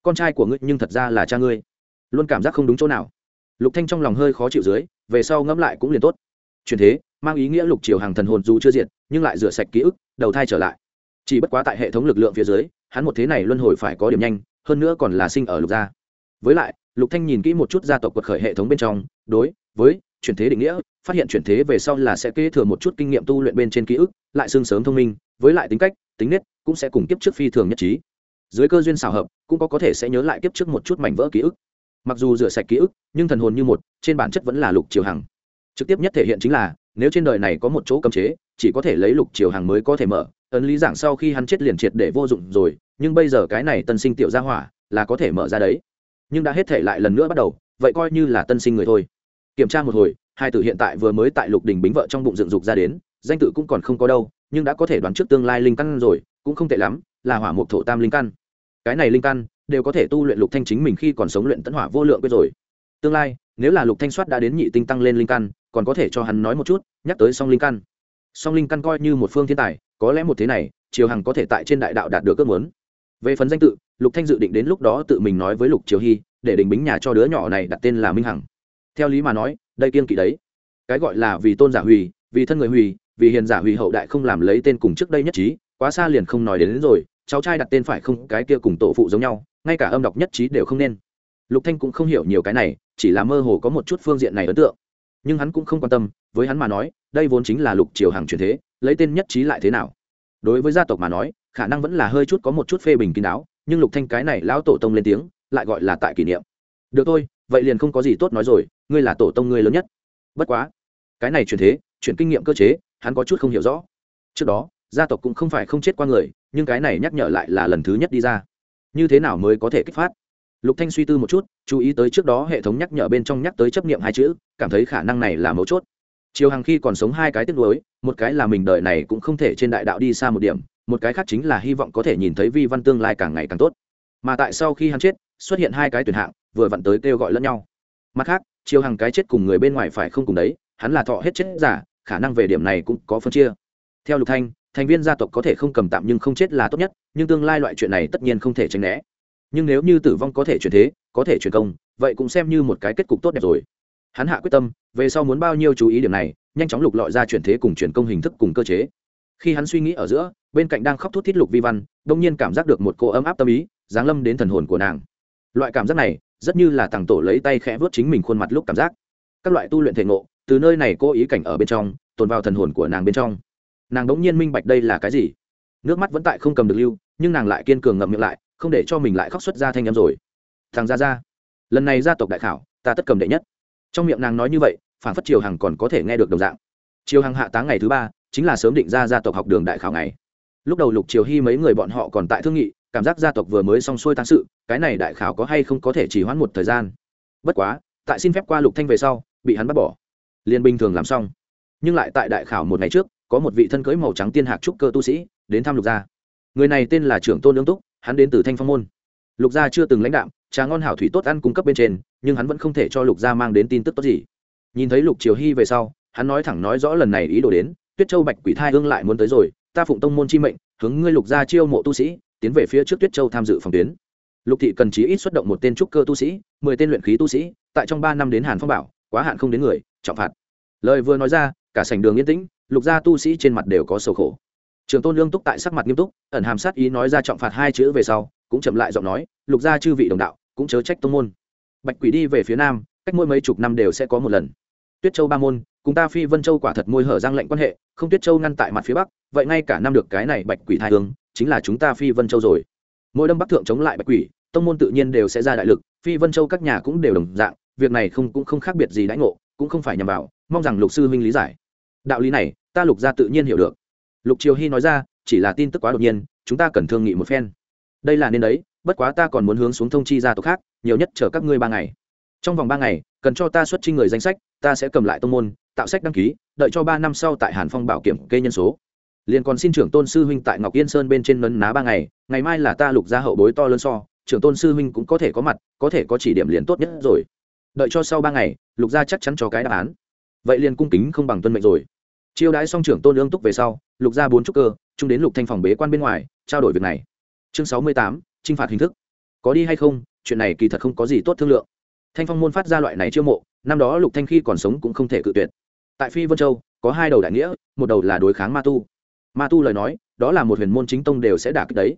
Con trai của ngươi nhưng thật ra là cha ngươi. Luôn cảm giác không đúng chỗ nào. Lục thanh trong lòng hơi khó chịu dưới, về sau ngẫm lại cũng liền tốt. Chuyển thế, mang ý nghĩa lục triều hàng thần hồn dù chưa diệt, nhưng lại rửa sạch ký ức, đầu thai trở lại. Chỉ bất quá tại hệ thống lực lượng phía dưới, hắn một thế này luân hồi phải có điểm nhanh, hơn nữa còn là sinh ở lục gia với lại, lục thanh nhìn kỹ một chút gia tộc quật khởi hệ thống bên trong, đối với chuyển thế định nghĩa, phát hiện chuyển thế về sau là sẽ kế thừa một chút kinh nghiệm tu luyện bên trên ký ức, lại xương sớm thông minh, với lại tính cách, tính nết, cũng sẽ cùng kiếp trước phi thường nhất trí. Dưới cơ duyên xảo hợp, cũng có có thể sẽ nhớ lại kiếp trước một chút mảnh vỡ ký ức. Mặc dù rửa sạch ký ức, nhưng thần hồn như một, trên bản chất vẫn là lục triều hằng. Trực tiếp nhất thể hiện chính là, nếu trên đời này có một chỗ cấm chế, chỉ có thể lấy lục triều hằng mới có thể mở. Ấn lý giảng sau khi hắn chết liền triệt để vô dụng rồi, nhưng bây giờ cái này tân sinh tiểu gia hỏa, là có thể mở ra đấy nhưng đã hết thể lại lần nữa bắt đầu, vậy coi như là tân sinh người thôi. Kiểm tra một hồi, hai tử hiện tại vừa mới tại lục đình bính vợ trong bụng dựng dục ra đến, danh tự cũng còn không có đâu, nhưng đã có thể đoán trước tương lai linh căn rồi, cũng không tệ lắm, là hỏa mục thổ tam linh căn. Cái này linh căn đều có thể tu luyện lục thanh chính mình khi còn sống luyện tấn hỏa vô lượng quyết rồi. Tương lai, nếu là lục thanh soát đã đến nhị tinh tăng lên linh căn, còn có thể cho hắn nói một chút, nhắc tới song linh căn. Song linh căn coi như một phương thiên tài, có lẽ một thế này, triều hằng có thể tại trên đại đạo đạt được ước muốn về phần danh tự lục thanh dự định đến lúc đó tự mình nói với lục triều hy để đình bính nhà cho đứa nhỏ này đặt tên là minh hằng. Theo lý mà nói đây kiên kỵ đấy. Cái gọi là vì tôn giả hủy vì thân người hủy vì hiền giả hủy hậu đại không làm lấy tên cùng trước đây nhất trí quá xa liền không nói đến, đến rồi cháu trai đặt tên phải không cái kia cùng tổ phụ giống nhau ngay cả âm đọc nhất trí đều không nên. Lục thanh cũng không hiểu nhiều cái này chỉ là mơ hồ có một chút phương diện này ấn tượng. Nhưng hắn cũng không quan tâm với hắn mà nói đây vốn chính là lục triều hàng truyền thế lấy tên nhất trí lại thế nào. Đối với gia tộc mà nói khả năng vẫn là hơi chút có một chút phê bình kín đáo, nhưng lục thanh cái này lão tổ tông lên tiếng, lại gọi là tại kỷ niệm. Được thôi, vậy liền không có gì tốt nói rồi, ngươi là tổ tông ngươi lớn nhất. Bất quá, cái này chuyển thế, chuyển kinh nghiệm cơ chế, hắn có chút không hiểu rõ. Trước đó, gia tộc cũng không phải không chết qua người, nhưng cái này nhắc nhở lại là lần thứ nhất đi ra. Như thế nào mới có thể kích phát? Lục thanh suy tư một chút, chú ý tới trước đó hệ thống nhắc nhở bên trong nhắc tới chấp niệm hai chữ, cảm thấy khả năng này là mấu chốt chiều hàng khi còn sống hai cái tiếc nuối, một cái là mình đời này cũng không thể trên đại đạo đi xa một điểm, một cái khác chính là hy vọng có thể nhìn thấy vi văn tương lai càng ngày càng tốt. Mà tại sau khi hắn chết, xuất hiện hai cái tuyển hạng, vừa vặn tới kêu gọi lẫn nhau. Mặt khác chiều hàng cái chết cùng người bên ngoài phải không cùng đấy, hắn là thọ hết chết giả, khả năng về điểm này cũng có phân chia. Theo lục thanh, thành viên gia tộc có thể không cầm tạm nhưng không chết là tốt nhất, nhưng tương lai loại chuyện này tất nhiên không thể tránh né. Nhưng nếu như tử vong có thể chuyển thế, có thể chuyển công, vậy cũng xem như một cái kết cục tốt đẹp rồi hắn hạ quyết tâm, về sau muốn bao nhiêu chú ý điểm này, nhanh chóng lục lọi ra chuyển thế cùng chuyển công hình thức cùng cơ chế. Khi hắn suy nghĩ ở giữa, bên cạnh đang khóc thút thít lục vi văn, đông nhiên cảm giác được một cô ấm áp tâm ý, giáng lâm đến thần hồn của nàng. Loại cảm giác này, rất như là thằng tổ lấy tay khẽ vớt chính mình khuôn mặt lúc cảm giác. Các loại tu luyện thể ngộ, từ nơi này cô ý cảnh ở bên trong, tồn vào thần hồn của nàng bên trong. Nàng đống nhiên minh bạch đây là cái gì. Nước mắt vẫn tại không cầm được lưu, nhưng nàng lại kiên cường ngậm miệng lại, không để cho mình lại khóc xuất ra thanh em rồi. Thằng ra ra lần này gia tộc đại khảo, ta tất cầm đệ nhất trong miệng nàng nói như vậy phản phất triều hằng còn có thể nghe được đồng dạng. Triều hằng hạ táng ngày thứ ba, chính là sớm định ra gia tộc học đường đại khảo ngày. Lúc đầu lục triều hy mấy người bọn họ còn tại thương nghị, cảm giác gia tộc vừa mới xong xuôi tăng sự, cái này đại khảo có hay không có thể chỉ hoãn một thời gian. Bất quá, tại xin phép qua lục thanh về sau, bị hắn bắt bỏ. Liên bình thường làm xong. Nhưng lại tại đại khảo một ngày trước, có một vị thân cưới màu trắng tiên hạc trúc cơ tu sĩ, đến thăm lục gia. Người này tên là trưởng tôn lương túc, hắn đến từ thanh phong môn. Lục gia chưa từng lãnh đạm, trà ngon hảo thủy tốt ăn cung cấp bên trên nhưng hắn vẫn không thể cho lục gia mang đến tin tức tốt gì. Nhìn thấy lục triều hy về sau, hắn nói thẳng nói rõ lần này ý đồ đến, tuyết châu bạch quỷ thai hương lại muốn tới rồi, ta phụng tông môn chi mệnh, hướng ngươi lục gia chiêu mộ tu sĩ, tiến về phía trước tuyết châu tham dự phòng tuyến. Lục thị cần chí ít xuất động một tên trúc cơ tu sĩ, mười tên luyện khí tu sĩ, tại trong ba năm đến hàn phong bảo, quá hạn không đến người, trọng phạt. Lời vừa nói ra, cả sảnh đường yên tĩnh, lục gia tu sĩ trên mặt đều có sầu khổ. Trường tôn lương túc tại sắc mặt nghiêm túc, ẩn hàm sát ý nói ra trọng phạt hai chữ về sau, cũng chậm lại giọng nói, lục gia chư vị đồng đạo, cũng chớ trách tông môn bạch quỷ đi về phía nam, cách mỗi mấy chục năm đều sẽ có một lần. Tuyết châu ba môn, cùng ta phi vân châu quả thật môi hở giang lệnh quan hệ, không tuyết châu ngăn tại mặt phía bắc, vậy ngay cả năm được cái này bạch quỷ thai hướng chính là chúng ta phi vân châu rồi. Mỗi đâm bắc thượng chống lại bạch quỷ, tông môn tự nhiên đều sẽ ra đại lực, phi vân châu các nhà cũng đều đồng dạng, việc này không cũng không khác biệt gì đãi ngộ, cũng không phải nhằm vào, mong rằng lục sư huynh lý giải. Đạo lý này, ta lục gia tự nhiên hiểu được. Lục triều hy nói ra, chỉ là tin tức quá đột nhiên, chúng ta cần thương nghị một phen. Đây là nên đấy bất quá ta còn muốn hướng xuống thông chi gia tộc khác, nhiều nhất chờ các ngươi ba ngày. Trong vòng ba ngày, cần cho ta xuất trình người danh sách, ta sẽ cầm lại tông môn, tạo sách đăng ký, đợi cho ba năm sau tại hàn phong bảo kiểm kê nhân số. Liền còn xin trưởng tôn sư huynh tại ngọc yên sơn bên trên nấn ná ba ngày ngày mai là ta lục gia hậu bối to lớn so, trưởng tôn sư huynh cũng có thể có mặt, có thể có chỉ điểm liền tốt nhất rồi. Đợi cho sau ba ngày, lục gia chắc chắn cho cái đáp án. Vậy liền cung kính không bằng tuân mệnh rồi. Chiêu đãi xong trưởng tôn lương túc về sau, lục gia bốn trúc cơ, chung đến lục thanh phòng bế quan bên ngoài, trao đổi việc này. Chương sáu mươi tám trinh phạt hình thức. Có đi hay không, chuyện này kỳ thật không có gì tốt thương lượng. Thanh phong môn phát ra loại này chiêu mộ, năm đó lục thanh khi còn sống cũng không thể cự tuyệt. Tại phi vân châu, có hai đầu đại nghĩa, một đầu là đối kháng ma tu. Ma tu lời nói, đó là một huyền môn chính tông đều sẽ đả kích đấy.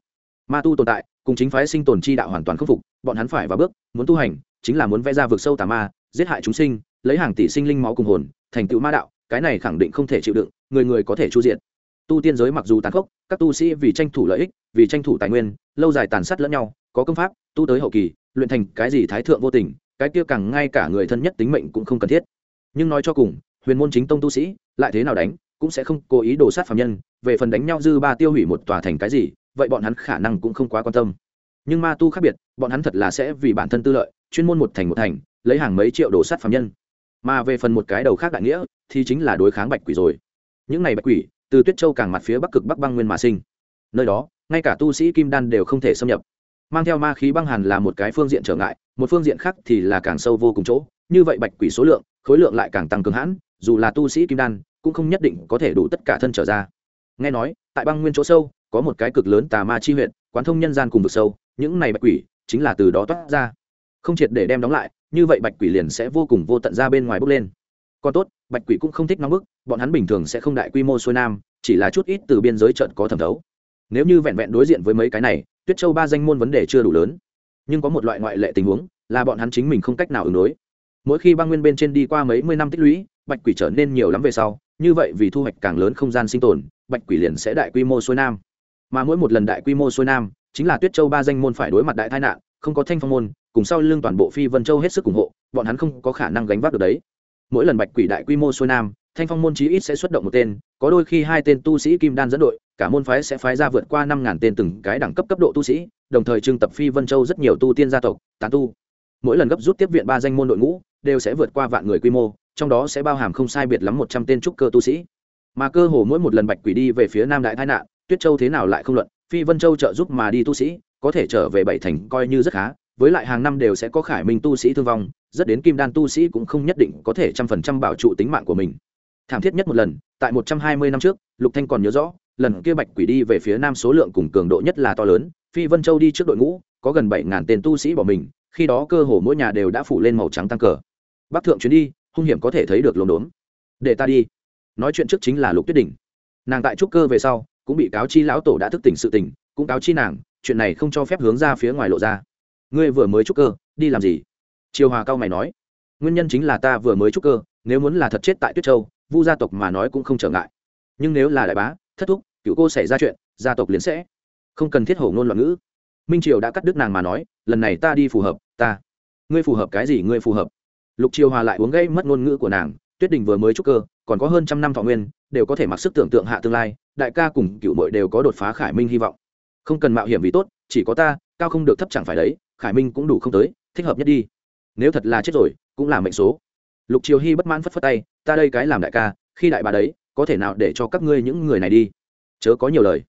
Ma tu tồn tại, cùng chính phái sinh tồn chi đạo hoàn toàn khắc phục, bọn hắn phải vào bước, muốn tu hành, chính là muốn vẽ ra vực sâu tà ma, giết hại chúng sinh, lấy hàng tỷ sinh linh máu cùng hồn, thành tựu ma đạo, cái này khẳng định không thể chịu đựng, người người có thể chu diện tu tiên giới mặc dù tàn khốc, các tu sĩ vì tranh thủ lợi ích, vì tranh thủ tài nguyên, lâu dài tàn sát lẫn nhau, có công pháp, tu tới hậu kỳ, luyện thành cái gì thái thượng vô tình, cái kia càng ngay cả người thân nhất tính mệnh cũng không cần thiết. Nhưng nói cho cùng, huyền môn chính tông tu sĩ, lại thế nào đánh, cũng sẽ không cố ý đổ sát phạm nhân, về phần đánh nhau dư ba tiêu hủy một tòa thành cái gì, vậy bọn hắn khả năng cũng không quá quan tâm. Nhưng ma tu khác biệt, bọn hắn thật là sẽ vì bản thân tư lợi, chuyên môn một thành một thành, lấy hàng mấy triệu đổ sát phạm nhân. Mà về phần một cái đầu khác đại nghĩa, thì chính là đối kháng bạch quỷ rồi. Những này bạch quỷ từ tuyết châu càng mặt phía bắc cực bắc băng nguyên mà sinh nơi đó ngay cả tu sĩ kim đan đều không thể xâm nhập mang theo ma khí băng hàn là một cái phương diện trở ngại một phương diện khác thì là càng sâu vô cùng chỗ như vậy bạch quỷ số lượng khối lượng lại càng tăng cường hãn dù là tu sĩ kim đan cũng không nhất định có thể đủ tất cả thân trở ra nghe nói tại băng nguyên chỗ sâu có một cái cực lớn tà ma chi huyện quán thông nhân gian cùng vực sâu những này bạch quỷ chính là từ đó toát ra không triệt để đem đóng lại như vậy bạch quỷ liền sẽ vô cùng vô tận ra bên ngoài bốc lên còn tốt bạch quỷ cũng không thích nóng bức bọn hắn bình thường sẽ không đại quy mô xuôi nam, chỉ là chút ít từ biên giới trận có thẩm thấu. Nếu như vẹn vẹn đối diện với mấy cái này, tuyết châu ba danh môn vấn đề chưa đủ lớn. Nhưng có một loại ngoại lệ tình huống, là bọn hắn chính mình không cách nào ứng đối. Mỗi khi băng nguyên bên trên đi qua mấy mươi năm tích lũy, bạch quỷ trở nên nhiều lắm về sau, như vậy vì thu hoạch càng lớn không gian sinh tồn, bạch quỷ liền sẽ đại quy mô xuôi nam. Mà mỗi một lần đại quy mô xuôi nam, chính là tuyết châu ba danh môn phải đối mặt đại tai nạn, không có thanh phong môn, cùng sau lưng toàn bộ phi vân châu hết sức ủng hộ, bọn hắn không có khả năng gánh vác được đấy. Mỗi lần bạch quỷ đại quy mô xuôi nam thanh phong môn chí ít sẽ xuất động một tên, có đôi khi hai tên tu sĩ kim đan dẫn đội, cả môn phái sẽ phái ra vượt qua năm ngàn tên từng cái đẳng cấp cấp độ tu sĩ, đồng thời trưng tập phi vân châu rất nhiều tu tiên gia tộc, tán tu. Mỗi lần gấp rút tiếp viện ba danh môn đội ngũ, đều sẽ vượt qua vạn người quy mô, trong đó sẽ bao hàm không sai biệt lắm một trăm tên trúc cơ tu sĩ. Mà cơ hồ mỗi một lần bạch quỷ đi về phía nam đại tai nạn, tuyết châu thế nào lại không luận, phi vân châu trợ giúp mà đi tu sĩ, có thể trở về bảy thành coi như rất khá, với lại hàng năm đều sẽ có khải minh tu sĩ thương vong, rất đến kim đan tu sĩ cũng không nhất định có thể trăm phần trăm bảo trụ tính mạng của mình thảm thiết nhất một lần, tại một trăm hai mươi năm trước, lục thanh còn nhớ rõ, lần kia bạch quỷ đi về phía nam số lượng cùng cường độ nhất là to lớn, phi vân châu đi trước đội ngũ, có gần bảy ngàn tên tu sĩ bỏ mình, khi đó cơ hồ mỗi nhà đều đã phủ lên màu trắng tăng cờ. Bắc thượng chuyến đi, hung hiểm có thể thấy được lồn đốn để ta đi. Nói chuyện trước chính là lục tuyết đỉnh. nàng tại trúc cơ về sau, cũng bị cáo chi lão tổ đã thức tỉnh sự tỉnh, cũng cáo chi nàng, chuyện này không cho phép hướng ra phía ngoài lộ ra. Ngươi vừa mới trúc cơ, đi làm gì? Triều hòa cao mày nói. Nguyên nhân chính là ta vừa mới trúc cơ, nếu muốn là thật chết tại tuyết châu vu gia tộc mà nói cũng không trở ngại. Nhưng nếu là đại bá, thất thúc cựu cô xảy ra chuyện, gia tộc liền sẽ không cần thiết hổ ngôn loạn ngữ. Minh triều đã cắt đứt nàng mà nói, lần này ta đi phù hợp, ta, ngươi phù hợp cái gì ngươi phù hợp. Lục triều hòa lại uống gây mất ngôn ngữ của nàng, tuyết đình vừa mới trúc cơ, còn có hơn trăm năm thọ nguyên, đều có thể mặc sức tưởng tượng hạ tương lai, đại ca cùng cựu mội đều có đột phá khải minh hy vọng. Không cần mạo hiểm vì tốt, chỉ có ta, cao không được thấp chẳng phải đấy, khải minh cũng đủ không tới, thích hợp nhất đi. Nếu thật là chết rồi, cũng là mệnh số lục triều hy bất mãn phất phất tay, ta đây cái làm đại ca, khi đại bà đấy, có thể nào để cho các ngươi những người này đi? Chớ có nhiều lời.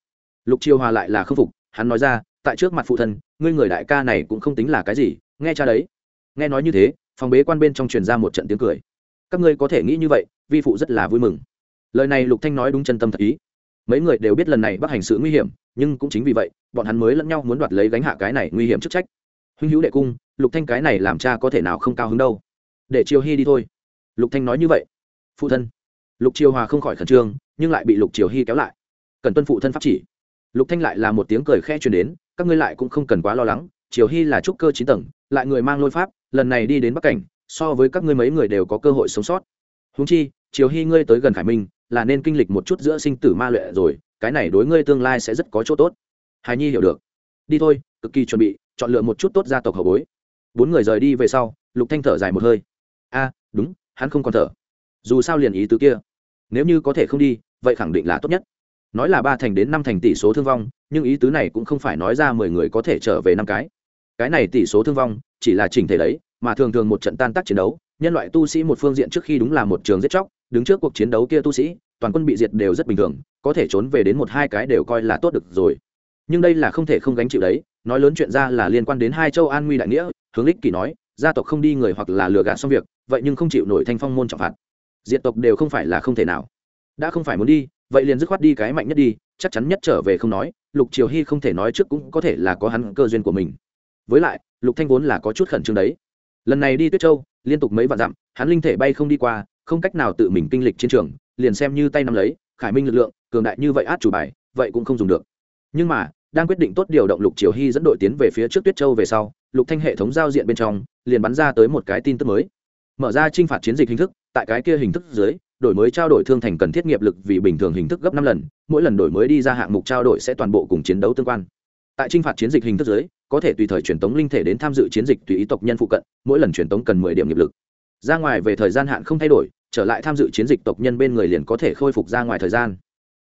Lục triều hòa lại là k phục, hắn nói ra, tại trước mặt phụ thân, ngươi người đại ca này cũng không tính là cái gì, nghe cha đấy. Nghe nói như thế, phòng bế quan bên trong truyền ra một trận tiếng cười. Các ngươi có thể nghĩ như vậy, vi phụ rất là vui mừng. Lời này lục thanh nói đúng chân tâm thật ý. Mấy người đều biết lần này bắc hành sự nguy hiểm, nhưng cũng chính vì vậy, bọn hắn mới lẫn nhau muốn đoạt lấy gánh hạ cái này nguy hiểm chức trách. Huynh hữu đệ cung, lục thanh cái này làm cha có thể nào không cao hứng đâu? Để triều hy đi thôi. Lục thanh nói như vậy. Phụ thân. Lục triều hòa không khỏi khẩn trương, nhưng lại bị lục triều hy kéo lại. Cần tuân phụ thân pháp chỉ. Lục thanh lại là một tiếng cười khẽ truyền đến, các ngươi lại cũng không cần quá lo lắng, triều hy là trúc cơ chín tầng, lại người mang lôi pháp, lần này đi đến bắc cảnh, so với các ngươi mấy người đều có cơ hội sống sót. Húng chi, triều hy ngươi tới gần khải minh, là nên kinh lịch một chút giữa sinh tử ma luyện rồi, cái này đối ngươi tương lai sẽ rất có chỗ tốt. Hài nhi hiểu được. Đi thôi, cực kỳ chuẩn bị, chọn lựa một chút tốt gia tộc hậu bối. Bốn người rời đi về sau, lục thanh thở dài một hơi a đúng, hắn không còn thở. Dù sao liền ý tứ kia. Nếu như có thể không đi, vậy khẳng định là tốt nhất. Nói là ba thành đến năm thành tỷ số thương vong, nhưng ý tứ này cũng không phải nói ra mười người có thể trở về năm cái. Cái này tỷ số thương vong, chỉ là chỉnh thể đấy, mà thường thường một trận tan tác chiến đấu, nhân loại tu sĩ một phương diện trước khi đúng là một trường giết chóc, đứng trước cuộc chiến đấu kia tu sĩ, toàn quân bị diệt đều rất bình thường, có thể trốn về đến một hai cái đều coi là tốt được rồi. Nhưng đây là không thể không gánh chịu đấy, nói lớn chuyện ra là liên quan đến hai châu an nguy đại nghĩa, hướng lích kỳ nói gia tộc không đi người hoặc là lừa gạt xong việc, vậy nhưng không chịu nổi thanh phong môn trọng phạt. Diệt tộc đều không phải là không thể nào. Đã không phải muốn đi, vậy liền dứt khoát đi cái mạnh nhất đi, chắc chắn nhất trở về không nói, lục triều hy không thể nói trước cũng có thể là có hắn cơ duyên của mình. Với lại, lục thanh vốn là có chút khẩn trương đấy. Lần này đi tuyết châu, liên tục mấy vạn dặm, hắn linh thể bay không đi qua, không cách nào tự mình kinh lịch chiến trường, liền xem như tay nắm lấy, khải minh lực lượng, cường đại như vậy át chủ bài, vậy cũng không dùng được. Nhưng mà, đang quyết định tốt điều động lục triều hy dẫn đội tiến về phía trước tuyết châu về sau, lục thanh hệ thống giao diện bên trong liền bắn ra tới một cái tin tức mới. Mở ra chinh phạt chiến dịch hình thức, tại cái kia hình thức dưới, đổi mới trao đổi thương thành cần thiết nghiệp lực vì bình thường hình thức gấp năm lần, mỗi lần đổi mới đi ra hạng mục trao đổi sẽ toàn bộ cùng chiến đấu tương quan. Tại chinh phạt chiến dịch hình thức dưới, có thể tùy thời truyền tống linh thể đến tham dự chiến dịch tùy ý tộc nhân phụ cận, mỗi lần truyền tống cần mười điểm nghiệp lực. Ra ngoài về thời gian hạn không thay đổi, trở lại tham dự chiến dịch tộc nhân bên người liền có thể khôi phục ra ngoài thời gian.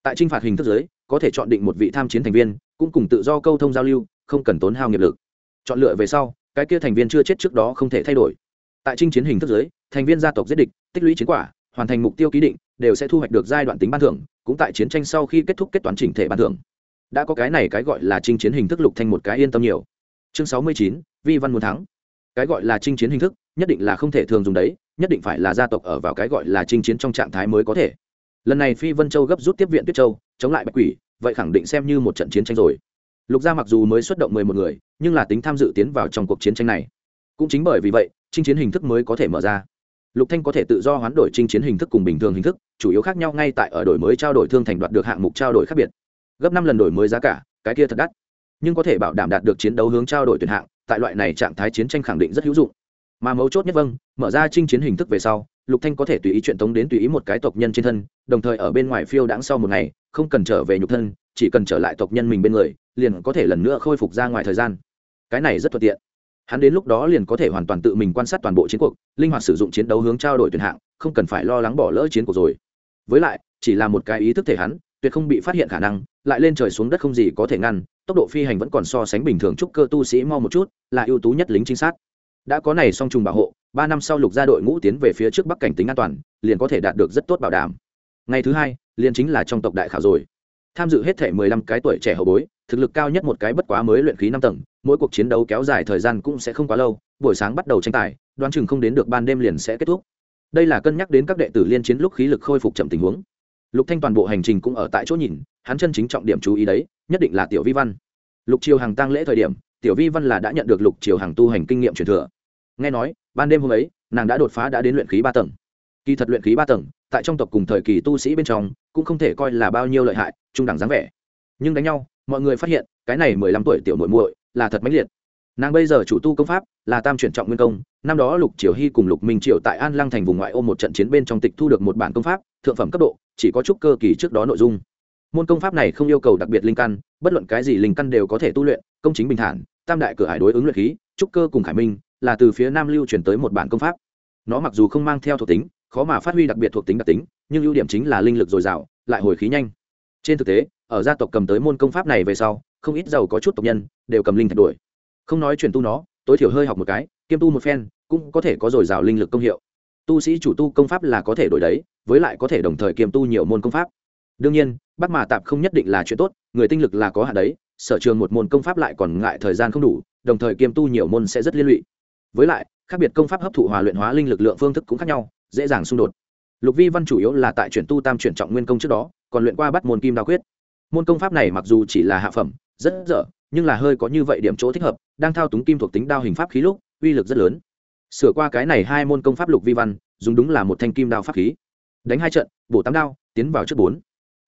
Tại chinh phạt hình thức dưới, có thể chọn định một vị tham chiến thành viên, cũng cùng tự do câu thông giao lưu, không cần tốn hao nghiệp lực. Chọn lựa về sau cái kia thành viên chưa chết trước đó không thể thay đổi. Tại chinh chiến hình thức dưới, thành viên gia tộc giết địch, tích lũy chiến quả, hoàn thành mục tiêu ký định, đều sẽ thu hoạch được giai đoạn tính ban thưởng, cũng tại chiến tranh sau khi kết thúc kết toán chỉnh thể ban thưởng. Đã có cái này cái gọi là chinh chiến hình thức lục thành một cái yên tâm nhiều. Chương sáu mươi chín, vi văn muốn thắng. Cái gọi là chinh chiến hình thức, nhất định là không thể thường dùng đấy, nhất định phải là gia tộc ở vào cái gọi là chinh chiến trong trạng thái mới có thể. Lần này phi vân châu gấp rút tiếp viện tuyết châu, chống lại bạch quỷ, vậy khẳng định xem như một trận chiến tranh rồi lục gia mặc dù mới xuất động mười một người, nhưng là tính tham dự tiến vào trong cuộc chiến tranh này. Cũng chính bởi vì vậy, chinh chiến hình thức mới có thể mở ra. Lục thanh có thể tự do hoán đổi chinh chiến hình thức cùng bình thường hình thức, chủ yếu khác nhau ngay tại ở đổi mới trao đổi thương thành đoạt được hạng mục trao đổi khác biệt. Gấp năm lần đổi mới giá cả, cái kia thật đắt. Nhưng có thể bảo đảm đạt được chiến đấu hướng trao đổi tuyển hạng, tại loại này trạng thái chiến tranh khẳng định rất hữu dụng. Mà mấu chốt nhất vâng mở ra chinh chiến hình thức về sau, lục thanh có thể tùy ý chuyện tống đến tùy ý một cái tộc nhân trên thân, đồng thời ở bên ngoài phiêu đãng sau một ngày, không cần trở về nhục thân, chỉ cần trở lại tộc nhân mình bên người liền có thể lần nữa khôi phục ra ngoài thời gian. Cái này rất thuận tiện. Hắn đến lúc đó liền có thể hoàn toàn tự mình quan sát toàn bộ chiến cuộc, linh hoạt sử dụng chiến đấu hướng trao đổi tuyển hạng, không cần phải lo lắng bỏ lỡ chiến cuộc rồi. Với lại, chỉ là một cái ý thức thể hắn, tuyệt không bị phát hiện khả năng, lại lên trời xuống đất không gì có thể ngăn, tốc độ phi hành vẫn còn so sánh bình thường, chúc cơ tu sĩ mau một chút, là ưu tú nhất lính trinh sát. Đã có này song trùng bảo hộ, ba năm sau lục gia đội ngũ tiến về phía trước bắc cảnh tính an toàn, liền có thể đạt được rất tốt bảo đảm. Ngày thứ hai, liền chính là trong tộc đại khảo rồi. Tham dự hết thể mười lăm cái tuổi trẻ hậu bối thực lực cao nhất một cái bất quá mới luyện khí năm tầng, mỗi cuộc chiến đấu kéo dài thời gian cũng sẽ không quá lâu, buổi sáng bắt đầu tranh tài, đoán chừng không đến được ban đêm liền sẽ kết thúc. Đây là cân nhắc đến các đệ tử liên chiến lúc khí lực khôi phục chậm tình huống. Lục thanh toàn bộ hành trình cũng ở tại chỗ nhìn, hắn chân chính trọng điểm chú ý đấy, nhất định là tiểu vi văn. Lục triều hàng tăng lễ thời điểm, tiểu vi văn là đã nhận được lục triều hàng tu hành kinh nghiệm truyền thừa. Nghe nói, ban đêm hôm ấy, nàng đã đột phá đã đến luyện khí ba tầng. Kỳ thật luyện khí ba tầng, tại trong tộc cùng thời kỳ tu sĩ bên trong, cũng không thể coi là bao nhiêu lợi hại, trung đẳng dáng vẻ. Nhưng đánh nhau mọi người phát hiện, cái này mười lăm tuổi tiểu muội muội là thật mãnh liệt. Nàng bây giờ chủ tu công pháp là tam chuyển trọng nguyên công, năm đó lục triều hy cùng lục minh triều tại an lăng thành vùng ngoại ô một trận chiến bên trong tịch thu được một bản công pháp, thượng phẩm cấp độ, chỉ có chút cơ kỳ trước đó nội dung. Môn công pháp này không yêu cầu đặc biệt linh căn, bất luận cái gì linh căn đều có thể tu luyện, công chính bình thản, tam đại cửa hải đối ứng luyện khí, trúc cơ cùng khải minh, là từ phía nam lưu truyền tới một bản công pháp. Nó mặc dù không mang theo thuộc tính, khó mà phát huy đặc biệt thuộc tính đặc tính, nhưng ưu điểm chính là linh lực dồi dào, lại hồi khí nhanh. Trên thực tế ở gia tộc cầm tới môn công pháp này về sau, không ít giàu có chút tộc nhân đều cầm linh thạch đuổi. Không nói chuyển tu nó, tối thiểu hơi học một cái, kiêm tu một phen, cũng có thể có dồi dào linh lực công hiệu. Tu sĩ chủ tu công pháp là có thể đổi đấy, với lại có thể đồng thời kiêm tu nhiều môn công pháp. Đương nhiên bắt mà tạp không nhất định là chuyện tốt, người tinh lực là có hạn đấy, sở trường một môn công pháp lại còn ngại thời gian không đủ, đồng thời kiêm tu nhiều môn sẽ rất liên lụy. Với lại, khác biệt công pháp hấp thụ hòa luyện hóa linh lực lượng phương thức cũng khác nhau, dễ dàng xung đột. Lục vi văn chủ yếu là tại chuyển tu tam chuyển trọng nguyên công trước đó, còn luyện qua bắt môn kim đa quyết môn công pháp này mặc dù chỉ là hạ phẩm, rất dở, nhưng là hơi có như vậy điểm chỗ thích hợp, đang thao túng kim thuộc tính đao hình pháp khí lúc, uy lực rất lớn. Sửa qua cái này hai môn công pháp lục vi văn, dùng đúng là một thanh kim đao pháp khí. Đánh hai trận, bổ tám đao, tiến vào trước bốn.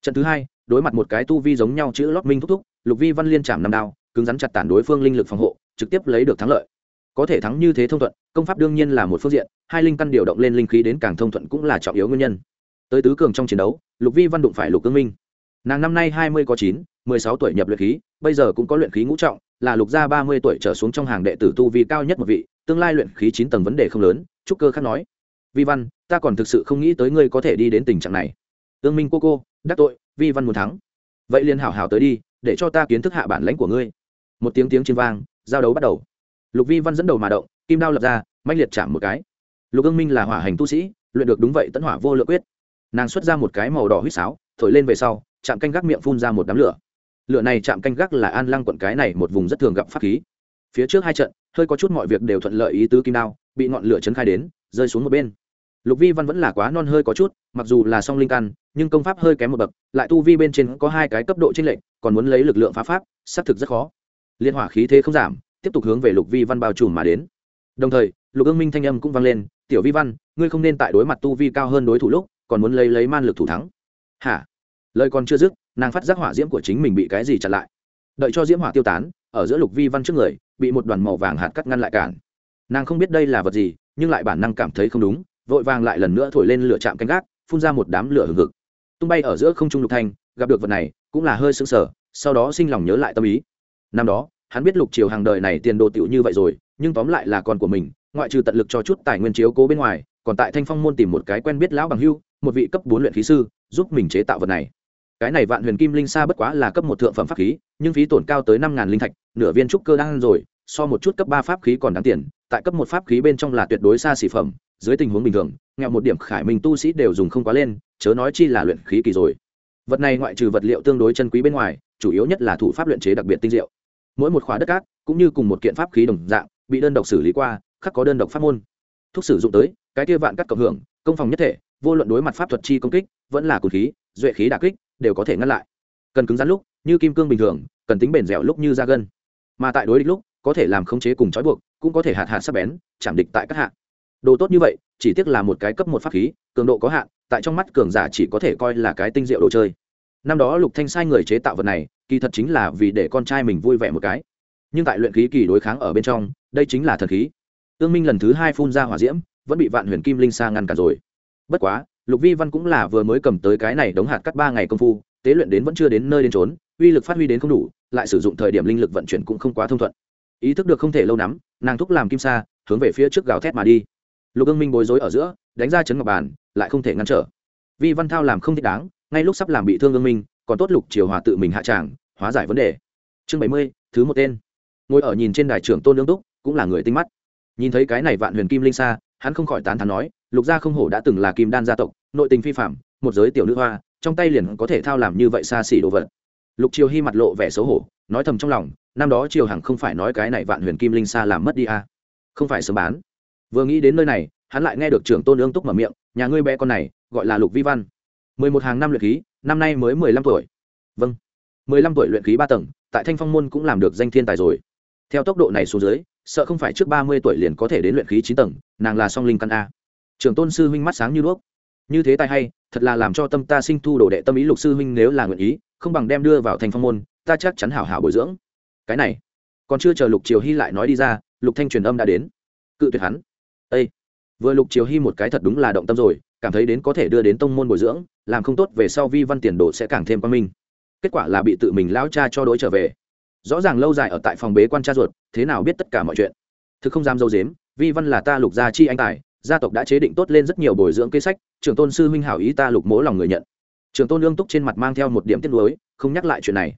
Trận thứ hai, đối mặt một cái tu vi giống nhau chữ lót minh thúc thúc, lục vi văn liên chạm năm đao, cứng rắn chặt tản đối phương linh lực phòng hộ, trực tiếp lấy được thắng lợi. Có thể thắng như thế thông thuận, công pháp đương nhiên là một phương diện, hai linh căn điều động lên linh khí đến càng thông thuận cũng là trọng yếu nguyên nhân. Tới tứ cường trong chiến đấu, lục vi văn đụng phải lục cương minh nàng năm nay hai mươi có chín, mười sáu tuổi nhập luyện khí, bây giờ cũng có luyện khí ngũ trọng, là lục gia ba mươi tuổi trở xuống trong hàng đệ tử tu vi cao nhất một vị, tương lai luyện khí chín tầng vấn đề không lớn, trúc cơ khắc nói. Vi văn, ta còn thực sự không nghĩ tới ngươi có thể đi đến tình trạng này. Tương minh cô cô, đắc tội, vi văn muốn thắng. Vậy liền hảo hảo tới đi, để cho ta kiến thức hạ bản lãnh của ngươi. Một tiếng tiếng trên vang, giao đấu bắt đầu. Lục vi văn dẫn đầu mà động, kim đao lập ra mạnh liệt chạm một cái. Lục ương minh là hỏa hành tu sĩ, luyện được đúng vậy tấn hỏa vô lượng quyết. Nàng xuất ra một cái màu đỏ huýt sáo, thổi lên về sau chạm canh gác miệng phun ra một đám lửa. Lửa này chạm canh gác là an lăng quận cái này một vùng rất thường gặp pháp khí. Phía trước hai trận hơi có chút mọi việc đều thuận lợi ý tứ kim đao bị ngọn lửa chấn khai đến rơi xuống một bên. Lục vi văn vẫn là quá non hơi có chút mặc dù là song linh căn nhưng công pháp hơi kém một bậc lại tu vi bên trên có hai cái cấp độ trên lệch, còn muốn lấy lực lượng phá pháp xác thực rất khó. Liên hỏa khí thế không giảm tiếp tục hướng về lục vi văn bao trùm mà đến. Đồng thời lục ương minh thanh âm cũng vang lên tiểu vi văn ngươi không nên tại đối mặt tu vi cao hơn đối thủ lúc còn muốn lấy lấy man lực thủ thắng. Hả? Lời còn chưa dứt, nàng phát giác hỏa diễm của chính mình bị cái gì chặn lại. Đợi cho diễm hỏa tiêu tán, ở giữa lục vi văn trước người, bị một đoàn màu vàng hạt cắt ngăn lại cản. Nàng không biết đây là vật gì, nhưng lại bản năng cảm thấy không đúng, vội vàng lại lần nữa thổi lên lửa chạm canh gác, phun ra một đám lửa hừng hực. Tung bay ở giữa không trung lục thanh, gặp được vật này, cũng là hơi sững sờ, sau đó sinh lòng nhớ lại tâm ý. Năm đó, hắn biết lục triều hàng đời này tiền đồ tiểu như vậy rồi, nhưng tóm lại là con của mình, ngoại trừ tận lực cho chút tài nguyên chiếu cố bên ngoài, còn tại thanh phong môn tìm một cái quen biết lão bằng hưu, một vị cấp bốn luyện khí sư, giúp mình chế tạo vật này cái này vạn huyền kim linh sa bất quá là cấp một thượng phẩm pháp khí, nhưng phí tổn cao tới năm ngàn linh thạch, nửa viên trúc cơ đang ăn rồi, so một chút cấp ba pháp khí còn đáng tiền, tại cấp một pháp khí bên trong là tuyệt đối xa xỉ phẩm, dưới tình huống bình thường, nghèo một điểm khải minh tu sĩ đều dùng không quá lên, chớ nói chi là luyện khí kỳ rồi. Vật này ngoại trừ vật liệu tương đối chân quý bên ngoài, chủ yếu nhất là thủ pháp luyện chế đặc biệt tinh diệu. Mỗi một khóa đất cát, cũng như cùng một kiện pháp khí đồng dạng, bị đơn độc xử lý qua, khắc có đơn độc pháp môn. Thuốc sử dụng tới, cái kia vạn cắt cộng hưởng, công phòng nhất thể, vô luận đối mặt pháp thuật chi công kích, vẫn là cồn khí, duệ khí đà kích đều có thể ngăn lại. Cần cứng rắn lúc, như kim cương bình thường, cần tính bền dẻo lúc như da gân. Mà tại đối địch lúc, có thể làm khống chế cùng trói buộc, cũng có thể hạt hạt sắc bén, chạm địch tại các hạng. Đồ tốt như vậy, chỉ tiếc là một cái cấp một pháp khí, cường độ có hạn, tại trong mắt cường giả chỉ có thể coi là cái tinh diệu đồ chơi. Năm đó lục thanh sai người chế tạo vật này, kỳ thật chính là vì để con trai mình vui vẻ một cái. Nhưng tại luyện khí kỳ đối kháng ở bên trong, đây chính là thần khí. Tương minh lần thứ hai phun ra hỏa diễm, vẫn bị vạn huyền kim linh sa ngăn cản rồi. Bất quá lục vi văn cũng là vừa mới cầm tới cái này đống hạt cắt ba ngày công phu, tế luyện đến vẫn chưa đến nơi đến trốn uy lực phát huy đến không đủ, lại sử dụng thời điểm linh lực vận chuyển cũng không quá thông thuận. Ý thức được không thể lâu lắm, nàng thúc làm kim sa, hướng về phía trước gào thét mà đi. Lục ương minh bối rối ở giữa, đánh ra chấn ngọc bàn, lại không thể ngăn trở. Vi văn thao làm không thích đáng, ngay lúc sắp làm bị thương ương minh, còn tốt lục triều hòa tự mình hạ tràng, hóa giải vấn đề. Chương bảy mươi, thứ một tên. Ngồi ở nhìn trên đài trưởng tôn lương túc, cũng là người tinh mắt. Nhìn thấy cái này vạn huyền kim linh sa hắn không khỏi tán thán nói, lục gia không hổ đã từng là kim đan gia tộc, nội tình phi phạm một giới tiểu nữ hoa, trong tay liền có thể thao làm như vậy xa xỉ đồ vật. Lục triều hy mặt lộ vẻ xấu hổ, nói thầm trong lòng, năm đó triều hằng không phải nói cái này vạn huyền kim linh xa làm mất đi à. không phải sớm bán. Vừa nghĩ đến nơi này, hắn lại nghe được trưởng tôn ương túc mở miệng, nhà ngươi bé con này, gọi là lục vi văn. Mười một hàng năm luyện khí, năm nay mới mười lăm tuổi. Vâng. Mười lăm tuổi luyện khí ba tầng, tại thanh phong môn cũng làm được danh thiên tài rồi. Theo tốc độ này xuống dưới sợ không phải trước ba mươi tuổi liền có thể đến luyện khí chín tầng, nàng là song linh căn a. Trưởng tôn sư huynh mắt sáng như đuốc. Như thế tài hay, thật là làm cho tâm ta sinh thu đồ đệ tâm ý lục sư huynh nếu là nguyện ý, không bằng đem đưa vào thành phong môn, ta chắc chắn hảo hảo bồi dưỡng. Cái này, còn chưa chờ lục triều hy lại nói đi ra, lục thanh truyền âm đã đến. Cự tuyệt hắn. Ây vừa lục triều hy một cái thật đúng là động tâm rồi, cảm thấy đến có thể đưa đến tông môn bồi dưỡng, làm không tốt về sau vi văn tiền đồ sẽ càng thêm quan minh. Kết quả là bị tự mình lão cha cho đối trở về rõ ràng lâu dài ở tại phòng bế quan cha ruột, thế nào biết tất cả mọi chuyện. Thực không dám dâu dếm, vi văn là ta lục gia chi anh tài, gia tộc đã chế định tốt lên rất nhiều bồi dưỡng kế sách, trưởng tôn sư huynh hảo ý ta lục mỗ lòng người nhận. Trưởng tôn lương túc trên mặt mang theo một điểm tiết lối không nhắc lại chuyện này.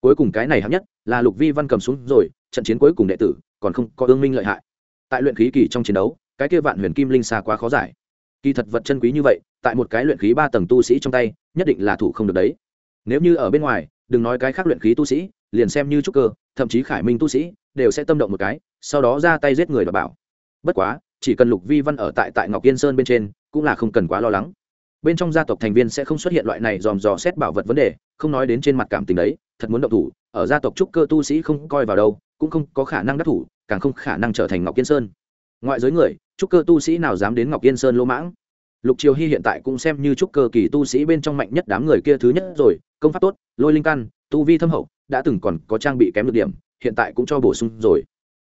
Cuối cùng cái này hạng nhất, là lục vi văn cầm xuống rồi, trận chiến cuối cùng đệ tử, còn không có ương minh lợi hại. Tại luyện khí kỳ trong chiến đấu, cái kia vạn huyền kim linh xa quá khó giải. Kỳ thật vật chân quý như vậy, tại một cái luyện khí ba tầng tu sĩ trong tay, nhất định là thủ không được đấy. Nếu như ở bên ngoài đừng nói cái khác luyện khí tu sĩ, liền xem như trúc cơ, thậm chí khải minh tu sĩ, đều sẽ tâm động một cái, sau đó ra tay giết người và bảo. Bất quá, chỉ cần lục vi văn ở tại tại ngọc yên sơn bên trên, cũng là không cần quá lo lắng. Bên trong gia tộc thành viên sẽ không xuất hiện loại này dòm dò xét bảo vật vấn đề, không nói đến trên mặt cảm tình đấy, thật muốn động thủ, ở gia tộc trúc cơ tu sĩ không coi vào đâu, cũng không có khả năng đắc thủ, càng không khả năng trở thành ngọc yên sơn. Ngoại giới người, trúc cơ tu sĩ nào dám đến ngọc yên sơn lỗ mãng? Lục triều hy hiện tại cũng xem như trúc cơ kỳ tu sĩ bên trong mạnh nhất đám người kia thứ nhất rồi công pháp tốt, lôi linh căn, tu vi thâm hậu, đã từng còn có trang bị kém được điểm, hiện tại cũng cho bổ sung rồi.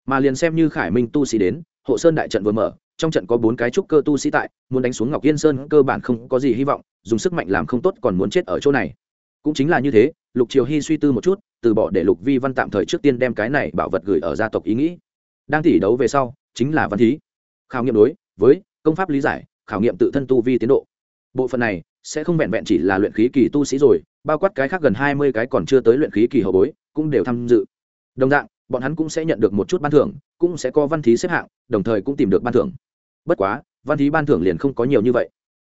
Mà liền xem như khải minh tu sĩ đến, hộ sơn đại trận vừa mở, trong trận có bốn cái trúc cơ tu sĩ tại, muốn đánh xuống ngọc yên sơn cơ bản không có gì hy vọng, dùng sức mạnh làm không tốt còn muốn chết ở chỗ này. Cũng chính là như thế, lục triều hy suy tư một chút, từ bỏ để lục vi văn tạm thời trước tiên đem cái này bảo vật gửi ở gia tộc ý nghĩ. Đang tỉ đấu về sau, chính là văn thí. Khảo nghiệm đối với công pháp lý giải, khảo nghiệm tự thân tu vi tiến độ bộ phận này sẽ không vẹn vẹn chỉ là luyện khí kỳ tu sĩ rồi, bao quát cái khác gần hai mươi cái còn chưa tới luyện khí kỳ hậu bối, cũng đều tham dự. Đồng dạng, bọn hắn cũng sẽ nhận được một chút ban thưởng, cũng sẽ có văn thí xếp hạng, đồng thời cũng tìm được ban thưởng. Bất quá, văn thí ban thưởng liền không có nhiều như vậy.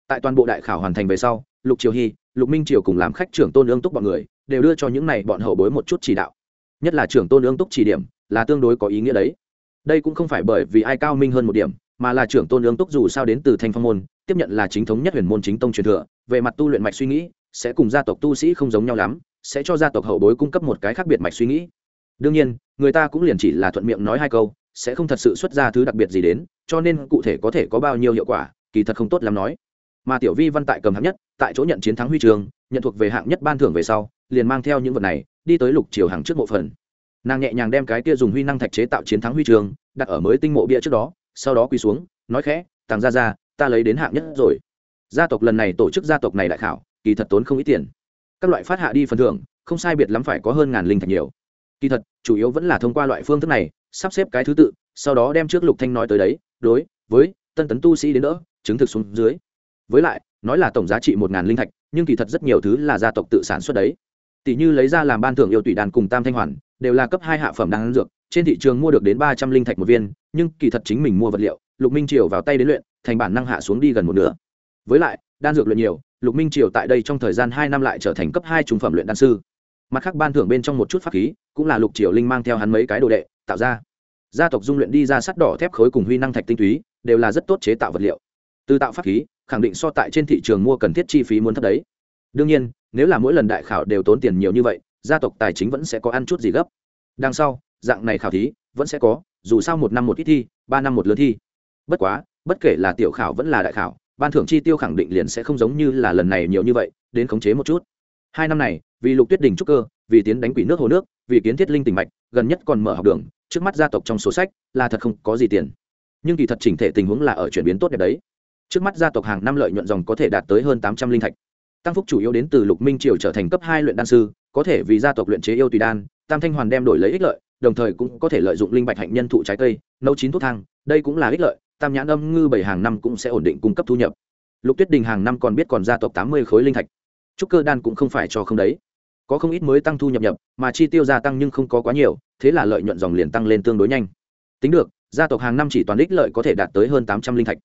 Tại toàn bộ đại khảo hoàn thành về sau, lục triều hy, lục minh triều cùng làm khách trưởng tôn ương túc bọn người, đều đưa cho những này bọn hậu bối một chút chỉ đạo. Nhất là trưởng tôn ương túc chỉ điểm, là tương đối có ý nghĩa đấy. Đây cũng không phải bởi vì ai cao minh hơn một điểm mà là trưởng tôn ương túc dù sao đến từ thanh phong môn, tiếp nhận là chính thống nhất huyền môn chính tông truyền thừa, về mặt tu luyện mạch suy nghĩ, sẽ cùng gia tộc tu sĩ không giống nhau lắm, sẽ cho gia tộc hậu bối cung cấp một cái khác biệt mạch suy nghĩ. Đương nhiên, người ta cũng liền chỉ là thuận miệng nói hai câu, sẽ không thật sự xuất ra thứ đặc biệt gì đến, cho nên cụ thể có thể có bao nhiêu hiệu quả, kỳ thật không tốt lắm nói. Mà tiểu vi văn tại cầm hạng nhất, tại chỗ nhận chiến thắng huy trường, nhận thuộc về hạng nhất ban thưởng về sau, liền mang theo những vật này, đi tới lục triều hàng trước mộ phần nàng nhẹ nhàng đem cái kia dùng huy năng thạch chế tạo chiến thắng huy trường, đặt ở mới tinh mộ bia trước đó sau đó quỳ xuống, nói khẽ, tàng ra ra ta lấy đến hạng nhất rồi. Gia tộc lần này tổ chức gia tộc này đại khảo, kỳ thật tốn không ít tiền. Các loại phát hạ đi phần thưởng, không sai biệt lắm phải có hơn ngàn linh thạch nhiều. Kỳ thật, chủ yếu vẫn là thông qua loại phương thức này, sắp xếp cái thứ tự, sau đó đem trước lục thanh nói tới đấy, đối với tân tấn tu sĩ đến đỡ, chứng thực xuống dưới. Với lại, nói là tổng giá trị một ngàn linh thạch, nhưng kỳ thật rất nhiều thứ là gia tộc tự sản xuất đấy. Tỷ như lấy ra làm ban thưởng yêu tùy đàn cùng tam thanh hoàn, đều là cấp hai hạ phẩm đan dược trên thị trường mua được đến ba trăm linh thạch một viên, nhưng kỳ thật chính mình mua vật liệu, lục minh triều vào tay đến luyện, thành bản năng hạ xuống đi gần một nửa. Với lại, đan dược luyện nhiều, lục minh triều tại đây trong thời gian hai năm lại trở thành cấp hai trung phẩm luyện đan sư. Mặt khác ban thưởng bên trong một chút pháp khí, cũng là lục triều linh mang theo hắn mấy cái đồ đệ, tạo ra. Gia tộc dung luyện đi ra sắt đỏ thép khối cùng huy năng thạch tinh túy, đều là rất tốt chế tạo vật liệu. Từ tạo pháp khí, khẳng định so tại trên thị trường mua cần thiết chi phí muốn thấp đấy. Đương nhiên, nếu là mỗi lần đại khảo đều tốn tiền nhiều như vậy, gia tộc tài chính vẫn sẽ có ăn chút gì gấp. Đằng sau dạng này khảo thí, vẫn sẽ có, dù sao một năm một ít thi, ba năm một lớn thi. Bất quá, bất kể là tiểu khảo vẫn là đại khảo, ban thưởng chi tiêu khẳng định liền sẽ không giống như là lần này nhiều như vậy, đến khống chế một chút. Hai năm này, vì lục tuyết đình trúc cơ, vì tiến đánh quỷ nước hồ nước, vì kiến thiết linh tỉnh mạch, gần nhất còn mở học đường, trước mắt gia tộc trong số sách là thật không có gì tiền. Nhưng kỳ thật chỉnh thể tình huống là ở chuyển biến tốt đẹp đấy. Trước mắt gia tộc hàng năm lợi nhuận dòng có thể đạt tới hơn tám trăm linh thạch. Tăng phúc chủ yếu đến từ lục minh triều trở thành cấp hai luyện đan sư, có thể vì gia tộc luyện chế yêu tùy đan, tam thanh hoàn đem đổi lấy ích lợi đồng thời cũng có thể lợi dụng linh bạch hạnh nhân thụ trái cây, nấu chín thuốc thang, đây cũng là ích lợi, tam nhãn âm ngư bảy hàng năm cũng sẽ ổn định cung cấp thu nhập. Lục tuyết đình hàng năm còn biết còn gia tộc tám mươi khối linh thạch. Trúc cơ đan cũng không phải cho không đấy. Có không ít mới tăng thu nhập nhập, mà chi tiêu gia tăng nhưng không có quá nhiều, thế là lợi nhuận dòng liền tăng lên tương đối nhanh. Tính được, gia tộc hàng năm chỉ toàn ích lợi có thể đạt tới hơn tám trăm linh thạch.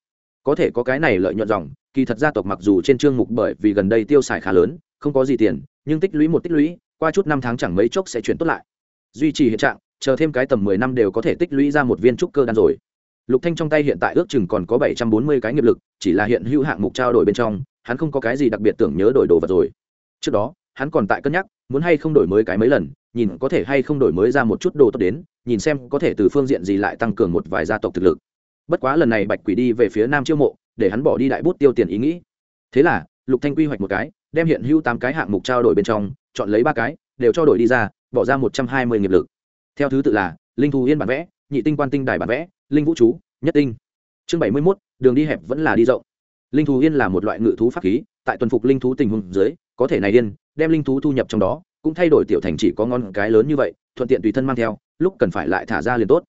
Có thể có cái này lợi nhuận dòng, kỳ thật gia tộc mặc dù trên chương mục bởi vì gần đây tiêu xài khá lớn, không có gì tiền, nhưng tích lũy một tích lũy, qua chút năm tháng chẳng mấy chốc sẽ chuyển tốt lại. Duy trì hiện trạng chờ thêm cái tầm mười năm đều có thể tích lũy ra một viên trúc cơ đan rồi. Lục thanh trong tay hiện tại ước chừng còn có bảy trăm bốn mươi cái nghiệp lực, chỉ là hiện hữu hạng mục trao đổi bên trong, hắn không có cái gì đặc biệt tưởng nhớ đổi đồ vật rồi. Trước đó, hắn còn tại cân nhắc, muốn hay không đổi mới cái mấy lần, nhìn có thể hay không đổi mới ra một chút đồ tốt đến, nhìn xem có thể từ phương diện gì lại tăng cường một vài gia tộc thực lực. Bất quá lần này bạch quỷ đi về phía nam chiêu mộ, để hắn bỏ đi đại bút tiêu tiền ý nghĩ. Thế là, lục thanh quy hoạch một cái, đem hiện hữu tám cái hạng mục trao đổi bên trong, chọn lấy ba cái, đều cho đổi đi ra, bỏ ra một trăm hai mươi nghiệp lực theo thứ tự là, linh thù yên bản vẽ, nhị tinh quan tinh đài bản vẽ, linh vũ chú, nhất tinh. Chương bảy mươi mốt, đường đi hẹp vẫn là đi rộng. Linh thú yên là một loại ngự thú pháp khí, tại tuần phục linh thú tình huống dưới, có thể này điên, đem linh thú thu nhập trong đó, cũng thay đổi tiểu thành chỉ có ngon cái lớn như vậy, thuận tiện tùy thân mang theo, lúc cần phải lại thả ra liền tốt.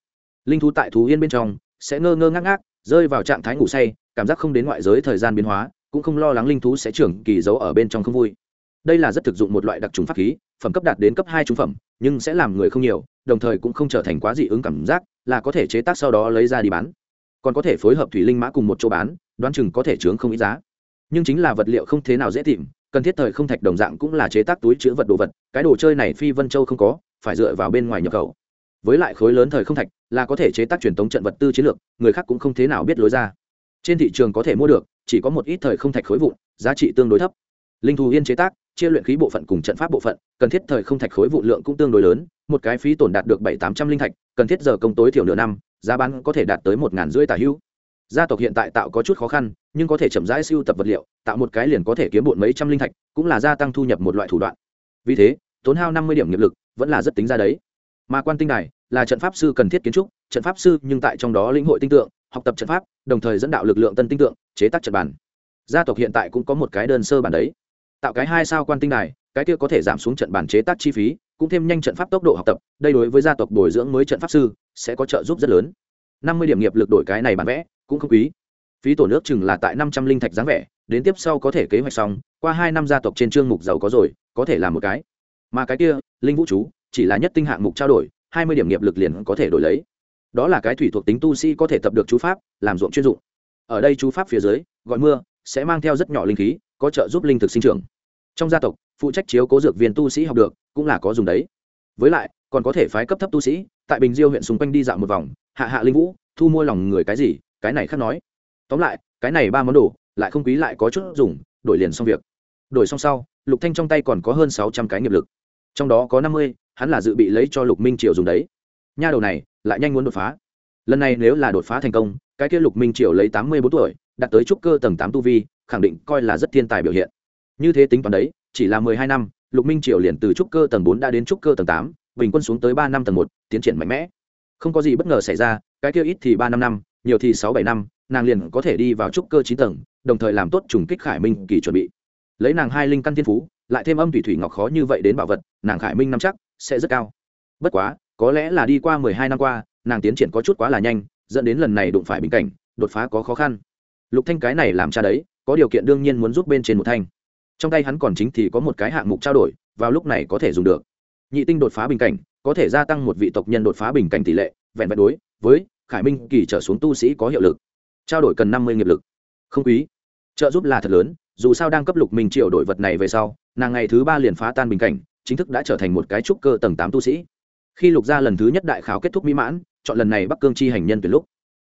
Linh thú tại thú yên bên trong, sẽ ngơ ngơ ngác ngác, rơi vào trạng thái ngủ say, cảm giác không đến ngoại giới thời gian biến hóa, cũng không lo lắng linh thú sẽ trưởng kỳ giấu ở bên trong không vui đây là rất thực dụng một loại đặc trùng pháp khí, phẩm cấp đạt đến cấp hai trung phẩm, nhưng sẽ làm người không nhiều, đồng thời cũng không trở thành quá dị ứng cảm giác, là có thể chế tác sau đó lấy ra đi bán. Còn có thể phối hợp thủy linh mã cùng một chỗ bán, đoán chừng có thể chướng không ít giá. Nhưng chính là vật liệu không thế nào dễ tìm, cần thiết thời không thạch đồng dạng cũng là chế tác túi chứa vật đồ vật, cái đồ chơi này phi vân châu không có, phải dựa vào bên ngoài nhập khẩu. Với lại khối lớn thời không thạch, là có thể chế tác truyền thống trận vật tư chiến lược, người khác cũng không thế nào biết lối ra. Trên thị trường có thể mua được, chỉ có một ít thời không thạch khối vụn, giá trị tương đối thấp. Linh thù yên chế tác chia luyện khí bộ phận cùng trận pháp bộ phận, cần thiết thời không thạch khối vụ lượng cũng tương đối lớn, một cái phí tổn đạt được bảy tám trăm linh thạch, cần thiết giờ công tối thiểu nửa năm, giá bán có thể đạt tới một ngàn rưỡi tả hữu. Gia tộc hiện tại tạo có chút khó khăn, nhưng có thể chậm rãi siêu tập vật liệu, tạo một cái liền có thể kiếm bộn mấy trăm linh thạch, cũng là gia tăng thu nhập một loại thủ đoạn. Vì thế, tốn hao năm mươi điểm nghiệp lực, vẫn là rất tính ra đấy. Mà quan tinh này là trận pháp sư cần thiết kiến trúc, trận pháp sư nhưng tại trong đó lĩnh hội tinh tượng, học tập trận pháp, đồng thời dẫn đạo lực lượng tân tinh tượng, chế tác trận bản gia tộc hiện tại cũng có một cái đơn sơ bản đấy tạo cái hai sao quan tinh này cái kia có thể giảm xuống trận bản chế tác chi phí, cũng thêm nhanh trận pháp tốc độ học tập, đây đối với gia tộc bồi dưỡng mới trận pháp sư, sẽ có trợ giúp rất lớn. năm mươi điểm nghiệp lực đổi cái này bản vẽ, cũng không quý. Phí tổ nước chừng là tại năm trăm linh thạch dáng vẻ, đến tiếp sau có thể kế hoạch xong, qua hai năm gia tộc trên chương mục giàu có rồi, có thể làm một cái. Mà cái kia, linh vũ chú, chỉ là nhất tinh hạng mục trao đổi, hai mươi điểm nghiệp lực liền có thể đổi lấy. Đó là cái thủy thuộc tính tu sĩ có thể tập được chú pháp, làm ruộng chuyên dụng. Ở đây chú pháp phía dưới, gọi mưa, sẽ mang theo rất nhỏ linh khí có trợ giúp linh thực sinh trưởng. Trong gia tộc, phụ trách chiếu cố dược viên tu sĩ học được, cũng là có dùng đấy. Với lại, còn có thể phái cấp thấp tu sĩ, tại bình diêu huyện xung quanh đi dạo một vòng, hạ hạ linh vũ, thu mua lòng người cái gì, cái này khác nói. Tóm lại, cái này ba món đồ, lại không quý lại có chút dùng, đổi liền xong việc. Đổi xong sau, lục thanh trong tay còn có hơn sáu trăm cái nghiệp lực. Trong đó có năm mươi, hắn là dự bị lấy cho lục minh triều dùng đấy. Nha đầu này, lại nhanh muốn đột phá. Lần này nếu là đột phá thành công, cái kia lục minh triều lấy tám mươi bốn tuổi, đạt tới trúc cơ tầng tám tu vi khẳng định coi là rất thiên tài biểu hiện. Như thế tính toán đấy, chỉ là mười hai năm, lục minh triều liền từ trúc cơ tầng bốn đã đến trúc cơ tầng tám, bình quân xuống tới ba năm tầng một, tiến triển mạnh mẽ. Không có gì bất ngờ xảy ra, cái kia ít thì ba năm năm, nhiều thì sáu bảy năm, nàng liền có thể đi vào trúc cơ chín tầng, đồng thời làm tốt trùng kích khải minh kỳ chuẩn bị. Lấy nàng hai linh căn thiên phú, lại thêm âm thủy thủy ngọc khó như vậy đến bảo vật, nàng khải minh năm chắc sẽ rất cao. Bất quá, có lẽ là đi qua mười hai năm qua, nàng tiến triển có chút quá là nhanh, dẫn đến lần này đụng phải bình cảnh, đột phá có khó khăn. Lục thanh cái này làm cha đấy có điều kiện đương nhiên muốn giúp bên trên một thanh. Trong tay hắn còn chính thì có một cái hạng mục trao đổi, vào lúc này có thể dùng được. Nhị tinh đột phá bình cảnh, có thể gia tăng một vị tộc nhân đột phá bình cảnh tỷ lệ, vẹn vẹn đối với khải minh kỳ trở xuống tu sĩ có hiệu lực. Trao đổi cần năm mươi nghiệp lực. Không quý. Trợ giúp là thật lớn, dù sao đang cấp lục mình triệu đổi vật này về sau, nàng ngày thứ ba liền phá tan bình cảnh, chính thức đã trở thành một cái trúc cơ tầng tám tu sĩ. Khi lục gia lần thứ nhất đại khảo kết thúc mỹ mãn, chọn lần này bắc cương chi hành nhân tuyển lúc.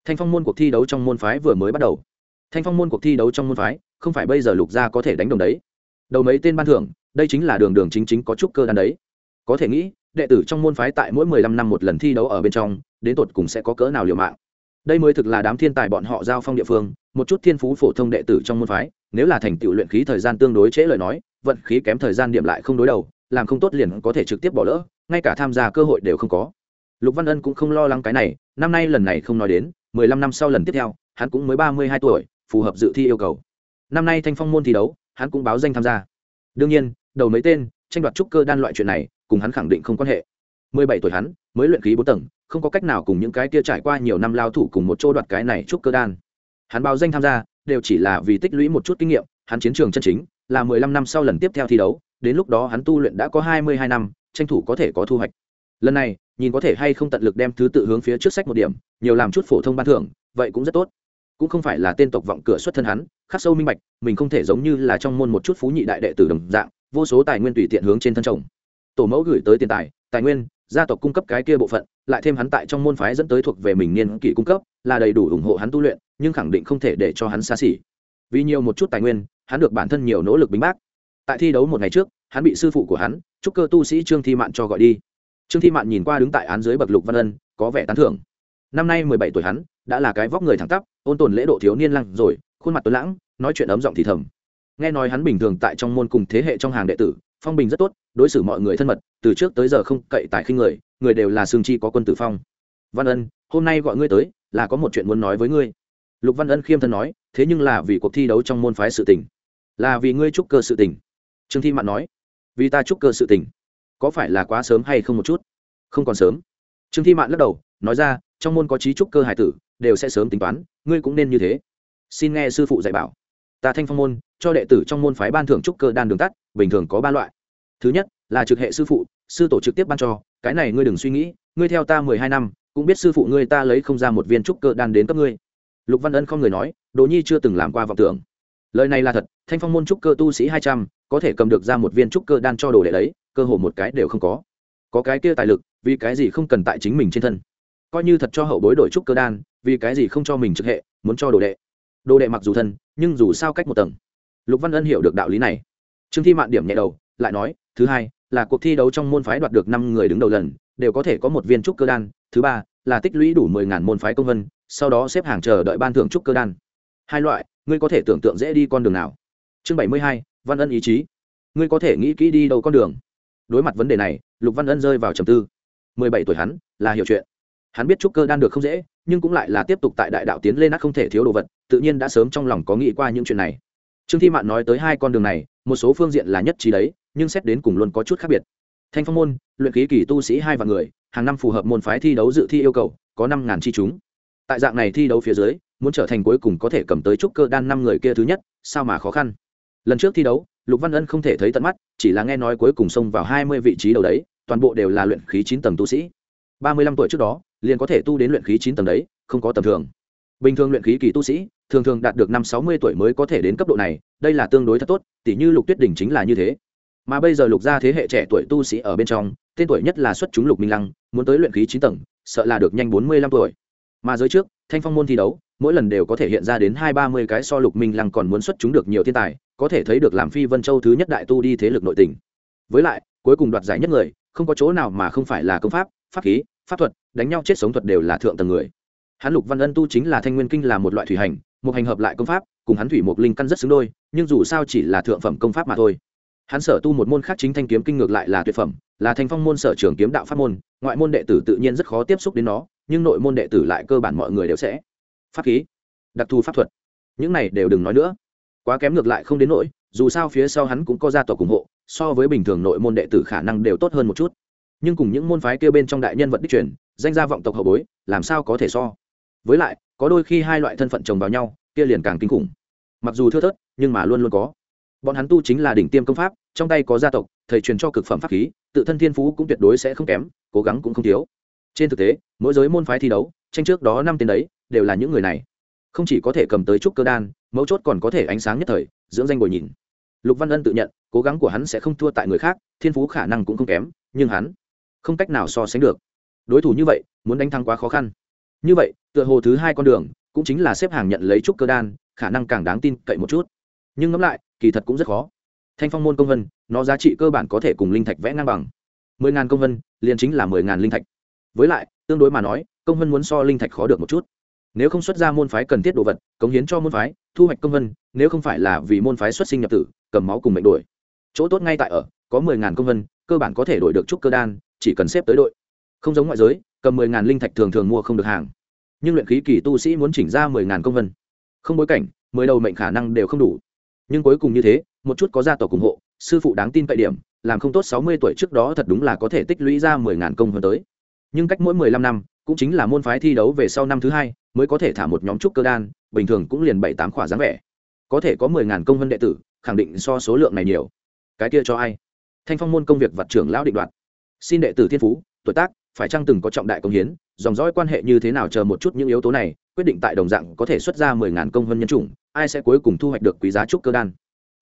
Thanh phong môn cuộc thi đấu trong môn phái vừa mới bắt đầu thanh phong môn cuộc thi đấu trong môn phái, không phải bây giờ lục gia có thể đánh đồng đấy. Đầu mấy tên ban thưởng, đây chính là đường đường chính chính có chút cơ đan đấy. Có thể nghĩ, đệ tử trong môn phái tại mỗi mười lăm năm một lần thi đấu ở bên trong, đến tột cùng sẽ có cỡ nào liều mạng. Đây mới thực là đám thiên tài bọn họ giao phong địa phương, một chút thiên phú phổ thông đệ tử trong môn phái, nếu là thành tựu luyện khí thời gian tương đối trễ lời nói, vận khí kém thời gian điểm lại không đối đầu, làm không tốt liền có thể trực tiếp bỏ lỡ, ngay cả tham gia cơ hội đều không có. Lục văn ân cũng không lo lắng cái này, năm nay lần này không nói đến, mười lăm năm sau lần tiếp theo, hắn cũng mới ba mươi hai tuổi phù hợp dự thi yêu cầu. Năm nay thanh phong môn thi đấu, hắn cũng báo danh tham gia. Đương nhiên, đầu mấy tên, tranh đoạt trúc cơ đan loại chuyện này, cùng hắn khẳng định không quan hệ. Mười bảy tuổi hắn, mới luyện khí bốn tầng, không có cách nào cùng những cái kia trải qua nhiều năm lao thủ cùng một chỗ đoạt cái này trúc cơ đan. Hắn báo danh tham gia, đều chỉ là vì tích lũy một chút kinh nghiệm, hắn chiến trường chân chính, là mười lăm năm sau lần tiếp theo thi đấu, đến lúc đó hắn tu luyện đã có hai mươi hai năm, tranh thủ có thể có thu hoạch. Lần này, nhìn có thể hay không tận lực đem thứ tự hướng phía trước sách một điểm, nhiều làm chút phổ thông ban thưởng, vậy cũng rất tốt cũng không phải là tên tộc vọng cửa xuất thân hắn, khắc sâu minh bạch, mình không thể giống như là trong môn một chút phú nhị đại đệ tử đồng dạng, vô số tài nguyên tùy tiện hướng trên thân chồng. Tổ mẫu gửi tới tiền tài tài nguyên, gia tộc cung cấp cái kia bộ phận, lại thêm hắn tại trong môn phái dẫn tới thuộc về mình niên kỷ cung cấp, là đầy đủ ủng hộ hắn tu luyện, nhưng khẳng định không thể để cho hắn xa xỉ. Vì nhiều một chút tài nguyên, hắn được bản thân nhiều nỗ lực bính bác. Tại thi đấu một ngày trước, hắn bị sư phụ của hắn, trúc cơ tu sĩ trương thi mạn cho gọi đi. Trương thi mạn nhìn qua đứng tại án dưới bậc lục văn ân, có vẻ tán thưởng năm nay mười bảy tuổi hắn, đã là cái vóc người thẳng tắp, ôn tồn lễ độ thiếu niên lăng rồi, khuôn mặt tuấn lãng, nói chuyện ấm giọng thì thầm. Nghe nói hắn bình thường tại trong môn cùng thế hệ trong hàng đệ tử, phong bình rất tốt, đối xử mọi người thân mật, từ trước tới giờ không cậy tại khinh người người đều là sương chi có quân tử phong. Văn ân, hôm nay gọi ngươi tới, là có một chuyện muốn nói với ngươi. Lục văn ân khiêm thân nói, thế nhưng là vì cuộc thi đấu trong môn phái sự tình. Là vì ngươi trúc cơ sự tình. Trương thi mạn nói, vì ta trúc cơ sự tình. Có phải là quá sớm hay không một chút? Không còn sớm. Trương thi mạn lắc đầu nói ra, trong môn có trí trúc cơ hải tử, đều sẽ sớm tính toán, ngươi cũng nên như thế. Xin nghe sư phụ dạy bảo. Ta thanh phong môn, cho đệ tử trong môn phái ban thưởng trúc cơ đan đường tắt, bình thường có ba loại. Thứ nhất, là trực hệ sư phụ, sư tổ trực tiếp ban cho, cái này ngươi đừng suy nghĩ, ngươi theo ta mười hai năm, cũng biết sư phụ ngươi ta lấy không ra một viên trúc cơ đan đến cấp ngươi. Lục văn ân không người nói, đỗ nhi chưa từng làm qua vọng tưởng. Lời này là thật, thanh phong môn trúc cơ tu sĩ hai trăm, có thể cầm được ra một viên trúc cơ đan cho đồ đệ đấy, cơ hồ một cái đều không có. Có cái kia tài lực, vì cái gì không cần tại chính mình trên thân? Coi như thật cho hậu bối đổi trúc cơ đan, vì cái gì không cho mình trực hệ, muốn cho đồ đệ. Đồ đệ mặc dù thân, nhưng dù sao cách một tầng. Lục văn ân hiểu được đạo lý này. Trương thi mạn điểm nhẹ đầu, lại nói, thứ hai, là cuộc thi đấu trong môn phái đoạt được năm người đứng đầu lần, đều có thể có một viên trúc cơ đan. Thứ ba, là tích lũy đủ mười ngàn môn phái công vân, sau đó xếp hàng chờ đợi ban thưởng trúc cơ đan. Hai loại, ngươi có thể tưởng tượng dễ đi con đường nào? Chương bảy mươi hai, văn ân ý chí. Ngươi có thể nghĩ kỹ đi đâu con đường? Đối mặt vấn đề này, lục văn ân rơi vào trầm tư. Mười bảy tuổi hắn, là hiểu chuyện hắn biết trúc cơ đan được không dễ, nhưng cũng lại là tiếp tục tại đại đạo tiến lên át không thể thiếu đồ vật, tự nhiên đã sớm trong lòng có nghĩ qua những chuyện này. Trương thi mạn nói tới hai con đường này, một số phương diện là nhất trí đấy, nhưng xét đến cùng luôn có chút khác biệt. Thanh phong môn, luyện khí kỳ tu sĩ hai vạn người, hàng năm phù hợp môn phái thi đấu dự thi yêu cầu, có năm ngàn chi chúng. Tại dạng này thi đấu phía dưới, muốn trở thành cuối cùng có thể cầm tới trúc cơ đan năm người kia thứ nhất, sao mà khó khăn? Lần trước thi đấu, lục văn ân không thể thấy tận mắt, chỉ là nghe nói cuối cùng xông vào hai mươi vị trí đầu đấy, toàn bộ đều là luyện khí chín tầng tu sĩ ba mươi lăm tuổi trước đó, liền có thể tu đến luyện khí chín tầng đấy, không có tầm thường. Bình thường luyện khí kỳ tu sĩ, thường thường đạt được năm sáu mươi tuổi mới có thể đến cấp độ này, đây là tương đối thật tốt, tỉ như lục tuyết đỉnh chính là như thế. Mà bây giờ lục gia thế hệ trẻ tuổi tu sĩ ở bên trong, tên tuổi nhất là xuất chúng lục minh lăng, muốn tới luyện khí chín tầng, sợ là được nhanh bốn mươi lăm tuổi. Mà giới trước, thanh phong môn thi đấu, mỗi lần đều có thể hiện ra đến hai ba mươi cái so lục minh lăng còn muốn xuất chúng được nhiều thiên tài, có thể thấy được làm phi vân châu thứ nhất đại tu đi thế lực nội tình. Với lại, cuối cùng đoạt giải nhất người, không có chỗ nào mà không phải là công pháp pháp khí, pháp thuật, đánh nhau chết sống thuật đều là thượng tầng người. Hắn lục văn ân tu chính là thanh nguyên kinh là một loại thủy hành, một hành hợp lại công pháp, cùng hắn thủy một linh căn rất xứng đôi, nhưng dù sao chỉ là thượng phẩm công pháp mà thôi. Hắn sở tu một môn khác chính thanh kiếm kinh ngược lại là tuyệt phẩm, là thanh phong môn sở trường kiếm đạo pháp môn, ngoại môn đệ tử tự nhiên rất khó tiếp xúc đến nó, nhưng nội môn đệ tử lại cơ bản mọi người đều sẽ. Pháp khí, đặc thù pháp thuật, những này đều đừng nói nữa. Quá kém ngược lại không đến nỗi, dù sao phía sau hắn cũng có gia tộc ủng hộ, so với bình thường nội môn đệ tử khả năng đều tốt hơn một chút nhưng cùng những môn phái kêu bên trong đại nhân vật đích truyền, danh gia vọng tộc hậu bối, làm sao có thể so? Với lại, có đôi khi hai loại thân phận chồng vào nhau, kia liền càng kinh khủng. Mặc dù thưa thớt, nhưng mà luôn luôn có. Bọn hắn tu chính là đỉnh tiêm công pháp, trong tay có gia tộc, thầy truyền cho cực phẩm pháp khí, tự thân thiên phú cũng tuyệt đối sẽ không kém, cố gắng cũng không thiếu. Trên thực tế, mỗi giới môn phái thi đấu, tranh trước đó năm tên đấy, đều là những người này. Không chỉ có thể cầm tới trúc cơ đan, mấu chốt còn có thể ánh sáng nhất thời, dưỡng danh bồi nhìn lục văn ân tự nhận, cố gắng của hắn sẽ không thua tại người khác, thiên phú khả năng cũng không kém, nhưng hắn không cách nào so sánh được. Đối thủ như vậy, muốn đánh thắng quá khó khăn. Như vậy, tựa hồ thứ hai con đường cũng chính là xếp hàng nhận lấy trúc cơ đan, khả năng càng đáng tin cậy một chút. Nhưng ngẫm lại, kỳ thật cũng rất khó. Thanh phong môn công vân, nó giá trị cơ bản có thể cùng linh thạch vẽ ngang bằng. Mười ngàn công vân, liền chính là mười ngàn linh thạch. Với lại, tương đối mà nói, công vân muốn so linh thạch khó được một chút. Nếu không xuất ra môn phái cần thiết đồ vật, cống hiến cho môn phái, thu hoạch công vân, nếu không phải là vì môn phái xuất sinh nhập tử, cầm máu cùng mệnh đổi. Chỗ tốt ngay tại ở, có mười ngàn công vân cơ bản có thể đổi được trúc cơ đan, chỉ cần xếp tới đội. Không giống ngoại giới, cầm mười ngàn linh thạch thường thường mua không được hàng. Nhưng luyện khí kỳ tu sĩ muốn chỉnh ra mười ngàn công vân. Không bối cảnh, mười đầu mệnh khả năng đều không đủ. Nhưng cuối cùng như thế, một chút có gia tộc ủng hộ, sư phụ đáng tin cậy điểm, làm không tốt sáu mươi tuổi trước đó thật đúng là có thể tích lũy ra mười ngàn công vân tới. Nhưng cách mỗi mười lăm năm, cũng chính là môn phái thi đấu về sau năm thứ hai, mới có thể thả một nhóm trúc cơ đan, bình thường cũng liền bảy tám khỏa dáng vẻ. Có thể có mười ngàn công vân đệ tử, khẳng định so số lượng này nhiều. Cái kia cho ai? Thanh phong môn công việc vật trưởng lão định đoạt. Xin đệ tử thiên phú, tuổi tác, phải chăng từng có trọng đại công hiến, dòng dõi quan hệ như thế nào chờ một chút những yếu tố này, quyết định tại đồng dạng có thể xuất ra mười ngàn công vân nhân chủng, ai sẽ cuối cùng thu hoạch được quý giá trúc cơ đan.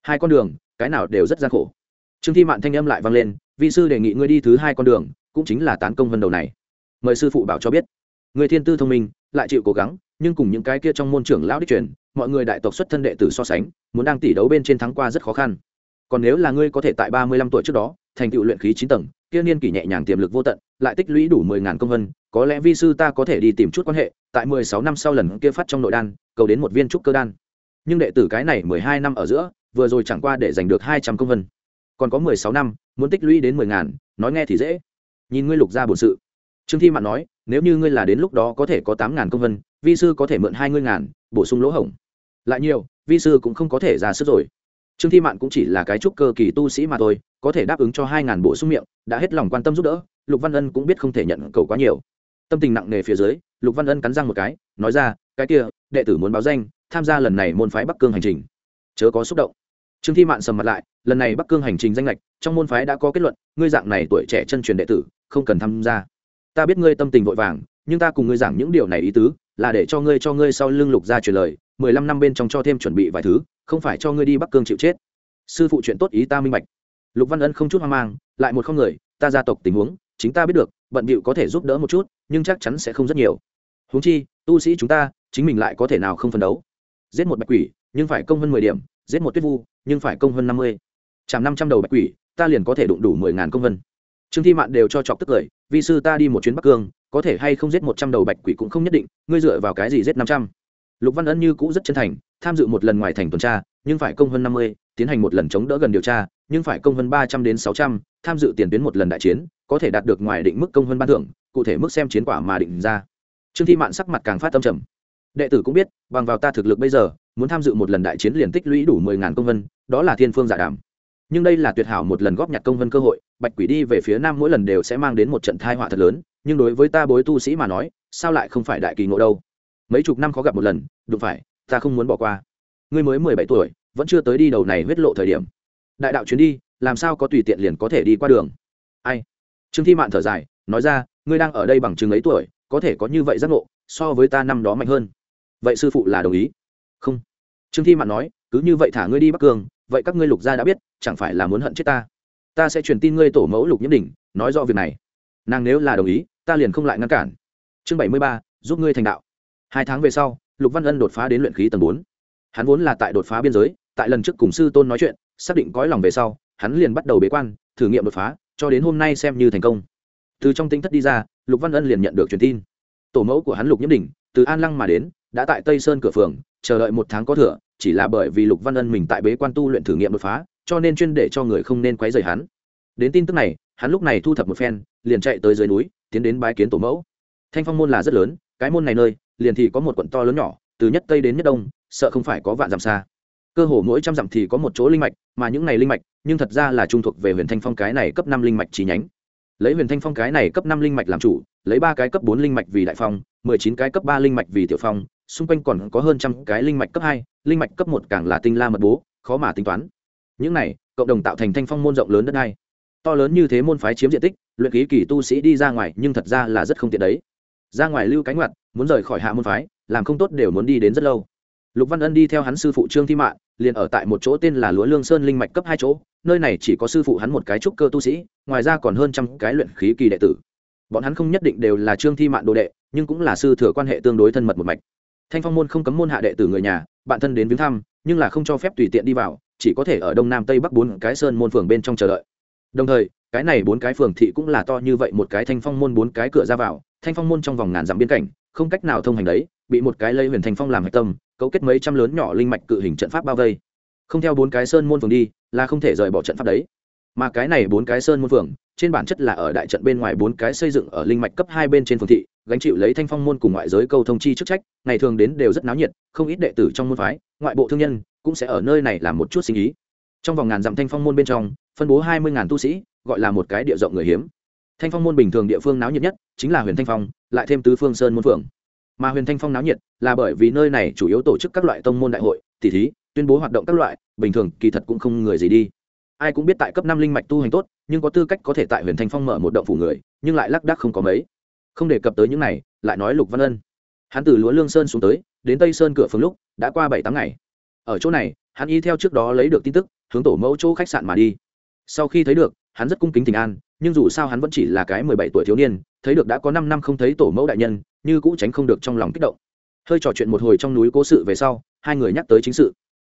Hai con đường, cái nào đều rất gian khổ. Trương thi mạn thanh âm lại vang lên vị sư đề nghị ngươi đi thứ hai con đường, cũng chính là tán công vân đầu này. Mời sư phụ bảo cho biết. Người thiên tư thông minh, lại chịu cố gắng, nhưng cùng những cái kia trong môn trưởng lão đích truyền, mọi người đại tộc xuất thân đệ tử so sánh, muốn đang tỷ đấu bên trên thắng qua rất khó khăn còn nếu là ngươi có thể tại ba mươi lăm tuổi trước đó, thành tựu luyện khí chín tầng, kia niên kỷ nhẹ nhàng tiềm lực vô tận, lại tích lũy đủ mười ngàn công vân, có lẽ vi sư ta có thể đi tìm chút quan hệ, tại mười sáu năm sau lần kia phát trong nội đan, cầu đến một viên trúc cơ đan. Nhưng đệ tử cái này mười hai năm ở giữa, vừa rồi chẳng qua để giành được hai trăm công vân. Còn có mười sáu năm, muốn tích lũy đến mười ngàn, nói nghe thì dễ. Nhìn ngươi lục ra bổn sự. Trương thi mạn nói, nếu như ngươi là đến lúc đó có thể có tám ngàn công vân, vi sư có thể mượn hai ngươi ngàn, bổ sung lỗ hổng. Lại nhiều, vi sư cũng không có thể ra sức rồi trương thi mạn cũng chỉ là cái trúc cơ kỳ tu sĩ mà thôi, có thể đáp ứng cho hai ngàn bộ sung miệng, đã hết lòng quan tâm giúp đỡ, lục văn ân cũng biết không thể nhận cầu quá nhiều. Tâm tình nặng nề phía dưới, lục văn ân cắn răng một cái, nói ra, cái kia, đệ tử muốn báo danh, tham gia lần này môn phái bắc cương hành trình. Chớ có xúc động. Trương thi mạn sầm mặt lại, lần này bắc cương hành trình danh lệch, trong môn phái đã có kết luận, ngươi dạng này tuổi trẻ chân truyền đệ tử, không cần tham gia. Ta biết ngươi tâm tình vội vàng, nhưng ta cùng ngươi giảng những điều này ý tứ, là để cho ngươi cho ngươi sau lưng lục ra truyền lời mười lăm năm bên trong cho thêm chuẩn bị vài thứ, không phải cho ngươi đi bắc cương chịu chết. Sư phụ chuyện tốt ý ta minh bạch. Lục văn ân không chút hoang mang, lại một không người, ta gia tộc tình huống, chính ta biết được, bận bịu có thể giúp đỡ một chút, nhưng chắc chắn sẽ không rất nhiều. Huống chi, tu sĩ chúng ta, chính mình lại có thể nào không phấn đấu? Giết một bạch quỷ, nhưng phải công hơn mười điểm, giết một tuyết vu, nhưng phải công hơn năm mươi. Chạm năm trăm đầu bạch quỷ, ta liền có thể đụng đủ mười ngàn công vân. Trương thi mạn đều cho chọc tức cười vì sư ta đi một chuyến bắc cương, có thể hay không giết một trăm đầu bạch quỷ cũng không nhất định, ngươi dựa vào cái gì giết năm trăm? Lục văn ân như cũ rất chân thành, tham dự một lần ngoài thành tuần tra, nhưng phải công hơn năm mươi, tiến hành một lần chống đỡ gần điều tra, nhưng phải công hơn ba trăm đến sáu trăm, tham dự tiền tuyến một lần đại chiến, có thể đạt được ngoài định mức công hơn ban thưởng, cụ thể mức xem chiến quả mà định ra. Trương thi mạn sắc mặt càng phát tâm trầm. Đệ tử cũng biết, bằng vào ta thực lực bây giờ, muốn tham dự một lần đại chiến liền tích lũy đủ mười ngàn công vân, đó là thiên phương giả đàm. Nhưng đây là tuyệt hảo một lần góp nhặt công vân cơ hội, bạch quỷ đi về phía nam mỗi lần đều sẽ mang đến một trận thai họa thật lớn, nhưng đối với ta bối tu sĩ mà nói, sao lại không phải đại kỳ ngộ đâu? Mấy chục năm khó gặp một lần, đụng phải, ta không muốn bỏ qua. Ngươi mới mười bảy tuổi, vẫn chưa tới đi đầu này huyết lộ thời điểm. Đại đạo chuyến đi, làm sao có tùy tiện liền có thể đi qua đường? Ai? Trương thi mạn thở dài, nói ra, ngươi đang ở đây bằng chừng ấy tuổi, có thể có như vậy giác ngộ, so với ta năm đó mạnh hơn. Vậy sư phụ là đồng ý. Không. Trương thi mạn nói, cứ như vậy thả ngươi đi bắc cương vậy các ngươi lục gia đã biết, chẳng phải là muốn hận chết ta? Ta sẽ truyền tin ngươi tổ mẫu lục nhiễm đỉnh, nói rõ việc này. Nàng nếu là đồng ý, ta liền không lại ngăn cản. Chương bảy mươi ba, giúp ngươi thành đạo hai tháng về sau, lục văn ân đột phá đến luyện khí tầng bốn. Hắn vốn là tại đột phá biên giới, tại lần trước cùng sư tôn nói chuyện, xác định cõi lòng về sau, hắn liền bắt đầu bế quan, thử nghiệm đột phá, cho đến hôm nay xem như thành công. Từ trong tinh thất đi ra, lục văn ân liền nhận được truyền tin. Tổ mẫu của hắn lục nhiễm đỉnh, từ an lăng mà đến, đã tại tây sơn cửa phường, chờ đợi một tháng có thừa, chỉ là bởi vì lục văn ân mình tại bế quan tu luyện thử nghiệm đột phá, cho nên chuyên để cho người không nên quấy rầy hắn. Đến tin tức này, hắn lúc này thu thập một phen, liền chạy tới dưới núi, tiến đến bái kiến tổ mẫu. Thanh phong môn là rất lớn, cái môn này nơi liền thì có một quận to lớn nhỏ, từ nhất tây đến nhất đông, sợ không phải có vạn dặm xa. Cơ hồ mỗi trăm dặm thì có một chỗ linh mạch, mà những này linh mạch, nhưng thật ra là trung thuộc về huyền thanh phong cái này cấp năm linh mạch chi nhánh. Lấy huyền thanh phong cái này cấp năm linh mạch làm chủ, lấy ba cái cấp bốn linh mạch vì đại phong, mười chín cái cấp ba linh mạch vì tiểu phong, xung quanh còn có hơn trăm cái linh mạch cấp hai, linh mạch cấp một càng là tinh la mật bố, khó mà tính toán. Những này, cộng đồng tạo thành thanh phong môn rộng lớn đất này to lớn như thế môn phái chiếm diện tích, luyện khí kỳ tu sĩ đi ra ngoài nhưng thật ra là rất không tiện đấy ra ngoài lưu cánh ngoặt, muốn rời khỏi hạ môn phái, làm không tốt đều muốn đi đến rất lâu. Lục văn ân đi theo hắn sư phụ trương thi mạn, liền ở tại một chỗ tên là lúa lương sơn linh mạch cấp hai chỗ, nơi này chỉ có sư phụ hắn một cái trúc cơ tu sĩ, ngoài ra còn hơn trăm cái luyện khí kỳ đệ tử. Bọn hắn không nhất định đều là trương thi mạn đồ đệ, nhưng cũng là sư thừa quan hệ tương đối thân mật một mạch. Thanh phong môn không cấm môn hạ đệ tử người nhà, bạn thân đến viếng thăm, nhưng là không cho phép tùy tiện đi vào, chỉ có thể ở đông nam tây bắc bốn cái sơn môn phường bên trong chờ đợi. Đồng thời, cái này bốn cái phường thị cũng là to như vậy, một cái thanh phong môn bốn cái cửa ra vào thanh phong môn trong vòng ngàn dặm biên cảnh, không cách nào thông hành đấy, bị một cái lây huyền thanh phong làm hạch tâm, cấu kết mấy trăm lớn nhỏ linh mạch cự hình trận pháp bao vây. Không theo bốn cái sơn môn phường đi, là không thể rời bỏ trận pháp đấy. Mà cái này bốn cái sơn môn phường, trên bản chất là ở đại trận bên ngoài bốn cái xây dựng ở linh mạch cấp hai bên trên phường thị, gánh chịu lấy thanh phong môn cùng ngoại giới câu thông chi chức trách, ngày thường đến đều rất náo nhiệt, không ít đệ tử trong môn phái, ngoại bộ thương nhân cũng sẽ ở nơi này làm một chút sinh ý. Trong vòng ngàn dặm thanh phong môn bên trong, phân bố hai mươi ngàn tu sĩ, gọi là một cái địa rộng người hiếm thanh phong môn bình thường địa phương náo nhiệt nhất chính là huyền thanh phong, lại thêm tứ phương sơn môn phượng. Mà huyền thanh phong náo nhiệt là bởi vì nơi này chủ yếu tổ chức các loại tông môn đại hội tỷ thí, tuyên bố hoạt động các loại, bình thường kỳ thật cũng không người gì đi. Ai cũng biết tại cấp năm linh mạch tu hành tốt, nhưng có tư cách có thể tại huyền thanh phong mở một động phủ người, nhưng lại lác đác không có mấy. Không đề cập tới những này, lại nói lục văn ân. Hắn từ lúa lương sơn xuống tới, đến tây sơn cửa phương lúc, đã qua bảy tháng ngày. Ở chỗ này, hắn y theo trước đó lấy được tin tức, hướng tổ mẫu chỗ khách sạn mà đi. Sau khi thấy được hắn rất cung kính tình an, nhưng dù sao hắn vẫn chỉ là cái mười bảy tuổi thiếu niên, thấy được đã có năm năm không thấy tổ mẫu đại nhân, như cũ tránh không được trong lòng kích động. Hơi trò chuyện một hồi trong núi cố sự về sau, hai người nhắc tới chính sự.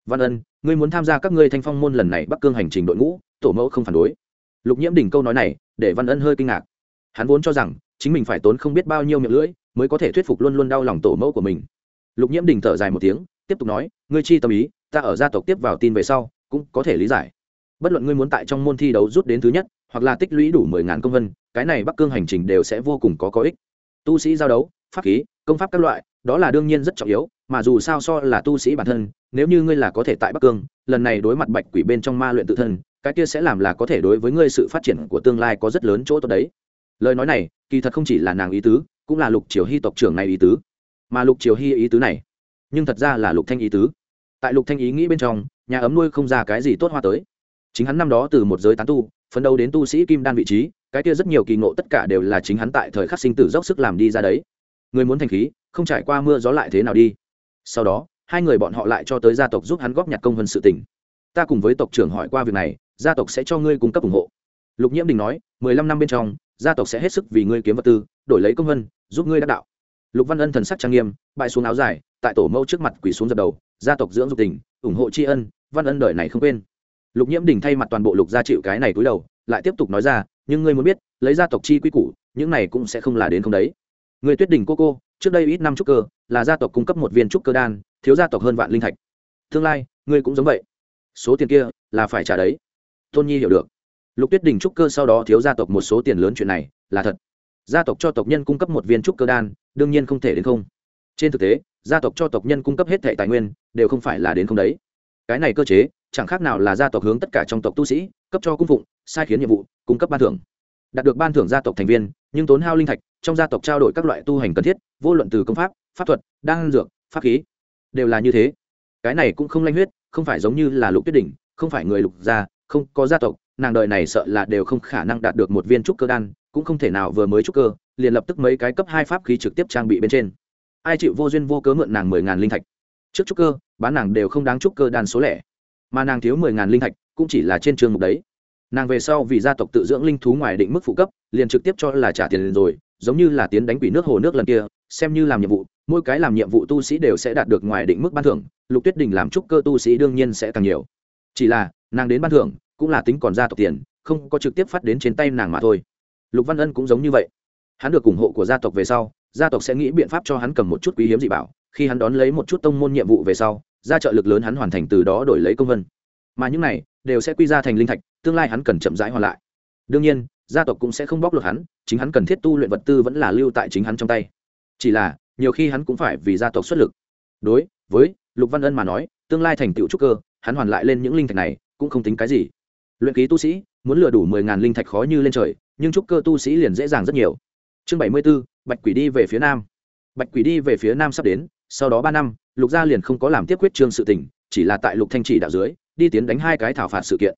Văn ân, ngươi muốn tham gia các ngươi thanh phong môn lần này bắc cương hành trình đội ngũ, tổ mẫu không phản đối. Lục nhiễm đỉnh câu nói này, để văn ân hơi kinh ngạc. Hắn vốn cho rằng, chính mình phải tốn không biết bao nhiêu miệng lưỡi, mới có thể thuyết phục luôn luôn đau lòng tổ mẫu của mình. Lục nhiễm đình thở dài một tiếng, tiếp tục nói, ngươi chi tâm ý, ta ở gia tộc tiếp vào tin về sau, cũng có thể lý giải bất luận ngươi muốn tại trong môn thi đấu rút đến thứ nhất, hoặc là tích lũy đủ mười ngàn công vân, cái này bắc cương hành trình đều sẽ vô cùng có có ích. Tu sĩ giao đấu, pháp khí, công pháp các loại, đó là đương nhiên rất trọng yếu, mà dù sao so là tu sĩ bản thân, nếu như ngươi là có thể tại bắc cương, lần này đối mặt bạch quỷ bên trong ma luyện tự thân, cái kia sẽ làm là có thể đối với ngươi sự phát triển của tương lai có rất lớn chỗ tốt đấy. Lời nói này, kỳ thật không chỉ là nàng ý tứ, cũng là lục triều hy tộc trưởng này ý tứ. Mà lục triều hy ý tứ này, nhưng thật ra là lục thanh ý tứ. Tại lục thanh ý nghĩ bên trong, nhà ấm nuôi không ra cái gì tốt hoa tới chính hắn năm đó từ một giới tán tu, phấn đấu đến tu sĩ kim đan vị trí, cái kia rất nhiều kỳ ngộ tất cả đều là chính hắn tại thời khắc sinh tử dốc sức làm đi ra đấy. Người muốn thành khí, không trải qua mưa gió lại thế nào đi. Sau đó, hai người bọn họ lại cho tới gia tộc giúp hắn góp nhặt công vân sự tình. Ta cùng với tộc trưởng hỏi qua việc này, gia tộc sẽ cho ngươi cung cấp ủng hộ. Lục nhiễm đình nói, mười lăm năm bên trong, gia tộc sẽ hết sức vì ngươi kiếm vật tư, đổi lấy công vân, giúp ngươi đắc đạo. Lục văn ân thần sắc trang nghiêm, bại xuống áo dài, tại tổ mẫu trước mặt quỳ xuống dập đầu, gia tộc dưỡng dục tình, ủng hộ tri ân, văn ân đời này không quên lục nhiễm đình thay mặt toàn bộ lục gia chịu cái này cúi đầu, lại tiếp tục nói ra, nhưng ngươi muốn biết, lấy gia tộc chi quy củ, những này cũng sẽ không là đến không đấy. Người tuyết đình cô cô, trước đây ít năm trúc cơ, là gia tộc cung cấp một viên trúc cơ đan, thiếu gia tộc hơn vạn linh thạch. Tương lai, ngươi cũng giống vậy. Số tiền kia là phải trả đấy. Tôn nhi hiểu được. Lục tuyết đình trúc cơ sau đó thiếu gia tộc một số tiền lớn chuyện này, là thật. Gia tộc cho tộc nhân cung cấp một viên trúc cơ đan, đương nhiên không thể đến không. Trên thực tế, gia tộc cho tộc nhân cung cấp hết thẻ tài nguyên, đều không phải là đến không đấy cái này cơ chế, chẳng khác nào là gia tộc hướng tất cả trong tộc tu sĩ, cấp cho cung phụng, sai khiến nhiệm vụ, cung cấp ban thưởng. Đạt được ban thưởng gia tộc thành viên, nhưng tốn hao linh thạch, trong gia tộc trao đổi các loại tu hành cần thiết, vô luận từ công pháp pháp thuật, đan dược, pháp khí, đều là như thế. Cái này cũng không lanh huyết, không phải giống như là lục tuyết đỉnh, không phải người lục gia, không có gia tộc, nàng đời này sợ là đều không khả năng đạt được một viên trúc cơ đan, cũng không thể nào vừa mới trúc cơ, liền lập tức mấy cái cấp hai pháp khí trực tiếp trang bị bên trên. Ai chịu vô duyên vô cớ mượn nàng mười ngàn linh thạch? Trước trúc cơ, bán nàng đều không đáng trúc cơ đan số lẻ. Mà nàng thiếu mười ngàn linh thạch, cũng chỉ là trên trường mục đấy. Nàng về sau vì gia tộc tự dưỡng linh thú ngoài định mức phụ cấp, liền trực tiếp cho là trả tiền liền rồi, giống như là tiến đánh quỷ nước hồ nước lần kia, xem như làm nhiệm vụ, mỗi cái làm nhiệm vụ tu sĩ đều sẽ đạt được ngoài định mức ban thưởng, lục tuyết đình làm trúc cơ tu sĩ đương nhiên sẽ càng nhiều. Chỉ là, nàng đến ban thưởng, cũng là tính còn gia tộc tiền, không có trực tiếp phát đến trên tay nàng mà thôi. Lục văn ân cũng giống như vậy. Hắn được ủng hộ của gia tộc về sau, gia tộc sẽ nghĩ biện pháp cho hắn cầm một chút quý hiếm dị bảo khi hắn đón lấy một chút tông môn nhiệm vụ về sau, ra trợ lực lớn hắn hoàn thành từ đó đổi lấy công vân. Mà những này đều sẽ quy ra thành linh thạch, tương lai hắn cần chậm rãi hoàn lại. Đương nhiên, gia tộc cũng sẽ không bóc lột hắn, chính hắn cần thiết tu luyện vật tư vẫn là lưu tại chính hắn trong tay. Chỉ là, nhiều khi hắn cũng phải vì gia tộc xuất lực. Đối với lục văn ân mà nói, tương lai thành tựu trúc cơ, hắn hoàn lại lên những linh thạch này cũng không tính cái gì. Luyện ký tu sĩ, muốn lừa đủ mười ngàn linh thạch khó như lên trời, nhưng trúc cơ tu sĩ liền dễ dàng rất nhiều. Chương bảy mươi b ố bạch quỷ đi về phía nam. Bạch quỷ đi về phía nam sắp đến sau đó ba năm, lục gia liền không có làm tiếp quyết trương sự tình, chỉ là tại lục thanh chỉ đạo dưới, đi tiến đánh hai cái thảo phạt sự kiện.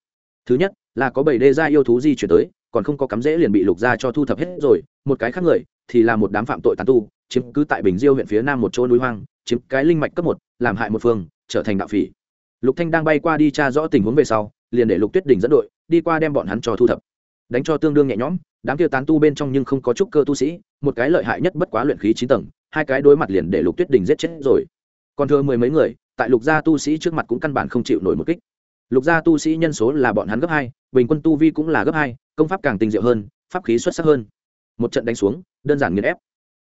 Thứ nhất, là có bảy đê gia yêu thú di chuyển tới, còn không có cắm dễ liền bị lục gia cho thu thập hết rồi, một cái khác người, thì là một đám phạm tội tàn tu, chiếm cứ tại bình diêu huyện phía nam một chỗ núi hoang, chiếm cái linh mạch cấp một, làm hại một phương, trở thành đạo phỉ. Lục thanh đang bay qua đi tra rõ tình huống về sau, liền để lục tuyết đình dẫn đội, đi qua đem bọn hắn cho thu thập. Đánh cho tương đương nhẹ nhõm, đám kia tán tu bên trong nhưng không có chút cơ tu sĩ, một cái lợi hại nhất bất quá luyện khí chín tầng hai cái đối mặt liền để lục tuyết đình giết chết rồi. Còn thưa mười mấy người, tại lục gia tu sĩ trước mặt cũng căn bản không chịu nổi một kích. Lục gia tu sĩ nhân số là bọn hắn gấp hai, bình quân tu vi cũng là gấp hai, công pháp càng tinh diệu hơn, pháp khí xuất sắc hơn. Một trận đánh xuống, đơn giản nghiền ép.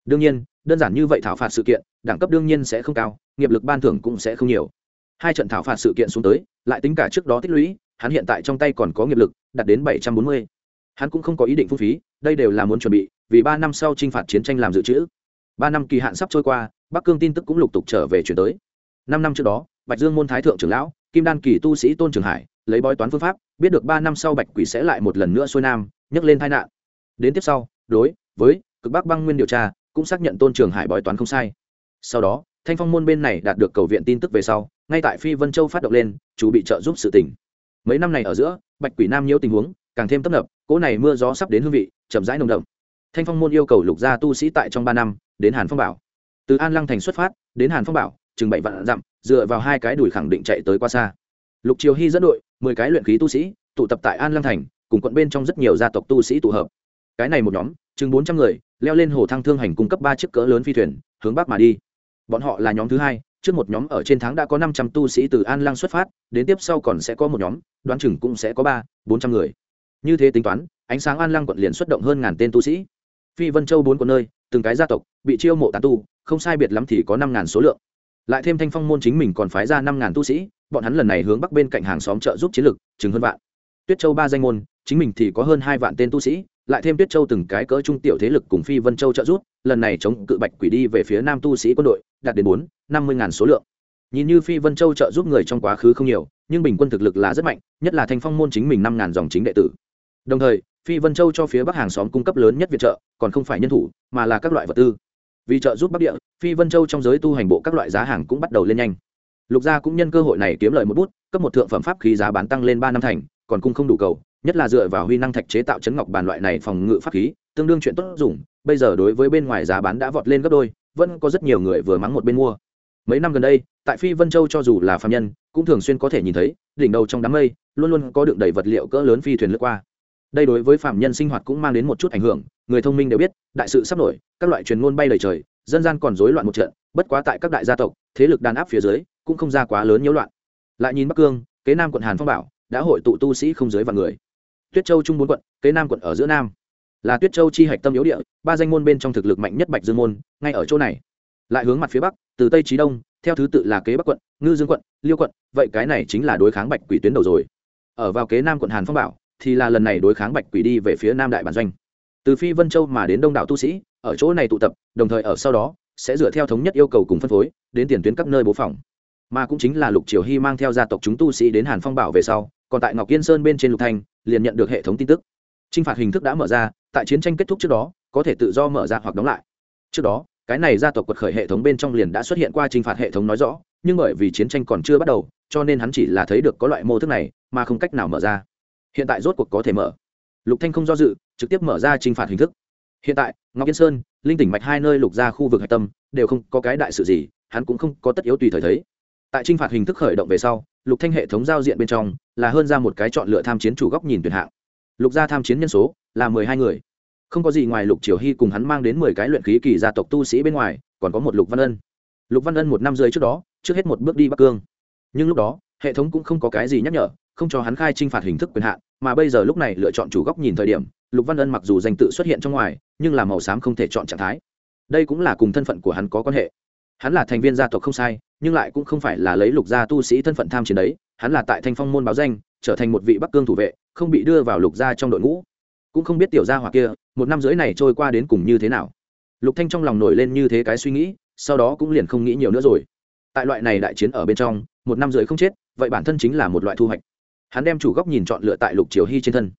Đương nhiên, đơn giản như vậy thảo phạt sự kiện, đẳng cấp đương nhiên sẽ không cao, nghiệp lực ban thưởng cũng sẽ không nhiều. Hai trận thảo phạt sự kiện xuống tới, lại tính cả trước đó tích lũy, hắn hiện tại trong tay còn có nghiệp lực, đạt đến bảy trăm bốn mươi. Hắn cũng không có ý định phung phí, đây đều là muốn chuẩn bị, vì ba năm sau t r i n h phạt chiến tranh làm dự trữ ba năm kỳ hạn sắp trôi qua, bắc cương tin tức cũng lục tục trở về chuyển tới. Năm năm trước đó, bạch dương môn thái thượng trưởng lão, kim đan kỳ tu sĩ tôn trường hải, lấy bói toán phương pháp, biết được ba năm sau bạch quỷ sẽ lại một lần nữa xuôi nam, nhấc lên tai nạn. Đến tiếp sau, đối với cực bắc băng nguyên điều tra, cũng xác nhận tôn trường hải bói toán không sai. Sau đó, thanh phong môn bên này đạt được cầu viện tin tức về sau, ngay tại phi vân châu phát động lên, chủ bị trợ giúp sự tỉnh mấy năm này ở giữa, bạch quỷ nam nhiễu tình huống càng thêm tấp nập, cỗ này mưa gió sắp đến hương vị, chậm rãi nồng đậm. Thanh phong môn yêu cầu lục gia tu sĩ tại trong ba năm đến hàn phong bảo. Từ an lăng thành xuất phát, đến hàn phong bảo, chừng bảy vạn dặm, dựa vào hai cái đùi khẳng định chạy tới quá xa. Lục triều hy dẫn đội, mười cái luyện khí tu sĩ, tụ tập tại an lăng thành, cùng quận bên trong rất nhiều gia tộc tu sĩ tụ hợp. Cái này một nhóm, chừng bốn trăm người, leo lên hồ thăng thương hành cung cấp ba chiếc cỡ lớn phi thuyền, hướng bắc mà đi. Bọn họ là nhóm thứ hai, trước một nhóm ở trên tháng đã có năm trăm tu sĩ từ an lăng xuất phát, đến tiếp sau còn sẽ có một nhóm, đoán chừng cũng sẽ có ba, bốn trăm người. Như thế tính toán, ánh sáng an lăng quận liền xuất động hơn ngàn tên tu sĩ. Phi vân châu bốn quận nơi từng cái gia tộc, bị chiêu mộ tán tu, không sai biệt lắm thì có năm ngàn số lượng. Lại thêm thanh phong môn chính mình còn phái ra năm ngàn tu sĩ, bọn hắn lần này hướng bắc bên cạnh hàng xóm trợ giúp chiến lực, chừng hơn vạn. Tuyết châu ba danh môn, chính mình thì có hơn hai vạn tên tu sĩ, lại thêm tuyết châu từng cái cỡ trung tiểu thế lực cùng phi vân châu trợ giúp, lần này chống cự bạch quỷ đi về phía nam tu sĩ quân đội, đạt đến bốn, năm mươi ngàn số lượng. Nhìn như phi vân châu trợ giúp người trong quá khứ không nhiều, nhưng bình quân thực lực là rất mạnh, nhất là thanh phong môn chính mình năm ngàn dòng chính đệ tử. Đồng thời phi vân châu cho phía bắc hàng xóm cung cấp lớn nhất viện trợ, còn không phải nhân thủ, mà là các loại vật tư. Vì trợ giúp bắc địa, phi vân châu trong giới tu hành bộ các loại giá hàng cũng bắt đầu lên nhanh. Lục gia cũng nhân cơ hội này kiếm lời một bút, cấp một thượng phẩm pháp khí giá bán tăng lên ba năm thành, còn cung không đủ cầu, nhất là dựa vào huy năng thạch chế tạo chấn ngọc bàn loại này phòng ngự pháp khí, tương đương chuyện tốt dùng, bây giờ đối với bên ngoài giá bán đã vọt lên gấp đôi, vẫn có rất nhiều người vừa mắng một bên mua. Mấy năm gần đây, tại phi vân châu cho dù là phạm nhân, cũng thường xuyên có thể nhìn thấy, đỉnh đầu trong đám mây, luôn luôn có đựng đầy vật liệu cỡ lớn phi thuyền lướt qua đây đối với phạm nhân sinh hoạt cũng mang đến một chút ảnh hưởng, người thông minh đều biết, đại sự sắp nổi, các loại truyền ngôn bay lời trời, dân gian còn rối loạn một trận, bất quá tại các đại gia tộc, thế lực đàn áp phía dưới, cũng không ra quá lớn nhiễu loạn. Lại nhìn bắc cương, kế nam quận hàn phong bảo, đã hội tụ tu sĩ không dưới vạn người. Tuyết châu trung bốn quận, kế nam quận ở giữa nam. Là tuyết châu chi hạch tâm yếu địa, ba danh môn bên trong thực lực mạnh nhất bạch dương môn, ngay ở chỗ này. Lại hướng mặt phía bắc, từ tây chí đông, theo thứ tự là kế bắc quận, ngư dương quận, liêu quận, vậy cái này chính là đối kháng bạch quỷ tuyến đầu rồi. Ở vào kế nam quận hàn phong bảo thì là lần này đối kháng bạch quỷ đi về phía nam đại bản doanh. Từ phi vân châu mà đến đông đảo tu sĩ, ở chỗ này tụ tập, đồng thời ở sau đó, sẽ dựa theo thống nhất yêu cầu cùng phân phối, đến tiền tuyến các nơi bố phòng. Mà cũng chính là lục triều hy mang theo gia tộc chúng tu sĩ đến hàn phong bảo về sau, còn tại ngọc yên sơn bên trên lục thanh liền nhận được hệ thống tin tức. Trinh phạt hình thức đã mở ra, tại chiến tranh kết thúc trước đó, có thể tự do mở ra hoặc đóng lại. Trước đó, cái này gia tộc quật khởi hệ thống bên trong liền đã xuất hiện qua trinh phạt hệ thống nói rõ, nhưng bởi vì chiến tranh còn chưa bắt đầu, cho nên hắn chỉ là thấy được có loại mô thức này, mà không cách nào mở ra hiện tại rốt cuộc có thể mở. Lục thanh không do dự, trực tiếp mở ra trinh phạt hình thức. Hiện tại, ngọc yên sơn, linh tỉnh mạch hai nơi lục ra khu vực hạch tâm, đều không có cái đại sự gì, hắn cũng không có tất yếu tùy thời thấy. Tại trinh phạt hình thức khởi động về sau, lục thanh hệ thống giao diện bên trong, là hơn ra một cái chọn lựa tham chiến chủ góc nhìn tuyệt hạng. Lục gia tham chiến nhân số, là mười hai người. Không có gì ngoài lục triều hy cùng hắn mang đến mười cái luyện khí kỳ gia tộc tu sĩ bên ngoài, còn có một lục văn ân. Lục văn ân một năm rưỡi trước đó, trước hết một bước đi bắc cương. Nhưng lúc đó hệ thống cũng không có cái gì nhắc nhở, không cho hắn khai trinh phạt hình thức quyền hạn, mà bây giờ lúc này lựa chọn chủ góc nhìn thời điểm, lục văn ân mặc dù danh tự xuất hiện trong ngoài, nhưng là màu xám không thể chọn trạng thái. Đây cũng là cùng thân phận của hắn có quan hệ. Hắn là thành viên gia tộc không sai, nhưng lại cũng không phải là lấy lục gia tu sĩ thân phận tham chiến đấy, hắn là tại thanh phong môn báo danh, trở thành một vị bắc cương thủ vệ, không bị đưa vào lục gia trong đội ngũ. Cũng không biết tiểu gia hoặc kia, một năm rưỡi này trôi qua đến cùng như thế nào. Lục thanh trong lòng nổi lên như thế cái suy nghĩ, sau đó cũng liền không nghĩ nhiều nữa rồi. Tại loại này đại chiến ở bên trong, một năm rưỡi không chết vậy bản thân chính là một loại thu hoạch. Hắn đem chủ góc nhìn chọn lựa tại lục triều hy trên thân.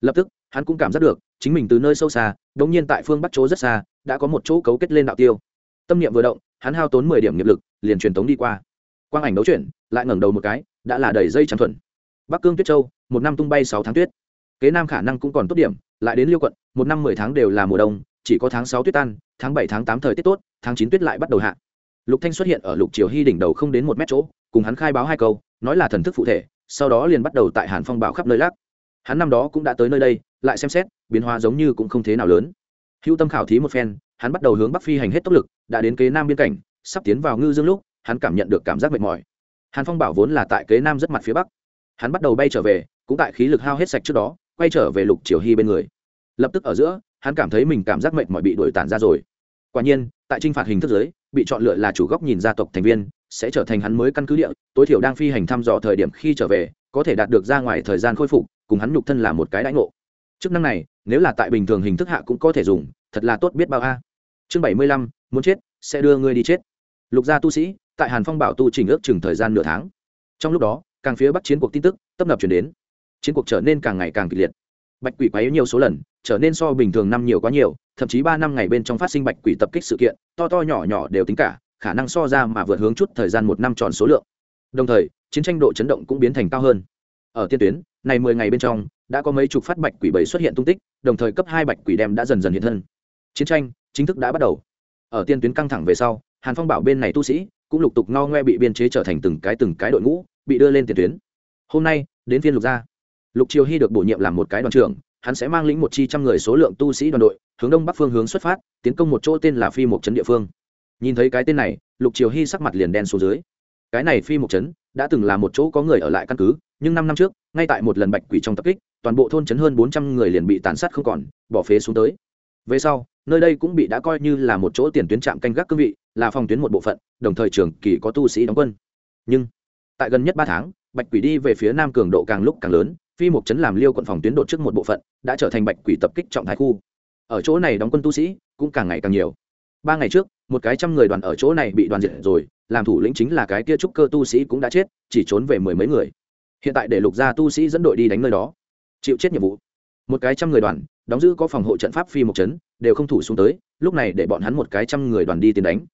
Lập tức, hắn cũng cảm giác được, chính mình từ nơi sâu xa đ ỗ n g nhiên tại phương bắc chỗ rất xa, đã có một chỗ cấu kết lên đạo tiêu. Tâm niệm vừa động, hắn hao tốn mười điểm nghiệp lực, liền truyền tống đi qua. Quang ảnh đấu chuyển, lại ngẩng đầu một cái, đã là đầy dây trắng thuần. Bắc cương tuyết châu, một năm tung bay sáu tháng tuyết. Kế nam khả năng cũng còn tốt điểm, lại đến liêu quận, một năm mười tháng đều là mùa đông, chỉ có tháng sáu tuyết tan, tháng bảy, tháng tám thời tiết tốt, tháng chín tuyết lại bắt đầu hạ. Lục thanh xuất hiện ở lục triều hy đỉnh đầu không đến một mét chỗ, cùng hắn khai báo hai câu nói là thần thức phụ thể, sau đó liền bắt đầu tại hàn phong bảo khắp nơi lắc. Hắn năm đó cũng đã tới nơi đây, lại xem xét, biến hóa giống như cũng không thế nào lớn. Hữu tâm khảo thí một phen, hắn bắt đầu hướng bắc phi hành hết tốc lực, đã đến kế nam biên cảnh, sắp tiến vào ngư dương lúc, hắn cảm nhận được cảm giác mệt mỏi. Hàn phong bảo vốn là tại kế nam rất mặt phía bắc. Hắn bắt đầu bay trở về, cũng tại khí lực hao hết sạch trước đó, quay trở về lục triều hy bên người. Lập tức ở giữa, hắn cảm thấy mình cảm giác mệt mỏi bị đuổi tản ra rồi. Quả nhiên, tại t r i n h phạt hình thức giới, bị chọn lựa là chủ góc nhìn gia tộc thành viên sẽ trở thành hắn mới căn cứ địa. Tối thiểu đang phi hành thăm dò thời điểm khi trở về, có thể đạt được ra ngoài thời gian khôi phục, cùng hắn nhục thân là một cái đãi ngộ. Chức năng này, nếu là tại bình thường hình thức hạ cũng có thể dùng, thật là tốt biết bao a. Chương bảy mươi lăm, muốn chết, sẽ đưa ngươi đi chết. Lục gia tu sĩ, tại hàn phong bảo tu trình ước chừng thời gian nửa tháng. Trong lúc đó, càng phía bắc chiến cuộc tin tức, tấp nập chuyển đến. Chiến cuộc trở nên càng ngày càng kịch liệt. Bạch quỷ quấy nhiều số lần, trở nên so bình thường năm nhiều quá nhiều, thậm chí ba năm ngày bên trong phát sinh bạch quỷ tập kích sự kiện, to to nhỏ nhỏ đều tính cả khả năng so ra mà vượt hướng chút thời gian một năm tròn số lượng. Đồng thời, chiến tranh độ chấn động cũng biến thành cao hơn. Ở tiên tuyến, này mười ngày bên trong, đã có mấy chục phát bạch quỷ bảy xuất hiện tung tích, đồng thời cấp hai bạch quỷ đem đã dần dần hiện thân. Chiến tranh, chính thức đã bắt đầu. Ở tiên tuyến căng thẳng về sau, hàn phong bảo bên này tu sĩ cũng lục tục ngao ngoe bị biên chế trở thành từng cái từng cái đội ngũ, bị đưa lên tiền tuyến. Hôm nay, đến phiên lục gia. Lục triều hy được bổ nhiệm làm một cái đoàn trưởng, hắn sẽ mang lĩnh một chi trăm người số lượng tu sĩ đoàn đội, hướng đông bắc phương hướng xuất phát, tiến công một chỗ tên là phi một trấn địa phương nhìn thấy cái tên này, lục triều hy sắc mặt liền đen xuống dưới. Cái này phi một trấn đã từng là một chỗ có người ở lại căn cứ, nhưng năm năm trước, ngay tại một lần bạch quỷ trong tập kích, toàn bộ thôn trấn hơn bốn trăm người liền bị tàn sát không còn, bỏ phế xuống tới. Về sau, nơi đây cũng bị đã coi như là một chỗ tiền tuyến trạm canh gác cương vị, là phòng tuyến một bộ phận, đồng thời trường kỳ có tu sĩ đóng quân. Nhưng, tại gần nhất ba tháng, bạch quỷ đi về phía nam cường độ càng lúc càng lớn, phi một chấn làm liêu quận phòng tuyến đột trước một bộ phận, đã trở thành bạch quỷ tập kích trọng thái khu. Ở chỗ này đóng quân tu sĩ cũng càng ngày càng nhiều. Ba ngày trước một cái trăm người đoàn ở chỗ này bị đoàn diệt rồi, làm thủ lĩnh chính là cái kia trúc cơ tu sĩ cũng đã chết, chỉ trốn về mười mấy người. Hiện tại để lục gia tu sĩ dẫn đội đi đánh nơi đó. Chịu chết nhiệm vụ. Một cái trăm người đoàn, đóng giữ có phòng hộ trận pháp phi một chấn, đều không thủ xuống tới, lúc này để bọn hắn một cái trăm người đoàn đi tiến đánh.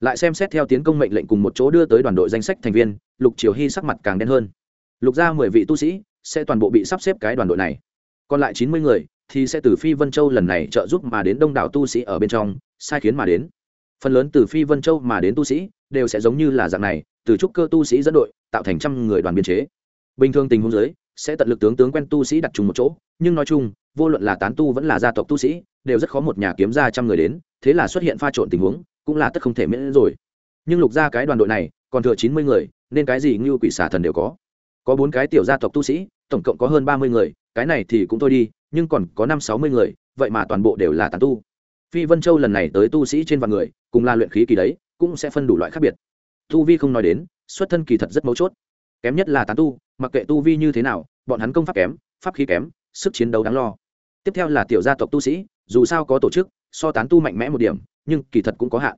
Lại xem xét theo tiến công mệnh lệnh cùng một chỗ đưa tới đoàn đội danh sách thành viên, lục triều hy sắc mặt càng đen hơn. Lục ra mười vị tu sĩ sẽ toàn bộ bị sắp xếp cái đoàn đội này. Còn lại chín mươi người thì sẽ từ phi vân châu lần này trợ giúp mà đến đông đảo tu sĩ ở bên trong, sai khiến mà đến phần lớn từ phi vân châu mà đến tu sĩ, đều sẽ giống như là dạng này, từ trúc cơ tu sĩ dẫn đội, tạo thành trăm người đoàn biên chế. Bình thường tình huống giới sẽ tận lực tướng tướng quen tu sĩ đặt chung một chỗ, nhưng nói chung, vô luận là tán tu vẫn là gia tộc tu sĩ, đều rất khó một nhà kiếm ra trăm người đến, thế là xuất hiện pha trộn tình huống, cũng là tất không thể miễn rồi. Nhưng lục ra cái đoàn đội này, còn thừa chín mươi người, nên cái gì như quỷ xà thần đều có. Có bốn cái tiểu gia tộc tu sĩ, tổng cộng có hơn ba mươi người, cái này thì cũng thôi đi, nhưng còn có năm sáu mươi người, vậy mà toàn bộ đều là tán tu. Phi vân châu lần này tới tu sĩ trên vạn người cùng là luyện khí kỳ đấy, cũng sẽ phân đủ loại khác biệt. Tu vi không nói đến, xuất thân kỳ thật rất mấu chốt. Kém nhất là tán tu, mặc kệ tu vi như thế nào, bọn hắn công pháp kém, pháp khí kém, sức chiến đấu đáng lo. Tiếp theo là tiểu gia tộc tu sĩ, dù sao có tổ chức, so tán tu mạnh mẽ một điểm, nhưng kỳ thật cũng có hạn.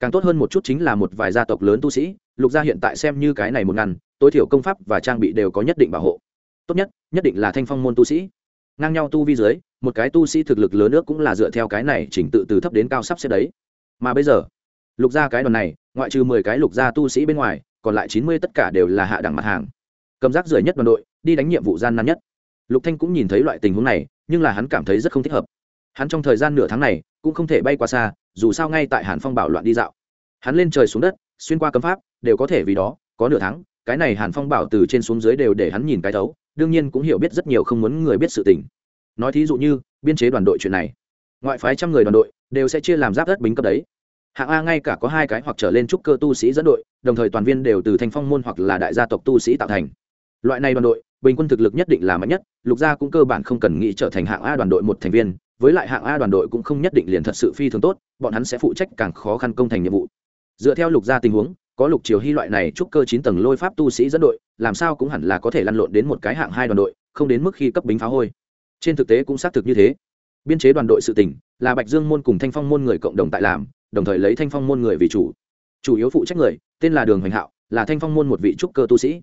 Càng tốt hơn một chút chính là một vài gia tộc lớn tu sĩ, lục gia hiện tại xem như cái này một ngàn, tối thiểu công pháp và trang bị đều có nhất định bảo hộ. Tốt nhất nhất định là thanh phong môn tu sĩ. Ngang nhau tu vi dưới, một cái tu sĩ thực lực lớn nước cũng là dựa theo cái này chỉnh tự từ thấp đến cao sắp xếp đấy mà bây giờ, lục gia cái đoàn này, ngoại trừ mười cái lục gia tu sĩ bên ngoài, còn lại chín mươi tất cả đều là hạ đẳng mặt hàng. Cầm rác rưởi nhất đoàn đội, đi đánh nhiệm vụ gian nan nhất. Lục thanh cũng nhìn thấy loại tình huống này, nhưng là hắn cảm thấy rất không thích hợp. Hắn trong thời gian nửa tháng này, cũng không thể bay qua xa, dù sao ngay tại hàn phong bảo loạn đi dạo. Hắn lên trời xuống đất, xuyên qua cấm pháp, đều có thể vì đó, có nửa tháng, cái này hàn phong bảo từ trên xuống dưới đều để hắn nhìn cái thấu, đương nhiên cũng hiểu biết rất nhiều không muốn người biết sự tình. Nói thí dụ như, biên chế đoàn đội chuyện này. Ngoại phái trăm người đoàn đội đều sẽ chia làm giáp đất bính cấp đấy. Hạng a ngay cả có hai cái hoặc trở lên trúc cơ tu sĩ dẫn đội, đồng thời toàn viên đều từ thanh phong môn hoặc là đại gia tộc tu sĩ tạo thành. Loại này đoàn đội, bình quân thực lực nhất định là mạnh nhất, lục gia cũng cơ bản không cần nghĩ trở thành hạng a đoàn đội một thành viên, với lại hạng a đoàn đội cũng không nhất định liền thật sự phi thường tốt, bọn hắn sẽ phụ trách càng khó khăn công thành nhiệm vụ. Dựa theo lục gia tình huống, có lục triều hy loại này trúc cơ chín tầng lôi pháp tu sĩ dẫn đội, làm sao cũng hẳn là có thể lăn lộn đến một cái hạng hai đoàn đội, không đến mức khi cấp bính phá hôi. Trên thực tế cũng xác thực như thế biên chế đoàn đội sự tỉnh là bạch dương môn cùng thanh phong môn người cộng đồng tại làm, đồng thời lấy thanh phong môn người vì chủ. Chủ yếu phụ trách người, tên là đường hoành hạo, là thanh phong môn một vị trúc cơ tu sĩ.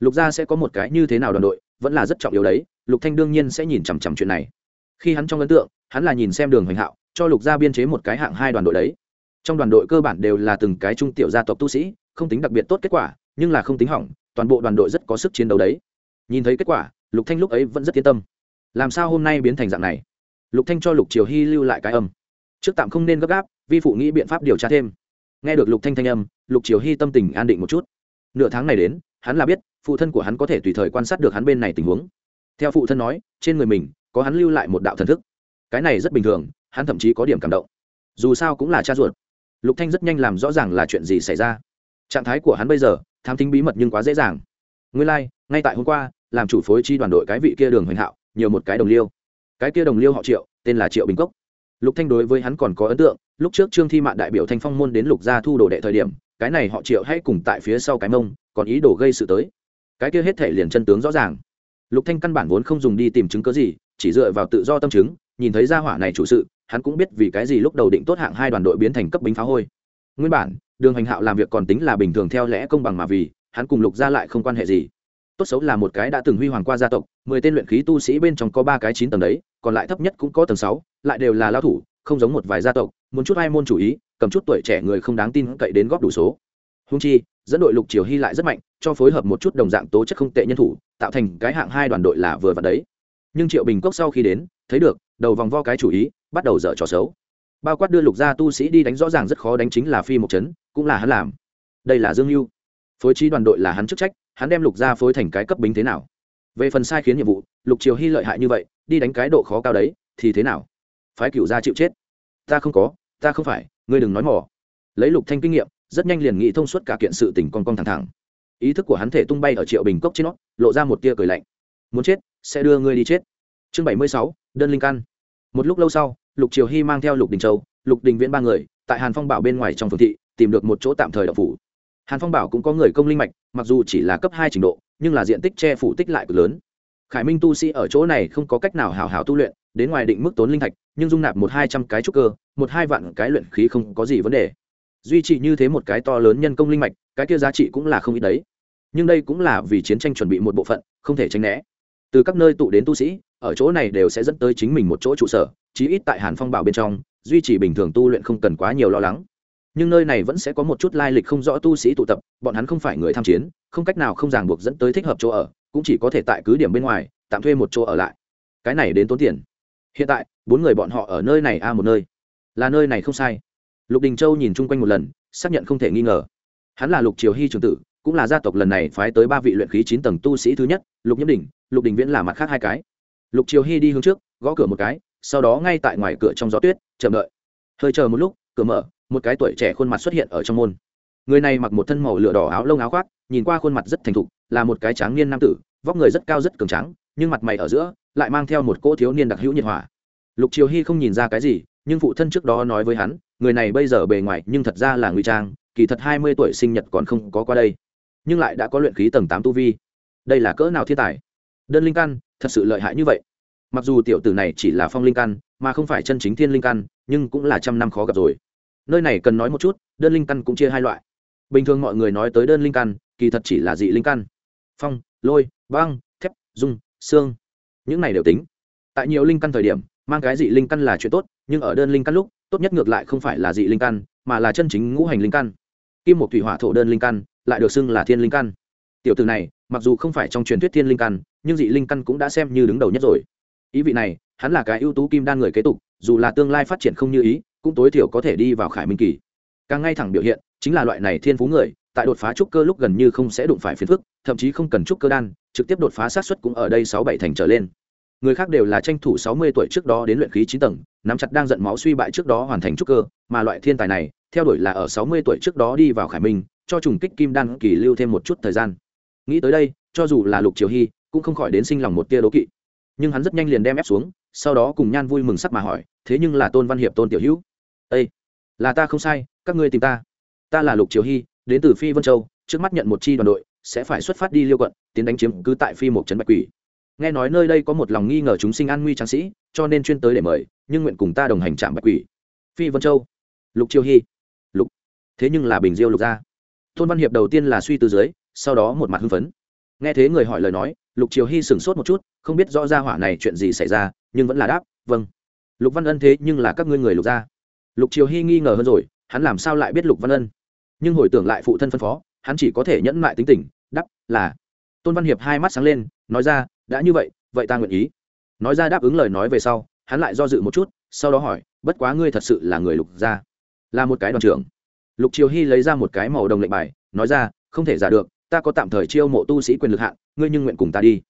Lục gia sẽ có một cái như thế nào đoàn đội, vẫn là rất trọng yếu đấy, lục thanh đương nhiên sẽ nhìn chằm chằm chuyện này. Khi hắn trong ấn tượng, hắn là nhìn xem đường hoành hạo, cho lục gia biên chế một cái hạng hai đoàn đội đấy. Trong đoàn đội cơ bản đều là từng cái trung tiểu gia tộc tu sĩ, không tính đặc biệt tốt kết quả, nhưng là không tính hỏng, toàn bộ đoàn đội rất có sức chiến đấu đấy. Nhìn thấy kết quả, lục thanh lúc ấy vẫn rất yên tâm. Làm sao hôm nay biến thành dạng này? Lục thanh cho lục triều hy lưu lại cái âm. Trước tạm không nên gấp gáp vi phụ nghĩ biện pháp điều tra thêm. Nghe được lục thanh thanh âm lục triều hy tâm tình an định một chút. Nửa tháng này đến hắn là biết phụ thân của hắn có thể tùy thời quan sát được hắn bên này tình huống. Theo phụ thân nói trên người mình có hắn lưu lại một đạo thần thức. Cái này rất bình thường hắn thậm chí có điểm cảm động. Dù sao cũng là cha ruột. Lục thanh rất nhanh làm rõ ràng là chuyện gì xảy ra. Trạng thái của hắn bây giờ tham thính bí mật nhưng quá dễ dàng. Nguyên lai、like, ngay tại hôm qua làm chủ phối chi đoàn đội cái vị kia đường hoành hạo nhiều một cái đồng liêu cái kia đồng liêu họ triệu, tên là triệu bình cốc. Lục thanh đối với hắn còn có ấn tượng, lúc trước trương thi mạn đại biểu thanh phong môn đến lục gia thu đồ đệ thời điểm, cái này họ triệu hay cùng tại phía sau cái mông, còn ý đồ gây sự tới. Cái kia hết thể liền chân tướng rõ ràng. Lục thanh căn bản vốn không dùng đi tìm chứng cứ gì, chỉ dựa vào tự do tâm chứng, nhìn thấy gia hỏa này chủ sự, hắn cũng biết vì cái gì lúc đầu định tốt hạng hai đoàn đội biến thành cấp bính phá hôi. Nguyên bản, đường hành hạo làm việc còn tính là bình thường theo lẽ công bằng mà vì, hắn cùng lục gia lại không quan hệ gì tốt xấu là một cái đã từng huy hoàng qua gia tộc mười tên luyện khí tu sĩ bên trong có ba cái chín tầng đấy còn lại thấp nhất cũng có tầng sáu lại đều là lao thủ không giống một vài gia tộc muốn chút hai môn chủ ý cầm chút tuổi trẻ người không đáng tin cậy đến góp đủ số. Hung chi dẫn đội lục triều hy lại rất mạnh cho phối hợp một chút đồng dạng tố chất không tệ nhân thủ tạo thành cái hạng hai đoàn đội là vừa và đấy. Nhưng triệu bình cốc sau khi đến thấy được đầu vòng vo cái chủ ý bắt đầu dở trò xấu. Bao quát đưa lục gia tu sĩ đi đánh rõ ràng rất khó đánh chính là phi một chấn cũng là hắn làm. Đây là dương Lưu, phối trí đoàn đội là hắn chức trách hắn đem lục gia phối thành cái cấp bính thế nào? Về phần sai khiến nhiệm vụ, lục triều hy lợi hại như vậy, đi đánh cái độ khó cao đấy, thì thế nào? Phái cựu gia chịu chết. Ta không có, ta không phải, ngươi đừng nói mỏ lấy lục thanh kinh nghiệm, rất nhanh liền nghĩ thông suốt cả kiện sự tình con con thẳng thẳng. Ý thức của hắn thể tung bay ở triệu bình cốc trên nó, lộ ra một tia cười lạnh. Muốn chết, sẽ đưa ngươi đi chết. Chương bảy mươi sáu, đơn linh căn. Một lúc lâu sau, lục triều hy mang theo lục đình châu, lục đình viễn ba người, tại hàn phong bảo bên ngoài trong phường thị, tìm được một chỗ tạm thời đậu phủ hàn phong bảo cũng có người công linh mạch, mặc dù chỉ là cấp hai trình độ, nhưng là diện tích che phủ tích lại cực lớn. Khải minh tu sĩ ở chỗ này không có cách nào hào hào tu luyện, đến ngoài định mức tốn linh thạch, nhưng dung nạp một hai trăm cái trúc cơ, một hai vạn cái luyện khí không có gì vấn đề. Duy trì như thế một cái to lớn nhân công linh mạch, cái kia giá trị cũng là không ít đấy. Nhưng đây cũng là vì chiến tranh chuẩn bị một bộ phận, không thể tránh né. Từ các nơi tụ đến tu sĩ, ở chỗ này đều sẽ dẫn tới chính mình một chỗ trụ sở, chí ít tại hàn phong bảo bên trong, duy trì bình thường tu luyện không cần quá nhiều lo lắng nhưng nơi này vẫn sẽ có một chút lai lịch không rõ tu sĩ tụ tập, bọn hắn không phải người tham chiến, không cách nào không ràng buộc dẫn tới thích hợp chỗ ở, cũng chỉ có thể tại cứ điểm bên ngoài, tạm thuê một chỗ ở lại. Cái này đến tốn tiền. Hiện tại, bốn người bọn họ ở nơi này a một nơi. Là nơi này không sai. Lục đình châu nhìn chung quanh một lần, xác nhận không thể nghi ngờ. Hắn là lục triều hy trường tử, cũng là gia tộc lần này phái tới ba vị luyện khí chín tầng tu sĩ thứ nhất, lục nhiễm đình lục đình viễn là mặt khác hai cái. Lục triều hy đi hướng trước, gõ cửa một cái, sau đó ngay tại ngoài cửa trong gió tuyết, chờ đợi. Hơi chờ một lúc, cửa mở một cái tuổi trẻ khuôn mặt xuất hiện ở trong môn. Người này mặc một thân màu lửa đỏ áo lông áo khoác, nhìn qua khuôn mặt rất thành thục, là một cái tráng niên nam tử, vóc người rất cao rất cường tráng, nhưng mặt mày ở giữa lại mang theo một cỗ thiếu niên đặc hữu nhiệt hỏa lục triều hy không nhìn ra cái gì, nhưng phụ thân trước đó nói với hắn, người này bây giờ bề ngoài nhưng thật ra là nguy trang, kỳ thật hai mươi tuổi sinh nhật còn không có qua đây, nhưng lại đã có luyện khí tầng tám tu vi. Đây là cỡ nào thiên tài? Đơn linh căn, thật sự lợi hại như vậy. Mặc dù tiểu tử này chỉ là phong linh căn, mà không phải chân chính thiên linh căn, nhưng cũng là trăm năm khó gặp rồi nơi này cần nói một chút, đơn linh căn cũng chia hai loại. Bình thường mọi người nói tới đơn linh căn, kỳ thật chỉ là dị linh căn. Phong, lôi, băng, thép, dung, xương. Những này đều tính. Tại nhiều linh căn thời điểm, mang cái dị linh căn là chuyện tốt, nhưng ở đơn linh căn lúc, tốt nhất ngược lại không phải là dị linh căn, mà là chân chính ngũ hành linh căn. Kim một thủy hỏa thổ đơn linh căn, lại được xưng là thiên linh căn. Tiểu từ này, mặc dù không phải trong truyền thuyết thiên linh căn, nhưng dị linh căn cũng đã xem như đứng đầu nhất rồi. Ý vị này, hắn là cái ưu tú kim đan người kế tục, dù là tương lai phát triển không như ý cũng tối thiểu có thể đi vào khải minh kỳ. Càng ngay thẳng biểu hiện, chính là loại này thiên phú người, tại đột phá trúc cơ lúc gần như không sẽ đụng phải phiền phức, thậm chí không cần trúc cơ đan, trực tiếp đột phá sát xuất cũng ở đây sáu bảy thành trở lên. Người khác đều là tranh thủ sáu mươi tuổi trước đó đến luyện khí chín tầng, nắm chặt đang giận máu suy bại trước đó hoàn thành trúc cơ, mà loại thiên tài này, theo đuổi là ở sáu mươi tuổi trước đó đi vào khải minh, cho trùng kích kim đan kỳ lưu thêm một chút thời gian. Nghĩ tới đây, cho dù là lục triều hy, cũng không khỏi đến sinh lòng một tia đố kỵ. Nhưng hắn rất nhanh liền đem ép xuống, sau đó cùng nhan vui mừng sắc mà hỏi, thế nhưng là tôn văn hiệp tôn tiểu hữu? Ây là ta không sai, các ngươi tìm ta. Ta là lục triều hy, đến từ phi vân châu, trước mắt nhận một chi đoàn đội, sẽ phải xuất phát đi liêu quận, tiến đánh chiếm cứ tại phi một trấn bạch quỷ. Nghe nói nơi đây có một lòng nghi ngờ chúng sinh an nguy tráng sĩ, cho nên chuyên tới để mời, nhưng nguyện cùng ta đồng hành chạm bạch quỷ. Phi vân châu. Lục triều hy. Lục. Thế nhưng là bình diêu lục gia. Tôn văn hiệp đầu tiên là suy từ dưới, sau đó một mặt hưng phấn. Nghe thế người hỏi lời nói, lục triều hy sửng sốt một chút, không biết rõ ra hỏa này chuyện gì xảy ra, nhưng vẫn là đáp vâng. Lục văn ân thế nhưng là các ngươi người lục gia lục triều hy nghi ngờ hơn rồi, hắn làm sao lại biết lục văn ân? Nhưng hồi tưởng lại phụ thân phân phó, hắn chỉ có thể nhẫn lại tính tình đắp là, tôn văn hiệp hai mắt sáng lên, nói ra, đã như vậy vậy ta nguyện ý. Nói ra đáp ứng lời nói về sau, hắn lại do dự một chút, sau đó hỏi, bất quá ngươi thật sự là người lục gia, là một cái đoàn trưởng. Lục triều hy lấy ra một cái màu đồng lệnh bài, nói ra, không thể giả được, ta có tạm thời chiêu mộ tu sĩ quyền lực hạn, ngươi nhưng nguyện cùng ta đi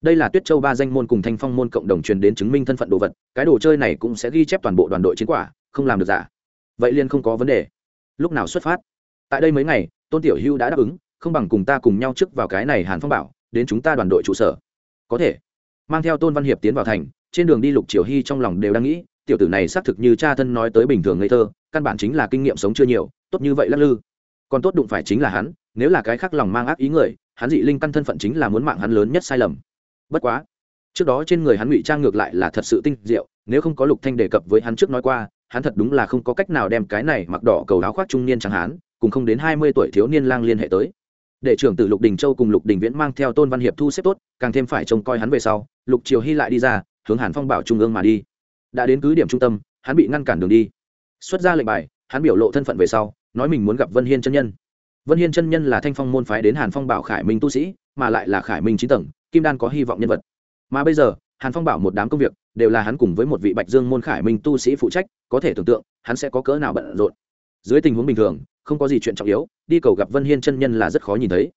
đây là tuyết châu ba danh môn cùng thanh phong môn cộng đồng truyền đến chứng minh thân phận đồ vật, cái đồ chơi này cũng sẽ ghi chép toàn bộ đoàn đội chiến quả, không làm được giả. Vậy liên không có vấn đề. Lúc nào xuất phát? Tại đây mấy ngày, tôn tiểu hưu đã đáp ứng, không bằng cùng ta cùng nhau trước vào cái này hàn phong bảo, đến chúng ta đoàn đội trụ sở. Có thể. Mang theo tôn văn hiệp tiến vào thành, trên đường đi lục triều hy trong lòng đều đang nghĩ, tiểu tử này xác thực như cha thân nói tới bình thường ngây thơ, căn bản chính là kinh nghiệm sống chưa nhiều, tốt như vậy lắc lư. Còn tốt đụng phải chính là hắn, nếu là cái khác lòng mang ác ý người, hắn dị linh căn thân phận chính là muốn mạng hắn lớn nhất sai lầm bất quá, trước đó trên người hắn ngụy trang ngược lại là thật sự tinh diệu, nếu không có lục thanh đề cập với hắn trước nói qua, hắn thật đúng là không có cách nào đem cái này mặc đỏ cầu áo khoác trung niên chẳng hắn cùng không đến hai mươi tuổi thiếu niên lang liên hệ tới. Để trưởng tử lục đình châu cùng lục đình viễn mang theo tôn văn hiệp thu xếp tốt, càng thêm phải trông coi hắn về sau, lục triều hy lại đi ra, hướng hàn phong bảo trung ương mà đi. Đã đến cứ điểm trung tâm, hắn bị ngăn cản đường đi. Xuất ra lệnh bài, hắn biểu lộ thân phận về sau, nói mình muốn gặp vân hiên chân nhân. Vân hiên chân nhân là thanh phong môn phái đến hàn phong bảo khải minh tu sĩ, mà lại là khải minh chín tầng kim đan có hy vọng nhân vật. Mà bây giờ, hàn phong bảo một đám công việc, đều là hắn cùng với một vị bạch dương môn khải minh tu sĩ phụ trách, có thể tưởng tượng, hắn sẽ có cỡ nào bận rộn. Dưới tình huống bình thường, không có gì chuyện trọng yếu, đi cầu gặp vân hiên chân nhân là rất khó nhìn thấy.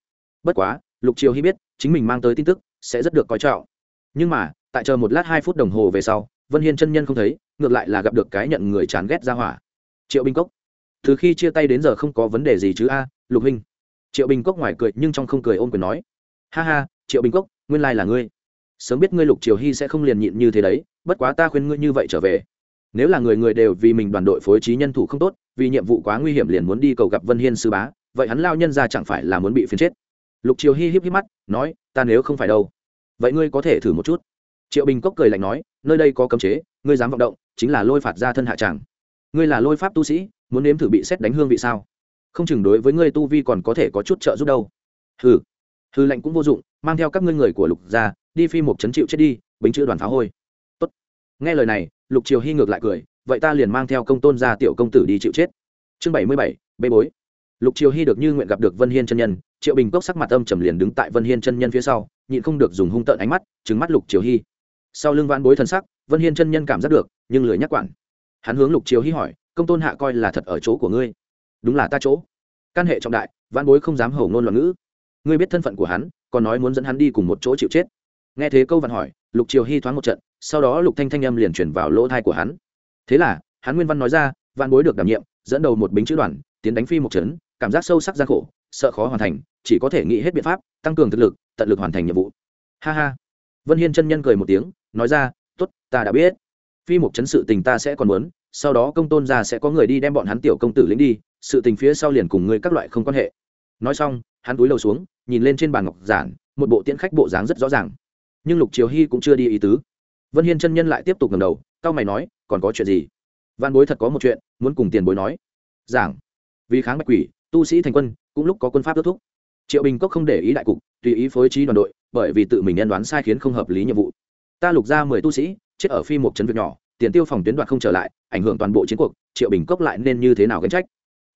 Bất quá, lục triều hy biết, chính mình mang tới tin tức, sẽ rất được coi trọng. Nhưng mà, tại chờ một lát hai phút đồng hồ về sau, vân hiên chân nhân không thấy, ngược lại là gặp được cái nhận người chán ghét ra hỏa. Triệu binh cốc. Từ khi chia tay đến giờ không có vấn đề gì chứ a, lục huynh. Triệu bình cốc ngoài cười nhưng trong không cười ôm quyền nói. Ha ha, triệu bình cốc nguyên lai là ngươi. Sớm biết ngươi lục triều hy sẽ không liền nhịn như thế đấy, bất quá ta khuyên ngươi như vậy trở về. Nếu là người người đều vì mình đoàn đội phối trí nhân thủ không tốt, vì nhiệm vụ quá nguy hiểm liền muốn đi cầu gặp vân hiên sư bá, vậy hắn lao nhân ra chẳng phải là muốn bị phiến chết? Lục triều hy híp híp mắt, nói, ta nếu không phải đâu. Vậy ngươi có thể thử một chút. Triệu bình cốc cười lạnh nói, nơi đây có cấm chế, ngươi dám vọng động, chính là lôi phạt ra thân hạ tràng ngươi là lôi pháp tu sĩ, muốn nếm thử bị xét đánh hương vị sao? Không chừng đối với ngươi tu vi còn có thể có chút trợ giúp đâu. Hừ hừ lệnh cũng vô dụng, mang theo các ngươi người của lục gia, đi phi một chấn chịu chết đi, bính chữ đoàn phá hôi. Tốt. nghe lời này, lục triều hy ngược lại cười, vậy ta liền mang theo công tôn gia tiểu công tử đi chịu chết. Chương bảy mươi bảy, bê bối. Lục triều hy được như nguyện gặp được vân hiên chân nhân, triệu bình cốc sắc mặt âm trầm liền đứng tại vân hiên chân nhân phía sau, nhịn không được dùng hung tợn ánh mắt trứng mắt lục triều hy. Sau lưng vãn bối thần sắc, vân hiên chân nhân cảm giác được, nhưng lười nhắc quản. Hắn hướng lục triều hy hỏi, công tôn hạ coi là thật ở chỗ của ngươi? Đúng là ta chỗ. Căn hệ trọng đại, vãn bối không dám hầu ngôn loạn ngữ ngươi biết thân phận của hắn, còn nói muốn dẫn hắn đi cùng một chỗ chịu chết. Nghe thế câu văn hỏi, lục triều hy thoáng một trận, sau đó lục thanh thanh âm liền chuyển vào lỗ thai của hắn. Thế là, hắn nguyên văn nói ra văn bối được đảm nhiệm, dẫn đầu một bính chữ đoàn, tiến đánh phi một trấn cảm giác sâu sắc gian khổ, sợ khó hoàn thành, chỉ có thể nghĩ hết biện pháp, tăng cường thực lực, tận lực hoàn thành nhiệm vụ. Ha ha. Vân hiên chân nhân cười một tiếng, nói ra t ố t ta đã biết. Phi một chấn sự tình ta sẽ còn muốn, sau đó công tôn ra sẽ có người đi đem bọn hắn tiểu công tử lĩnh đi, sự tình phía sau liền cùng ngươi các loại không quan hệ nói xong, hắn túi lầu xuống, nhìn lên trên bàn ngọc giản, một bộ tiễn khách bộ dáng rất rõ ràng. Nhưng lục triều hy cũng chưa đi ý tứ. Vân hiên chân nhân lại tiếp tục ngầm đầu, cao mày nói, còn có chuyện gì? Văn bối thật có một chuyện, muốn cùng tiền bối nói. Giảng. Vì kháng bạch quỷ, tu sĩ thành quân, cũng lúc có quân pháp kết thúc. Triệu bình cốc không để ý đại cục, tùy ý phối trí đoàn đội, bởi vì tự mình nhân đoán sai khiến không hợp lý nhiệm vụ. Ta lục ra mười tu sĩ, chết ở phi một trấn việc nhỏ, tiền tiêu phòng tuyến đoạt không trở lại, ảnh hưởng toàn bộ chiến cuộc, triệu bình cốc lại nên như thế nào gánh trách?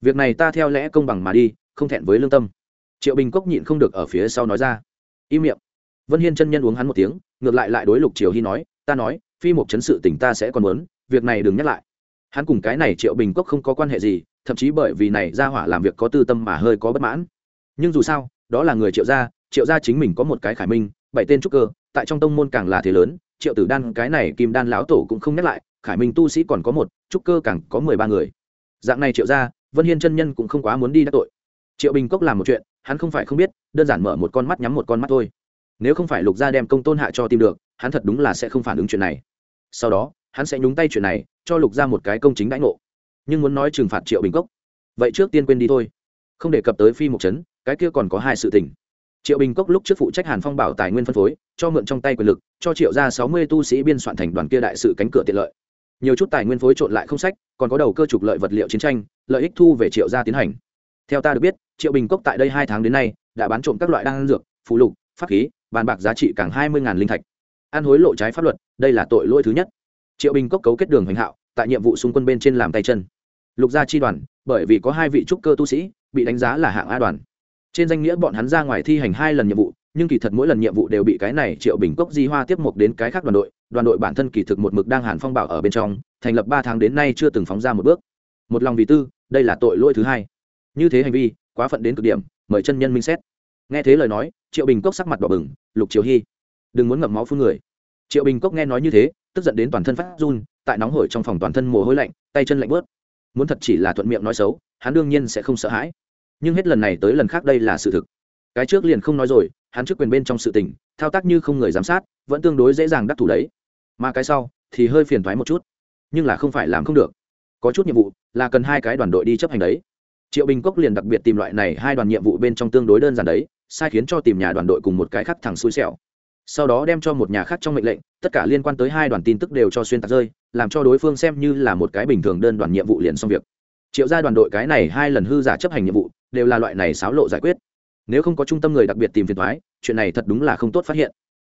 Việc này ta theo lẽ công bằng mà đi, không thẹn với lương tâm. Triệu bình cốc nhịn không được ở phía sau nói ra. Im miệng. Vân hiên chân nhân uống hắn một tiếng, ngược lại lại đối lục triều hy nói, ta nói, phi một chấn sự tỉnh ta sẽ còn muốn, việc này đừng nhắc lại. Hắn cùng cái này triệu bình cốc không có quan hệ gì, thậm chí bởi vì này ra hỏa làm việc có tư tâm mà hơi có bất mãn. Nhưng dù sao, đó là người triệu gia triệu gia chính mình có một cái khải minh, bảy tên trúc cơ, tại trong tông môn càng là thế lớn, triệu tử đan, cái này kim đan lão tổ cũng không nhắc lại, khải minh tu sĩ còn có một, trúc cơ càng có mười ba người. Dạng này triệu gia vân hiên chân nhân cũng không quá muốn đi đắc tội. Triệu bình cốc làm một chuyện hắn không phải không biết đơn giản mở một con mắt nhắm một con mắt thôi. Nếu không phải lục gia đem công tôn hạ cho tìm được hắn thật đúng là sẽ không phản ứng chuyện này. Sau đó hắn sẽ nhúng tay chuyện này cho lục gia một cái công chính đãi ngộ. Nhưng muốn nói trừng phạt triệu bình cốc vậy trước tiên quên đi thôi. Không đề cập tới phi Mục Trấn, cái kia còn có hai sự tình. Triệu bình cốc lúc trước phụ trách hàn phong bảo tài nguyên phân phối cho mượn trong tay quyền lực cho triệu ra sáu mươi tu sĩ biên soạn thành đoàn kia đại sự cánh cửa tiện lợi nhiều chút tài nguyên phối trộn lại không sách, còn có đầu cơ trục lợi vật liệu chiến tranh, lợi ích thu về triệu gia tiến hành. Theo ta được biết, triệu bình cốc tại đây hai tháng đến nay, đã bán trộm các loại đan dược phụ lục, pháp khí, bàn bạc giá trị càng hai mươi linh thạch. Ăn hối lộ trái pháp luật, đây là tội lỗi thứ nhất. Triệu bình cốc cấu kết đường hoành hạo, tại nhiệm vụ xung quân bên trên làm tay chân. Lục gia chi đoàn, bởi vì có hai vị trúc cơ tu sĩ, bị đánh giá là hạng a đoàn. Trên danh nghĩa bọn hắn ra ngoài thi hành hai lần nhiệm vụ nhưng kỳ thật mỗi lần nhiệm vụ đều bị cái này triệu bình cốc di hoa tiếp mục đến cái khác đoàn đội đoàn đội bản thân kỳ thực một mực đang hàn phong bảo ở bên trong, thành lập ba tháng đến nay chưa từng phóng ra một bước. Một lòng vì tư, đây là tội lỗi thứ hai. Như thế hành vi, quá phận đến cực điểm, mời chân nhân minh xét. Nghe thế lời nói, triệu bình cốc sắc mặt đỏ bừng, lục triều hy, đừng muốn ngậm máu phun người. Triệu bình cốc nghe nói như thế, tức giận đến toàn thân phát run, tại nóng hổi trong phòng toàn thân mồ hôi lạnh, tay chân lạnh bớt. Muốn thật chỉ là thuận miệng nói xấu, hắn đương nhiên sẽ không sợ hãi. Nhưng hết lần này tới lần khác đây là sự thực cái trước liền không nói rồi, hắn trước quyền bên trong sự tình, thao tác như không người giám sát, vẫn tương đối dễ dàng đắc thủ đấy. Mà cái sau, thì hơi phiền thoái một chút. Nhưng là không phải làm không được. Có chút nhiệm vụ là cần hai cái đoàn đội đi chấp hành đấy. Triệu bình cốc liền đặc biệt tìm loại này hai đoàn nhiệm vụ bên trong tương đối đơn giản đấy, sai khiến cho tìm nhà đoàn đội cùng một cái khác thẳng xui xẻo. Sau đó đem cho một nhà khác trong mệnh lệnh, tất cả liên quan tới hai đoàn tin tức đều cho xuyên tạc rơi, làm cho đối phương xem như là một cái bình thường đơn đoàn nhiệm vụ liền xong việc. Triệu ra đoàn đội cái này hai lần hư giả chấp hành nhiệm vụ, đều là loại này xáo lộ giải quyết nếu không có trung tâm người đặc biệt tìm phiền thoái chuyện này thật đúng là không tốt phát hiện.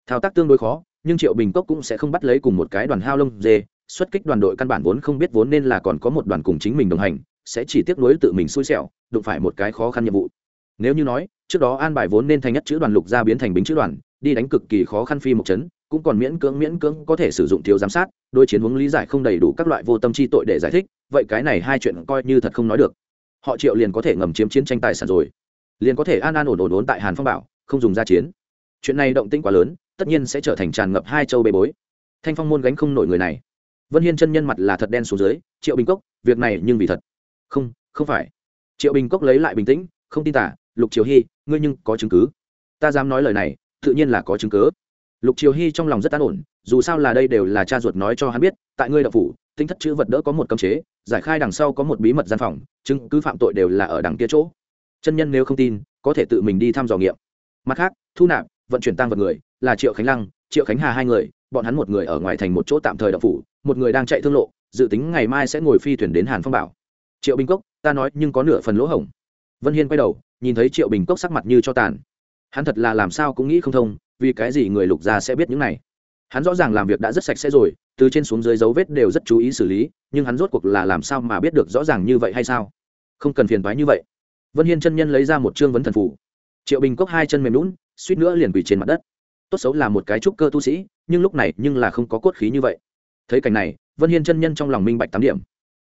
Thao tác tương đối khó, nhưng triệu bình cốc cũng sẽ không bắt lấy cùng một cái đoàn hao lông dê, xuất kích đoàn đội căn bản vốn không biết vốn nên là còn có một đoàn cùng chính mình đồng hành, sẽ chỉ tiếp nối tự mình xui xẻo, đụng phải một cái khó khăn nhiệm vụ. Nếu như nói, trước đó an bài vốn nên thành nhất chữ đoàn lục ra biến thành bính chữ đoàn, đi đánh cực kỳ khó khăn phi một chấn, cũng còn miễn cưỡng miễn cưỡng có thể sử dụng thiếu giám sát đôi chiến hướng lý giải không đầy đủ các loại vô tâm chi tội để giải thích, vậy cái này hai chuyện coi như thật không nói được. Họ triệu liền có thể ngầm chiếm chiến tranh tài sản rồi liền có thể an an ổn ổn ổn tại hàn phong bảo, không dùng ra chiến. Chuyện này động tĩnh quá lớn, tất nhiên sẽ trở thành tràn ngập hai châu bê bối. Thanh phong môn gánh không nổi người này. Vân hiên chân nhân mặt là thật đen xuống dưới, triệu bình cốc, việc này nhưng vì thật. Không không phải. Triệu bình cốc lấy lại bình tĩnh, không tin tả, lục triều hy, ngươi nhưng có chứng cứ. Ta dám nói lời này, tự nhiên là có chứng cứ. Lục triều hy trong lòng rất an ổn, dù sao là đây đều là cha ruột nói cho hắn biết, tại ngươi đậu phủ tính thất chữ vật đỡ có một cấm chế, giải khai đằng sau có một bí mật gian phòng, chứng cứ phạm tội đều là ở đằng kia chỗ chân nhân nếu không tin, có thể tự mình đi thăm dò nghiệm. Mặt khác, thu nạp, vận chuyển tăng vật người, là triệu khánh lăng, triệu khánh hà hai người, bọn hắn một người ở ngoài thành một chỗ tạm thời đập phủ, một người đang chạy thương lộ, dự tính ngày mai sẽ ngồi phi thuyền đến hàn phong bảo. Triệu bình cốc, ta nói nhưng có nửa phần lỗ hổng. Vân hiên quay đầu, nhìn thấy triệu bình cốc sắc mặt như cho tàn. Hắn thật là làm sao cũng nghĩ không thông, vì cái gì người lục gia sẽ biết những này? Hắn rõ ràng làm việc đã rất sạch sẽ rồi, từ trên xuống dưới dấu vết đều rất chú ý xử lý, nhưng hắn rốt cuộc là làm sao mà biết được rõ ràng như vậy hay sao? Không cần phiền thoái như vậy vân hiên chân nhân lấy ra một chương vấn thần phủ. Triệu bình cốc hai chân mềm lún suýt nữa liền quỳ trên mặt đất. Tốt xấu là một cái trúc cơ tu sĩ, nhưng lúc này nhưng là không có cốt khí như vậy. Thấy cảnh này, vân hiên chân nhân trong lòng minh bạch tám điểm.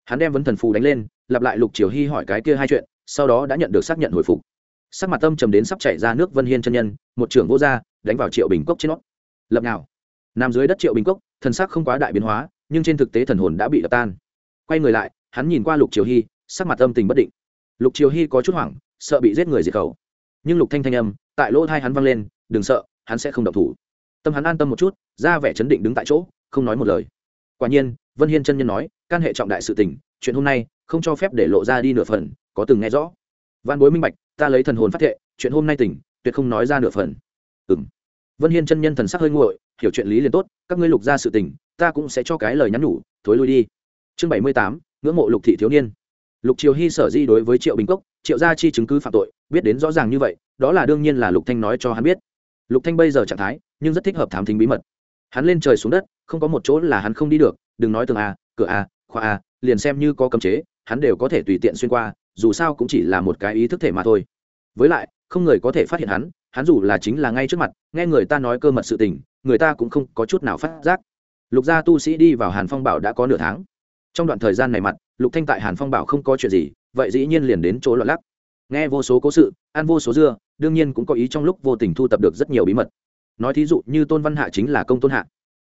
Hắn đem vấn thần phù đánh lên, lặp lại lục triều hy hỏi cái kia hai chuyện, sau đó đã nhận được xác nhận hồi phục. Sắc mặt tâm trầm đến sắp chảy ra nước vân hiên chân nhân, một trưởng vô r đánh vào triệu bình cốc trên nót. Lập nào. Nằm dưới đất triệu bình cốc, thần sắc không quá đại biến hóa, nhưng trên thực tế thần hồn đã bị đập tan. Quay người lại, hắn nhìn qua lục triều hy sắc mặt âm tình bất định lục triều hy có chút hoảng, sợ bị giết người diệt khẩu. Nhưng lục thanh thanh âm, tại lỗ thai hắn văng lên, đừng sợ, hắn sẽ không động thủ. Tâm hắn an tâm một chút, ra vẻ chấn định đứng tại chỗ, không nói một lời. Quả nhiên, vân hiên chân nhân nói, can hệ trọng đại sự tình, chuyện hôm nay, không cho phép để lộ ra đi nửa phần, có từng nghe rõ. Văn bối minh bạch, ta lấy thần hồn phát thệ, chuyện hôm nay tỉnh, tuyệt không nói ra nửa phần. Ừm. Vân hiên chân nhân thần sắc hơi nguội, hiểu chuyện lý liền tốt, các ngươi lục ra sự tình, ta cũng sẽ cho cái lời nhắn nhủ, thối lui đi. Chương bảy mươi tám, ngưỡng mộ lục thị thiếu niên lục triều hy sở di đối với triệu bình cốc, triệu gia chi chứng cứ phạm tội, biết đến rõ ràng như vậy, đó là đương nhiên là lục thanh nói cho hắn biết. Lục thanh bây giờ trạng thái, nhưng rất thích hợp thám thính bí mật. Hắn lên trời xuống đất, không có một chỗ là hắn không đi được, đừng nói tường a, cửa a khoa a, liền xem như có cấm chế, hắn đều có thể tùy tiện xuyên qua, dù sao cũng chỉ là một cái ý thức thể mà thôi. Với lại, không người có thể phát hiện hắn hắn dù là chính là ngay trước mặt, nghe người ta nói cơ mật sự tình, người ta cũng không có chút nào phát giác. Lục gia tu sĩ đi vào hàn phong bảo đã có nửa tháng trong đoạn thời gian này mặt, lục thanh tại hàn phong bảo không có chuyện gì, vậy dĩ nhiên liền đến chỗ loạn lắc. Nghe vô số cố sự, ăn vô số dưa, đương nhiên cũng có ý trong lúc vô tình thu tập được rất nhiều bí mật. Nói thí dụ như tôn văn hạ chính là công tôn hạ.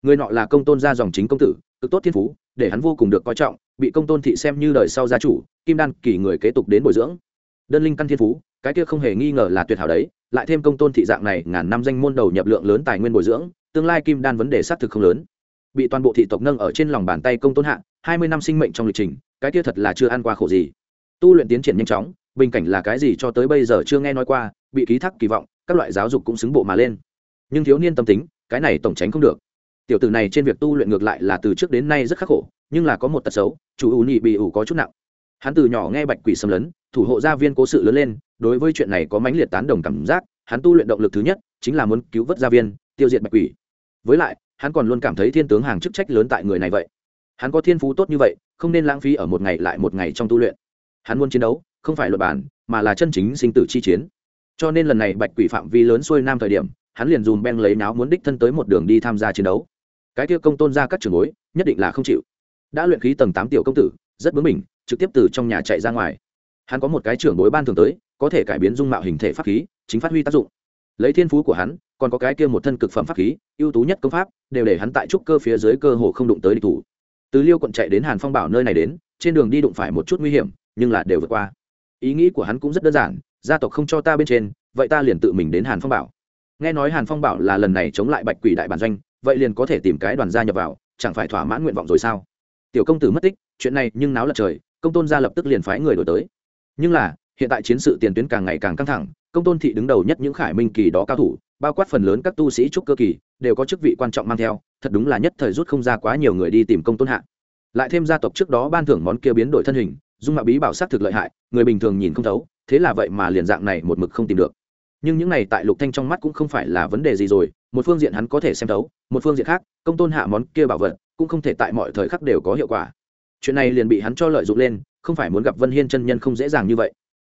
Người nọ là công tôn gia dòng chính công tử, cực tốt thiên phú, để hắn vô cùng được coi trọng, bị công tôn thị xem như đời sau gia chủ, kim đan kỳ người kế tục đến bồi dưỡng. Đơn linh căn thiên phú, cái kia không hề nghi ngờ là tuyệt hảo đấy, lại thêm công tôn thị dạng này, ngàn năm danh môn đầu nhập lượng lớn tài nguyên bồi dưỡng, tương lai kim đan vấn đề xác thực không lớn. Bị toàn bộ thị tộc nâng ở trên lòng bàn tay công tôn hạ hai mươi năm sinh mệnh trong lịch trình, cái kia thật là chưa ăn qua khổ gì. Tu luyện tiến triển nhanh chóng, bình cảnh là cái gì cho tới bây giờ chưa nghe nói qua, bị ký thác kỳ vọng, các loại giáo dục cũng xứng bộ mà lên. Nhưng thiếu niên tâm tính, cái này tổng tránh không được. Tiểu tử này trên việc tu luyện ngược lại là từ trước đến nay rất khắc khổ, nhưng là có một tật xấu, chủ ủ nhị bị ủ có chút nặng. Hắn từ nhỏ nghe bạch quỷ xâm lấn, thủ hộ gia viên cố sự lớn lên, đối với chuyện này có mãnh liệt tán đồng cảm giác, hắn tu luyện động lực thứ nhất chính là muốn cứu vớt gia viên, tiêu diệt bạch quỷ. Với lại, hắn còn luôn cảm thấy thiên tướng hàng chức trách lớn tại người này vậy hắn có thiên phú tốt như vậy, không nên lãng phí ở một ngày lại một ngày trong tu luyện. Hắn muốn chiến đấu, không phải luật bản, mà là chân chính sinh tử chi chiến. Cho nên lần này bạch quỷ phạm vi lớn xuôi nam thời điểm, hắn liền dùm ben lấy náo muốn đích thân tới một đường đi tham gia chiến đấu. Cái kia công tôn ra các trường bối, nhất định là không chịu. Đã luyện khí tầng tám tiểu công tử, rất bướng mình trực tiếp từ trong nhà chạy ra ngoài. Hắn có một cái trưởng bối ban thường tới, có thể cải biến dung mạo hình thể pháp khí, chính phát huy tác dụng. Lấy thiên phú của hắn, còn có cái kia một thân cực phẩm pháp khí, ưu tú nhất công pháp, đều để hắn tại trúc cơ phía dưới cơ hồ không đụng tới địch thủ từ liêu quận chạy đến hàn phong bảo nơi này đến, trên đường đi đụng phải một chút nguy hiểm, nhưng là đều vượt qua. Ý nghĩ của hắn cũng rất đơn giản, gia tộc không cho ta bên trên, vậy ta liền tự mình đến hàn phong bảo. Nghe nói hàn phong bảo là lần này chống lại bạch quỷ đại bản doanh, vậy liền có thể tìm cái đoàn gia nhập vào, chẳng phải thỏa mãn nguyện vọng rồi sao? Tiểu công tử mất tích, chuyện này nhưng náo lật trời, công tôn gia lập tức liền phái người đổi tới. Nhưng là, hiện tại chiến sự tiền tuyến càng ngày càng căng thẳng, công tôn thị đứng đầu nhất những khải minh kỳ đó cao thủ bao quát phần lớn các tu sĩ trúc cơ kỳ, đều có chức vị quan trọng mang theo, thật đúng là nhất thời rút không ra quá nhiều người đi tìm công tôn hạ. Lại thêm gia tộc trước đó ban thưởng món kia biến đổi thân hình, dung mạo bí bảo sát thực lợi hại, người bình thường nhìn không thấu, thế là vậy mà liền dạng này một mực không tìm được. Nhưng những này tại lục thanh trong mắt cũng không phải là vấn đề gì rồi, một phương diện hắn có thể xem thấu, một phương diện khác, công tôn hạ món kia bảo vật, cũng không thể tại mọi thời khắc đều có hiệu quả. Chuyện này liền bị hắn cho lợi dụng lên, không phải muốn gặp vân hiên chân nhân không dễ dàng như vậy.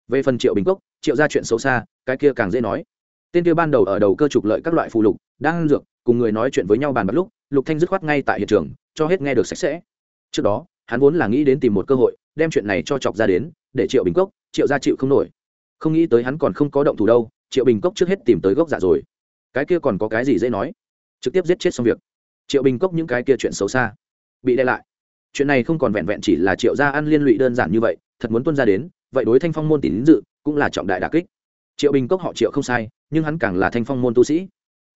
Về phần triệu bình cốc, triệu ra chuyện xấu xa, cái kia càng dễ nói tên kia ban đầu ở đầu cơ trục lợi các loại phù lục, đang dược, cùng người nói chuyện với nhau bàn bắt lúc, lục thanh dứt khoát ngay tại hiện trường, cho hết nghe được sạch sẽ. Trước đó, hắn vốn là nghĩ đến tìm một cơ hội, đem chuyện này cho chọc ra đến, để triệu bình cốc, triệu gia chịu không nổi. Không nghĩ tới hắn còn không có động thủ đâu, triệu bình cốc trước hết tìm tới gốc giả rồi. Cái kia còn có cái gì dễ nói? Trực tiếp giết chết xong việc. Triệu bình cốc những cái kia chuyện xấu xa, bị đe lại. Chuyện này không còn vẹn vẹn chỉ là triệu gia ăn liên lụy đơn giản như vậy, thật muốn tuân ra đến, vậy đối thanh phong môn tín dự, cũng là trọng đại đà kích triệu bình cốc họ triệu không sai, nhưng hắn càng là thanh phong môn tu sĩ.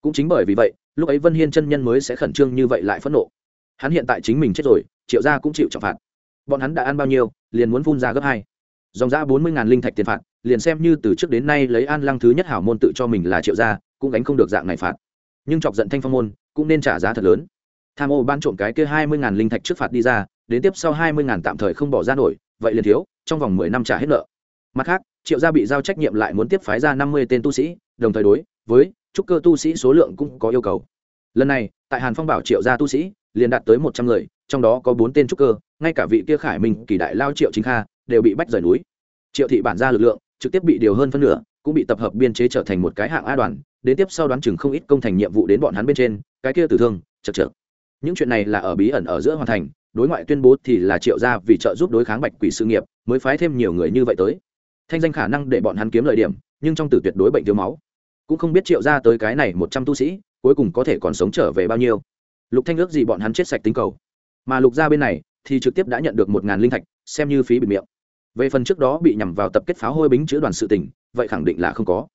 Cũng chính bởi vì vậy, lúc ấy vân hiên chân nhân mới sẽ khẩn trương như vậy lại phẫn nộ. Hắn hiện tại chính mình chết rồi, triệu gia cũng chịu trọng phạt. Bọn hắn đã ăn bao nhiêu, liền muốn phun ra gấp hai. Dòng ra bốn mươi ngàn linh thạch tiền phạt, liền xem như từ trước đến nay lấy an lăng thứ nhất hảo môn tự cho mình là triệu gia, cũng gánh không được dạng này phạt. Nhưng chọc giận thanh phong môn, cũng nên trả giá thật lớn. Tham ô ban trộm cái kia hai mươi ngàn linh thạch trước phạt đi ra, đến tiếp sau hai mươi ngàn tạm thời không bỏ ra nổi, vậy liền thiếu, trong vòng mười năm trả hết nợ mặt khác, triệu gia bị giao trách nhiệm lại muốn tiếp phái ra năm mươi tên tu sĩ, đồng thời đối với trúc cơ tu sĩ số lượng cũng có yêu cầu. Lần này, tại hàn phong bảo triệu gia tu sĩ, liền đạt tới một trăm người, trong đó có bốn tên trúc cơ, ngay cả vị kia khải minh, kỳ đại lao triệu chính kha đều bị bách rời núi. Triệu thị bản ra lực lượng trực tiếp bị điều hơn phân nửa, cũng bị tập hợp biên chế trở thành một cái hạng a đoàn, đến tiếp sau đoán chừng không ít công thành nhiệm vụ đến bọn hắn bên trên, cái kia tử thương, chật chật những chuyện này là ở bí ẩn ở giữa hoàn thành, đối ngoại tuyên bố thì là triệu gia vì trợ giúp đối kháng bạch quỷ sự nghiệp, mới phái thêm nhiều người như vậy tới thanh danh khả năng để bọn hắn kiếm lợi điểm, nhưng trong tử tuyệt đối bệnh thiếu máu. Cũng không biết triệu ra tới cái này một trăm tu sĩ, cuối cùng có thể còn sống trở về bao nhiêu. Lục thanh ước gì bọn hắn chết sạch tính cầu. Mà lục gia bên này, thì trực tiếp đã nhận được một ngàn linh thạch, xem như phí bịt miệng. Về phần trước đó bị nhằm vào tập kết pháo hôi bính chữ đoàn sự tình, vậy khẳng định là không có.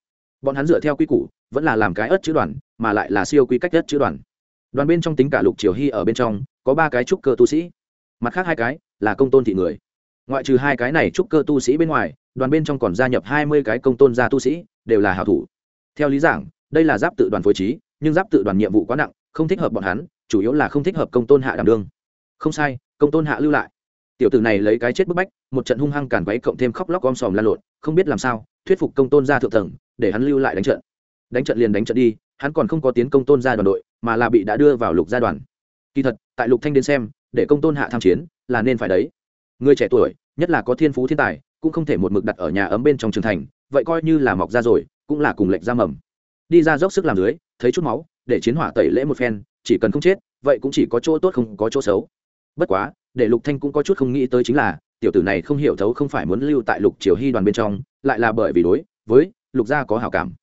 Bọn hắn dựa theo quy củ, vẫn là làm cái ớt chữ đoàn, mà lại là siêu quy cách ớt chữ đoàn. Đoàn bên trong tính cả lục triều hy ở bên trong, có ba cái trúc cơ tu sĩ. Mặt khác hai cái là công tôn thị người. Ngoại trừ hai cái này trúc cơ tu sĩ bên ngoài đoàn bên trong còn gia nhập hai mươi cái công tôn gia tu sĩ, đều là hảo thủ. Theo lý giảng, đây là giáp tự đoàn phối trí, nhưng giáp tự đoàn nhiệm vụ quá nặng, không thích hợp bọn hắn, chủ yếu là không thích hợp công tôn hạ đảm đương. Không sai, công tôn hạ lưu lại. Tiểu tử này lấy cái chết bức bách, một trận hung hăng cản quấy cộng thêm khóc lóc om sòm lan lộn, không biết làm sao, thuyết phục công tôn gia thượng tầng, để hắn lưu lại đánh trận. Đánh trận liền đánh trận đi, hắn còn không có tiến công tôn gia đoàn đội, mà là bị đã đưa vào lục gia đoàn. Kỳ thật, tại lục thanh đến xem, để công tôn hạ tham chiến, là nên phải đấy. Người trẻ tuổi, nhất là có thiên phú thiên tài cũng không thể một mực đặt ở nhà ấm bên trong trường thành, vậy coi như là mọc ra rồi, cũng là cùng lệnh ra mầm. Đi ra dốc sức làm dưới thấy chút máu, để chiến hỏa tẩy lễ một phen, chỉ cần không chết, vậy cũng chỉ có chỗ tốt không có chỗ xấu. Bất quá, để lục thanh cũng có chút không nghĩ tới chính là, tiểu tử này không hiểu thấu không phải muốn lưu tại lục triều hy đoàn bên trong, lại là bởi vì đối với lục gia có hảo cảm.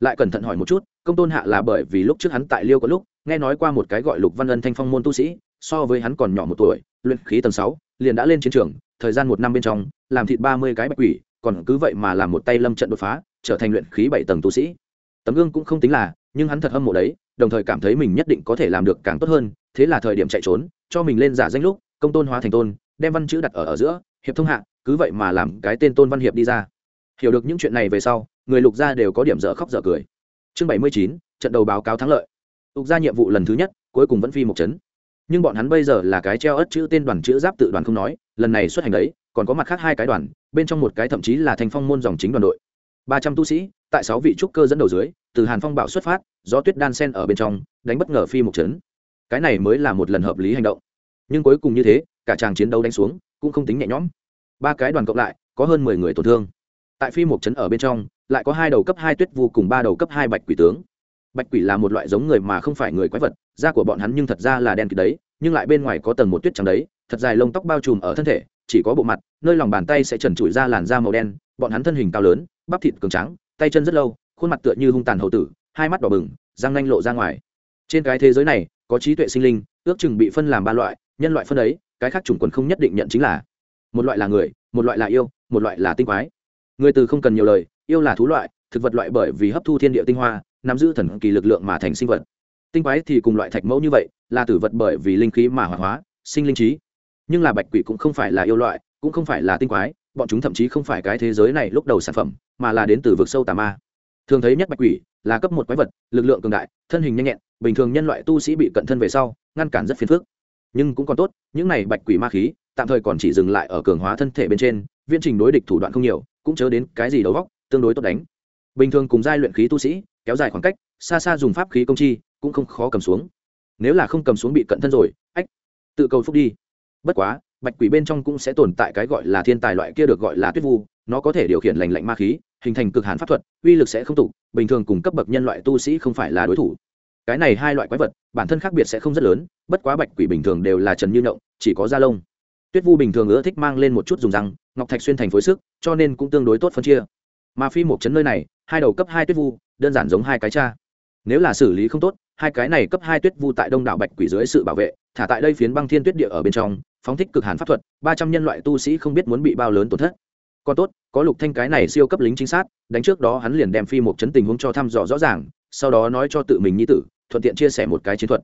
Lại cẩn thận hỏi một chút, công tôn hạ là bởi vì lúc trước hắn tại liêu có lúc, nghe nói qua một cái gọi lục văn ân thanh phong môn tu sĩ, so với hắn còn nhỏ một tuổi, luyện khí tầng sáu, liền đã lên chiến trường thời gian một năm bên trong, làm thịt ba mươi cái bạch quỷ, còn cứ vậy mà làm một tay lâm trận đột phá, trở thành luyện khí bảy tầng tu sĩ. Tấm gương cũng không tính là, nhưng hắn thật hâm mộ đấy, đồng thời cảm thấy mình nhất định có thể làm được càng tốt hơn, thế là thời điểm chạy trốn, cho mình lên giả danh lúc, công tôn hóa thành tôn, đem văn chữ đặt ở ở giữa, hiệp thông hạ, cứ vậy mà làm cái tên tôn văn hiệp đi ra. Hiểu được những chuyện này về sau, người lục gia đều có điểm dở khóc dở cười. Chương bảy mươi chín, trận đầu báo cáo thắng lợi. Lục gia nhiệm vụ lần thứ nhất, cuối cùng vẫn phi một chấn. Nhưng bọn hắn bây giờ là cái treo ớt chữ tên đoàn chữ giáp tự đoàn không nói lần này xuất hành đấy, còn có mặt khác hai cái đoàn, bên trong một cái thậm chí là thành phong môn dòng chính đoàn đội. Ba trăm tu sĩ, tại sáu vị trúc cơ dẫn đầu dưới, từ hàn phong bảo xuất phát, gió tuyết đan sen ở bên trong, đánh bất ngờ phi một trấn. cái này mới là một lần hợp lý hành động. Nhưng cuối cùng như thế, cả tràng chiến đấu đánh xuống, cũng không tính nhẹ nhõm. Ba cái đoàn cộng lại, có hơn mười người tổn thương. Tại phi một trấn ở bên trong, lại có hai đầu cấp hai tuyết vu cùng ba đầu cấp hai bạch quỷ tướng. Bạch quỷ là một loại giống người mà không phải người quái vật, da của bọn hắn nhưng thật ra là đen kịt đấy, nhưng lại bên ngoài có tầng một tuyết trắng đấy thật dài lông tóc bao trùm ở thân thể, chỉ có bộ mặt, nơi lòng bàn tay sẽ trần trụi ra làn da màu đen, bọn hắn thân hình cao lớn, bắp thịt cường trắng tay chân rất lâu, khuôn mặt tựa như hung tàn hậu tử, hai mắt đỏ bừng, răng nanh lộ ra ngoài. Trên cái thế giới này, có trí tuệ sinh linh, ước chừng bị phân làm ba loại, nhân loại phân ấy, cái khác chủng quần không nhất định nhận chính là một loại là người, một loại là yêu, một loại là tinh quái. Người từ không cần nhiều lời, yêu là thú loại, thực vật loại bởi vì hấp thu thiên địa tinh hoa, nắm giữ thần kỳ lực lượng mà thành sinh vật. Tinh quái thì cùng loại thạch mẫu như vậy, là tử vật bởi vì linh khí mà hoạt hóa, sinh linh trí nhưng là bạch quỷ cũng không phải là yêu loại, cũng không phải là tinh quái, bọn chúng thậm chí không phải cái thế giới này lúc đầu sản phẩm, mà là đến từ vực sâu tà ma. Thường thấy nhất bạch quỷ là cấp một quái vật, lực lượng cường đại, thân hình nhanh nhẹn, bình thường nhân loại tu sĩ bị cận thân về sau, ngăn cản rất phiền phức. Nhưng cũng còn tốt, những này bạch quỷ ma khí tạm thời còn chỉ dừng lại ở cường hóa thân thể bên trên, viễn trình đối địch thủ đoạn không nhiều, cũng chớ đến cái gì đầu vóc tương đối tốt đánh. Bình thường cùng giai luyện khí tu sĩ, kéo dài khoảng cách, xa xa dùng pháp khí công chi, cũng không khó cầm xuống. Nếu là không cầm xuống bị cận thân rồi, ách, tự cầu phúc đi bất quá, bạch quỷ bên trong cũng sẽ tồn tại cái gọi là thiên tài loại kia được gọi là tuyết vu, nó có thể điều khiển lành lạnh ma khí, hình thành cực hàn pháp thuật, uy lực sẽ không tục bình thường cùng cấp bậc nhân loại tu sĩ không phải là đối thủ. Cái này hai loại quái vật, bản thân khác biệt sẽ không rất lớn, bất quá bạch quỷ bình thường đều là trần như nhộng, chỉ có da lông. Tuyết vu bình thường ưa thích mang lên một chút dùng răng, ngọc thạch xuyên thành phối sức, cho nên cũng tương đối tốt phân chia. Mà phi một chấn nơi này, hai đầu cấp hai tuyết vu, đơn giản giống hai cái cha. Nếu là xử lý không tốt, hai cái này cấp hai tuyết vu tại đông đảo bạch quỷ dưới sự bảo vệ, thả tại đây phiến băng thiên tuyết địa ở bên trong phóng thích cực hàn pháp thuật ba trăm nhân loại tu sĩ không biết muốn bị bao lớn tổn thất. Còn tốt có lục thanh cái này siêu cấp lính chính xác đánh trước đó hắn liền đem phi một chấn tình huống cho thăm dò rõ ràng sau đó nói cho tự mình nhi tử thuận tiện chia sẻ một cái chiến thuật.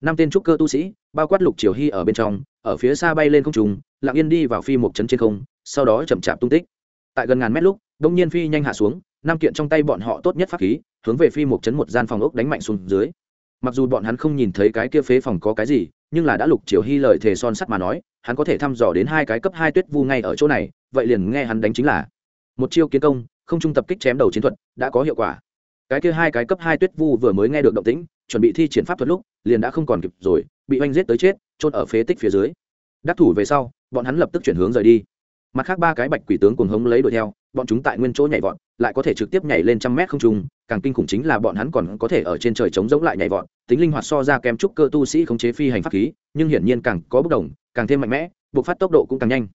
Năm tên trúc cơ tu sĩ bao quát lục triều hy ở bên trong ở phía xa bay lên không trung, lặng yên đi vào phi một chấn trên không sau đó chậm chạp tung tích. Tại gần ngàn mét lúc đông nhiên phi nhanh hạ xuống năm kiện trong tay bọn họ tốt nhất pháp khí hướng về phi một chấn một gian phòng ốc đánh mạnh xuống dưới. Mặc dù bọn hắn không nhìn thấy cái kia phế phòng có cái gì nhưng là đã lục triều hy lời thề son sắt mà nói, hắn có thể thăm dò đến hai cái cấp hai tuyết vu ngay ở chỗ này, vậy liền nghe hắn đánh chính là, một chiêu kiến công, không trung tập kích chém đầu chiến thuật, đã có hiệu quả. Cái kia hai cái cấp hai tuyết vu vừa mới nghe được động tĩnh, chuẩn bị thi triển pháp thuật lúc, liền đã không còn kịp rồi, bị oanh giết tới chết trôn ở phế tích phía dưới. Đắc thủ về sau, bọn hắn lập tức chuyển hướng rời đi. Mặt khác ba cái bạch quỷ tướng cùng hống lấy đuổi theo bọn chúng tại nguyên chỗ nhảy vọt, lại có thể trực tiếp nhảy lên trăm mét không trung, càng kinh khủng chính là bọn hắn còn có thể ở trên trời chống giống lại nhảy vọt, tính linh hoạt so ra kém trúc cơ tu sĩ khống chế phi hành pháp khí, nhưng hiển nhiên càng có bất đồng, càng thêm mạnh mẽ, buộc phát tốc độ cũng càng nhanh.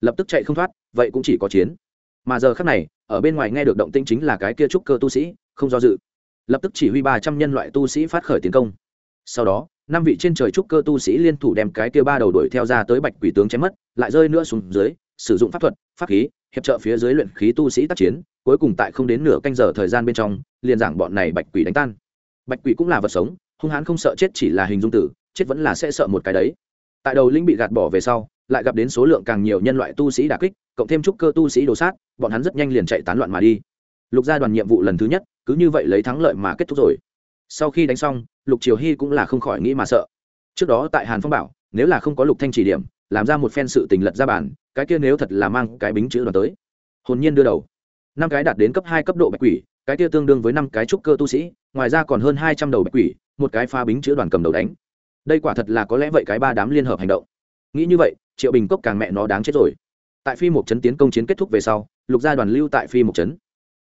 Lập tức chạy không thoát, vậy cũng chỉ có chiến. Mà giờ khác này, ở bên ngoài nghe được động tĩnh chính là cái kia trúc cơ tu sĩ, không do dự. Lập tức chỉ huy ba trăm nhân loại tu sĩ phát khởi tiến công. Sau đó, năm vị trên trời trúc cơ tu sĩ liên thủ đem cái kia ba đầu đuổi theo ra tới bạch quỷ tướng chém mất, lại rơi nữa xuống dưới sử dụng pháp thuật, pháp khí, hiệp trợ phía dưới luyện khí tu sĩ tác chiến, cuối cùng tại không đến nửa canh giờ thời gian bên trong, liền giảng bọn này bạch quỷ đánh tan. Bạch quỷ cũng là vật sống, hung hãn không sợ chết chỉ là hình dung tử, chết vẫn là sẽ sợ một cái đấy. Tại đầu linh bị gạt bỏ về sau, lại gặp đến số lượng càng nhiều nhân loại tu sĩ đà kích, cộng thêm trúc cơ tu sĩ đồ sát, bọn hắn rất nhanh liền chạy tán loạn mà đi. Lục gia đoàn nhiệm vụ lần thứ nhất, cứ như vậy lấy thắng lợi mà kết thúc rồi. Sau khi đánh xong, lục triều hy cũng là không khỏi nghĩ mà sợ. Trước đó tại hàn phong bảo, nếu là không có lục thanh chỉ điểm, làm ra một phen sự tình lật ra bản cái kia nếu thật là mang cái bính chữ đoàn tới. Hồn nhiên đưa đầu. Năm cái đạt đến cấp hai cấp độ bạch quỷ, cái kia tương đương với năm cái trúc cơ tu sĩ, ngoài ra còn hơn hai trăm đầu bạch quỷ, một cái pha bính chữ đoàn cầm đầu đánh. Đây quả thật là có lẽ vậy cái ba đám liên hợp hành động. Nghĩ như vậy, triệu bình cốc càng mẹ nó đáng chết rồi. Tại phi một chấn tiến công chiến kết thúc về sau, lục gia đoàn lưu tại phi một chấn.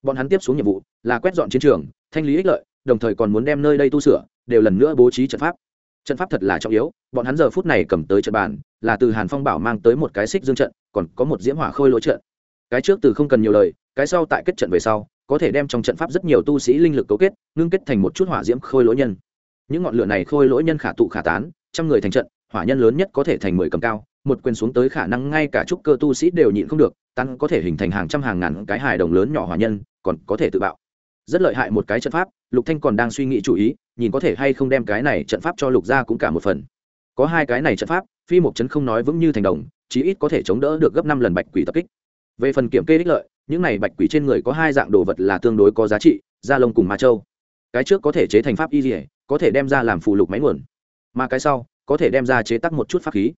Bọn hắn tiếp xuống nhiệm vụ là quét dọn chiến trường, thanh lý ích lợi, đồng thời còn muốn đem nơi đây tu sửa, đều lần nữa bố trí trận pháp. Trận pháp thật là trọng yếu, bọn hắn giờ phút này cầm tới trận bàn là từ hàn phong bảo mang tới một cái xích dương trận, còn có một diễm hỏa khôi lỗi trận. Cái trước từ không cần nhiều lời, cái sau tại kết trận về sau, có thể đem trong trận pháp rất nhiều tu sĩ linh lực cấu kết, ngưng kết thành một chút hỏa diễm khôi lỗi nhân. Những ngọn lửa này khôi lỗi nhân khả tụ khả tán, trăm người thành trận, hỏa nhân lớn nhất có thể thành mười cầm cao, một quyền xuống tới khả năng ngay cả trúc cơ tu sĩ đều nhịn không được tăng có thể hình thành hàng trăm hàng ngàn cái hài đồng lớn nhỏ hỏa nhân, còn có thể tự bạo. Rất lợi hại một cái trận pháp, lục thanh còn đang suy nghĩ chủ ý, nhìn có thể hay không đem cái này trận pháp cho lục gia cũng cả một phần. Có hai cái này trận pháp phi một chấn không nói vững như thành đồng, chí ít có thể chống đỡ được gấp năm lần bạch quỷ tập kích. Về phần kiểm kê ích lợi, những này bạch quỷ trên người có hai dạng đồ vật là tương đối có giá trị, da lông cùng ma châu cái trước có thể chế thành pháp y dỉa có thể đem ra làm phù lục máy nguồn. Mà cái sau, có thể đem ra chế tác một chút pháp khí.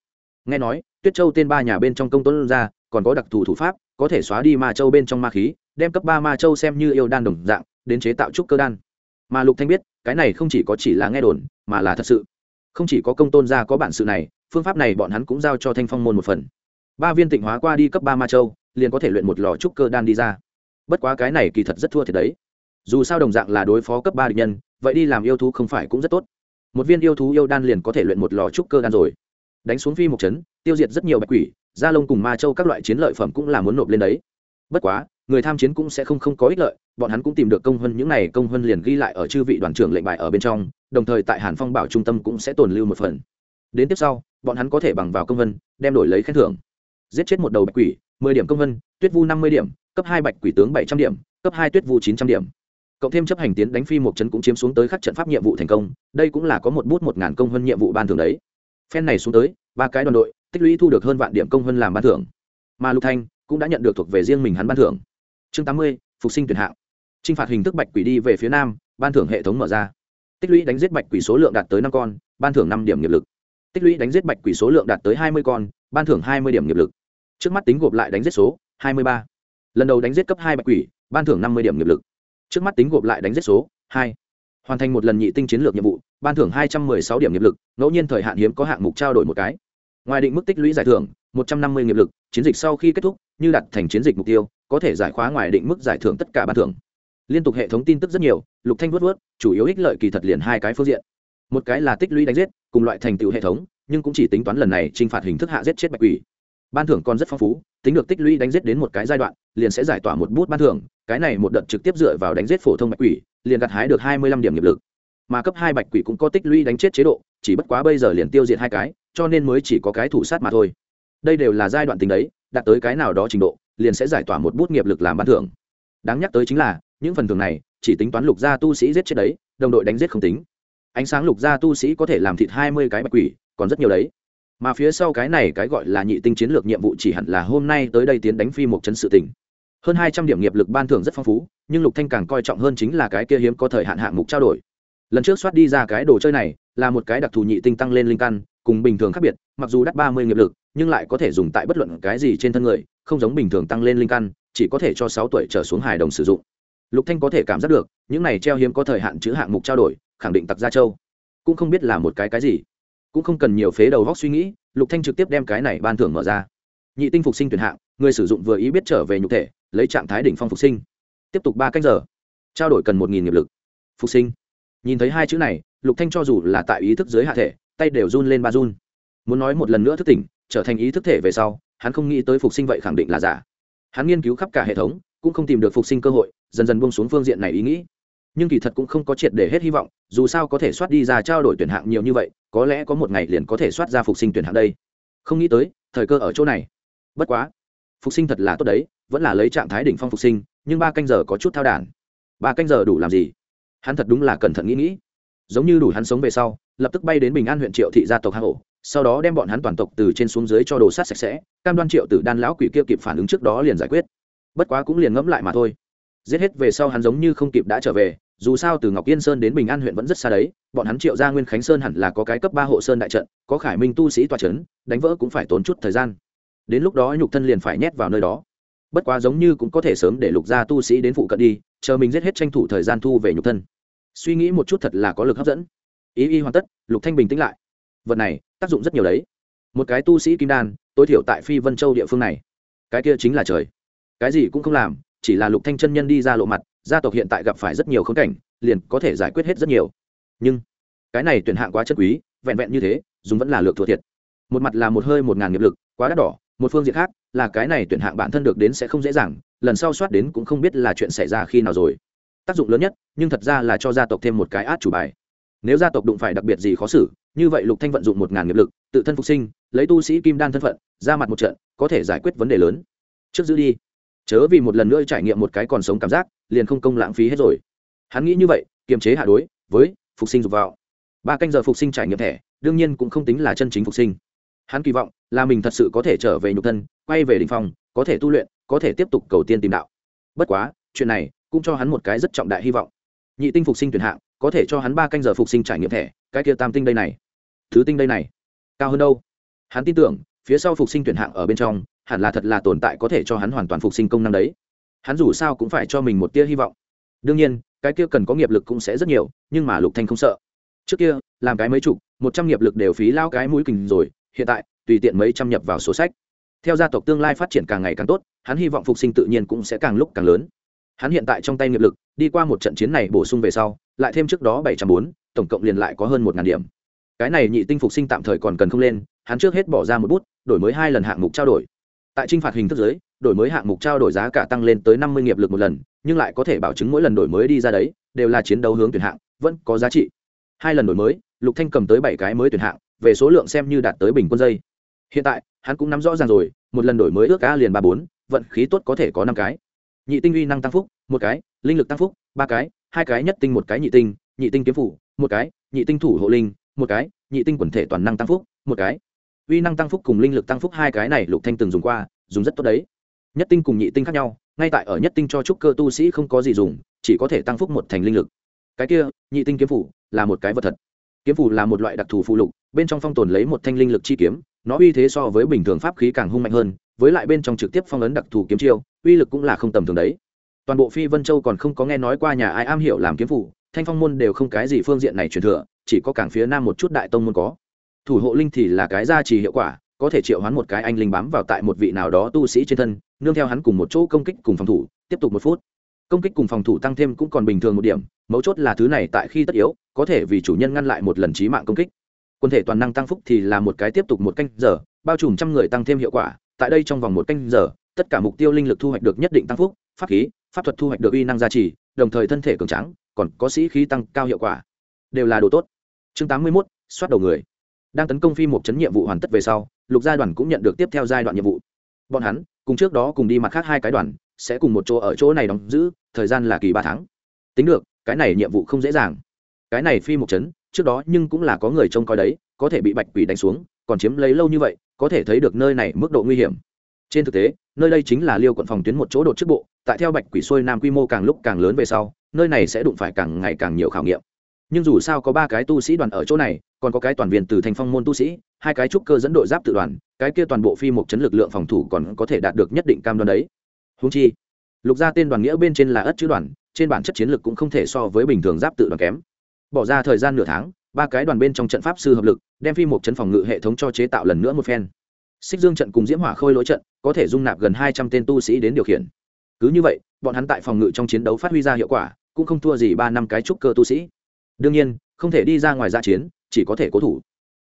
Nghe nói, tuyết châu tên ba nhà bên trong công tuấn ra, còn có đặc thù thủ pháp, có thể xóa đi ma châu bên trong ma khí, đem cấp ba ma châu xem như yêu đan đồng dạng, đến chế tạo trúc cơ đan. Mà lục thanh biết, cái này không chỉ có chỉ là nghe đồn, mà là thật sự. Không chỉ có công tôn gia có bản sự này phương pháp này bọn hắn cũng giao cho thanh phong môn một phần. Ba viên tịnh hóa qua đi cấp ba ma châu, liền có thể luyện một lò trúc cơ đan đi ra. Bất quá cái này kỳ thật rất thua thiệt đấy. Dù sao đồng dạng là đối phó cấp ba địch nhân, vậy đi làm yêu thú không phải cũng rất tốt. Một viên yêu thú yêu đan liền có thể luyện một lò trúc cơ đan rồi. Đánh xuống phi một chấn, tiêu diệt rất nhiều bạch quỷ, gia lông cùng ma châu các loại chiến lợi phẩm cũng là muốn nộp lên đấy. Bất quá, người tham chiến cũng sẽ không không có ích lợi, bọn hắn cũng tìm được công hơn, những này công hơn liền ghi lại ở chư vị đoàn trưởng lệnh bài ở bên trong, đồng thời tại hàn phong bảo trung tâm cũng sẽ tồn lưu một phần. Đến tiếp sau bọn hắn có thể bằng vào công vân, đem đổi lấy khen thưởng. Giết chết một đầu bạch quỷ, mười điểm công vân, tuyết vu năm mươi điểm, cấp hai bạch quỷ tướng bảy trăm điểm, cấp hai tuyết vu chín trăm điểm. Cộng thêm chấp hành tiến đánh phi một chấn cũng chiếm xuống tới khắc trận pháp nhiệm vụ thành công, đây cũng là có một bút một ngàn công hơn nhiệm vụ ban thưởng đấy. Phen này xuống tới, ba cái đoàn đội, tích lũy thu được hơn vạn điểm công hơn làm ban thưởng. Mà lục thanh cũng đã nhận được thuộc về riêng mình hắn ban thưởng. Chương tám mươi, phục sinh tuyển hạng. Trinh phạt hình thức bạch quỷ đi về phía nam, ban thưởng hệ thống mở ra. Tích lũy đánh giết bạch quỷ số lượng đạt tới năm con, ban thưởng năm điểm nghiệp lực tích lũy đánh giết bạch quỷ số lượng đạt tới hai mươi con, ban thưởng hai mươi điểm nghiệp lực. Trước mắt tính gộp lại đánh giết số, hai mươi ba. Lần đầu đánh giết cấp hai bạch quỷ, ban thưởng năm mươi điểm nghiệp lực. Trước mắt tính gộp lại đánh giết số, hai. Hoàn thành một lần nhị tinh chiến lược nhiệm vụ, ban thưởng hai trăm m ư ơ i sáu điểm nghiệp lực, ngẫu nhiên thời hạn hiếm có hạng mục trao đổi một cái. Ngoài định mức tích lũy giải thưởng, một trăm năm mươi nghiệp lực, chiến dịch sau khi kết thúc, như đặt thành chiến dịch mục tiêu, có thể giải khóa ngoài định mức giải thưởng tất cả ban thưởng. Liên tục hệ thống tin tức rất nhiều, lục thanh vớt vớt chủ yếu ích lợi kỳ thật liền hai cái phương diện một cái là tích lũy đánh giết, cùng loại thành tựu hệ thống, nhưng cũng chỉ tính toán lần này t r i n h phạt hình thức hạ giết chết bạch quỷ. Ban thưởng còn rất phong phú, tính được tích lũy đánh giết đến một cái giai đoạn, liền sẽ giải tỏa một bút ban thưởng, cái này một đợt trực tiếp dựa vào đánh giết phổ thông bạch quỷ, liền gặt hái được hai mươi lăm điểm nghiệp lực. Mà cấp hai bạch quỷ cũng có tích lũy đánh chết chế độ, chỉ bất quá bây giờ liền tiêu diệt hai cái, cho nên mới chỉ có cái thủ sát mà thôi. Đây đều là giai đoạn tính đấy, đạt tới cái nào đó trình độ, liền sẽ giải tỏa một bút nghiệp lực làm ban thưởng. Đáng nhắc tới chính là, những phần thưởng này, chỉ tính toán lục gia tu sĩ giết chết đấy, đồng đội đánh giết không tính ánh sáng lục gia tu sĩ có thể làm thịt hai mươi cái bạch quỷ, còn rất nhiều đấy. Mà phía sau cái này cái gọi là nhị tinh chiến lược nhiệm vụ chỉ hẳn là hôm nay tới đây tiến đánh phi một chấn sự tỉnh hơn hai trăm điểm nghiệp lực ban thưởng rất phong phú, nhưng lục thanh càng coi trọng hơn chính là cái kia hiếm có thời hạn hạng mục trao đổi. Lần trước soát đi ra cái đồ chơi này, là một cái đặc thù nhị tinh tăng lên linh căn, cùng bình thường khác biệt, mặc dù đắt ba mươi nghiệp lực, nhưng lại có thể dùng tại bất luận cái gì trên thân người, không giống bình thường tăng lên linh căn, chỉ có thể cho sáu tuổi trở xuống hài đồng sử dụng lục thanh có thể cảm giác được, những này treo hiếm có thời hạn chữ hạng mục trao đổi, khẳng định tặc gia châu. Cũng không biết là một cái cái gì. Cũng không cần nhiều phế đầu góc suy nghĩ, lục thanh trực tiếp đem cái này ban thưởng mở ra. Nhị tinh phục sinh tuyển hạng, người sử dụng vừa ý biết trở về nhục thể, lấy trạng thái đỉnh phong phục sinh. Tiếp tục ba canh giờ. Trao đổi cần một nghìn nghiệp lực. Phục sinh. Nhìn thấy hai chữ này, lục thanh cho dù là tại ý thức dưới hạ thể, tay đều run lên ba run. Muốn nói một lần nữa thức tỉnh, trở thành ý thức thể về sau, hắn không nghĩ tới phục sinh vậy khẳng định là giả. Hắn nghiên cứu khắp cả hệ thống, cũng không tìm được phục sinh cơ hội dần dần buông xuống phương diện này ý nghĩ. Nhưng kỳ thật cũng không có triệt để hết hy vọng, dù sao có thể soát đi ra trao đổi tuyển hạng nhiều như vậy, có lẽ có một ngày liền có thể soát ra phục sinh tuyển hạng đây. Không nghĩ tới, thời cơ ở chỗ này. Bất quá, phục sinh thật là tốt đấy, vẫn là lấy trạng thái đỉnh phong phục sinh, nhưng ba canh giờ có chút thao đản. Ba canh giờ đủ làm gì? Hắn thật đúng là cẩn thận nghĩ nghĩ. Giống như đủ hắn sống về sau, lập tức bay đến bình an huyện triệu thị gia tộc hang hổ, sau đó đem bọn hắn toàn tộc từ trên xuống dưới cho đồ sát sạch sẽ, cam đoan triệu tử đan lão quỷ kia kịp phản ứng trước đó liền giải quyết. Bất quá cũng liền ngẫm lại mà thôi giết hết về sau hắn giống như không kịp đã trở về, dù sao từ ngọc yên sơn đến bình an huyện vẫn rất xa đấy, bọn hắn triệu ra nguyên khánh sơn hẳn là có cái cấp ba hộ sơn đại trận, có khải minh tu sĩ tòa c h ấ n đánh vỡ cũng phải tốn chút thời gian. Đến lúc đó nhục thân liền phải nhét vào nơi đó. Bất quá giống như cũng có thể sớm để lục gia tu sĩ đến phụ cận đi, chờ mình giết hết tranh thủ thời gian thu về nhục thân. Suy nghĩ một chút thật là có lực hấp dẫn. Ý y hoàn tất, lục thanh bình tĩnh lại. Vật này, tác dụng rất nhiều đấy. Một cái tu sĩ kim đan, tối thiểu tại phi vân châu địa phương này. Cái kia chính là trời. Cái gì cũng không làm chỉ là lục thanh chân nhân đi ra lộ mặt, gia tộc hiện tại gặp phải rất nhiều khốn cảnh, liền có thể giải quyết hết rất nhiều. Nhưng, cái này tuyển hạng quá chất quý, vẹn vẹn như thế, dùng vẫn là lược thua thiệt. Một mặt là một hơi một ngàn nghiệp lực, quá đắt đỏ, một phương diện khác, là cái này tuyển hạng bản thân được đến sẽ không dễ dàng, lần sau soát đến cũng không biết là chuyện xảy ra khi nào rồi. Tác dụng lớn nhất, nhưng thật ra là cho gia tộc thêm một cái át chủ bài. Nếu gia tộc đụng phải đặc biệt gì khó xử, như vậy lục thanh vận dụng một ngàn nghiệp lực, tự thân phục sinh, lấy tu sĩ kim đan thân phận, ra mặt một trận, có thể giải quyết vấn đề lớn. Trước giữ đi chớ vì một lần nữa trải nghiệm một cái còn sống cảm giác, liền không công lãng phí hết rồi. Hắn nghĩ như vậy, kiềm chế hạ đối với phục sinh dục vào ba canh giờ phục sinh trải nghiệm thẻ, đương nhiên cũng không tính là chân chính phục sinh. Hắn kỳ vọng là mình thật sự có thể trở về nhục thân, quay về đ ỉ n h phòng có thể tu luyện, có thể tiếp tục cầu tiên tìm đạo. Bất quá, chuyện này cũng cho hắn một cái rất trọng đại hy vọng. Nhị tinh phục sinh tuyển hạng, có thể cho hắn ba canh giờ phục sinh trải nghiệm thẻ, cái kia tam tinh đây này. Thứ tinh đây này, cao hơn đâu? Hắn tin tưởng, phía sau phục sinh tuyển hạng ở bên trong hẳn là thật là tồn tại có thể cho hắn hoàn toàn phục sinh công năng đấy. Hắn dù sao cũng phải cho mình một tia hy vọng. Đương nhiên, cái kia cần có nghiệp lực cũng sẽ rất nhiều, nhưng mà lục thanh không sợ. Trước kia, làm cái mấy chục, một trăm nghiệp lực đều phí lao cái mũi kình rồi, hiện tại, tùy tiện mấy trăm nhập vào sổ sách. Theo gia tộc tương lai phát triển càng ngày càng tốt, hắn hy vọng phục sinh tự nhiên cũng sẽ càng lúc càng lớn. Hắn hiện tại trong tay nghiệp lực, đi qua một trận chiến này bổ sung về sau, lại thêm trước đó bảy trăm bốn, tổng cộng liền lại có hơn một ngàn điểm. Cái này nhị tinh phục sinh tạm thời còn cần không lên, hắn trước hết bỏ ra một bút, đổi mới hai lần hạng mục trao đổi tại trinh phạt hình thức giới, đổi mới hạng mục trao đổi giá cả tăng lên tới năm mươi nghiệp lực một lần, nhưng lại có thể bảo chứng mỗi lần đổi mới đi ra đấy, đều là chiến đấu hướng tuyển hạng, vẫn có giá trị. Hai lần đổi mới, lục thanh cầm tới bảy cái mới tuyển hạng, về số lượng xem như đạt tới bình quân dây. Hiện tại, hắn cũng nắm rõ ràng rồi, một lần đổi mới ước ca liền ba bốn, vận khí tốt có thể có năm cái. Nhị tinh uy năng tăng phúc, một cái, linh lực tăng phúc, ba cái, hai cái nhất tinh một cái nhị tinh nhị tinh kiếm phủ, một cái, nhị tinh thủ hộ linh, một cái, nhị tinh quần thể toàn năng tăng phúc, một cái uy năng tăng phúc cùng linh lực tăng phúc hai cái này lục thanh từng dùng qua, dùng rất tốt đấy. Nhất tinh cùng nhị tinh khác nhau, ngay tại ở nhất tinh cho trúc cơ tu sĩ không có gì dùng, chỉ có thể tăng phúc một thành linh lực. Cái kia, nhị tinh kiếm phủ là một cái vật thật. Kiếm phủ là một loại đặc thù phụ lục, bên trong phong tồn lấy một thanh linh lực chi kiếm, nó uy thế so với bình thường pháp khí càng hung mạnh hơn, với lại bên trong trực tiếp phong ấn đặc thù kiếm chiêu, uy lực cũng là không tầm thường đấy. Toàn bộ phi vân châu còn không có nghe nói qua nhà ai am hiểu làm kiếm phủ, thanh phong môn đều không cái gì phương diện này truyền thừa, chỉ có cảng phía nam một chút đại tông môn có thủ hộ linh thì là cái gia trì hiệu quả có thể triệu hoán một cái anh linh bám vào tại một vị nào đó tu sĩ trên thân nương theo hắn cùng một chỗ công kích cùng phòng thủ tiếp tục một phút. Công kích cùng phòng thủ tăng thêm cũng còn bình thường một điểm mấu chốt là thứ này tại khi tất yếu có thể vì chủ nhân ngăn lại một lần trí mạng công kích. Quân thể toàn năng tăng phúc thì là một cái tiếp tục một canh giờ bao trùm trăm người tăng thêm hiệu quả tại đây trong vòng một canh giờ tất cả mục tiêu linh lực thu hoạch được nhất định tăng phúc pháp khí pháp thuật thu hoạch được uy năng gia trì đồng thời thân thể cường tráng còn có sĩ khí tăng cao hiệu quả. Đều là đồ tốt. Chương tám mươi 81, soát đầu người đang tấn công phi một chấn nhiệm vụ hoàn tất về sau, lục gia đoàn cũng nhận được tiếp theo giai đoạn nhiệm vụ. Bọn hắn, cùng trước đó cùng đi mặt khác hai cái đoàn, sẽ cùng một chỗ ở chỗ này đóng giữ, thời gian là kỳ ba tháng. Tính được, cái này nhiệm vụ không dễ dàng. Cái này phi một chấn, trước đó nhưng cũng là có người trông coi đấy, có thể bị bạch quỷ đánh xuống, còn chiếm lấy lâu như vậy, có thể thấy được nơi này mức độ nguy hiểm. Trên thực tế, nơi đây chính là liêu quận phòng tuyến một chỗ đột chức bộ, tại theo bạch quỷ xuôi nam quy mô càng lúc càng lớn về sau, nơi này sẽ đụng phải càng ngày càng nhiều khảo nghiệm nhưng dù sao có ba cái tu sĩ đoàn ở chỗ này, còn có cái toàn viên từ thành phong môn tu sĩ, hai cái trúc cơ dẫn đội giáp tự đoàn, cái kia toàn bộ phi một chấn lực lượng phòng thủ còn có thể đạt được nhất định cam đoan đấy. Húng chi, lục gia tên đoàn nghĩa bên trên là ất chữ đoàn, trên bản chất chiến lược cũng không thể so với bình thường giáp tự đoàn kém. Bỏ ra thời gian nửa tháng, ba cái đoàn bên trong trận pháp sư hợp lực, đem phi một chấn phòng ngự hệ thống cho chế tạo lần nữa một phen. Xích dương trận cùng diễm hỏa khôi lỗi trận, có thể dung nạp gần hai trăm tên tu sĩ đến điều khiển. Cứ như vậy, bọn hắn tại phòng ngự trong chiến đấu phát huy ra hiệu quả, cũng không thua gì ba năm cái trúc cơ tu sĩ đương nhiên, không thể đi ra ngoài gia chiến, chỉ có thể cố thủ.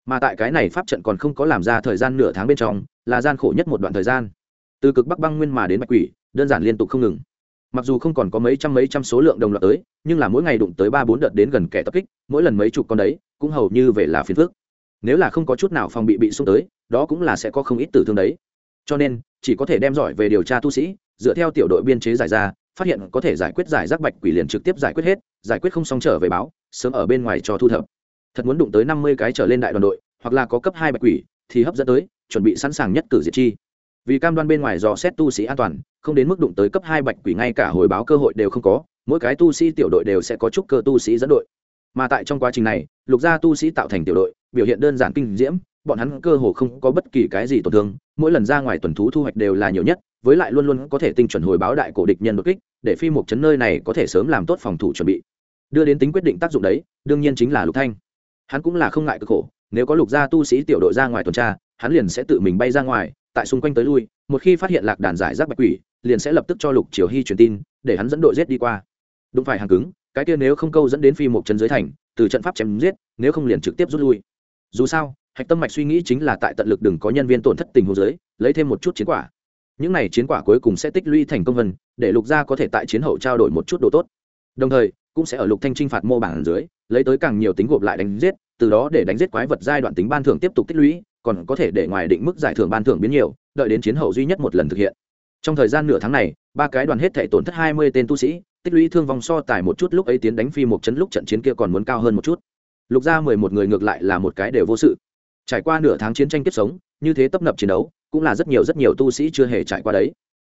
Mà tại cái này pháp trận còn không có làm ra thời gian nửa tháng bên trong, là gian khổ nhất một đoạn thời gian. Từ cực bắc băng nguyên mà đến bạch quỷ, đơn giản liên tục không ngừng. Mặc dù không còn có mấy trăm mấy trăm số lượng đồng loạt tới, nhưng là mỗi ngày đụng tới ba bốn đợt đến gần kẻ tập kích, mỗi lần mấy chục con đấy, cũng hầu như về là phiền phước nếu là không có chút nào phòng bị bị xung tới, đó cũng là sẽ có không ít tử thương đấy. Cho nên, chỉ có thể đem giỏi về điều tra tu sĩ, dựa theo tiểu đội biên chế giải ra phát hiện có thể giải quyết giải rác bạch quỷ liền trực tiếp giải quyết hết, giải quyết không xong trở về báo, sớm ở bên ngoài cho thu thập. Thật muốn đụng tới năm mươi cái trở lên đại đoàn đội, hoặc là có cấp hai bạch quỷ, thì hấp dẫn tới, chuẩn bị sẵn sàng nhất cử diệt chi. Vì cam đoan bên ngoài dò xét tu sĩ an toàn, không đến mức đụng tới cấp hai bạch quỷ ngay cả hồi báo cơ hội đều không có, mỗi cái tu sĩ tiểu đội đều sẽ có chút cơ tu sĩ dẫn đội. Mà tại trong quá trình này, lục gia tu sĩ tạo thành tiểu đội, biểu hiện đơn giản kinh diễm, bọn hắn cơ hồ không có bất kỳ cái gì tổn thương, mỗi lần ra ngoài tuần thú thu hoạch đều là nhiều nhất, với lại luôn luôn có thể tinh chuẩn hồi báo đại cổ địch nhân đột kích để phi một chấn nơi này có thể sớm làm tốt phòng thủ chuẩn bị. Đưa đến tính quyết định tác dụng đấy, đương nhiên chính là lục thanh. Hắn cũng là không ngại cực khổ, nếu có lục gia tu sĩ tiểu đội ra ngoài tuần tra, hắn liền sẽ tự mình bay ra ngoài, tại xung quanh tới lui, một khi phát hiện lạc đàn giải rác bạch quỷ, liền sẽ lập tức cho lục triều hy truyền tin, để hắn dẫn đội giết đi qua. Đúng phải hàng cứng, cái kia nếu không câu dẫn đến phi một chân dưới thành, từ trận pháp chém giết, nếu không liền trực tiếp rút lui. Dù sao, hạch tâm mạch suy nghĩ chính là tại tận lực đừng có nhân viên tổn thất tình hồ dưới, lấy thêm một chút chiến quả những này chiến quả cuối cùng sẽ tích lũy thành công vân để lục gia có thể tại chiến hậu trao đổi một chút đồ tốt. Đồng thời, cũng sẽ ở lục thanh trinh phạt mô bản dưới, lấy tới càng nhiều tính gộp lại đánh giết, từ đó để đánh giết quái vật giai đoạn tính ban thưởng tiếp tục tích lũy, còn có thể để ngoài định mức giải thưởng ban thưởng biến nhiều, đợi đến chiến hậu duy nhất một lần thực hiện. Trong thời gian nửa tháng này, ba cái đoàn hết thể tổn thất hai mươi tên tu sĩ, tích lũy thương vong so tài một chút lúc ấy tiến đánh phi một chấn lúc trận chiến kia còn muốn cao hơn một chút. Lục gia mười một người ngược lại là một cái đều vô sự. Trải qua nửa tháng chiến tranh kiếp sống, như thế tấp nập chiến đấu cũng là rất nhiều rất nhiều tu sĩ chưa hề trải qua đấy.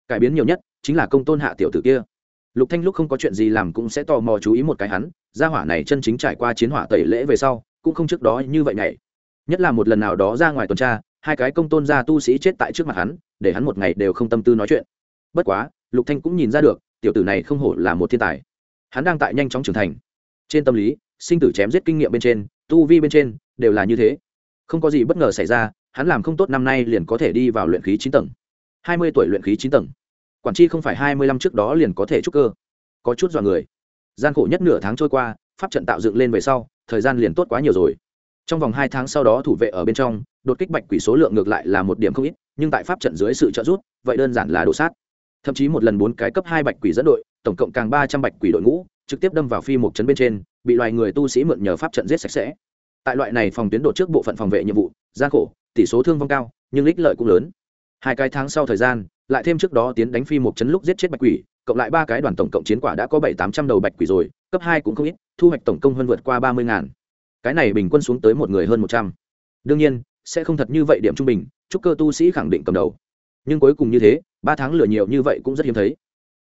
Cải biến nhiều nhất chính là công tôn hạ tiểu tử kia. Lục thanh lúc không có chuyện gì làm cũng sẽ tò mò chú ý một cái hắn, gia hỏa này chân chính trải qua chiến hỏa tẩy lễ về sau, cũng không trước đó như vậy nhảy. Nhất là một lần nào đó ra ngoài tuần tra, hai cái công tôn gia tu sĩ chết tại trước mặt hắn, để hắn một ngày đều không tâm tư nói chuyện. Bất quá, lục thanh cũng nhìn ra được, tiểu tử này không hổ là một thiên tài. Hắn đang tại nhanh chóng trưởng thành. Trên tâm lý, sinh tử chém giết kinh nghiệm bên trên, tu vi bên trên, đều là như thế. Không có gì bất ngờ xảy ra hắn làm không tốt năm nay liền có thể đi vào luyện khí chín tầng. Hai mươi tuổi luyện khí chín tầng. Quản chi không phải hai mươi lăm trước đó liền có thể trúc cơ. Có chút dọa người. Gian khổ nhất nửa tháng trôi qua, pháp trận tạo dựng lên về sau, thời gian liền tốt quá nhiều rồi. Trong vòng hai tháng sau đó thủ vệ ở bên trong, đột kích bạch quỷ số lượng ngược lại là một điểm không ít, nhưng tại pháp trận dưới sự trợ giúp, vậy đơn giản là đổ sát. Thậm chí một lần bốn cái cấp hai bạch quỷ dẫn đội, tổng cộng càng ba trăm bạch quỷ đội ngũ, trực tiếp đâm vào phi một chấn bên trên, bị loài người tu sĩ mượn nhờ pháp trận giết sạch sẽ. Tại loại này phòng tuyến đột trước bộ phận phòng vệ nhiệm vụ, gian khổ tỷ số thương vong cao, nhưng ích lợi cũng lớn. Hai cái tháng sau thời gian, lại thêm trước đó tiến đánh phi một chấn lúc giết chết bạch quỷ, cộng lại ba cái đoàn tổng cộng chiến quả đã có bảy tám trăm đầu bạch quỷ rồi, cấp hai cũng không ít, thu hoạch tổng công hơn vượt qua ba mươi ngàn. Cái này bình quân xuống tới một người hơn một trăm. Đương nhiên, sẽ không thật như vậy điểm trung bình, chúc cơ tu sĩ khẳng định cầm đầu. Nhưng cuối cùng như thế, ba tháng lửa nhiều như vậy cũng rất hiếm thấy.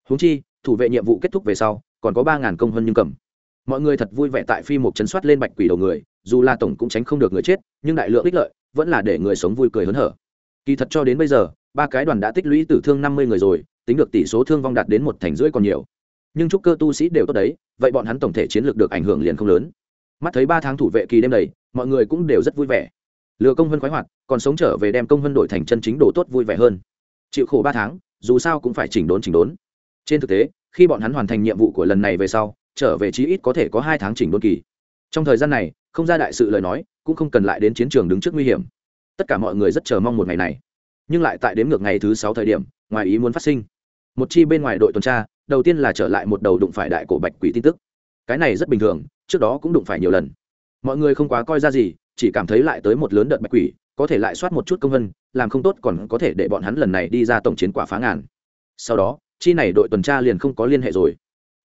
Húng chi, thủ vệ nhiệm vụ kết thúc về sau, còn có ba ngàn công hơn nhưng cầm. Mọi người thật vui vẻ tại phi một chấn soát lên bạch quỷ đầu người, dù là tổng cũng tránh không được người chết, nhưng đại lượng ích lợi vẫn là để người sống vui cười hớn hở. Kỳ thật cho đến bây giờ, ba cái đoàn đã tích lũy tử thương năm mươi người rồi, tính được tỷ số thương vong đạt đến một thành rưỡi còn nhiều. Nhưng chúc cơ tu sĩ đều tốt đấy, vậy bọn hắn tổng thể chiến lược được ảnh hưởng liền không lớn. Mắt thấy ba tháng thủ vệ kỳ đêm đầy, mọi người cũng đều rất vui vẻ. Lừa công vân khoái hoạt, còn sống trở về đem công vân đổi thành chân chính đồ tốt vui vẻ hơn. Chịu khổ ba tháng, dù sao cũng phải chỉnh đốn chỉnh đốn. Trên thực tế, khi bọn hắn hoàn thành nhiệm vụ của lần này về sau, trở về chí ít có thể có hai tháng chỉnh đốn kỳ trong thời gian này, không ra đại sự lời nói, cũng không cần lại đến chiến trường đứng trước nguy hiểm. Tất cả mọi người rất chờ mong một ngày này. Nhưng lại tại đếm ngược ngày thứ sáu thời điểm, ngoài ý muốn phát sinh. Một chi bên ngoài đội tuần tra, đầu tiên là trở lại một đầu đụng phải đại cổ bạch quỷ tin tức. Cái này rất bình thường, trước đó cũng đụng phải nhiều lần. Mọi người không quá coi ra gì, chỉ cảm thấy lại tới một lớn đợt bạch quỷ, có thể lại soát một chút công vân, làm không tốt còn có thể để bọn hắn lần này đi ra tổng chiến quả phá ngàn. Sau đó, chi này đội tuần tra liền không có liên hệ rồi.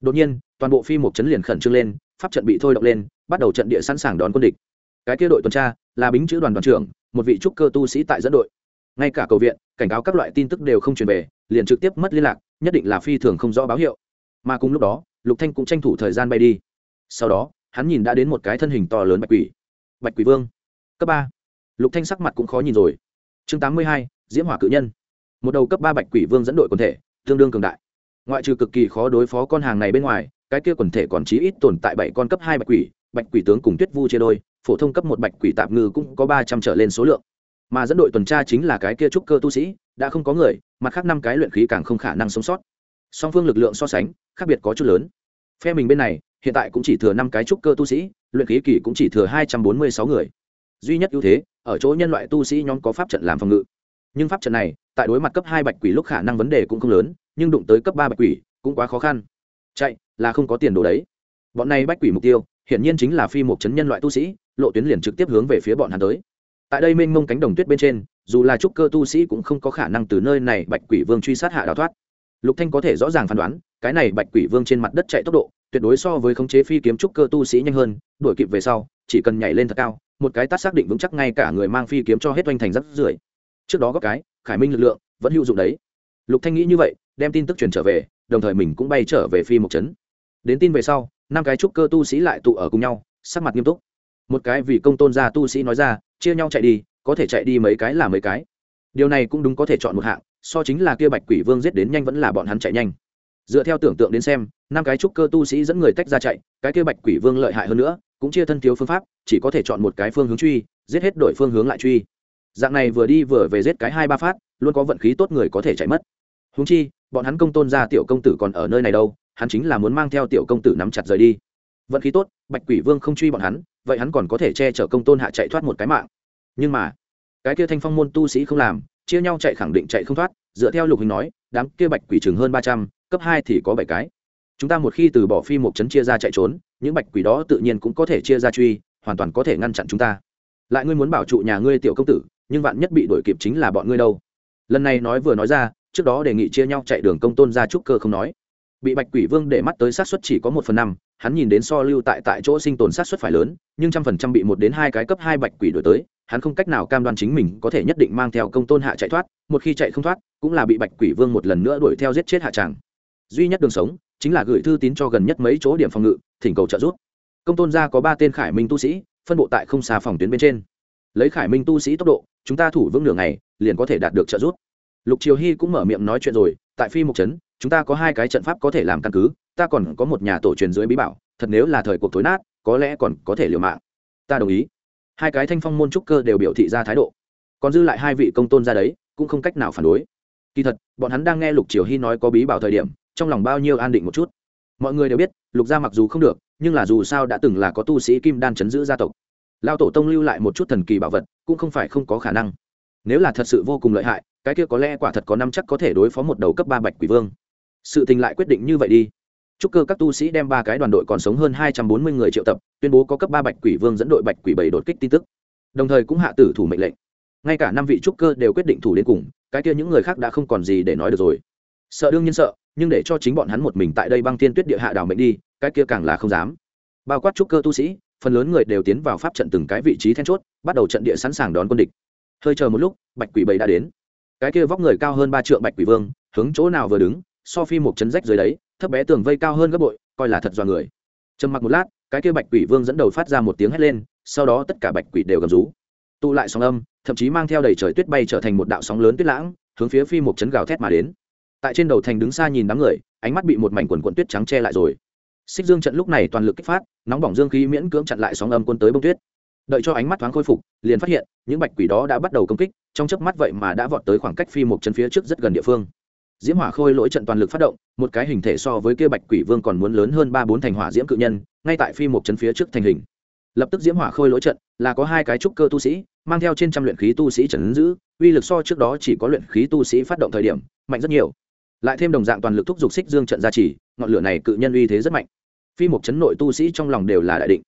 Đột nhiên, toàn bộ phi một chấn liền khẩn trương lên pháp trận bị thôi động lên, bắt đầu trận địa sẵn sàng đón quân địch. Cái kia đội tuần tra là bính chữ đoàn đoàn trưởng, một vị trúc cơ tu sĩ tại dẫn đội. Ngay cả cầu viện, cảnh cáo các loại tin tức đều không truyền về, liền trực tiếp mất liên lạc, nhất định là phi thường không rõ báo hiệu. Mà cùng lúc đó, lục thanh cũng tranh thủ thời gian bay đi. Sau đó, hắn nhìn đã đến một cái thân hình to lớn bạch quỷ. Bạch quỷ vương, cấp ba. Lục thanh sắc mặt cũng khó nhìn rồi. Chương tám mươi hai, diễm hỏa cự nhân. Một đầu cấp ba bạch quỷ vương dẫn đội quần thể, tương đương cường đại. Ngoại trừ cực kỳ khó đối phó con hàng này bên ngoài cái kia quần thể còn chí ít tồn tại bảy con cấp hai bạch quỷ bạch quỷ tướng cùng tuyết vu chia đôi, phổ thông cấp một bạch quỷ tạm ngư cũng có ba trăm trở lên số lượng. Mà dẫn đội tuần tra chính là cái kia trúc cơ tu sĩ, đã không có người, mặt khác năm cái luyện khí càng không khả năng sống sót. Song phương lực lượng so sánh, khác biệt có chút lớn. Phe mình bên này, hiện tại cũng chỉ thừa năm cái trúc cơ tu sĩ, luyện khí kỳ cũng chỉ thừa hai trăm bốn mươi sáu người. Duy nhất ưu thế, ở chỗ nhân loại tu sĩ nhóm có pháp trận làm phòng ngự. Nhưng pháp trận này, tại đối mặt cấp hai bạch quỷ lúc khả năng vấn đề cũng không lớn, nhưng đụng tới cấp ba bạch quỷ cũng quá khó khăn. Chạy là không có tiền đồ đấy. Bọn này bạch quỷ mục tiêu, hiển nhiên chính là phi một chấn nhân loại tu sĩ, lộ tuyến liền trực tiếp hướng về phía bọn hắn tới. Tại đây mênh mông cánh đồng tuyết bên trên, dù là trúc cơ tu sĩ cũng không có khả năng từ nơi này bạch quỷ vương truy sát hạ đào thoát. Lục thanh có thể rõ ràng phán đoán, cái này bạch quỷ vương trên mặt đất chạy tốc độ, tuyệt đối so với khống chế phi kiếm trúc cơ tu sĩ nhanh hơn, đuổi kịp về sau, chỉ cần nhảy lên thật cao, một cái tát xác định vững chắc ngay cả người mang phi kiếm cho hết oanh thành rất rưởi. Trước đó có cái, khải minh lực lượng, vẫn hữu dụng đấy. Lục thanh nghĩ như vậy, đem tin tức truyền trở về, đồng thời mình cũng bay trở về phi một chấn đến tin về sau, năm cái trúc cơ tu sĩ lại tụ ở cùng nhau, sắc mặt nghiêm túc. Một cái vì công tôn gia tu sĩ nói ra, chia nhau chạy đi, có thể chạy đi mấy cái là mấy cái. Điều này cũng đúng có thể chọn một hạng, so chính là kia bạch quỷ vương giết đến nhanh vẫn là bọn hắn chạy nhanh. Dựa theo tưởng tượng đến xem, năm cái trúc cơ tu sĩ dẫn người tách ra chạy, cái kia bạch quỷ vương lợi hại hơn nữa, cũng chia thân thiếu phương pháp, chỉ có thể chọn một cái phương hướng truy, giết hết đổi phương hướng lại truy. Dạng này vừa đi vừa về giết cái hai ba phát, luôn có vận khí tốt người có thể chạy mất. Húng chi, bọn hắn công tôn ra tiểu công tử còn ở nơi này đâu hắn chính là muốn mang theo tiểu công tử nắm chặt rời đi. Vận khí tốt, bạch quỷ vương không truy bọn hắn, vậy hắn còn có thể che chở công tôn hạ chạy thoát một cái mạng. Nhưng mà, cái kia thanh phong môn tu sĩ không làm, chia nhau chạy khẳng định chạy không thoát, dựa theo lục hình nói, đám kia bạch quỷ chừng hơn ba trăm, cấp hai thì có bảy cái. Chúng ta một khi từ bỏ phi một chấn chia ra chạy trốn, những bạch quỷ đó tự nhiên cũng có thể chia ra truy, hoàn toàn có thể ngăn chặn chúng ta. Lại ngươi muốn bảo trụ nhà ngươi tiểu công tử, nhưng vạn nhất bị đuổi kịp chính là bọn ngươi đâu. Lần này nói vừa nói ra, trước đó đề nghị chia nhau chạy đường công tôn ra trúc cơ không nói bị bạch quỷ vương để mắt tới sát xuất chỉ có một phần năm, hắn nhìn đến so lưu tại tại chỗ sinh tồn sát xuất phải lớn, nhưng trăm phần trăm bị một đến hai cái cấp hai bạch quỷ đổi tới, hắn không cách nào cam đoan chính mình có thể nhất định mang theo công tôn hạ chạy thoát, một khi chạy không thoát, cũng là bị bạch quỷ vương một lần nữa đuổi theo giết chết hạ tràng. Duy nhất đường sống, chính là gửi thư tín cho gần nhất mấy chỗ điểm phòng ngự, thỉnh cầu trợ giúp. Công tôn gia có ba tên khải minh tu sĩ, phân bộ tại không xa phòng tuyến bên trên. Lấy khải minh tu sĩ tốc độ, chúng ta thủ vững đường này liền có thể đạt được trợ giúp. Lục triều hy cũng mở miệng nói chuyện rồi, tại phi mục trấn chúng ta có hai cái trận pháp có thể làm căn cứ, ta còn có một nhà tổ truyền dưới bí bảo, thật nếu là thời cuộc thối nát, có lẽ còn có thể liều mạng. Ta đồng ý. Hai cái thanh phong môn trúc cơ đều biểu thị ra thái độ. Còn dư lại hai vị công tôn ra đấy, cũng không cách nào phản đối. Kỳ thật, bọn hắn đang nghe lục triều hy nói có bí bảo thời điểm, trong lòng bao nhiêu an định một chút. Mọi người đều biết, lục gia mặc dù không được, nhưng là dù sao đã từng là có tu sĩ kim đan chấn giữ gia tộc. Lao tổ tông lưu lại một chút thần kỳ bảo vật, cũng không phải không có khả năng. Nếu là thật sự vô cùng lợi hại, cái kia có lẽ quả thật có năm chắc có thể đối phó một đầu cấp ba bạch quỷ vương sự tình lại quyết định như vậy đi. Chúc cơ các tu sĩ đem ba cái đoàn đội còn sống hơn hai trăm bốn mươi người triệu tập, tuyên bố có cấp ba bạch quỷ vương dẫn đội bạch quỷ bảy đột kích tin tức. Đồng thời cũng hạ tử thủ mệnh lệnh. Ngay cả năm vị trúc cơ đều quyết định thủ đến cùng, cái kia những người khác đã không còn gì để nói được rồi. Sợ đương nhiên sợ, nhưng để cho chính bọn hắn một mình tại đây băng tiên tuyết địa hạ đảo mệnh đi, cái kia càng là không dám. Bao quát trúc cơ tu sĩ, phần lớn người đều tiến vào pháp trận từng cái vị trí then chốt, bắt đầu trận địa sẵn sàng đón quân địch. Hơi chờ một lúc, bạch quỷ bảy đã đến. Cái kia vóc người cao hơn ba trượng bạch quỷ vương, hướng chỗ nào vừa đứng so phi một chấn rách dưới đấy, thấp bé tường vây cao hơn gấp bội, coi là thật do người. Trầm mặc một lát, cái kia bạch quỷ vương dẫn đầu phát ra một tiếng hét lên, sau đó tất cả bạch quỷ đều gầm rú. Tụ lại sóng âm, thậm chí mang theo đầy trời tuyết bay trở thành một đạo sóng lớn tuyết lãng, hướng phía phi một chấn gào thét mà đến. Tại trên đầu thành đứng xa nhìn đám người, ánh mắt bị một mảnh quần quận tuyết trắng che lại rồi. Xích dương trận lúc này toàn lực kích phát, nóng bỏng dương khí miễn cưỡng chặn lại sóng âm quân tới bông tuyết. Đợi cho ánh mắt thoáng khôi phục, liền phát hiện, những bạch quỷ đó đã bắt đầu công kích, trong chớp mắt vậy mà đã vọt tới khoảng cách phi một chân phía trước rất gần địa phương diễm hỏa khôi lỗi trận toàn lực phát động, một cái hình thể so với kia bạch quỷ vương còn muốn lớn hơn ba bốn thành hỏa diễm cự nhân, ngay tại phi một chân phía trước thành hình. Lập tức diễm hỏa khôi lỗi trận là có hai cái trúc cơ tu sĩ, mang theo trên trăm luyện khí tu sĩ trần giữ, uy lực so trước đó chỉ có luyện khí tu sĩ phát động thời điểm, mạnh rất nhiều. Lại thêm đồng dạng toàn lực thúc giục xích dương trận gia trì, ngọn lửa này cự nhân uy thế rất mạnh. Phi một chấn nội tu sĩ trong lòng đều là đại định.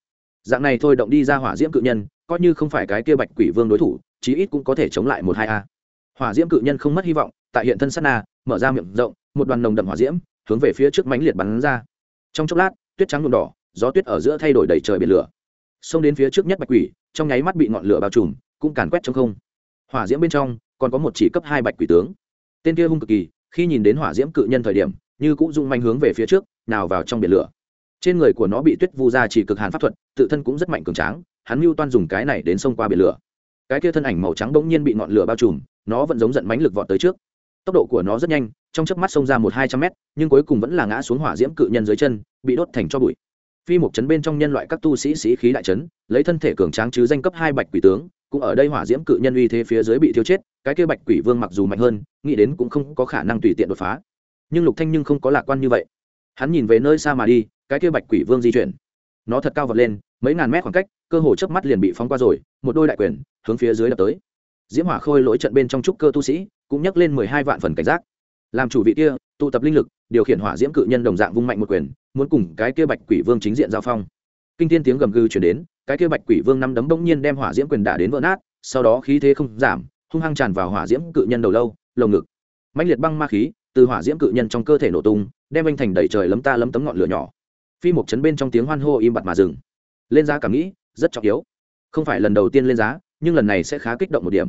Dạng này thôi động đi ra hỏa diễm cự nhân, coi như không phải cái kia bạch quỷ vương đối thủ, chí ít cũng có thể chống lại một hai a. Hỏa diễm cự nhân không mất hy vọng tại hiện thân sát na, mở ra miệng rộng, một đoàn nồng đậm hỏa diễm, hướng về phía trước mánh liệt bắn ra. Trong chốc lát, tuyết trắng nhuộm đỏ, gió tuyết ở giữa thay đổi đầy trời biển lửa. Xông đến phía trước nhất bạch quỷ, trong nháy mắt bị ngọn lửa bao trùm, cũng càn quét trong không. Hỏa diễm bên trong, còn có một chỉ cấp hai bạch quỷ tướng. Tên kia hung cực kỳ, khi nhìn đến hỏa diễm cự nhân thời điểm, như cũng dung manh hướng về phía trước, nào vào trong biển lửa. Trên người của nó bị tuyết vu ra chỉ cực hàn pháp thuật, tự thân cũng rất mạnh cường tráng, hắn mưu toan dùng cái này đến xông qua biển lửa. Cái kia thân ảnh màu trắng bỗng nhiên bị ngọn lửa bao trùm, nó vẫn giống giận mánh lực vọt tới trước tốc độ của nó rất nhanh, trong chớp mắt xông ra một hai trăm mét, nhưng cuối cùng vẫn là ngã xuống hỏa diễm cự nhân dưới chân, bị đốt thành cho bụi. Phi một chấn bên trong nhân loại các tu sĩ sĩ khí đại chấn, lấy thân thể cường tráng chứ danh cấp hai bạch quỷ tướng, cũng ở đây hỏa diễm cự nhân uy thế phía dưới bị thiêu chết, cái kia bạch quỷ vương mặc dù mạnh hơn, nghĩ đến cũng không có khả năng tùy tiện đột phá. Nhưng lục thanh nhưng không có lạc quan như vậy. Hắn nhìn về nơi xa mà đi, cái kia bạch quỷ vương di chuyển. Nó thật cao vọt lên, mấy ngàn mét khoảng cách, cơ hồ chớp mắt liền bị phóng qua rồi, một đôi đại quyền hướng phía dưới đập tới. Diễm hỏa khôi lỗi trận bên trong trúc cơ tu sĩ cũng nhắc lên mười hai vạn phần cảnh giác. Làm chủ vị kia, tụ tập linh lực, điều khiển hỏa diễm cự nhân đồng dạng vung mạnh một quyền, muốn cùng cái kia bạch quỷ vương chính diện giao phong. Kinh thiên tiếng gầm gừ chuyển đến, cái kia bạch quỷ vương năm đấm bỗng nhiên đem hỏa diễm quyền đả đến vỡ nát, sau đó khí thế không giảm, hung hăng tràn vào hỏa diễm cự nhân đầu lâu, lồng ngực. Mãnh liệt băng ma khí, từ hỏa diễm cự nhân trong cơ thể nổ tung, đem anh thành đầy trời lấm ta lấm tấm ngọn lửa nhỏ. Phi một chấn bên trong tiếng hoan hô im bặt mà dừng. Lên giá cảm nghĩ, rất trọng yếu. Không phải lần đầu tiên lên giá, nhưng lần này sẽ khá kích động một điểm.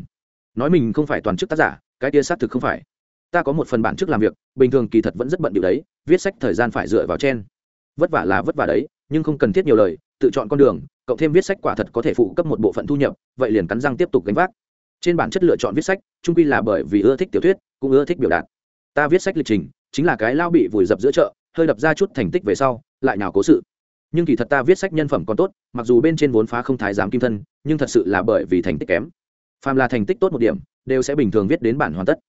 Nói mình không phải toàn chức tác giả cái kia xác thực không phải. Ta có một phần bản chức làm việc, bình thường kỳ thật vẫn rất bận điều đấy, viết sách thời gian phải dựa vào trên. Vất vả là vất vả đấy, nhưng không cần thiết nhiều lời, tự chọn con đường, cộng thêm viết sách quả thật có thể phụ cấp một bộ phận thu nhập, vậy liền cắn răng tiếp tục gánh vác. Trên bản chất lựa chọn viết sách trung quy là bởi vì ưa thích tiểu thuyết, cũng ưa thích biểu đạt. Ta viết sách lịch trình, chính là cái lao bị vùi dập giữa chợ, hơi đập ra chút thành tích về sau, lại nào cố sự. Nhưng kỳ thật ta viết sách nhân phẩm còn tốt, mặc dù bên trên vốn phá không thái giám kim thân, nhưng thật sự là bởi vì thành tích kém. Phàm là thành tích tốt một điểm đều sẽ bình thường viết đến bản hoàn tất.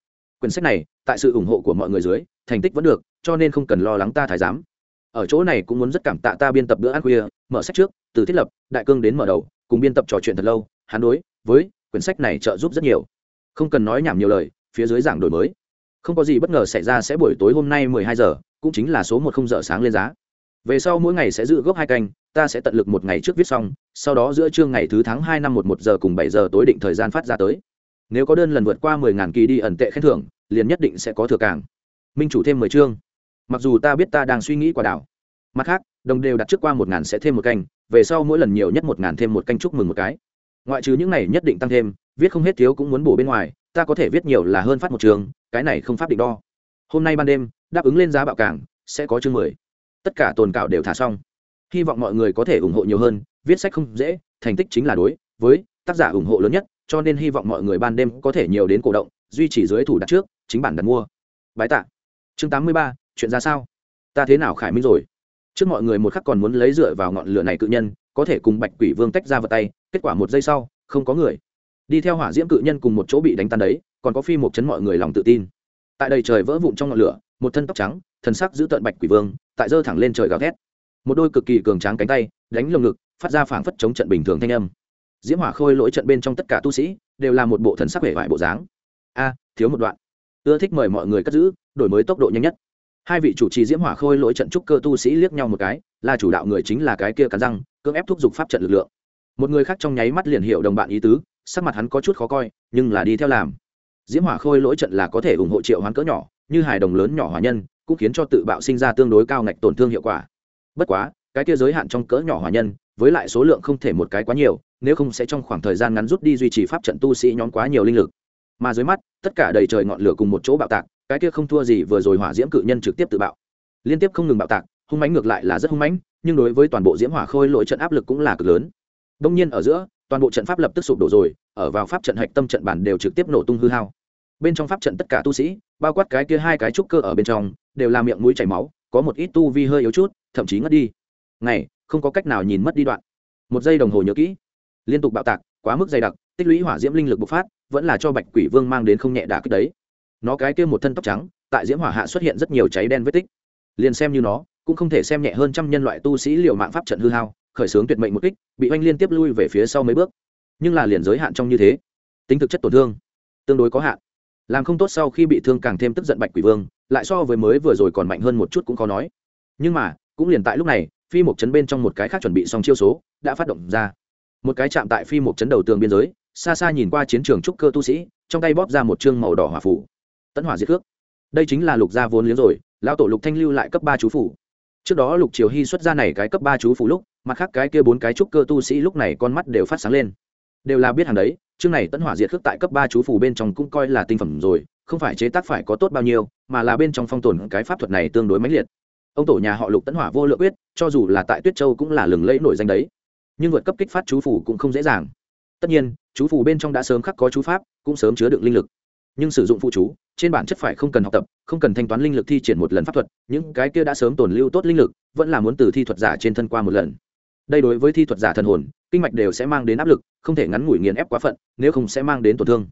Quyển sách này, tại sự ủng hộ của mọi người dưới, thành tích vẫn được, cho nên không cần lo lắng ta thái giám. Ở chỗ này cũng muốn rất cảm tạ ta biên tập bữa ăn khuya, mở sách trước, từ thiết lập, đại cương đến mở đầu, cùng biên tập trò chuyện thật lâu, hắn đối với quyển sách này trợ giúp rất nhiều. Không cần nói nhảm nhiều lời, phía dưới giảng đổi mới. Không có gì bất ngờ xảy ra sẽ buổi tối hôm nay mười hai giờ, cũng chính là số một không giờ sáng lên giá. Về sau mỗi ngày sẽ giữ gốc hai canh, ta sẽ tận lực một ngày trước viết xong, sau đó giữa trưa ngày thứ tháng hai năm một một giờ cùng bảy giờ tối định thời gian phát ra tới nếu có đơn lần vượt qua mười ngàn kỳ đi ẩn tệ khen thưởng, liền nhất định sẽ có thừa càng. Minh chủ thêm mười chương. Mặc dù ta biết ta đang suy nghĩ quả đảo. Mặt khác, đồng đều đặt trước qua một ngàn sẽ thêm một canh, về sau mỗi lần nhiều nhất một ngàn thêm một canh chúc mừng một cái. Ngoại trừ những này nhất định tăng thêm, viết không hết thiếu cũng muốn bổ bên ngoài, ta có thể viết nhiều là hơn phát một trường cái này không pháp định đo. Hôm nay ban đêm, đáp ứng lên giá bạo cảng sẽ có chương mười. Tất cả tồn cạo đều thả xong. Hy vọng mọi người có thể ủng hộ nhiều hơn, viết sách không dễ, thành tích chính là đối, với tác giả ủng hộ lớn nhất cho nên hy vọng mọi người ban đêm có thể nhiều đến cổ động, duy trì dưới thủ đặt trước, chính bản đặt mua. Bái tạ. Chương tám mươi ba, chuyện ra sao? Ta thế nào khải minh rồi? Trước mọi người một khắc còn muốn lấy dựa vào ngọn lửa này cự nhân, có thể cùng bạch quỷ vương tách ra vật tay, kết quả một giây sau, không có người. Đi theo hỏa diễm cự nhân cùng một chỗ bị đánh tan đấy, còn có phi một chấn mọi người lòng tự tin. Tại đây trời vỡ vụn trong ngọn lửa, một thân tóc trắng, thần sắc giữ tợn bạch quỷ vương, tại dơ thẳng lên trời gào thét. Một đôi cực kỳ cường tráng cánh tay, đánh lồng ngực, phát ra phảng phất chống trận bình thường thanh âm diễm hỏa khôi lỗi trận bên trong tất cả tu sĩ đều là một bộ thần sắc vẻ vải bộ dáng. A, thiếu một đoạn. Ưa thích mời mọi người cất giữ, đổi mới tốc độ nhanh nhất. Hai vị chủ trì diễm hỏa khôi lỗi trận trúc cơ tu sĩ liếc nhau một cái, là chủ đạo người chính là cái kia cắn răng, cưỡng ép thúc giục pháp trận lực lượng. Một người khác trong nháy mắt liền hiểu đồng bạn ý tứ, sắc mặt hắn có chút khó coi, nhưng là đi theo làm. Diễm hỏa khôi lỗi trận là có thể ủng hộ triệu hoán cỡ nhỏ, như hài đồng lớn nhỏ hỏa nhân, cũng khiến cho tự bạo sinh ra tương đối cao ngạch tổn thương hiệu quả. Bất quá, cái kia giới hạn trong cỡ nhỏ hỏa nhân, với lại số lượng không thể một cái quá nhiều nếu không sẽ trong khoảng thời gian ngắn rút đi duy trì pháp trận tu sĩ nhóm quá nhiều linh lực. Mà dưới mắt, tất cả đầy trời ngọn lửa cùng một chỗ bạo tạc, cái kia không thua gì vừa rồi hỏa diễm cự nhân trực tiếp tự bạo. Liên tiếp không ngừng bạo tạc, hung mãnh ngược lại là rất hung mãnh, nhưng đối với toàn bộ diễm hỏa khôi lỗi trận áp lực cũng là cực lớn. Đông nhiên ở giữa, toàn bộ trận pháp lập tức sụp đổ rồi, ở vào pháp trận hạch tâm trận bản đều trực tiếp nổ tung hư hao. Bên trong pháp trận tất cả tu sĩ, bao quát cái kia hai cái trúc cơ ở bên trong, đều làm miệng mũi chảy máu, có một ít tu vi hơi yếu chút, thậm chí ngất đi. Ngày, không có cách nào nhìn mất đi đoạn. Một giây đồng hồ nhớ kỹ liên tục bạo tạc, quá mức dày đặc, tích lũy hỏa diễm linh lực bộc phát, vẫn là cho bạch quỷ vương mang đến không nhẹ đả kích đấy. Nó cái kia một thân tóc trắng, tại diễm hỏa hạ xuất hiện rất nhiều cháy đen vết tích. Liền xem như nó, cũng không thể xem nhẹ hơn trăm nhân loại tu sĩ liều mạng pháp trận hư hao, khởi xướng tuyệt mệnh một kích, bị oanh liên tiếp lui về phía sau mấy bước. Nhưng là liền giới hạn trong như thế. Tính thực chất tổn thương, tương đối có hạn. Làm không tốt sau khi bị thương càng thêm tức giận bạch quỷ vương, lại so với mới vừa rồi còn mạnh hơn một chút cũng khó nói. Nhưng mà, cũng liền tại lúc này, phi một chấn bên trong một cái khác chuẩn bị xong chiêu số, đã phát động ra một cái chạm tại phi một chấn đầu tường biên giới, xa xa nhìn qua chiến trường trúc cơ tu sĩ, trong tay bóp ra một chương màu đỏ hỏa phủ tấn hỏa diệt cước đây chính là lục gia vốn liếng rồi, lão tổ lục thanh lưu lại cấp ba chú phủ trước đó lục triều hy xuất ra này cái cấp ba chú phủ lúc, mặt khác cái kia bốn cái trúc cơ tu sĩ lúc này con mắt đều phát sáng lên. Đều là biết hàng đấy, chương này tấn hỏa diệt khước tại cấp ba chú phủ bên trong cũng coi là tinh phẩm rồi, không phải chế tác phải có tốt bao nhiêu, mà là bên trong phong tồn cái pháp thuật này tương đối mãnh liệt. Ông tổ nhà họ lục tấn hỏa vô lượng quyết, cho dù là tại tuyết châu cũng là lừng lẫy nổi danh đấy nhưng vượt cấp kích phát chú phủ cũng không dễ dàng. Tất nhiên, chú phủ bên trong đã sớm khắc có chú pháp, cũng sớm chứa đựng linh lực. Nhưng sử dụng phụ chú, trên bản chất phải không cần học tập, không cần thanh toán linh lực thi triển một lần pháp thuật, những cái kia đã sớm tồn lưu tốt linh lực, vẫn là muốn từ thi thuật giả trên thân qua một lần. Đây đối với thi thuật giả thần hồn, kinh mạch đều sẽ mang đến áp lực, không thể ngắn ngủi nghiền ép quá phận, nếu không sẽ mang đến tổn thương.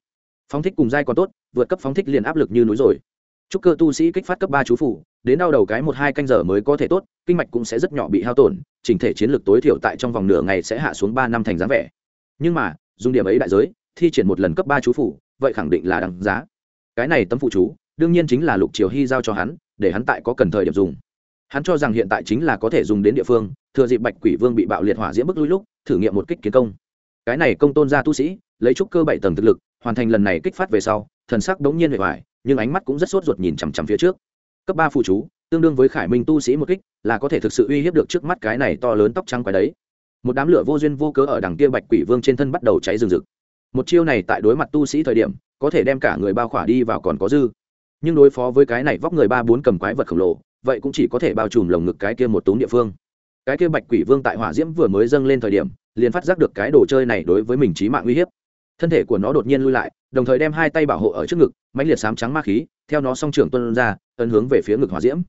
Phóng thích cùng dai còn tốt, vượt cấp phóng thích liền áp lực như núi rồi chúc cơ tu sĩ kích phát cấp ba chú phủ, đến đau đầu cái một hai canh giờ mới có thể tốt, kinh mạch cũng sẽ rất nhỏ bị hao tổn, chỉnh thể chiến lược tối thiểu tại trong vòng nửa ngày sẽ hạ xuống ba năm thành dáng vẻ. Nhưng mà, dùng điểm ấy đại giới, thi triển một lần cấp ba chú phủ, vậy khẳng định là đằng giá. Cái này tấm phụ chú, đương nhiên chính là lục triều hy giao cho hắn, để hắn tại có cần thời điểm dùng. Hắn cho rằng hiện tại chính là có thể dùng đến địa phương, thừa dịp bạch quỷ vương bị bạo liệt hỏa diễm bức lui lúc, thử nghiệm một kích kiến công. Cái này công tôn gia tu sĩ, lấy trúc cơ bảy tầng thực lực hoàn thành lần này kích phát về sau, thần sắc đống nhiên hệ hoài, nhưng ánh mắt cũng rất sốt ruột nhìn chằm chằm phía trước. Cấp ba phụ chú, tương đương với khải minh tu sĩ một kích, là có thể thực sự uy hiếp được trước mắt cái này to lớn tóc trắng quái đấy. Một đám lửa vô duyên vô cớ ở đằng kia bạch quỷ vương trên thân bắt đầu cháy rừng rực. Một chiêu này tại đối mặt tu sĩ thời điểm, có thể đem cả người bao khỏa đi vào còn có dư. Nhưng đối phó với cái này vóc người ba bốn cầm quái vật khổng lồ, vậy cũng chỉ có thể bao trùm lồng ngực cái kia một túm địa phương. Cái kia bạch quỷ vương tại hỏa diễm vừa mới dâng lên thời điểm, liền phát giác được cái đồ chơi này đối với mình trí mạng uy hiếp thân thể của nó đột nhiên lui lại, đồng thời đem hai tay bảo hộ ở trước ngực, mãnh liệt sám trắng ma khí, theo nó song trưởng tuân ra, ấn hướng về phía ngực hỏa diễm.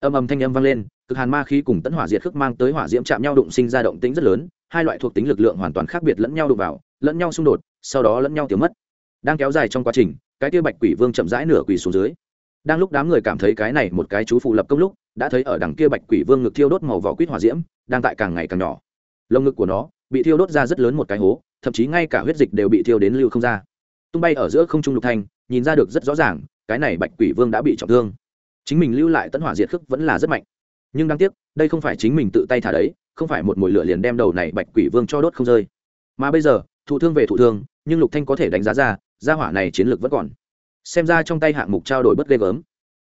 Âm âm thanh âm vang lên, cực hàn ma khí cùng tấn hỏa diệt khước mang tới hỏa diễm chạm nhau đụng sinh ra động tính rất lớn, hai loại thuộc tính lực lượng hoàn toàn khác biệt lẫn nhau đụng vào, lẫn nhau xung đột, sau đó lẫn nhau tiêu mất. Đang kéo dài trong quá trình, cái kia bạch quỷ vương chậm rãi nửa quỷ xuống dưới. Đang lúc đám người cảm thấy cái này một cái chú phụ lập công lúc, đã thấy ở đằng kia bạch quỷ vương ngực thiêu đốt màu vỏ quýt hỏa diễm, đang tại càng ngày càng nhỏ. Lồng ngực của nó bị thiêu đốt ra rất lớn một cái hố thậm chí ngay cả huyết dịch đều bị thiêu đến lưu không ra. Tung bay ở giữa không trung lục thanh, nhìn ra được rất rõ ràng, cái này bạch quỷ vương đã bị trọng thương. Chính mình lưu lại tấn hỏa diệt khước vẫn là rất mạnh. Nhưng đáng tiếc, đây không phải chính mình tự tay thả đấy, không phải một mồi lửa liền đem đầu này bạch quỷ vương cho đốt không rơi. Mà bây giờ, thụ thương về thụ thương, nhưng lục thanh có thể đánh giá ra, gia hỏa này chiến lược vẫn còn. Xem ra trong tay hạng mục trao đổi bất ghê gớm.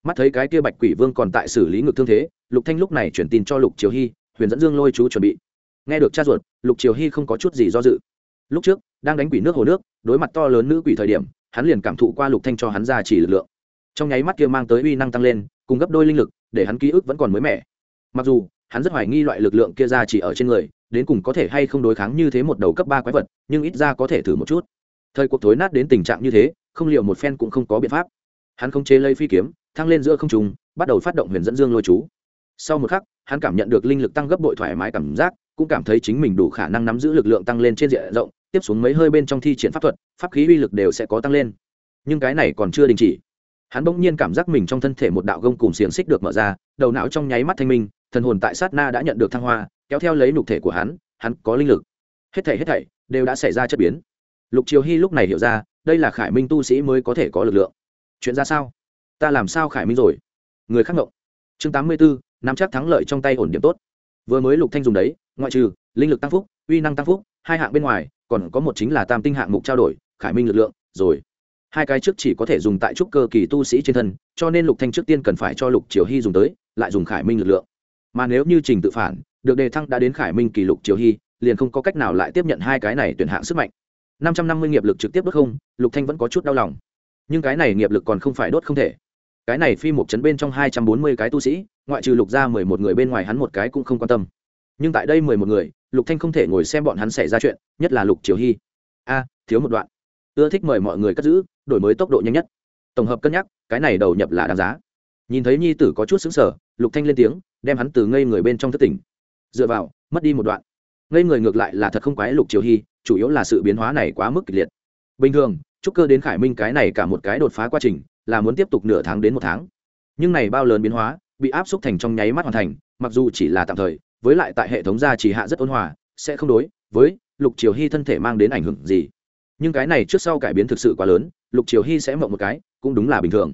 Mắt thấy cái kia bạch quỷ vương còn tại xử lý ngược thương thế, lục thanh lúc này chuyển tin cho lục triều hy, huyền dẫn dương lôi chú chuẩn bị. Nghe được cha ruột, lục triều hy không có chút gì do dự lúc trước, đang đánh quỷ nước hồ nước, đối mặt to lớn nữ quỷ thời điểm, hắn liền cảm thụ qua lục thanh cho hắn ra chỉ lực lượng. Trong nháy mắt kia mang tới uy năng tăng lên, cùng gấp đôi linh lực, để hắn ký ức vẫn còn mới mẻ. Mặc dù, hắn rất hoài nghi loại lực lượng kia ra chỉ ở trên người, đến cùng có thể hay không đối kháng như thế một đầu cấp ba quái vật, nhưng ít ra có thể thử một chút. Thời cuộc thối nát đến tình trạng như thế, không liệu một phen cũng không có biện pháp. Hắn không chế lấy phi kiếm, thăng lên giữa không trùng bắt đầu phát động huyền dẫn dương lôi chú. Sau một khắc, hắn cảm nhận được linh lực tăng gấp bội thoải mái cảm giác cũng cảm thấy chính mình đủ khả năng nắm giữ lực lượng tăng lên trên diện rộng, tiếp xuống mấy hơi bên trong thi triển pháp thuật, pháp khí uy lực đều sẽ có tăng lên. Nhưng cái này còn chưa đình chỉ. Hắn bỗng nhiên cảm giác mình trong thân thể một đạo gông cùng xiềng xích được mở ra, đầu não trong nháy mắt thanh minh, thần hồn tại sát na đã nhận được thăng hoa, kéo theo lấy nục thể của hắn hắn có linh lực. Hết thảy hết thảy đều đã xảy ra chất biến. Lục triều hy lúc này hiểu ra, đây là khải minh tu sĩ mới có thể có lực lượng. Chuyện ra sao? Ta làm sao khải minh rồi? Người khác ngộng. Chương tám mươi bốn nắm chắc thắng lợi trong tay ổn điểm tốt vừa mới lục thanh dùng đấy, ngoại trừ linh lực tăng phúc, uy năng tăng phúc, hai hạng bên ngoài, còn có một chính là tam tinh hạng mục trao đổi, khải minh lực lượng, rồi. Hai cái trước chỉ có thể dùng tại trúc cơ kỳ tu sĩ trên thân, cho nên lục thanh trước tiên cần phải cho lục triều hy dùng tới, lại dùng khải minh lực lượng. Mà nếu như trình tự phản, được đề thăng đã đến khải minh kỳ lục triều hy, liền không có cách nào lại tiếp nhận hai cái này tuyển hạng sức mạnh. Năm trăm năm mươi nghiệp lực trực tiếp đốt không, lục thanh vẫn có chút đau lòng. Nhưng cái này nghiệp lực còn không phải đốt không thể cái này phi một chấn bên trong hai trăm bốn mươi cái tu sĩ, ngoại trừ lục ra mười một người bên ngoài hắn một cái cũng không quan tâm. Nhưng tại đây mười một người, lục thanh không thể ngồi xem bọn hắn xảy ra chuyện, nhất là lục triều hy. A, thiếu một đoạn. Ưa thích mời mọi người cất giữ, đổi mới tốc độ nhanh nhất. Tổng hợp cân nhắc, cái này đầu nhập là đáng giá. Nhìn thấy nhi tử có chút xứng sở lục thanh lên tiếng, đem hắn từ ngây người bên trong thất tỉnh. Dựa vào, mất đi một đoạn. Ngây người ngược lại là thật không quái lục triều hy, chủ yếu là sự biến hóa này quá mức kịch liệt. Bình thường trúc cơ đến khải minh cái này cả một cái đột phá quá trình là muốn tiếp tục nửa tháng đến một tháng. Nhưng này bao lớn biến hóa, bị áp xúc thành trong nháy mắt hoàn thành, mặc dù chỉ là tạm thời, với lại tại hệ thống gia chỉ hạ rất ôn hòa, sẽ không đối với lục triều hy thân thể mang đến ảnh hưởng gì. Nhưng cái này trước sau cải biến thực sự quá lớn, lục triều hy sẽ mộng một cái, cũng đúng là bình thường.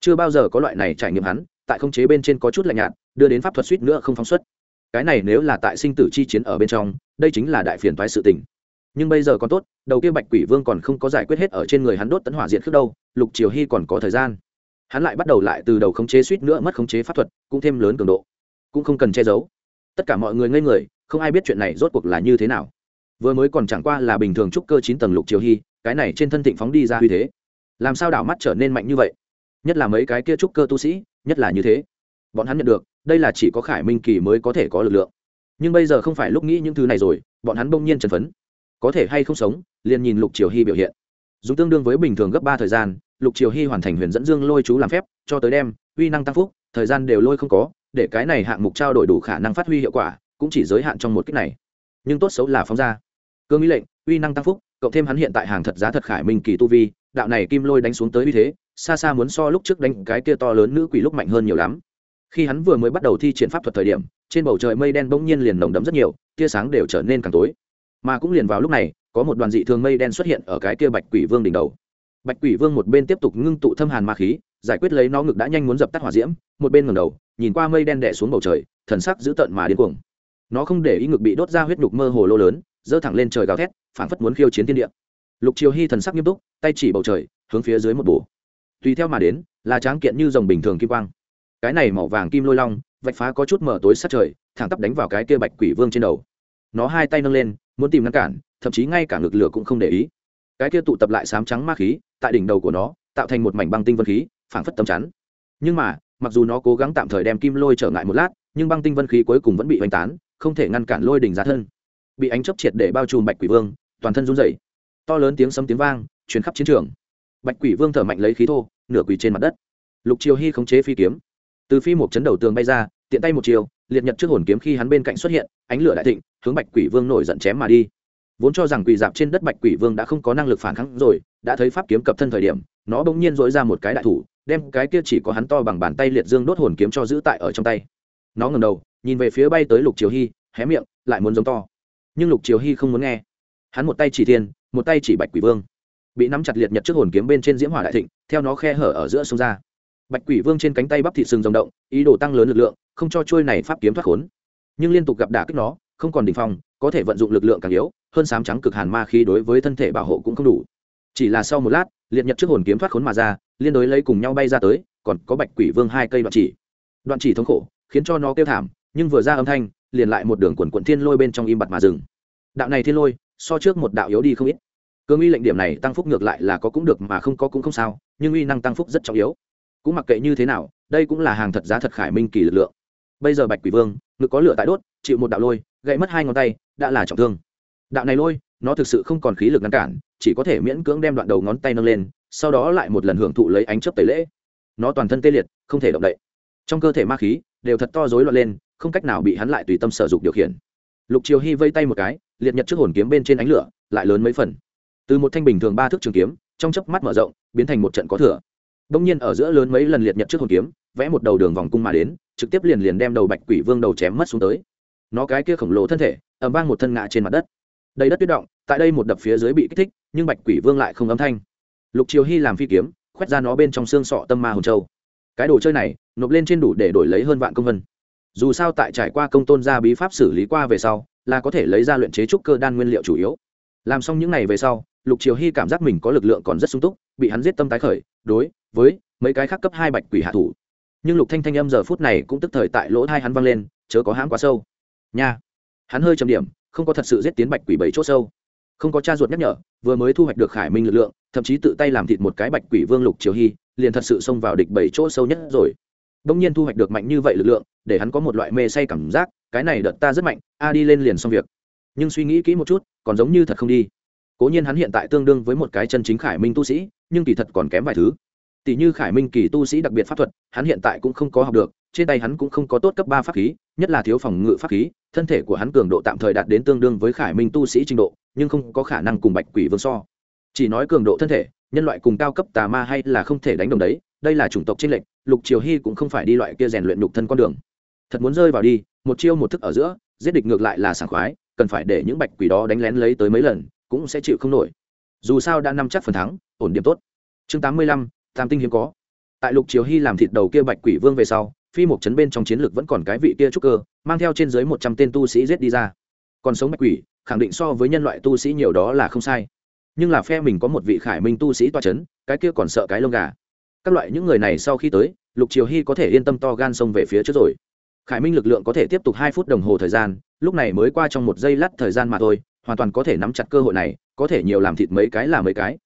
Chưa bao giờ có loại này trải nghiệm hắn, tại không chế bên trên có chút lạnh nhạt, đưa đến pháp thuật suýt nữa không phóng xuất. Cái này nếu là tại sinh tử chi chiến ở bên trong, đây chính là đại phiền thoái sự tình nhưng bây giờ còn tốt, đầu kia bạch quỷ vương còn không có giải quyết hết ở trên người hắn đốt tấn hỏa diện khước đâu, lục triều hy còn có thời gian. Hắn lại bắt đầu lại từ đầu khống chế suýt nữa mất khống chế pháp thuật, cũng thêm lớn cường độ. Cũng không cần che giấu. Tất cả mọi người ngây người, không ai biết chuyện này rốt cuộc là như thế nào. Vừa mới còn chẳng qua là bình thường trúc cơ chín tầng lục triều hy, cái này trên thân thịnh phóng đi ra uy thế. Làm sao đảo mắt trở nên mạnh như vậy? Nhất là mấy cái kia trúc cơ tu sĩ, nhất là như thế. Bọn hắn nhận được, đây là chỉ có khải minh kỳ mới có thể có lực lượng. Nhưng bây giờ không phải lúc nghĩ những thứ này rồi, bọn hắn bỗng nhiên chấn phấn có thể hay không sống, liền nhìn lục triều hy biểu hiện. Dùng tương đương với bình thường gấp ba thời gian, lục triều hy hoàn thành huyền dẫn dương lôi chú làm phép, cho tới đem, uy năng tăng phúc, thời gian đều lôi không có, để cái này hạng mục trao đổi đủ khả năng phát huy hiệu quả, cũng chỉ giới hạn trong một cách này. Nhưng tốt xấu là phóng ra. Cương ý lệnh, uy năng tăng phúc, cộng thêm hắn hiện tại hàng thật giá thật khải minh kỳ tu vi, đạo này kim lôi đánh xuống tới uy thế, xa xa muốn so lúc trước đánh cái kia to lớn nữ quỷ lúc mạnh hơn nhiều lắm. Khi hắn vừa mới bắt đầu thi triển pháp thuật thời điểm, trên bầu trời mây đen bỗng nhiên liền nồng đấm rất nhiều, tia sáng đều trở nên càng tối mà cũng liền vào lúc này, có một đoàn dị thường mây đen xuất hiện ở cái kia bạch quỷ vương đỉnh đầu. Bạch quỷ vương một bên tiếp tục ngưng tụ thâm hàn ma khí, giải quyết lấy nó ngực đã nhanh muốn dập tắt hỏa diễm, một bên ngầm đầu, nhìn qua mây đen đẻ xuống bầu trời, thần sắc dữ tợn mà điên cuồng. Nó không để ý ngực bị đốt ra huyết nhục mơ hồ lô lớn, giơ thẳng lên trời gào thét, phảng phất muốn khiêu chiến thiên địa. Lục triều hy thần sắc nghiêm túc, tay chỉ bầu trời, hướng phía dưới một bổ. Tùy theo mà đến, là tráng kiện như dòng bình thường kim quang. Cái này màu vàng kim lôi long, vạch phá có chút mở tối sát trời, thẳng tắp đánh vào cái kia bạch quỷ vương trên đầu. Nó hai tay nâng lên muốn tìm ngăn cản, thậm chí ngay cả ngực lửa cũng không để ý. Cái kia tụ tập lại sám trắng ma khí, tại đỉnh đầu của nó, tạo thành một mảnh băng tinh vân khí, phảng phất tấm chắn. Nhưng mà, mặc dù nó cố gắng tạm thời đem kim lôi trở ngại một lát, nhưng băng tinh vân khí cuối cùng vẫn bị oanh tán, không thể ngăn cản lôi đỉnh giá thân. Bị ánh chấp triệt để bao trùm bạch quỷ vương, toàn thân run rẩy. To lớn tiếng sấm tiếng vang, truyền khắp chiến trường. Bạch quỷ vương thở mạnh lấy khí thô, nửa quỳ trên mặt đất. Lục triều hy khống chế phi kiếm. Từ phi một chấn đầu tường bay ra, tiện tay một chiều liệt nhật trước hồn kiếm khi hắn bên cạnh xuất hiện, ánh lửa đại thịnh, hướng bạch quỷ vương nổi giận chém mà đi. Vốn cho rằng quỷ dạp trên đất bạch quỷ vương đã không có năng lực phản kháng rồi, đã thấy pháp kiếm cập thân thời điểm, nó bỗng nhiên dỗi ra một cái đại thủ, đem cái kia chỉ có hắn to bằng bàn tay liệt dương đốt hồn kiếm cho giữ tại ở trong tay. Nó ngầm đầu, nhìn về phía bay tới lục triều hy, hé miệng, lại muốn giống to. Nhưng lục triều hy không muốn nghe. Hắn một tay chỉ thiên, một tay chỉ bạch quỷ vương. Bị nắm chặt liệt nhật trước hồn kiếm bên trên diễm hỏa đại thịnh, theo nó khe hở ở giữa sông ra bạch quỷ vương trên cánh tay bắp thịt sừng rồng động, ý đồ tăng lớn lực lượng, không cho trôi này pháp kiếm thoát khốn. Nhưng liên tục gặp đả kích nó, không còn đ ỉ n h phong, có thể vận dụng lực lượng càng yếu, hơn sám trắng cực hàn ma khí đối với thân thể bảo hộ cũng không đủ. Chỉ là sau một lát, liệt nhật trước hồn kiếm thoát khốn mà ra, liên đối lấy cùng nhau bay ra tới, còn có bạch quỷ vương hai cây đoạn chỉ. Đoạn chỉ thống khổ, khiến cho nó kêu thảm, nhưng vừa ra âm thanh, liền lại một đường quần quận thiên lôi bên trong im bặt mà dừng. Đạo này thiên lôi, so trước một đạo yếu đi không ít. Cương uy lệnh điểm này tăng phúc ngược lại là có cũng được mà không có cũng không sao, nhưng uy năng tăng phúc rất trọng yếu cũng mặc kệ như thế nào, đây cũng là hàng thật giá thật khải minh kỳ lực lượng. Bây giờ bạch quỷ vương, ngực có lửa tại đốt, chịu một đạo lôi, gãy mất hai ngón tay, đã là trọng thương. Đạo này lôi, nó thực sự không còn khí lực ngăn cản, chỉ có thể miễn cưỡng đem đoạn đầu ngón tay nâng lên, sau đó lại một lần hưởng thụ lấy ánh chớp tẩy lễ. Nó toàn thân tê liệt, không thể động đậy. Trong cơ thể ma khí, đều thật to rối loạn lên, không cách nào bị hắn lại tùy tâm sở dục điều khiển. Lục triều hy vây tay một cái, liệt nhật trước hồn kiếm bên trên ánh lửa, lại lớn mấy phần. Từ một thanh bình thường ba thước trường kiếm, trong chớp mắt mở rộng, biến thành một trận có thừa đông nhiên ở giữa lớn mấy lần liệt nhật trước hồn kiếm, vẽ một đầu đường vòng cung mà đến, trực tiếp liền liền đem đầu bạch quỷ vương đầu chém mất xuống tới. Nó cái kia khổng lồ thân thể, ầm vang một thân ngã trên mặt đất. Đầy đất tuyết động, tại đây một đập phía dưới bị kích thích, nhưng bạch quỷ vương lại không âm thanh. Lục triều hy làm phi kiếm quét ra nó bên trong xương sọ tâm ma hồn châu. Cái đồ chơi này, nộp lên trên đủ để đổi lấy hơn vạn công vân. Dù sao tại trải qua công tôn gia bí pháp xử lý qua về sau, là có thể lấy ra luyện chế trúc cơ đan nguyên liệu chủ yếu. Làm xong những này về sau, lục triều hy cảm giác mình có lực lượng còn rất sung túc, bị hắn giết tâm tái khởi, đối với mấy cái khác cấp hai bạch quỷ hạ thủ. Nhưng lục thanh thanh âm giờ phút này cũng tức thời tại lỗ hai hắn văng lên, chớ có hãm quá sâu. Nha. Hắn hơi trầm điểm, không có thật sự giết tiến bạch quỷ bảy chỗ sâu. Không có cha ruột nhắc nhở, vừa mới thu hoạch được khải minh lực lượng, thậm chí tự tay làm thịt một cái bạch quỷ vương lục triều hy, liền thật sự xông vào địch bảy chỗ sâu nhất rồi. Đông nhiên thu hoạch được mạnh như vậy lực lượng, để hắn có một loại mê say cảm giác, cái này đợt ta rất mạnh, a đi lên liền xong việc. Nhưng suy nghĩ kỹ một chút, còn giống như thật không đi. Cố nhiên hắn hiện tại tương đương với một cái chân chính khải minh tu sĩ, nhưng kỳ thật còn kém vài thứ tỷ như khải minh kỳ tu sĩ đặc biệt pháp thuật, hắn hiện tại cũng không có học được, trên tay hắn cũng không có tốt cấp ba pháp khí, nhất là thiếu phòng ngự pháp khí, thân thể của hắn cường độ tạm thời đạt đến tương đương với khải minh tu sĩ trình độ, nhưng không có khả năng cùng bạch quỷ vương so. Chỉ nói cường độ thân thể, nhân loại cùng cao cấp tà ma hay là không thể đánh đồng đấy, đây là chủng tộc tranh lệch, lục triều hy cũng không phải đi loại kia rèn luyện nhục thân con đường. Thật muốn rơi vào đi, một chiêu một thức ở giữa, giết địch ngược lại là sảng khoái, cần phải để những bạch quỷ đó đánh lén lấy tới mấy lần, cũng sẽ chịu không nổi. Dù sao đã nắm chắc phần thắng, ổn điểm tốt. Chương tám mươi lăm tam tinh hiếm có. Tại lục triều hy làm thịt đầu kia bạch quỷ vương về sau, phi một chấn bên trong chiến lược vẫn còn cái vị kia trúc cơ, mang theo trên dưới một trăm tên tu sĩ giết đi ra. Còn sống bạch quỷ, khẳng định so với nhân loại tu sĩ nhiều đó là không sai. Nhưng là phe mình có một vị khải minh tu sĩ toa c h ấ n cái kia còn sợ cái lông gà. Các loại những người này sau khi tới, lục triều hy có thể yên tâm to gan xông về phía trước rồi. Khải minh lực lượng có thể tiếp tục hai phút đồng hồ thời gian, lúc này mới qua trong một giây lát thời gian mà thôi, hoàn toàn có thể nắm chặt cơ hội này, có thể nhiều làm thịt mấy cái là mấy cái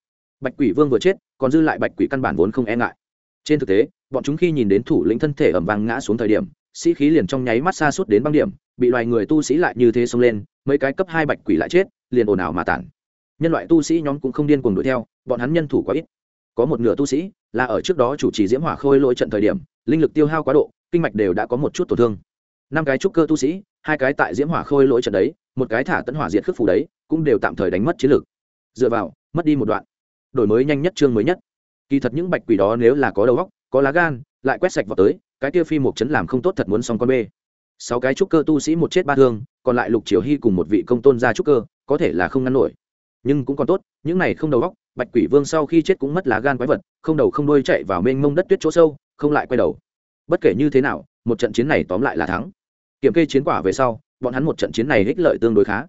bạch quỷ vương vừa chết, còn dư lại bạch quỷ căn bản vốn không e ngại. Trên thực tế, bọn chúng khi nhìn đến thủ lĩnh thân thể ẩm vang ngã xuống thời điểm, sĩ khí liền trong nháy mắt xa suốt đến băng điểm, bị loài người tu sĩ lại như thế xông lên, mấy cái cấp hai bạch quỷ lại chết, liền ồn ào mà tản. Nhân loại tu sĩ nhóm cũng không điên cuồng đuổi theo, bọn hắn nhân thủ quá ít. Có một nửa tu sĩ là ở trước đó chủ trì diễm hỏa khôi lỗi trận thời điểm, linh lực tiêu hao quá độ, kinh mạch đều đã có một chút tổn thương. Năm cái trúc cơ tu sĩ, hai cái tại diễm hỏa khôi lỗi trận đấy, một cái thả tấn hỏa diệt khước phủ đấy, cũng đều tạm thời đánh mất chiến lực. dựa vào, mất đi một đoạn đổi mới nhanh nhất chương mới nhất. Kỳ thật những bạch quỷ đó nếu là có đầu óc, có lá gan, lại quét sạch vào tới, cái kia phi một chấn làm không tốt thật muốn xong con bê. Sáu cái trúc cơ tu sĩ một chết ba thương, còn lại lục triều hy cùng một vị công tôn gia trúc cơ, có thể là không ngăn nổi. Nhưng cũng còn tốt, những này không đầu góc bạch quỷ vương sau khi chết cũng mất lá gan quái vật, không đầu không đuôi chạy vào mênh mông đất tuyết chỗ sâu, không lại quay đầu. Bất kể như thế nào, một trận chiến này tóm lại là thắng. Kiểm kê chiến quả về sau, bọn hắn một trận chiến này ích lợi tương đối khá.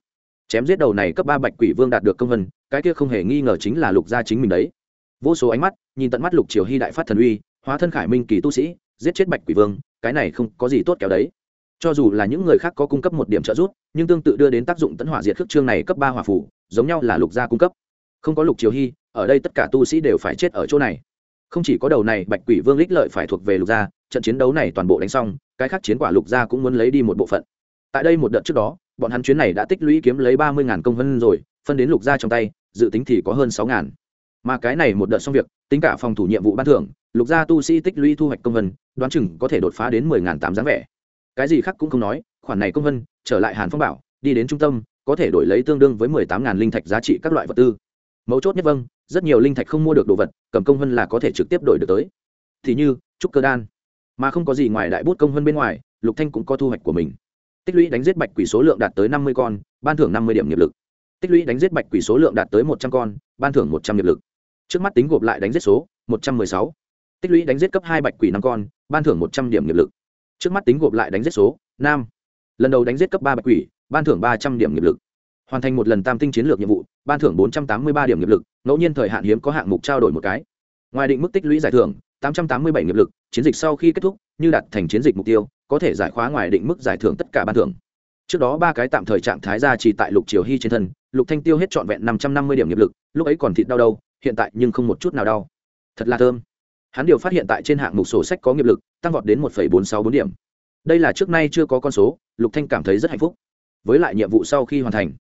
Chém giết đầu này cấp ba bạch quỷ vương đạt được công vân cái kia không hề nghi ngờ chính là lục gia chính mình đấy. Vô số ánh mắt, nhìn tận mắt lục triều hy đại phát thần uy, hóa thân khải minh kỳ tu sĩ, giết chết bạch quỷ vương, cái này không có gì tốt kéo đấy. Cho dù là những người khác có cung cấp một điểm trợ giúp, nhưng tương tự đưa đến tác dụng tấn hỏa diệt khước trương này cấp ba hỏa phủ, giống nhau là lục gia cung cấp. Không có lục triều hy, ở đây tất cả tu sĩ đều phải chết ở chỗ này. Không chỉ có đầu này bạch quỷ vương lích lợi phải thuộc về lục gia, trận chiến đấu này toàn bộ đánh xong, cái khác chiến quả lục gia cũng muốn lấy đi một bộ phận. Tại đây một đợt trước đó, bọn hắn chuyến này đã tích lũy kiếm lấy ba mươi công vân rồi, phân đến lục gia trong tay dự tính thì có hơn sáu ngàn. Mà cái này một đợt xong việc, tính cả phòng thủ nhiệm vụ ban thưởng, lục gia tu sĩ tích lũy thu hoạch công vân, đoán chừng có thể đột phá đến mười ngàn tám dáng vẻ. Cái gì khác cũng không nói, khoản này công vân, trở lại hàn phong bảo, đi đến trung tâm, có thể đổi lấy tương đương với mười tám ngàn linh thạch giá trị các loại vật tư. Mấu chốt nhất vâng rất nhiều linh thạch không mua được đồ vật, cầm công vân là có thể trực tiếp đổi được tới. Thì như, trúc cơ đan. Mà không có gì ngoài đại bút công vân bên ngoài, lục thanh cũng có thu hoạch của mình. Tích lũy đánh giết bạch quỷ số lượng đạt tới năm mươi con, ban thưởng năm mươi điểm nghiệp lực tích lũy đánh giết bạch quỷ số lượng đạt tới một trăm con, ban thưởng một trăm nghiệp lực. Trước mắt tính gộp lại đánh giết số, một trăm mười sáu. Tích lũy đánh giết cấp hai bạch quỷ năm con, ban thưởng một trăm điểm nghiệp lực. Trước mắt tính gộp lại đánh giết số, nam. Lần đầu đánh giết cấp ba bạch quỷ, ban thưởng ba trăm điểm nghiệp lực. Hoàn thành một lần tam tinh chiến lược nhiệm vụ, ban thưởng bốn trăm tám mươi ba điểm nghiệp lực, ngẫu nhiên thời hạn hiếm có hạng mục trao đổi một cái. Ngoài định mức tích lũy giải thưởng, tám trăm tám mươi bảy nghiệp lực, chiến dịch sau khi kết thúc, như đạt thành chiến dịch mục tiêu, có thể giải khóa ngoài định mức giải thưởng tất cả ban thưởng. Trước đó ba cái tạm thời trạng thái ra chỉ tại lục triều hy trên thân lục thanh tiêu hết trọn vẹn năm trăm năm mươi điểm nghiệp lực, lúc ấy còn thịt đau đâu, hiện tại nhưng không một chút nào đau. Thật là thơm. Hắn điều phát hiện tại trên hạng mục sổ sách có nghiệp lực, tăng vọt đến một bốn sáu bốn điểm. Đây là trước nay chưa có con số, lục thanh cảm thấy rất hạnh phúc. Với lại nhiệm vụ sau khi hoàn thành,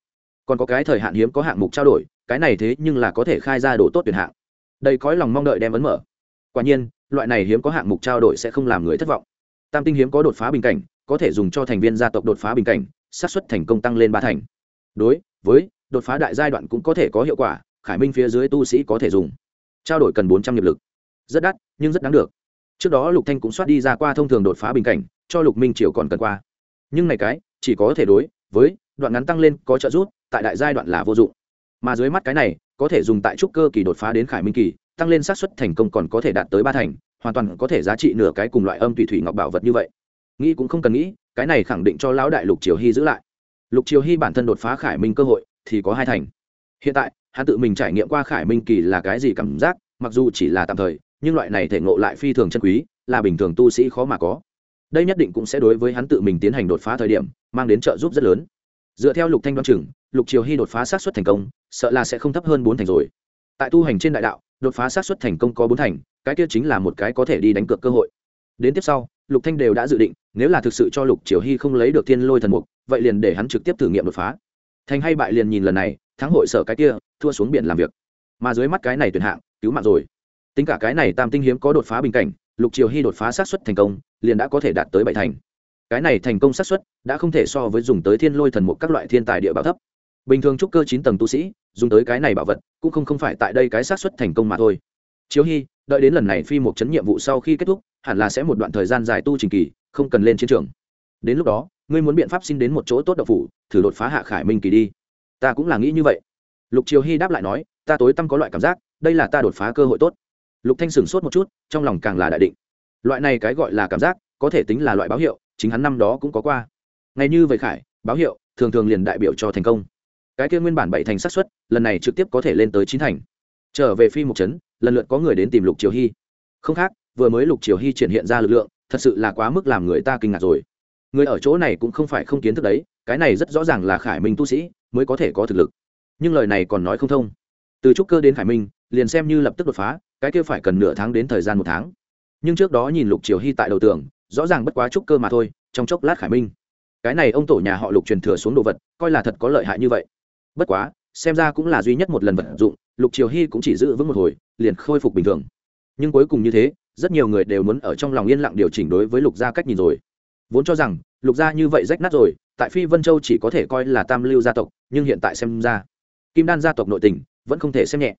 còn có cái thời hạn hiếm có hạng mục trao đổi, cái này thế nhưng là có thể khai ra độ tốt tuyển hạng. Đây cõi lòng mong đợi đem ấn mở. Quả nhiên, loại này hiếm có hạng mục trao đổi sẽ không làm người thất vọng. Tam tinh hiếm có đột phá bình cảnh, có thể dùng cho thành viên gia tộc đột phá bình cảnh, xác suất thành công tăng lên ba thành. Đối với đột phá đại giai đoạn cũng có thể có hiệu quả, khải minh phía dưới tu sĩ có thể dùng. Trao đổi cần bốn trăm nghiệp lực. Rất đắt, nhưng rất đáng được. Trước đó lục thanh cũng soát đi ra qua thông thường đột phá bình cảnh, cho lục minh triều còn cần qua. Nhưng này cái, chỉ có thể đối với đoạn ngắn tăng lên có trợ giúp, tại đại giai đoạn là vô dụng. Mà dưới mắt cái này, có thể dùng tại trúc cơ kỳ đột phá đến khải minh kỳ, tăng lên xác suất thành công còn có thể đạt tới ba thành, hoàn toàn có thể giá trị nửa cái cùng loại âm tùy thủy ngọc bảo vật như vậy. Nghĩ cũng không cần nghĩ, cái này khẳng định cho lão đại lục triều hy giữ lại. Lục triều hy bản thân đột phá khải minh cơ hội thì có hai thành. Hiện tại, hắn tự mình trải nghiệm qua khải minh kỳ là cái gì cảm giác, mặc dù chỉ là tạm thời, nhưng loại này thể ngộ lại phi thường chân quý, là bình thường tu sĩ khó mà có. Đây nhất định cũng sẽ đối với hắn tự mình tiến hành đột phá thời điểm, mang đến trợ giúp rất lớn. Dựa theo lục thanh đoan chừng, lục triều hy đột phá sát xuất thành công, sợ là sẽ không thấp hơn bốn thành rồi. Tại tu hành trên đại đạo, đột phá sát xuất thành công có bốn thành, cái kia chính là một cái có thể đi đánh cược cơ hội. Đến tiếp sau, lục thanh đều đã dự định, nếu là thực sự cho lục triều hy không lấy được thiên lôi thần mục, vậy liền để hắn trực tiếp thử nghiệm đột phá thành hay bại liền nhìn lần này, thắng hội sở cái kia, thua xuống biển làm việc. Mà dưới mắt cái này tuyển hạng, cứu mạng rồi. Tính cả cái này tam tinh hiếm có đột phá bình cảnh, lục triều hy đột phá sát xuất thành công, liền đã có thể đạt tới bảy thành. Cái này thành công sát xuất đã không thể so với dùng tới thiên lôi thần mục các loại thiên tài địa bảo thấp. Bình thường trúc cơ chín tầng tu sĩ, dùng tới cái này bảo vật, cũng không không phải tại đây cái sát xuất thành công mà thôi. Chiếu hy, đợi đến lần này phi một chấn nhiệm vụ sau khi kết thúc, hẳn là sẽ một đoạn thời gian dài tu trình kỳ, không cần lên chiến trường đến lúc đó, ngươi muốn biện pháp xin đến một chỗ tốt độc phủ, thử đột phá hạ khải minh kỳ đi. Ta cũng là nghĩ như vậy. Lục triều hy đáp lại nói, ta tối tâm có loại cảm giác, đây là ta đột phá cơ hội tốt. Lục thanh sửng sốt một chút, trong lòng càng là đại định. Loại này cái gọi là cảm giác, có thể tính là loại báo hiệu, chính hắn năm đó cũng có qua. Ngay như vậy khải, báo hiệu, thường thường liền đại biểu cho thành công. Cái kia nguyên bản bảy thành xác suất, lần này trực tiếp có thể lên tới chín thành. Trở về phi một chấn, lần lượt có người đến tìm lục triều hy. Không khác, vừa mới lục triều hy triển hiện ra lực lượng, thật sự là quá mức làm người ta kinh ngạc rồi người ở chỗ này cũng không phải không kiến thức đấy, cái này rất rõ ràng là khải minh tu sĩ mới có thể có thực lực. Nhưng lời này còn nói không thông. Từ trúc cơ đến khải minh, liền xem như lập tức đột phá, cái kia phải cần nửa tháng đến thời gian một tháng. Nhưng trước đó nhìn lục triều hy tại đầu tường, rõ ràng bất quá trúc cơ mà thôi, trong chốc lát khải minh. Cái này ông tổ nhà họ lục truyền thừa xuống đồ vật, coi là thật có lợi hại như vậy. Bất quá, xem ra cũng là duy nhất một lần vận dụng, lục triều hy cũng chỉ giữ vững một hồi, liền khôi phục bình thường. Nhưng cuối cùng như thế, rất nhiều người đều muốn ở trong lòng yên lặng điều chỉnh đối với lục gia cách nhìn rồi vốn cho rằng, lục gia như vậy rách nát rồi, tại phi vân châu chỉ có thể coi là tam lưu gia tộc, nhưng hiện tại xem ra, kim đan gia tộc nội tình vẫn không thể xem nhẹ.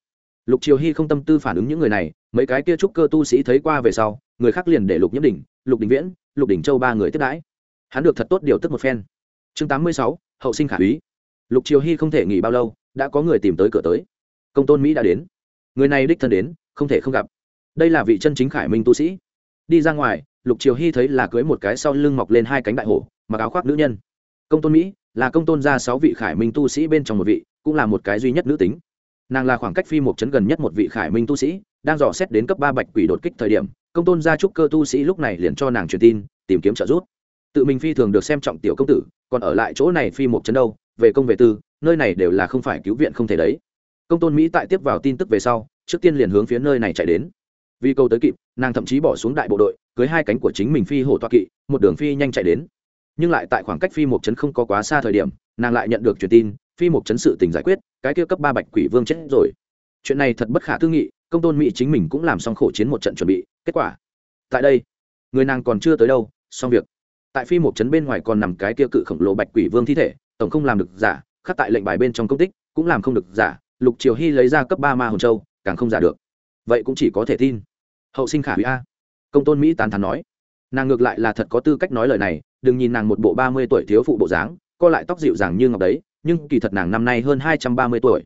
Lục triều hy không tâm tư phản ứng những người này, mấy cái kia trúc cơ tu sĩ thấy qua về sau, người khác liền để lục nhiễm đỉnh, lục đình viễn, lục đình châu ba người tiếp đãi. Hắn được thật tốt điều tức một phen. Chương tám mươi sáu, hậu sinh khả úy. Lục triều hy không thể nghỉ bao lâu, đã có người tìm tới cửa tới. Công tôn mỹ đã đến. Người này đích thân đến, không thể không gặp. Đây là vị chân chính khải minh tu sĩ đi ra ngoài, lục triều hy thấy là cưới một cái sau lưng mọc lên hai cánh đại hổ, mặc áo khoác nữ nhân. Công tôn mỹ, là công tôn gia sáu vị khải minh tu sĩ bên trong một vị, cũng là một cái duy nhất nữ tính. Nàng là khoảng cách phi một chấn gần nhất một vị khải minh tu sĩ, đang dò xét đến cấp ba bạch quỷ đột kích thời điểm, công tôn gia trúc cơ tu sĩ lúc này liền cho nàng truyền tin, tìm kiếm trợ giúp. Tự mình phi thường được xem trọng tiểu công tử, còn ở lại chỗ này phi một chấn đâu, về công về tư, nơi này đều là không phải cứu viện không thể đấy. Công tôn mỹ tại tiếp vào tin tức về sau, trước tiên liền hướng phía nơi này chạy đến vì câu tới kịp, nàng thậm chí bỏ xuống đại bộ đội, cưới hai cánh của chính mình phi hổ toa kỵ, một đường phi nhanh chạy đến. Nhưng lại tại khoảng cách phi một chấn không có quá xa thời điểm, nàng lại nhận được truyền tin, phi một chấn sự tình giải quyết, cái kia cấp ba bạch quỷ vương chết rồi. Chuyện này thật bất khả tư nghị, công tôn mỹ chính mình cũng làm xong khổ chiến một trận chuẩn bị, kết quả. Tại đây, người nàng còn chưa tới đâu, xong việc. Tại phi một chấn bên ngoài còn nằm cái kia cự khổng lồ bạch quỷ vương thi thể, tổng không làm được giả, khắc tại lệnh bài bên trong công tích, cũng làm không được giả, lục triều hy lấy ra cấp ba ma hồn châu, càng không giả được. Vậy cũng chỉ có thể tin hậu sinh khả hủy a. Công tôn mỹ tán thán nói. Nàng ngược lại là thật có tư cách nói lời này, đừng nhìn nàng một bộ ba mươi tuổi thiếu phụ bộ dáng, co lại tóc dịu dàng như ngọc đấy, nhưng kỳ thật nàng năm nay hơn hai trăm ba mươi tuổi.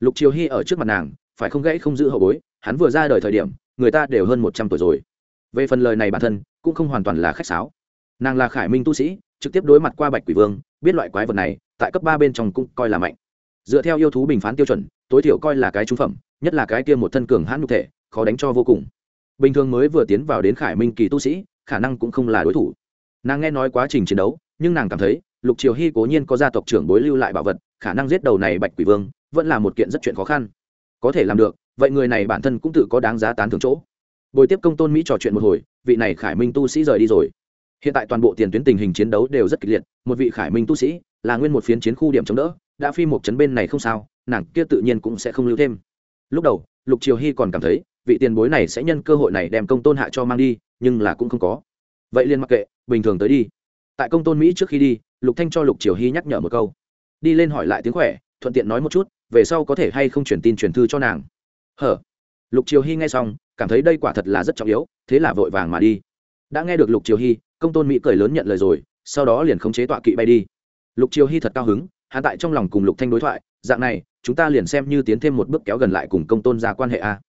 Lục triều hy ở trước mặt nàng, phải không gãy không giữ hậu bối, hắn vừa ra đời thời điểm, người ta đều hơn một trăm tuổi rồi. Về phần lời này bản thân, cũng không hoàn toàn là khách sáo. Nàng là khải minh tu sĩ, trực tiếp đối mặt qua bạch quỷ vương, biết loại quái vật này, tại cấp ba bên trong cũng coi là mạnh. Dựa theo yêu thú bình phán tiêu chuẩn, tối thiểu coi là cái trung phẩm, nhất là cái kia một thân cường hãn nhục thể, khó đánh cho vô cùng bình thường mới vừa tiến vào đến khải minh kỳ tu sĩ, khả năng cũng không là đối thủ. Nàng nghe nói quá trình chiến đấu, nhưng nàng cảm thấy, lục triều hy cố nhiên có gia tộc trưởng bối lưu lại bảo vật, khả năng giết đầu này bạch quỷ vương, vẫn là một kiện rất chuyện khó khăn. Có thể làm được, vậy người này bản thân cũng tự có đáng giá tán thưởng chỗ. Bồi tiếp công tôn mỹ trò chuyện một hồi, vị này khải minh tu sĩ rời đi rồi. Hiện tại toàn bộ tiền tuyến tình hình chiến đấu đều rất kịch liệt, một vị khải minh tu sĩ, là nguyên một phiến chiến khu điểm chống đỡ, đã phi một chấn bên này không sao, nàng kia tự nhiên cũng sẽ không lưu thêm. Lúc đầu, lục triều hy còn cảm thấy vị tiền bối này sẽ nhân cơ hội này đem công tôn hạ cho mang đi, nhưng là cũng không có. Vậy liền mặc kệ, bình thường tới đi. Tại công tôn mỹ trước khi đi, lục thanh cho lục triều hy nhắc nhở một câu. Đi lên hỏi lại tiếng khỏe, thuận tiện nói một chút, về sau có thể hay không truyền tin truyền thư cho nàng. Hở? Lục triều hy nghe xong, cảm thấy đây quả thật là rất trọng yếu, thế là vội vàng mà đi. Đã nghe được lục triều hy, công tôn mỹ cười lớn nhận lời rồi, sau đó liền khống chế tọa kỵ bay đi. Lục triều hy thật cao hứng hạ tại trong lòng cùng lục thanh đối thoại, dạng này, chúng ta liền xem như tiến thêm một bước kéo gần lại cùng công tôn ra quan hệ a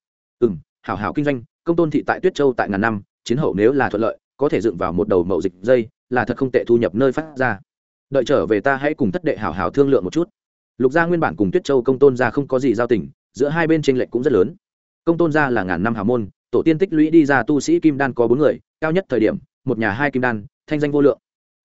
ừ m hảo hảo kinh doanh, công tôn thị tại tuyết châu tại ngàn năm, chiến hậu nếu là thuận lợi, có thể dựng vào một đầu mậu dịch dây, là thật không tệ thu nhập nơi phát ra. Đợi trở về ta hãy cùng thất đệ hảo hảo thương lượng một chút. Lục gia nguyên bản cùng tuyết châu công tôn gia không có gì giao tình, giữa hai bên tranh lệch cũng rất lớn. Công tôn gia là ngàn năm hào môn, tổ tiên tích lũy đi ra tu sĩ kim đan có bốn người, cao nhất thời điểm, một nhà hai kim đan, thanh danh vô lượng.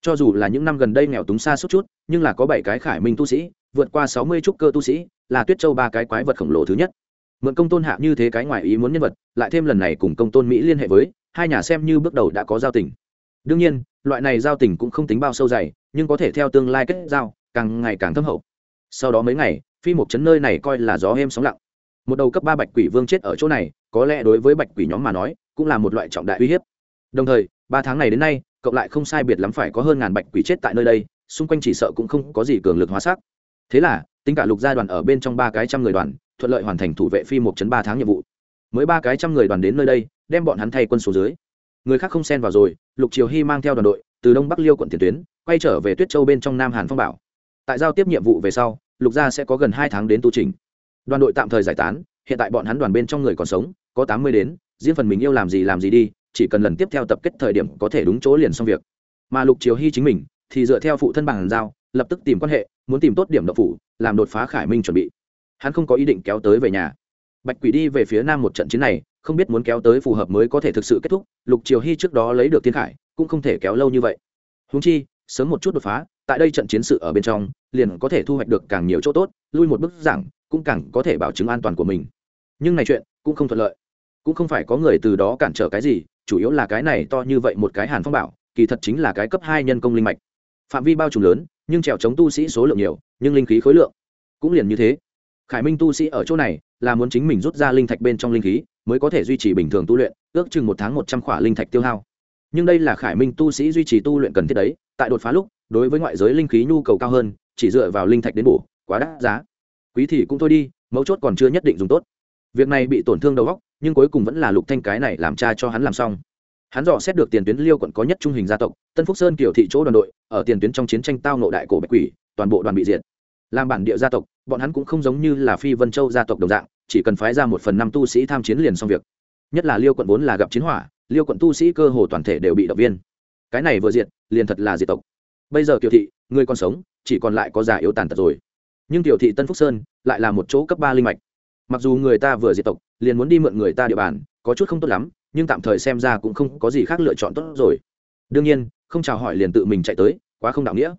Cho dù là những năm gần đây nghèo túng xa suốt chút, nhưng là có bảy cái khải minh tu sĩ, vượt qua sáu mươi trúc cơ tu sĩ, là tuyết châu ba cái quái vật khổng lồ thứ nhất mượn công tôn hạ như thế cái ngoài ý muốn nhân vật, lại thêm lần này cùng công tôn mỹ liên hệ với, hai nhà xem như bước đầu đã có giao tình. Đương nhiên, loại này giao tình cũng không tính bao sâu dày, nhưng có thể theo tương lai kết giao, càng ngày càng thâm hậu. Sau đó mấy ngày, phi một chấn nơi này coi là gió êm sóng lặng. Một đầu cấp ba bạch quỷ vương chết ở chỗ này, có lẽ đối với bạch quỷ nhóm mà nói, cũng là một loại trọng đại uy hiếp. Đồng thời, ba tháng này đến nay, cộng lại không sai biệt lắm phải có hơn ngàn bạch quỷ chết tại nơi đây, xung quanh chỉ sợ cũng không có gì cường lực hóa xác. Thế là, tính cả lục gia đoàn ở bên trong ba cái trăm người đoàn thuận lợi hoàn thành thủ vệ phi một chấn ba tháng nhiệm vụ. Mới ba cái trăm người đoàn đến nơi đây, đem bọn hắn thay quân số dưới. Người khác không xen vào rồi, lục triều hy mang theo đoàn đội, từ đông bắc liêu quận tiền tuyến, quay trở về tuyết châu bên trong nam hàn phong bảo. Tại giao tiếp nhiệm vụ về sau, lục gia sẽ có gần hai tháng đến tu trình. Đoàn đội tạm thời giải tán, hiện tại bọn hắn đoàn bên trong người còn sống, có tám mươi đến, riêng phần mình yêu làm gì làm gì đi, chỉ cần lần tiếp theo tập kết thời điểm có thể đúng chỗ liền xong việc. Mà lục triều hy chính mình, thì dựa theo phụ thân bằng giao, lập tức tìm quan hệ, muốn tìm tốt điểm độc phủ, làm đột phá khải minh chuẩn bị hắn không có ý định kéo tới về nhà. Bạch quỷ đi về phía nam một trận chiến này, không biết muốn kéo tới phù hợp mới có thể thực sự kết thúc, lục triều hy trước đó lấy được thiên khải, cũng không thể kéo lâu như vậy. Húng chi, sớm một chút đột phá, tại đây trận chiến sự ở bên trong, liền có thể thu hoạch được càng nhiều chỗ tốt, lui một bước giảng, cũng càng có thể bảo chứng an toàn của mình. Nhưng này chuyện cũng không thuận lợi. Cũng không phải có người từ đó cản trở cái gì, chủ yếu là cái này to như vậy một cái hàn phong bảo, kỳ thật chính là cái cấp hai nhân công linh mạch. Phạm vi bao trùm lớn, nhưng trèo chống tu sĩ số lượng nhiều, nhưng linh khí khối lượng cũng liền như thế khải minh tu sĩ ở chỗ này là muốn chính mình rút ra linh thạch bên trong linh khí, mới có thể duy trì bình thường tu luyện, ước chừng một tháng một trăm khỏa linh thạch tiêu hao. Nhưng đây là khải minh tu sĩ duy trì tu luyện cần thiết đấy, tại đột phá lúc, đối với ngoại giới linh khí nhu cầu cao hơn, chỉ dựa vào linh thạch đến bổ, quá đắt giá. Quý thì cũng thôi đi, mấu chốt còn chưa nhất định dùng tốt. Việc này bị tổn thương đầu óc, nhưng cuối cùng vẫn là lục thanh cái này làm cha cho hắn làm xong. Hắn dò xét được tiền tuyến liêu quận có nhất trung hình gia tộc, tân phúc sơn kiểu thị chỗ đoàn đội, ở tiền tuyến trong chiến tranh tao nộ đại cổ bạch quỷ, toàn bộ đoàn bị diệt làm bản địa gia tộc, bọn hắn cũng không giống như là phi vân châu gia tộc đồng dạng, chỉ cần phái ra một phần năm tu sĩ tham chiến liền xong việc. Nhất là liêu quận vốn là gặp chiến hỏa, liêu quận tu sĩ cơ hồ toàn thể đều bị động viên. Cái này vừa diệt, liền thật là diệt tộc. Bây giờ kiều thị, người còn sống, chỉ còn lại có già yếu tàn tật rồi. Nhưng tiểu thị tân phúc sơn lại là một chỗ cấp ba linh mạch. Mặc dù người ta vừa diệt tộc, liền muốn đi mượn người ta địa bàn, có chút không tốt lắm, nhưng tạm thời xem ra cũng không có gì khác lựa chọn tốt rồi. Đương nhiên, không chào hỏi liền tự mình chạy tới, quá không đạo nghĩa.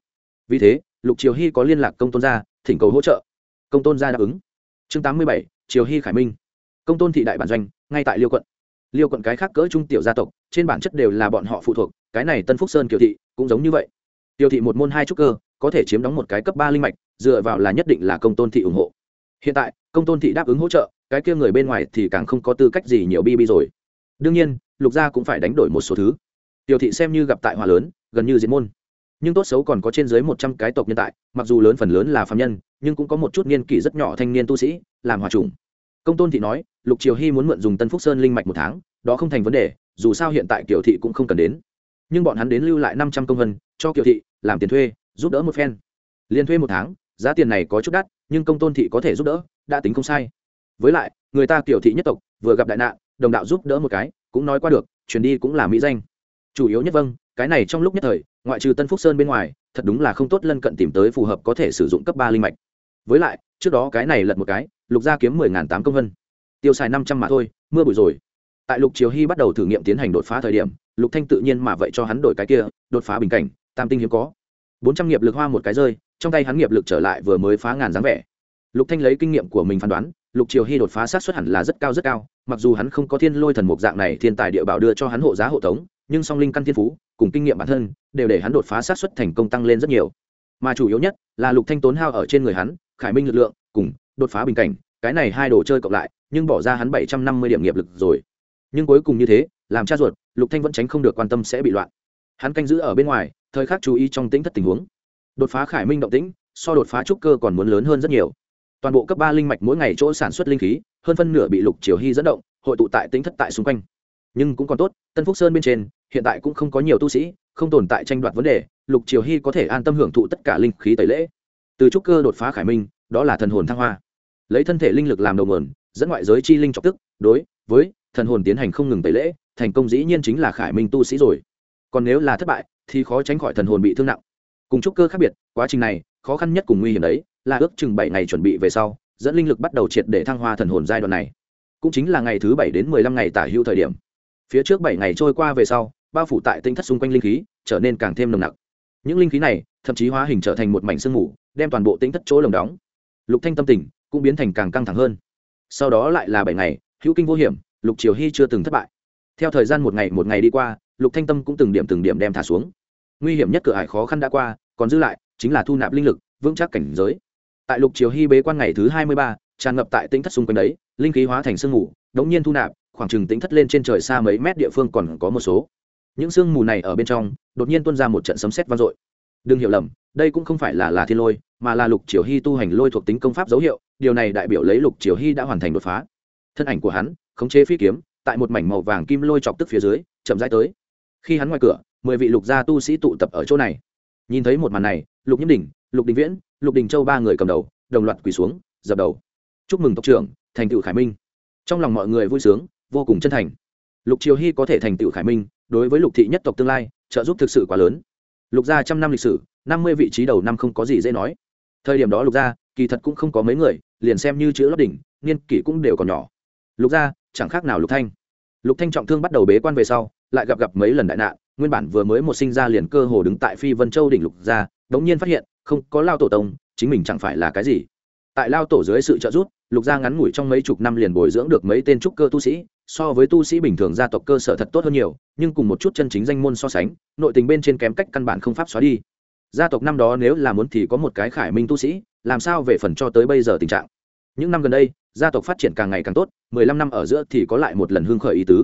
Vì thế lục triều hy có liên lạc công tôn gia, thỉnh cầu hỗ trợ. Công tôn gia đáp ứng. Chương tám mươi bảy, triều hy khải minh. Công tôn thị đại bản doanh, ngay tại liêu quận. Liêu quận cái khác cỡ trung tiểu gia tộc, trên bản chất đều là bọn họ phụ thuộc, cái này tân phúc sơn kiều thị cũng giống như vậy. Kiều thị một môn hai trúc cơ, có thể chiếm đóng một cái cấp ba linh mạch, dựa vào là nhất định là công tôn thị ủng hộ. Hiện tại, công tôn thị đáp ứng hỗ trợ, cái kia người bên ngoài thì càng không có tư cách gì nhiều bi bi rồi. Đương nhiên, lục gia cũng phải đánh đổi một số thứ. Tiểu thị xem như gặp tại hòa lớn, gần như diệt môn nhưng tốt xấu còn có trên dưới một trăm cái tộc nhân tại, mặc dù lớn phần lớn là phạm nhân, nhưng cũng có một chút niên kỷ rất nhỏ thanh niên tu sĩ, làm hòa trùng. Công tôn thị nói, lục triều hy muốn mượn dùng tân phúc sơn linh mạch một tháng, đó không thành vấn đề, dù sao hiện tại kiểu thị cũng không cần đến. Nhưng bọn hắn đến lưu lại năm trăm công vân cho kiểu thị làm tiền thuê, giúp đỡ một phen. Liền thuê một tháng, giá tiền này có chút đắt, nhưng công tôn thị có thể giúp đỡ, đã tính không sai. Với lại, người ta kiểu thị nhất tộc, vừa gặp đại nạn, đồng đạo giúp đỡ một cái, cũng nói qua được, chuyển đi cũng là mỹ danh. Chủ yếu nhất vâng cái này trong lúc nhất thời, ngoại trừ tân phúc sơn bên ngoài, thật đúng là không tốt lân cận tìm tới phù hợp có thể sử dụng cấp ba linh mạch. Với lại, trước đó cái này lật một cái, lục gia kiếm mười ngàn tám công vân. Tiêu xài năm trăm mà thôi, mưa bụi rồi. Tại lục triều hy bắt đầu thử nghiệm tiến hành đột phá thời điểm, lục thanh tự nhiên mà vậy cho hắn đổi cái kia, đột phá bình cảnh, tam tinh hiếm có. Bốn trăm nghiệp lực hoa một cái rơi, trong tay hắn nghiệp lực trở lại vừa mới phá ngàn dáng vẻ. Lục thanh lấy kinh nghiệm của mình phán đoán, lục triều hy đột phá sát xuất hẳn là rất cao rất cao, mặc dù hắn không có thiên lôi thần mục dạng này thiên tài địa bảo đưa cho hắn hộ giá hộ tống, nhưng song linh căn thiên phú cùng kinh nghiệm bản thân, đều để hắn đột phá sát xuất thành công tăng lên rất nhiều. Mà chủ yếu nhất là lục thanh tốn hao ở trên người hắn, khải minh lực lượng, cùng đột phá bình cảnh, cái này hai đồ chơi cộng lại, nhưng bỏ ra hắn bảy trăm năm mươi điểm nghiệp lực rồi. Nhưng cuối cùng như thế, làm cha ruột, lục thanh vẫn tránh không được quan tâm sẽ bị loạn. Hắn canh giữ ở bên ngoài, thời khắc chú ý trong tĩnh thất tình huống. Đột phá khải minh động tĩnh, so đột phá trúc cơ còn muốn lớn hơn rất nhiều. Toàn bộ cấp ba linh mạch mỗi ngày chỗ sản xuất linh khí, hơn phân nửa bị lục triều hy dẫn động, hội tụ tại tính thất tại xung quanh. Nhưng cũng còn tốt, tân phúc sơn bên trên hiện tại cũng không có nhiều tu sĩ, không tồn tại tranh đoạt vấn đề, lục triều hy có thể an tâm hưởng thụ tất cả linh khí tẩy lễ. Từ trúc cơ đột phá khải minh, đó là thần hồn thăng hoa. Lấy thân thể linh lực làm đầu nguồn, dẫn ngoại giới chi linh trọng tức, đối với thần hồn tiến hành không ngừng tẩy lễ, thành công dĩ nhiên chính là khải minh tu sĩ rồi. Còn nếu là thất bại, thì khó tránh khỏi thần hồn bị thương nặng. Cùng trúc cơ khác biệt, quá trình này, khó khăn nhất cùng nguy hiểm đấy, là ước chừng bảy ngày chuẩn bị về sau, dẫn linh lực bắt đầu triệt để thăng hoa thần hồn giai đoạn này. Cũng chính là ngày thứ bảy đến mười lăm ngày tả hữu thời điểm. Phía trước bảy ngày trôi qua về sau bao phủ tại tinh thất xung quanh linh khí, trở nên càng thêm nồng nặc. Những linh khí này, thậm chí hóa hình trở thành một mảnh sương mù, đem toàn bộ tinh thất chỗ lồng đóng. Lục thanh tâm tình cũng biến thành càng căng thẳng hơn. Sau đó lại là bảy ngày, hữu kinh vô hiểm, lục triều hy chưa từng thất bại. Theo thời gian một ngày một ngày đi qua, lục thanh tâm cũng từng điểm từng điểm đem thả xuống. Nguy hiểm nhất cửa ải khó khăn đã qua, còn dư lại chính là thu nạp linh lực, vững chắc cảnh giới. Tại lục triều hy bế quan ngày thứ hai mươi ba, tràn ngập tại tính thất xung quanh đấy, linh khí hóa thành sương mù, đống nhiên thu nạp, khoảng chừng tính thất lên trên trời xa mấy mét địa phương còn có một số những sương mù này ở bên trong, đột nhiên tuôn ra một trận sấm sét vang dội. Đừng hiểu lầm, đây cũng không phải là là thiên lôi, mà là lục triều hy tu hành lôi thuộc tính công pháp dấu hiệu, điều này đại biểu lấy lục triều hy đã hoàn thành đột phá. Thân ảnh của hắn, khống chế phi kiếm, tại một mảnh màu vàng kim lôi chọc tức phía dưới, chậm rãi tới. Khi hắn ngoài cửa, mười vị lục gia tu sĩ tụ tập ở chỗ này. Nhìn thấy một màn này, lục nhiễm đỉnh lục đình viễn, lục đình châu ba người cầm đầu, đồng loạt quỳ xuống, dập đầu. Chúc mừng tộc trưởng, thành tựu khải minh. Trong lòng mọi người vui sướng, vô cùng chân thành. Lục triều hy có thể thành tựu khải minh đối với lục thị nhất tộc tương lai, trợ giúp thực sự quá lớn. Lục gia trăm năm lịch sử, năm mươi vị trí đầu năm không có gì dễ nói. Thời điểm đó lục gia, kỳ thật cũng không có mấy người, liền xem như chữ lót đỉnh, niên kỷ cũng đều còn nhỏ. Lục gia, chẳng khác nào lục thanh. Lục thanh trọng thương bắt đầu bế quan về sau, lại gặp gặp mấy lần đại nạn, nguyên bản vừa mới một sinh ra liền cơ hồ đứng tại phi vân châu đỉnh lục gia, đống nhiên phát hiện, không có lao tổ tông, chính mình chẳng phải là cái gì tại lao tổ dưới sự trợ giúp, lục gia ngắn ngủi trong mấy chục năm liền bồi dưỡng được mấy tên trúc cơ tu sĩ, so với tu sĩ bình thường gia tộc cơ sở thật tốt hơn nhiều, nhưng cùng một chút chân chính danh môn so sánh, nội tình bên trên kém cách căn bản không pháp xóa đi. Gia tộc năm đó nếu là muốn thì có một cái khải minh tu sĩ, làm sao về phần cho tới bây giờ tình trạng? Những năm gần đây, gia tộc phát triển càng ngày càng tốt, mười lăm năm ở giữa thì có lại một lần hương khởi ý tứ.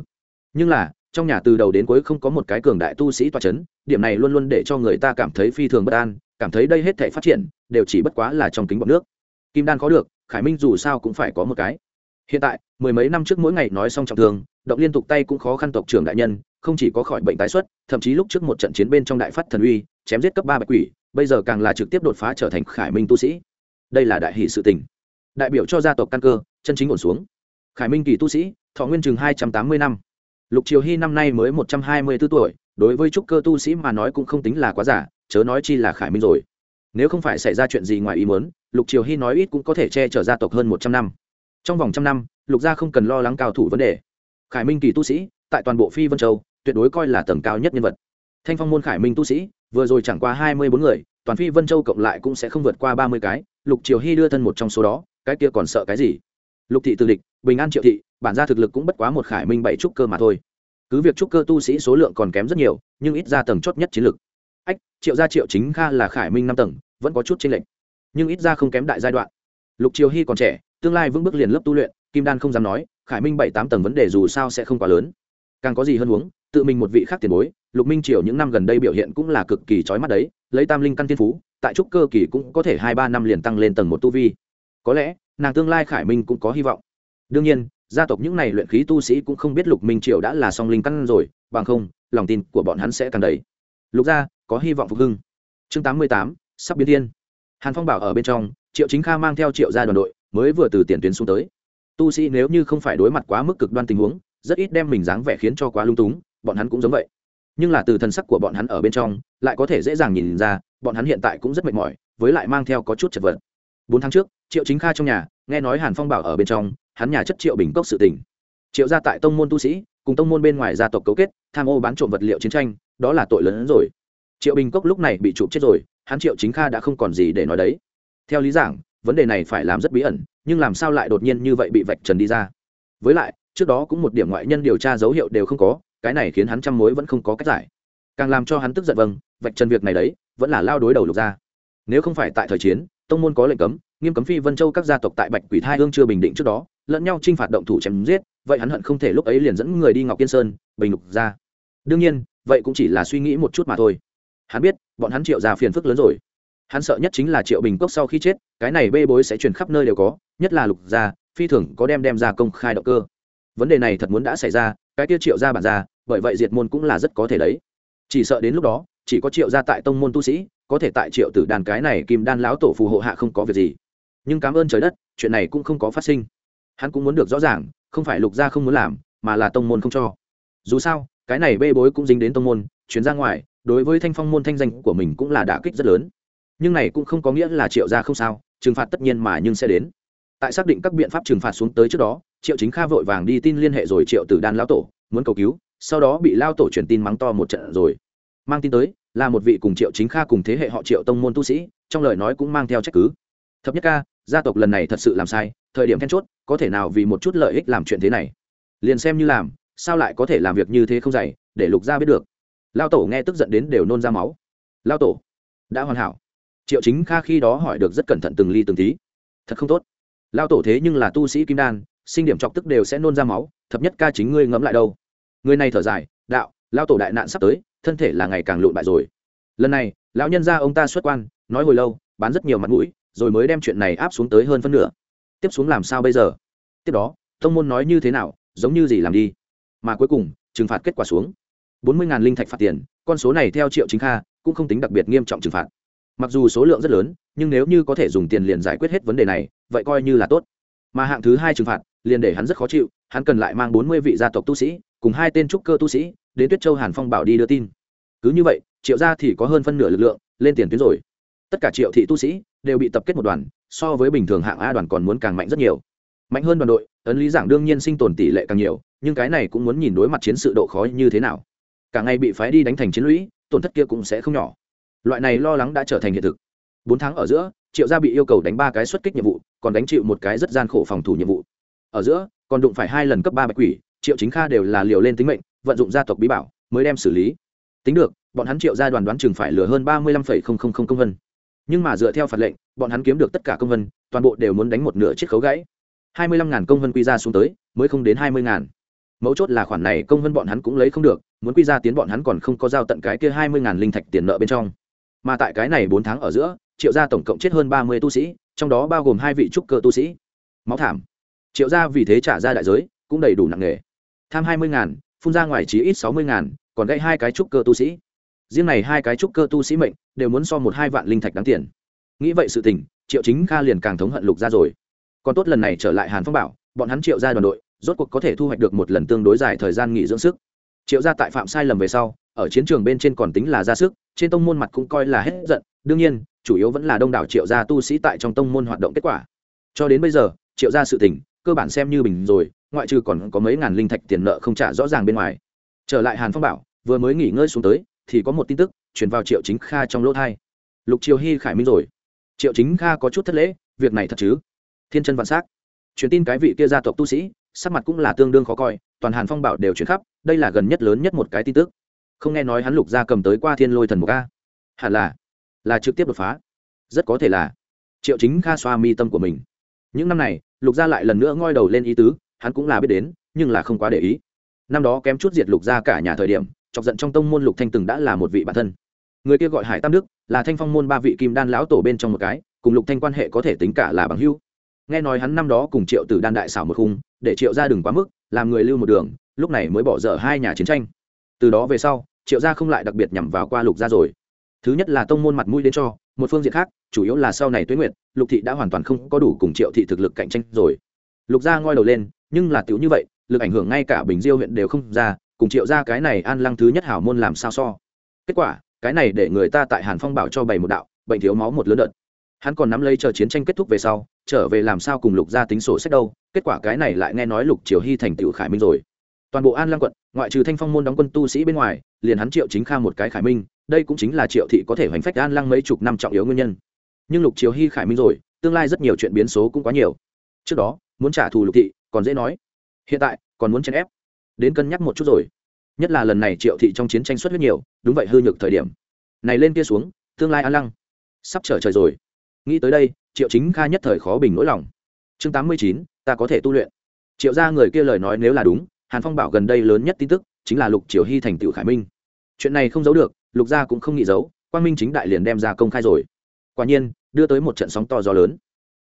Nhưng là, trong nhà từ đầu đến cuối không có một cái cường đại tu sĩ toa c h ấ n điểm này luôn luôn để cho người ta cảm thấy phi thường bất an, cảm thấy đây hết thể phát triển, đều chỉ bất quá là trong kính bọc nước kim đan có được, khải minh dù sao cũng phải có một cái. Hiện tại, mười mấy năm trước mỗi ngày nói xong trọng thương động liên tục tay cũng khó khăn tộc trưởng đại nhân, không chỉ có khỏi bệnh tái xuất, thậm chí lúc trước một trận chiến bên trong đại phát thần uy, chém giết cấp ba bạch quỷ, bây giờ càng là trực tiếp đột phá trở thành khải minh tu sĩ. Đây là đại hỷ sự tình. Đại biểu cho gia tộc căn cơ, chân chính ổn xuống. Khải minh kỳ tu sĩ, thọ nguyên chừng hai trăm tám mươi năm. Lục triều hy năm nay mới một trăm hai mươi b ố tuổi, đối với trúc cơ tu sĩ mà nói cũng không tính là quá giả chớ nói chi là khải minh rồi nếu không phải xảy ra chuyện gì ngoài ý muốn, lục triều hy nói ít cũng có thể che chở gia tộc hơn một trăm năm. Trong vòng trăm năm, lục gia không cần lo lắng cao thủ vấn đề. Khải minh kỳ tu sĩ, tại toàn bộ phi vân châu, tuyệt đối coi là tầng cao nhất nhân vật. Thanh phong môn khải minh tu sĩ, vừa rồi chẳng qua hai mươi bốn người, toàn phi vân châu cộng lại cũng sẽ không vượt qua ba mươi cái, lục triều hy đưa thân một trong số đó, cái kia còn sợ cái gì? Lục thị tự địch, bình an triệu thị, bản ra thực lực cũng bất quá một khải minh bảy trúc cơ mà thôi. Cứ việc trúc cơ tu sĩ số lượng còn kém rất nhiều, nhưng ít ra tầng chót nhất chiến lực triệu gia triệu chính kha là khải minh năm tầng vẫn có chút chênh lệch nhưng ít ra không kém đại giai đoạn. Lục triều hy còn trẻ tương lai vững bước liền lớp tu luyện kim đan không dám nói khải minh bảy tám tầng vấn đề dù sao sẽ không quá lớn. Càng có gì hơn huống, tự mình một vị khác tiền bối lục minh triều những năm gần đây biểu hiện cũng là cực kỳ trói mắt đấy lấy tam linh căn thiên phú tại trúc cơ kỳ cũng có thể hai ba năm liền tăng lên tầng một tu vi. Có lẽ nàng tương lai khải minh cũng có hy vọng. Đương nhiên gia tộc những n à y luyện khí tu sĩ cũng không biết lục minh triều đã là song linh căn rồi bằng không lòng tin của bọn hắn sẽ càng đầy. Lục gia có hy vọng phục hưng. Chương tám mươi tám, sắp biến thiên. Hàn phong bảo ở bên trong, triệu chính kha mang theo triệu gia đoàn đội, mới vừa từ tiền tuyến xuống tới. Tu sĩ nếu như không phải đối mặt quá mức cực đoan tình huống, rất ít đem mình dáng vẻ khiến cho quá lung túng, bọn hắn cũng giống vậy. Nhưng là từ thần sắc của bọn hắn ở bên trong, lại có thể dễ dàng nhìn ra, bọn hắn hiện tại cũng rất mệt mỏi, với lại mang theo có chút chật vật. Bốn tháng trước, triệu chính kha trong nhà, nghe nói hàn phong bảo ở bên trong, hắn nhà chất triệu bình cốc sự tỉnh triệu gia tại tông môn tu sĩ, cùng tông môn bên ngoài gia tộc cấu kết, tham ô bán trộm vật liệu chiến tranh, đó là tội lớn hơn rồi triệu bình cốc lúc này bị chụp chết rồi, hắn triệu chính kha đã không còn gì để nói đấy. Theo lý giảng, vấn đề này phải làm rất bí ẩn, nhưng làm sao lại đột nhiên như vậy bị vạch trần đi ra? Với lại, trước đó cũng một điểm ngoại nhân điều tra dấu hiệu đều không có, cái này khiến hắn trăm mối vẫn không có cách giải. Càng làm cho hắn tức giận vâng vạch trần việc này đấy, vẫn là lao đối đầu lục ra. Nếu không phải tại thời chiến, tông môn có lệnh cấm, nghiêm cấm phi vân châu các gia tộc tại bạch quỷ thai hương chưa bình định trước đó, lẫn nhau t r i n h phạt động thủ chém giết, vậy hắn hận không thể lúc ấy liền dẫn người đi ngọc yên sơn, bình lục ra. Đương nhiên, vậy cũng chỉ là suy nghĩ một chút mà thôi hắn biết, bọn hắn triệu ra phiền phức lớn rồi. Hắn sợ nhất chính là triệu bình cốc sau khi chết, cái này bê bối sẽ truyền khắp nơi đều có, nhất là lục gia, phi thường có đem đem ra công khai động cơ. Vấn đề này thật muốn đã xảy ra, cái tiêu triệu ra bản ra bởi vậy diệt môn cũng là rất có thể đấy. Chỉ sợ đến lúc đó, chỉ có triệu gia tại tông môn tu sĩ, có thể tại triệu tử đàn cái này kim đan lão tổ phù hộ hạ không có việc gì. Nhưng cảm ơn trời đất, chuyện này cũng không có phát sinh. Hắn cũng muốn được rõ ràng, không phải lục gia không muốn làm, mà là tông môn không cho. Dù sao, cái này bê bối cũng dính đến tông môn chuyến ra ngoài đối với thanh phong môn thanh danh của mình cũng là đả kích rất lớn. Nhưng này cũng không có nghĩa là triệu gia không sao, trừng phạt tất nhiên mà nhưng sẽ đến. Tại xác định các biện pháp trừng phạt xuống tới trước đó, triệu chính kha vội vàng đi tin liên hệ rồi triệu tử đan lão tổ, muốn cầu cứu, sau đó bị lao tổ truyền tin mắng to một trận rồi. Mang tin tới, là một vị cùng triệu chính kha cùng thế hệ họ triệu tông môn tu sĩ, trong lời nói cũng mang theo trách cứ. Thập nhất ca, gia tộc lần này thật sự làm sai, thời điểm then chốt, có thể nào vì một chút lợi ích làm chuyện thế này? Liền xem như làm, sao lại có thể làm việc như thế không dày để lục gia biết được? Lao tổ nghe tức giận đến đều nôn ra máu. Lao tổ, đã hoàn hảo. Triệu chính kha khi đó hỏi được rất cẩn thận từng ly từng tí. Thật không tốt. Lao tổ thế nhưng là tu sĩ kim đan, sinh điểm chọc tức đều sẽ nôn ra máu, thập nhất ca chính ngươi ngẫm lại đâu. Người này thở dài, đạo, lao tổ đại nạn sắp tới, thân thể là ngày càng lụn bại rồi. Lần này, lão nhân ra ông ta xuất quan, nói hồi lâu, bán rất nhiều mặt mũi, rồi mới đem chuyện này áp xuống tới hơn phân nửa. Tiếp xuống làm sao bây giờ? Tiếp đó thông môn nói như thế nào, giống như gì làm đi. Mà cuối cùng, trừng phạt kết quả xuống bốn mươi linh thạch phạt tiền, con số này theo triệu chính kha cũng không tính đặc biệt nghiêm trọng trừng phạt. Mặc dù số lượng rất lớn, nhưng nếu như có thể dùng tiền liền giải quyết hết vấn đề này, vậy coi như là tốt. Mà hạng thứ hai trừng phạt liền để hắn rất khó chịu, hắn cần lại mang bốn mươi vị gia tộc tu sĩ, cùng hai tên trúc cơ tu sĩ, đến tuyết châu hàn phong bảo đi đưa tin. Cứ như vậy, triệu gia thì có hơn phân nửa lực lượng, lên tiền tuyến rồi. Tất cả triệu thị tu sĩ đều bị tập kết một đoàn, so với bình thường hạng a đoàn còn muốn càng mạnh rất nhiều. Mạnh hơn đoàn đội, ấn lý giảng đương nhiên sinh tồn tỷ lệ càng nhiều, nhưng cái này cũng muốn nhìn đối mặt chiến sự độ khó như thế nào cả ngày bị phái đi đánh thành chiến lũy, tổn thất kia cũng sẽ không nhỏ. Loại này lo lắng đã trở thành hiện thực. Bốn tháng ở giữa, triệu gia bị yêu cầu đánh ba cái xuất kích nhiệm vụ, còn đánh chịu một cái rất gian khổ phòng thủ nhiệm vụ. Ở giữa, còn đụng phải hai lần cấp ba bạch quỷ, triệu chính kha đều là liều lên tính mệnh, vận dụng gia tộc bí bảo, mới đem xử lý. Tính được, bọn hắn triệu gia đoàn đoán chừng phải lừa hơn ba mươi lăm phẩy không không không công vân. Nhưng mà dựa theo phạt lệnh, bọn hắn kiếm được tất cả công vân, toàn bộ đều muốn đánh một nửa chiếc khấu gãy. Hai mươi lăm ngàn công vân quy ra xuống tới, mới không đến hai mươi ngàn mấu chốt là khoản này công hơn bọn hắn cũng lấy không được, muốn quy ra tiến bọn hắn còn không có giao tận cái kia hai mươi ngàn linh thạch tiền nợ bên trong. Mà tại cái này bốn tháng ở giữa, triệu gia tổng cộng chết hơn ba mươi tu sĩ, trong đó bao gồm hai vị trúc cơ tu sĩ. Máu thảm. Triệu gia vì thế trả ra đại giới, cũng đầy đủ nặng nề. Tham hai mươi ngàn, phun ra ngoài chí ít sáu mươi ngàn, còn gây hai cái trúc cơ tu sĩ. Riêng này hai cái trúc cơ tu sĩ mệnh, đều muốn so một hai vạn linh thạch đáng tiền. Nghĩ vậy sự tình, triệu chính kha liền càng thống hận lục ra rồi. Còn tốt lần này trở lại hàn phong bảo, bọn hắn triệu ra đoàn đội rốt cuộc có thể thu hoạch được một lần tương đối dài thời gian nghỉ dưỡng sức. Triệu gia tại phạm sai lầm về sau, ở chiến trường bên trên còn tính là ra sức, trên tông môn mặt cũng coi là hết giận, đương nhiên, chủ yếu vẫn là đông đảo triệu gia tu sĩ tại trong tông môn hoạt động kết quả. Cho đến bây giờ, triệu gia sự tỉnh cơ bản xem như bình rồi, ngoại trừ còn có mấy ngàn linh thạch tiền nợ không trả rõ ràng bên ngoài. Trở lại hàn phong bảo, vừa mới nghỉ ngơi xuống tới, thì có một tin tức chuyển vào triệu chính kha trong lỗ thai. Lục triều hy khải minh rồi. Triệu chính kha có chút thất lễ, việc này thật chứ? Thiên chân vạn s á c truyền tin cái vị kia gia tộc tu sĩ sắc mặt cũng là tương đương khó coi, toàn hàn phong bảo đều chuyển khắp, đây là gần nhất lớn nhất một cái tin tức. Không nghe nói hắn lục gia cầm tới qua thiên lôi thần một ca hẳn là là trực tiếp đột phá. Rất có thể là triệu chính kha xoa mi tâm của mình. Những năm này, lục gia lại lần nữa ngoi đầu lên ý tứ, hắn cũng là biết đến, nhưng là không quá để ý. Năm đó kém chút diệt lục gia cả nhà thời điểm, chọc giận trong tông môn lục thanh từng đã là một vị bản thân. Người kia gọi hải tam đức, là thanh phong môn ba vị kim đan lão tổ bên trong một cái, cùng lục thanh quan hệ có thể tính cả là bằng hữu nghe nói hắn năm đó cùng triệu tử đan đại xảo một khung, để triệu gia đừng quá mức, làm người lưu một đường, lúc này mới bỏ dở hai nhà chiến tranh. Từ đó về sau, triệu gia không lại đặc biệt nhằm vào qua lục gia rồi. Thứ nhất là tông môn mặt mũi đến cho, một phương diện khác, chủ yếu là sau này tuế nguyệt, lục thị đã hoàn toàn không có đủ cùng triệu thị thực lực cạnh tranh rồi. Lục gia ngoi đầu lên, nhưng là tiểu như vậy, lực ảnh hưởng ngay cả bình diêu huyện đều không ra, cùng triệu gia cái này an lăng thứ nhất hảo môn làm sao so. Kết quả, cái này để người ta tại hàn phong bảo cho bày một đạo, bệnh thiếu máu một lớn đợt. Hắn còn nắm lấy chờ chiến tranh kết thúc về sau trở về làm sao cùng lục gia tính sổ sách đâu, kết quả cái này lại nghe nói lục triều hy thành tựu khải minh rồi. Toàn bộ an lăng quận, ngoại trừ thanh phong môn đóng quân tu sĩ bên ngoài, liền hắn triệu chính kha một cái khải minh, đây cũng chính là triệu thị có thể hoành phách an lăng mấy chục năm trọng yếu nguyên nhân. Nhưng lục triều hy khải minh rồi, tương lai rất nhiều chuyện biến số cũng quá nhiều. Trước đó, muốn trả thù lục thị, còn dễ nói. Hiện tại, còn muốn chèn ép. Đến cân nhắc một chút rồi. Nhất là lần này triệu thị trong chiến tranh xuất huyết nhiều, đúng vậy hư nhược thời điểm. Này lên kia xuống, tương lai an lăng sắp trở trời rồi nghĩ tới đây, triệu chính kha nhất thời khó bình nỗi lòng. Chương tám mươi chín, ta có thể tu luyện. Triệu ra người kia lời nói nếu là đúng, hàn phong bảo gần đây lớn nhất tin tức chính là lục triều hy thành tựu khải minh. Chuyện này không giấu được, lục gia cũng không nghĩ giấu, quang minh chính đại liền đem ra công khai rồi. Quả nhiên, đưa tới một trận sóng to gió lớn.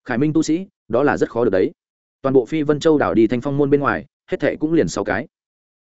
Khải minh tu sĩ, đó là rất khó được đấy. Toàn bộ phi vân châu đảo đi thanh phong môn bên ngoài, hết thệ cũng liền sáu cái.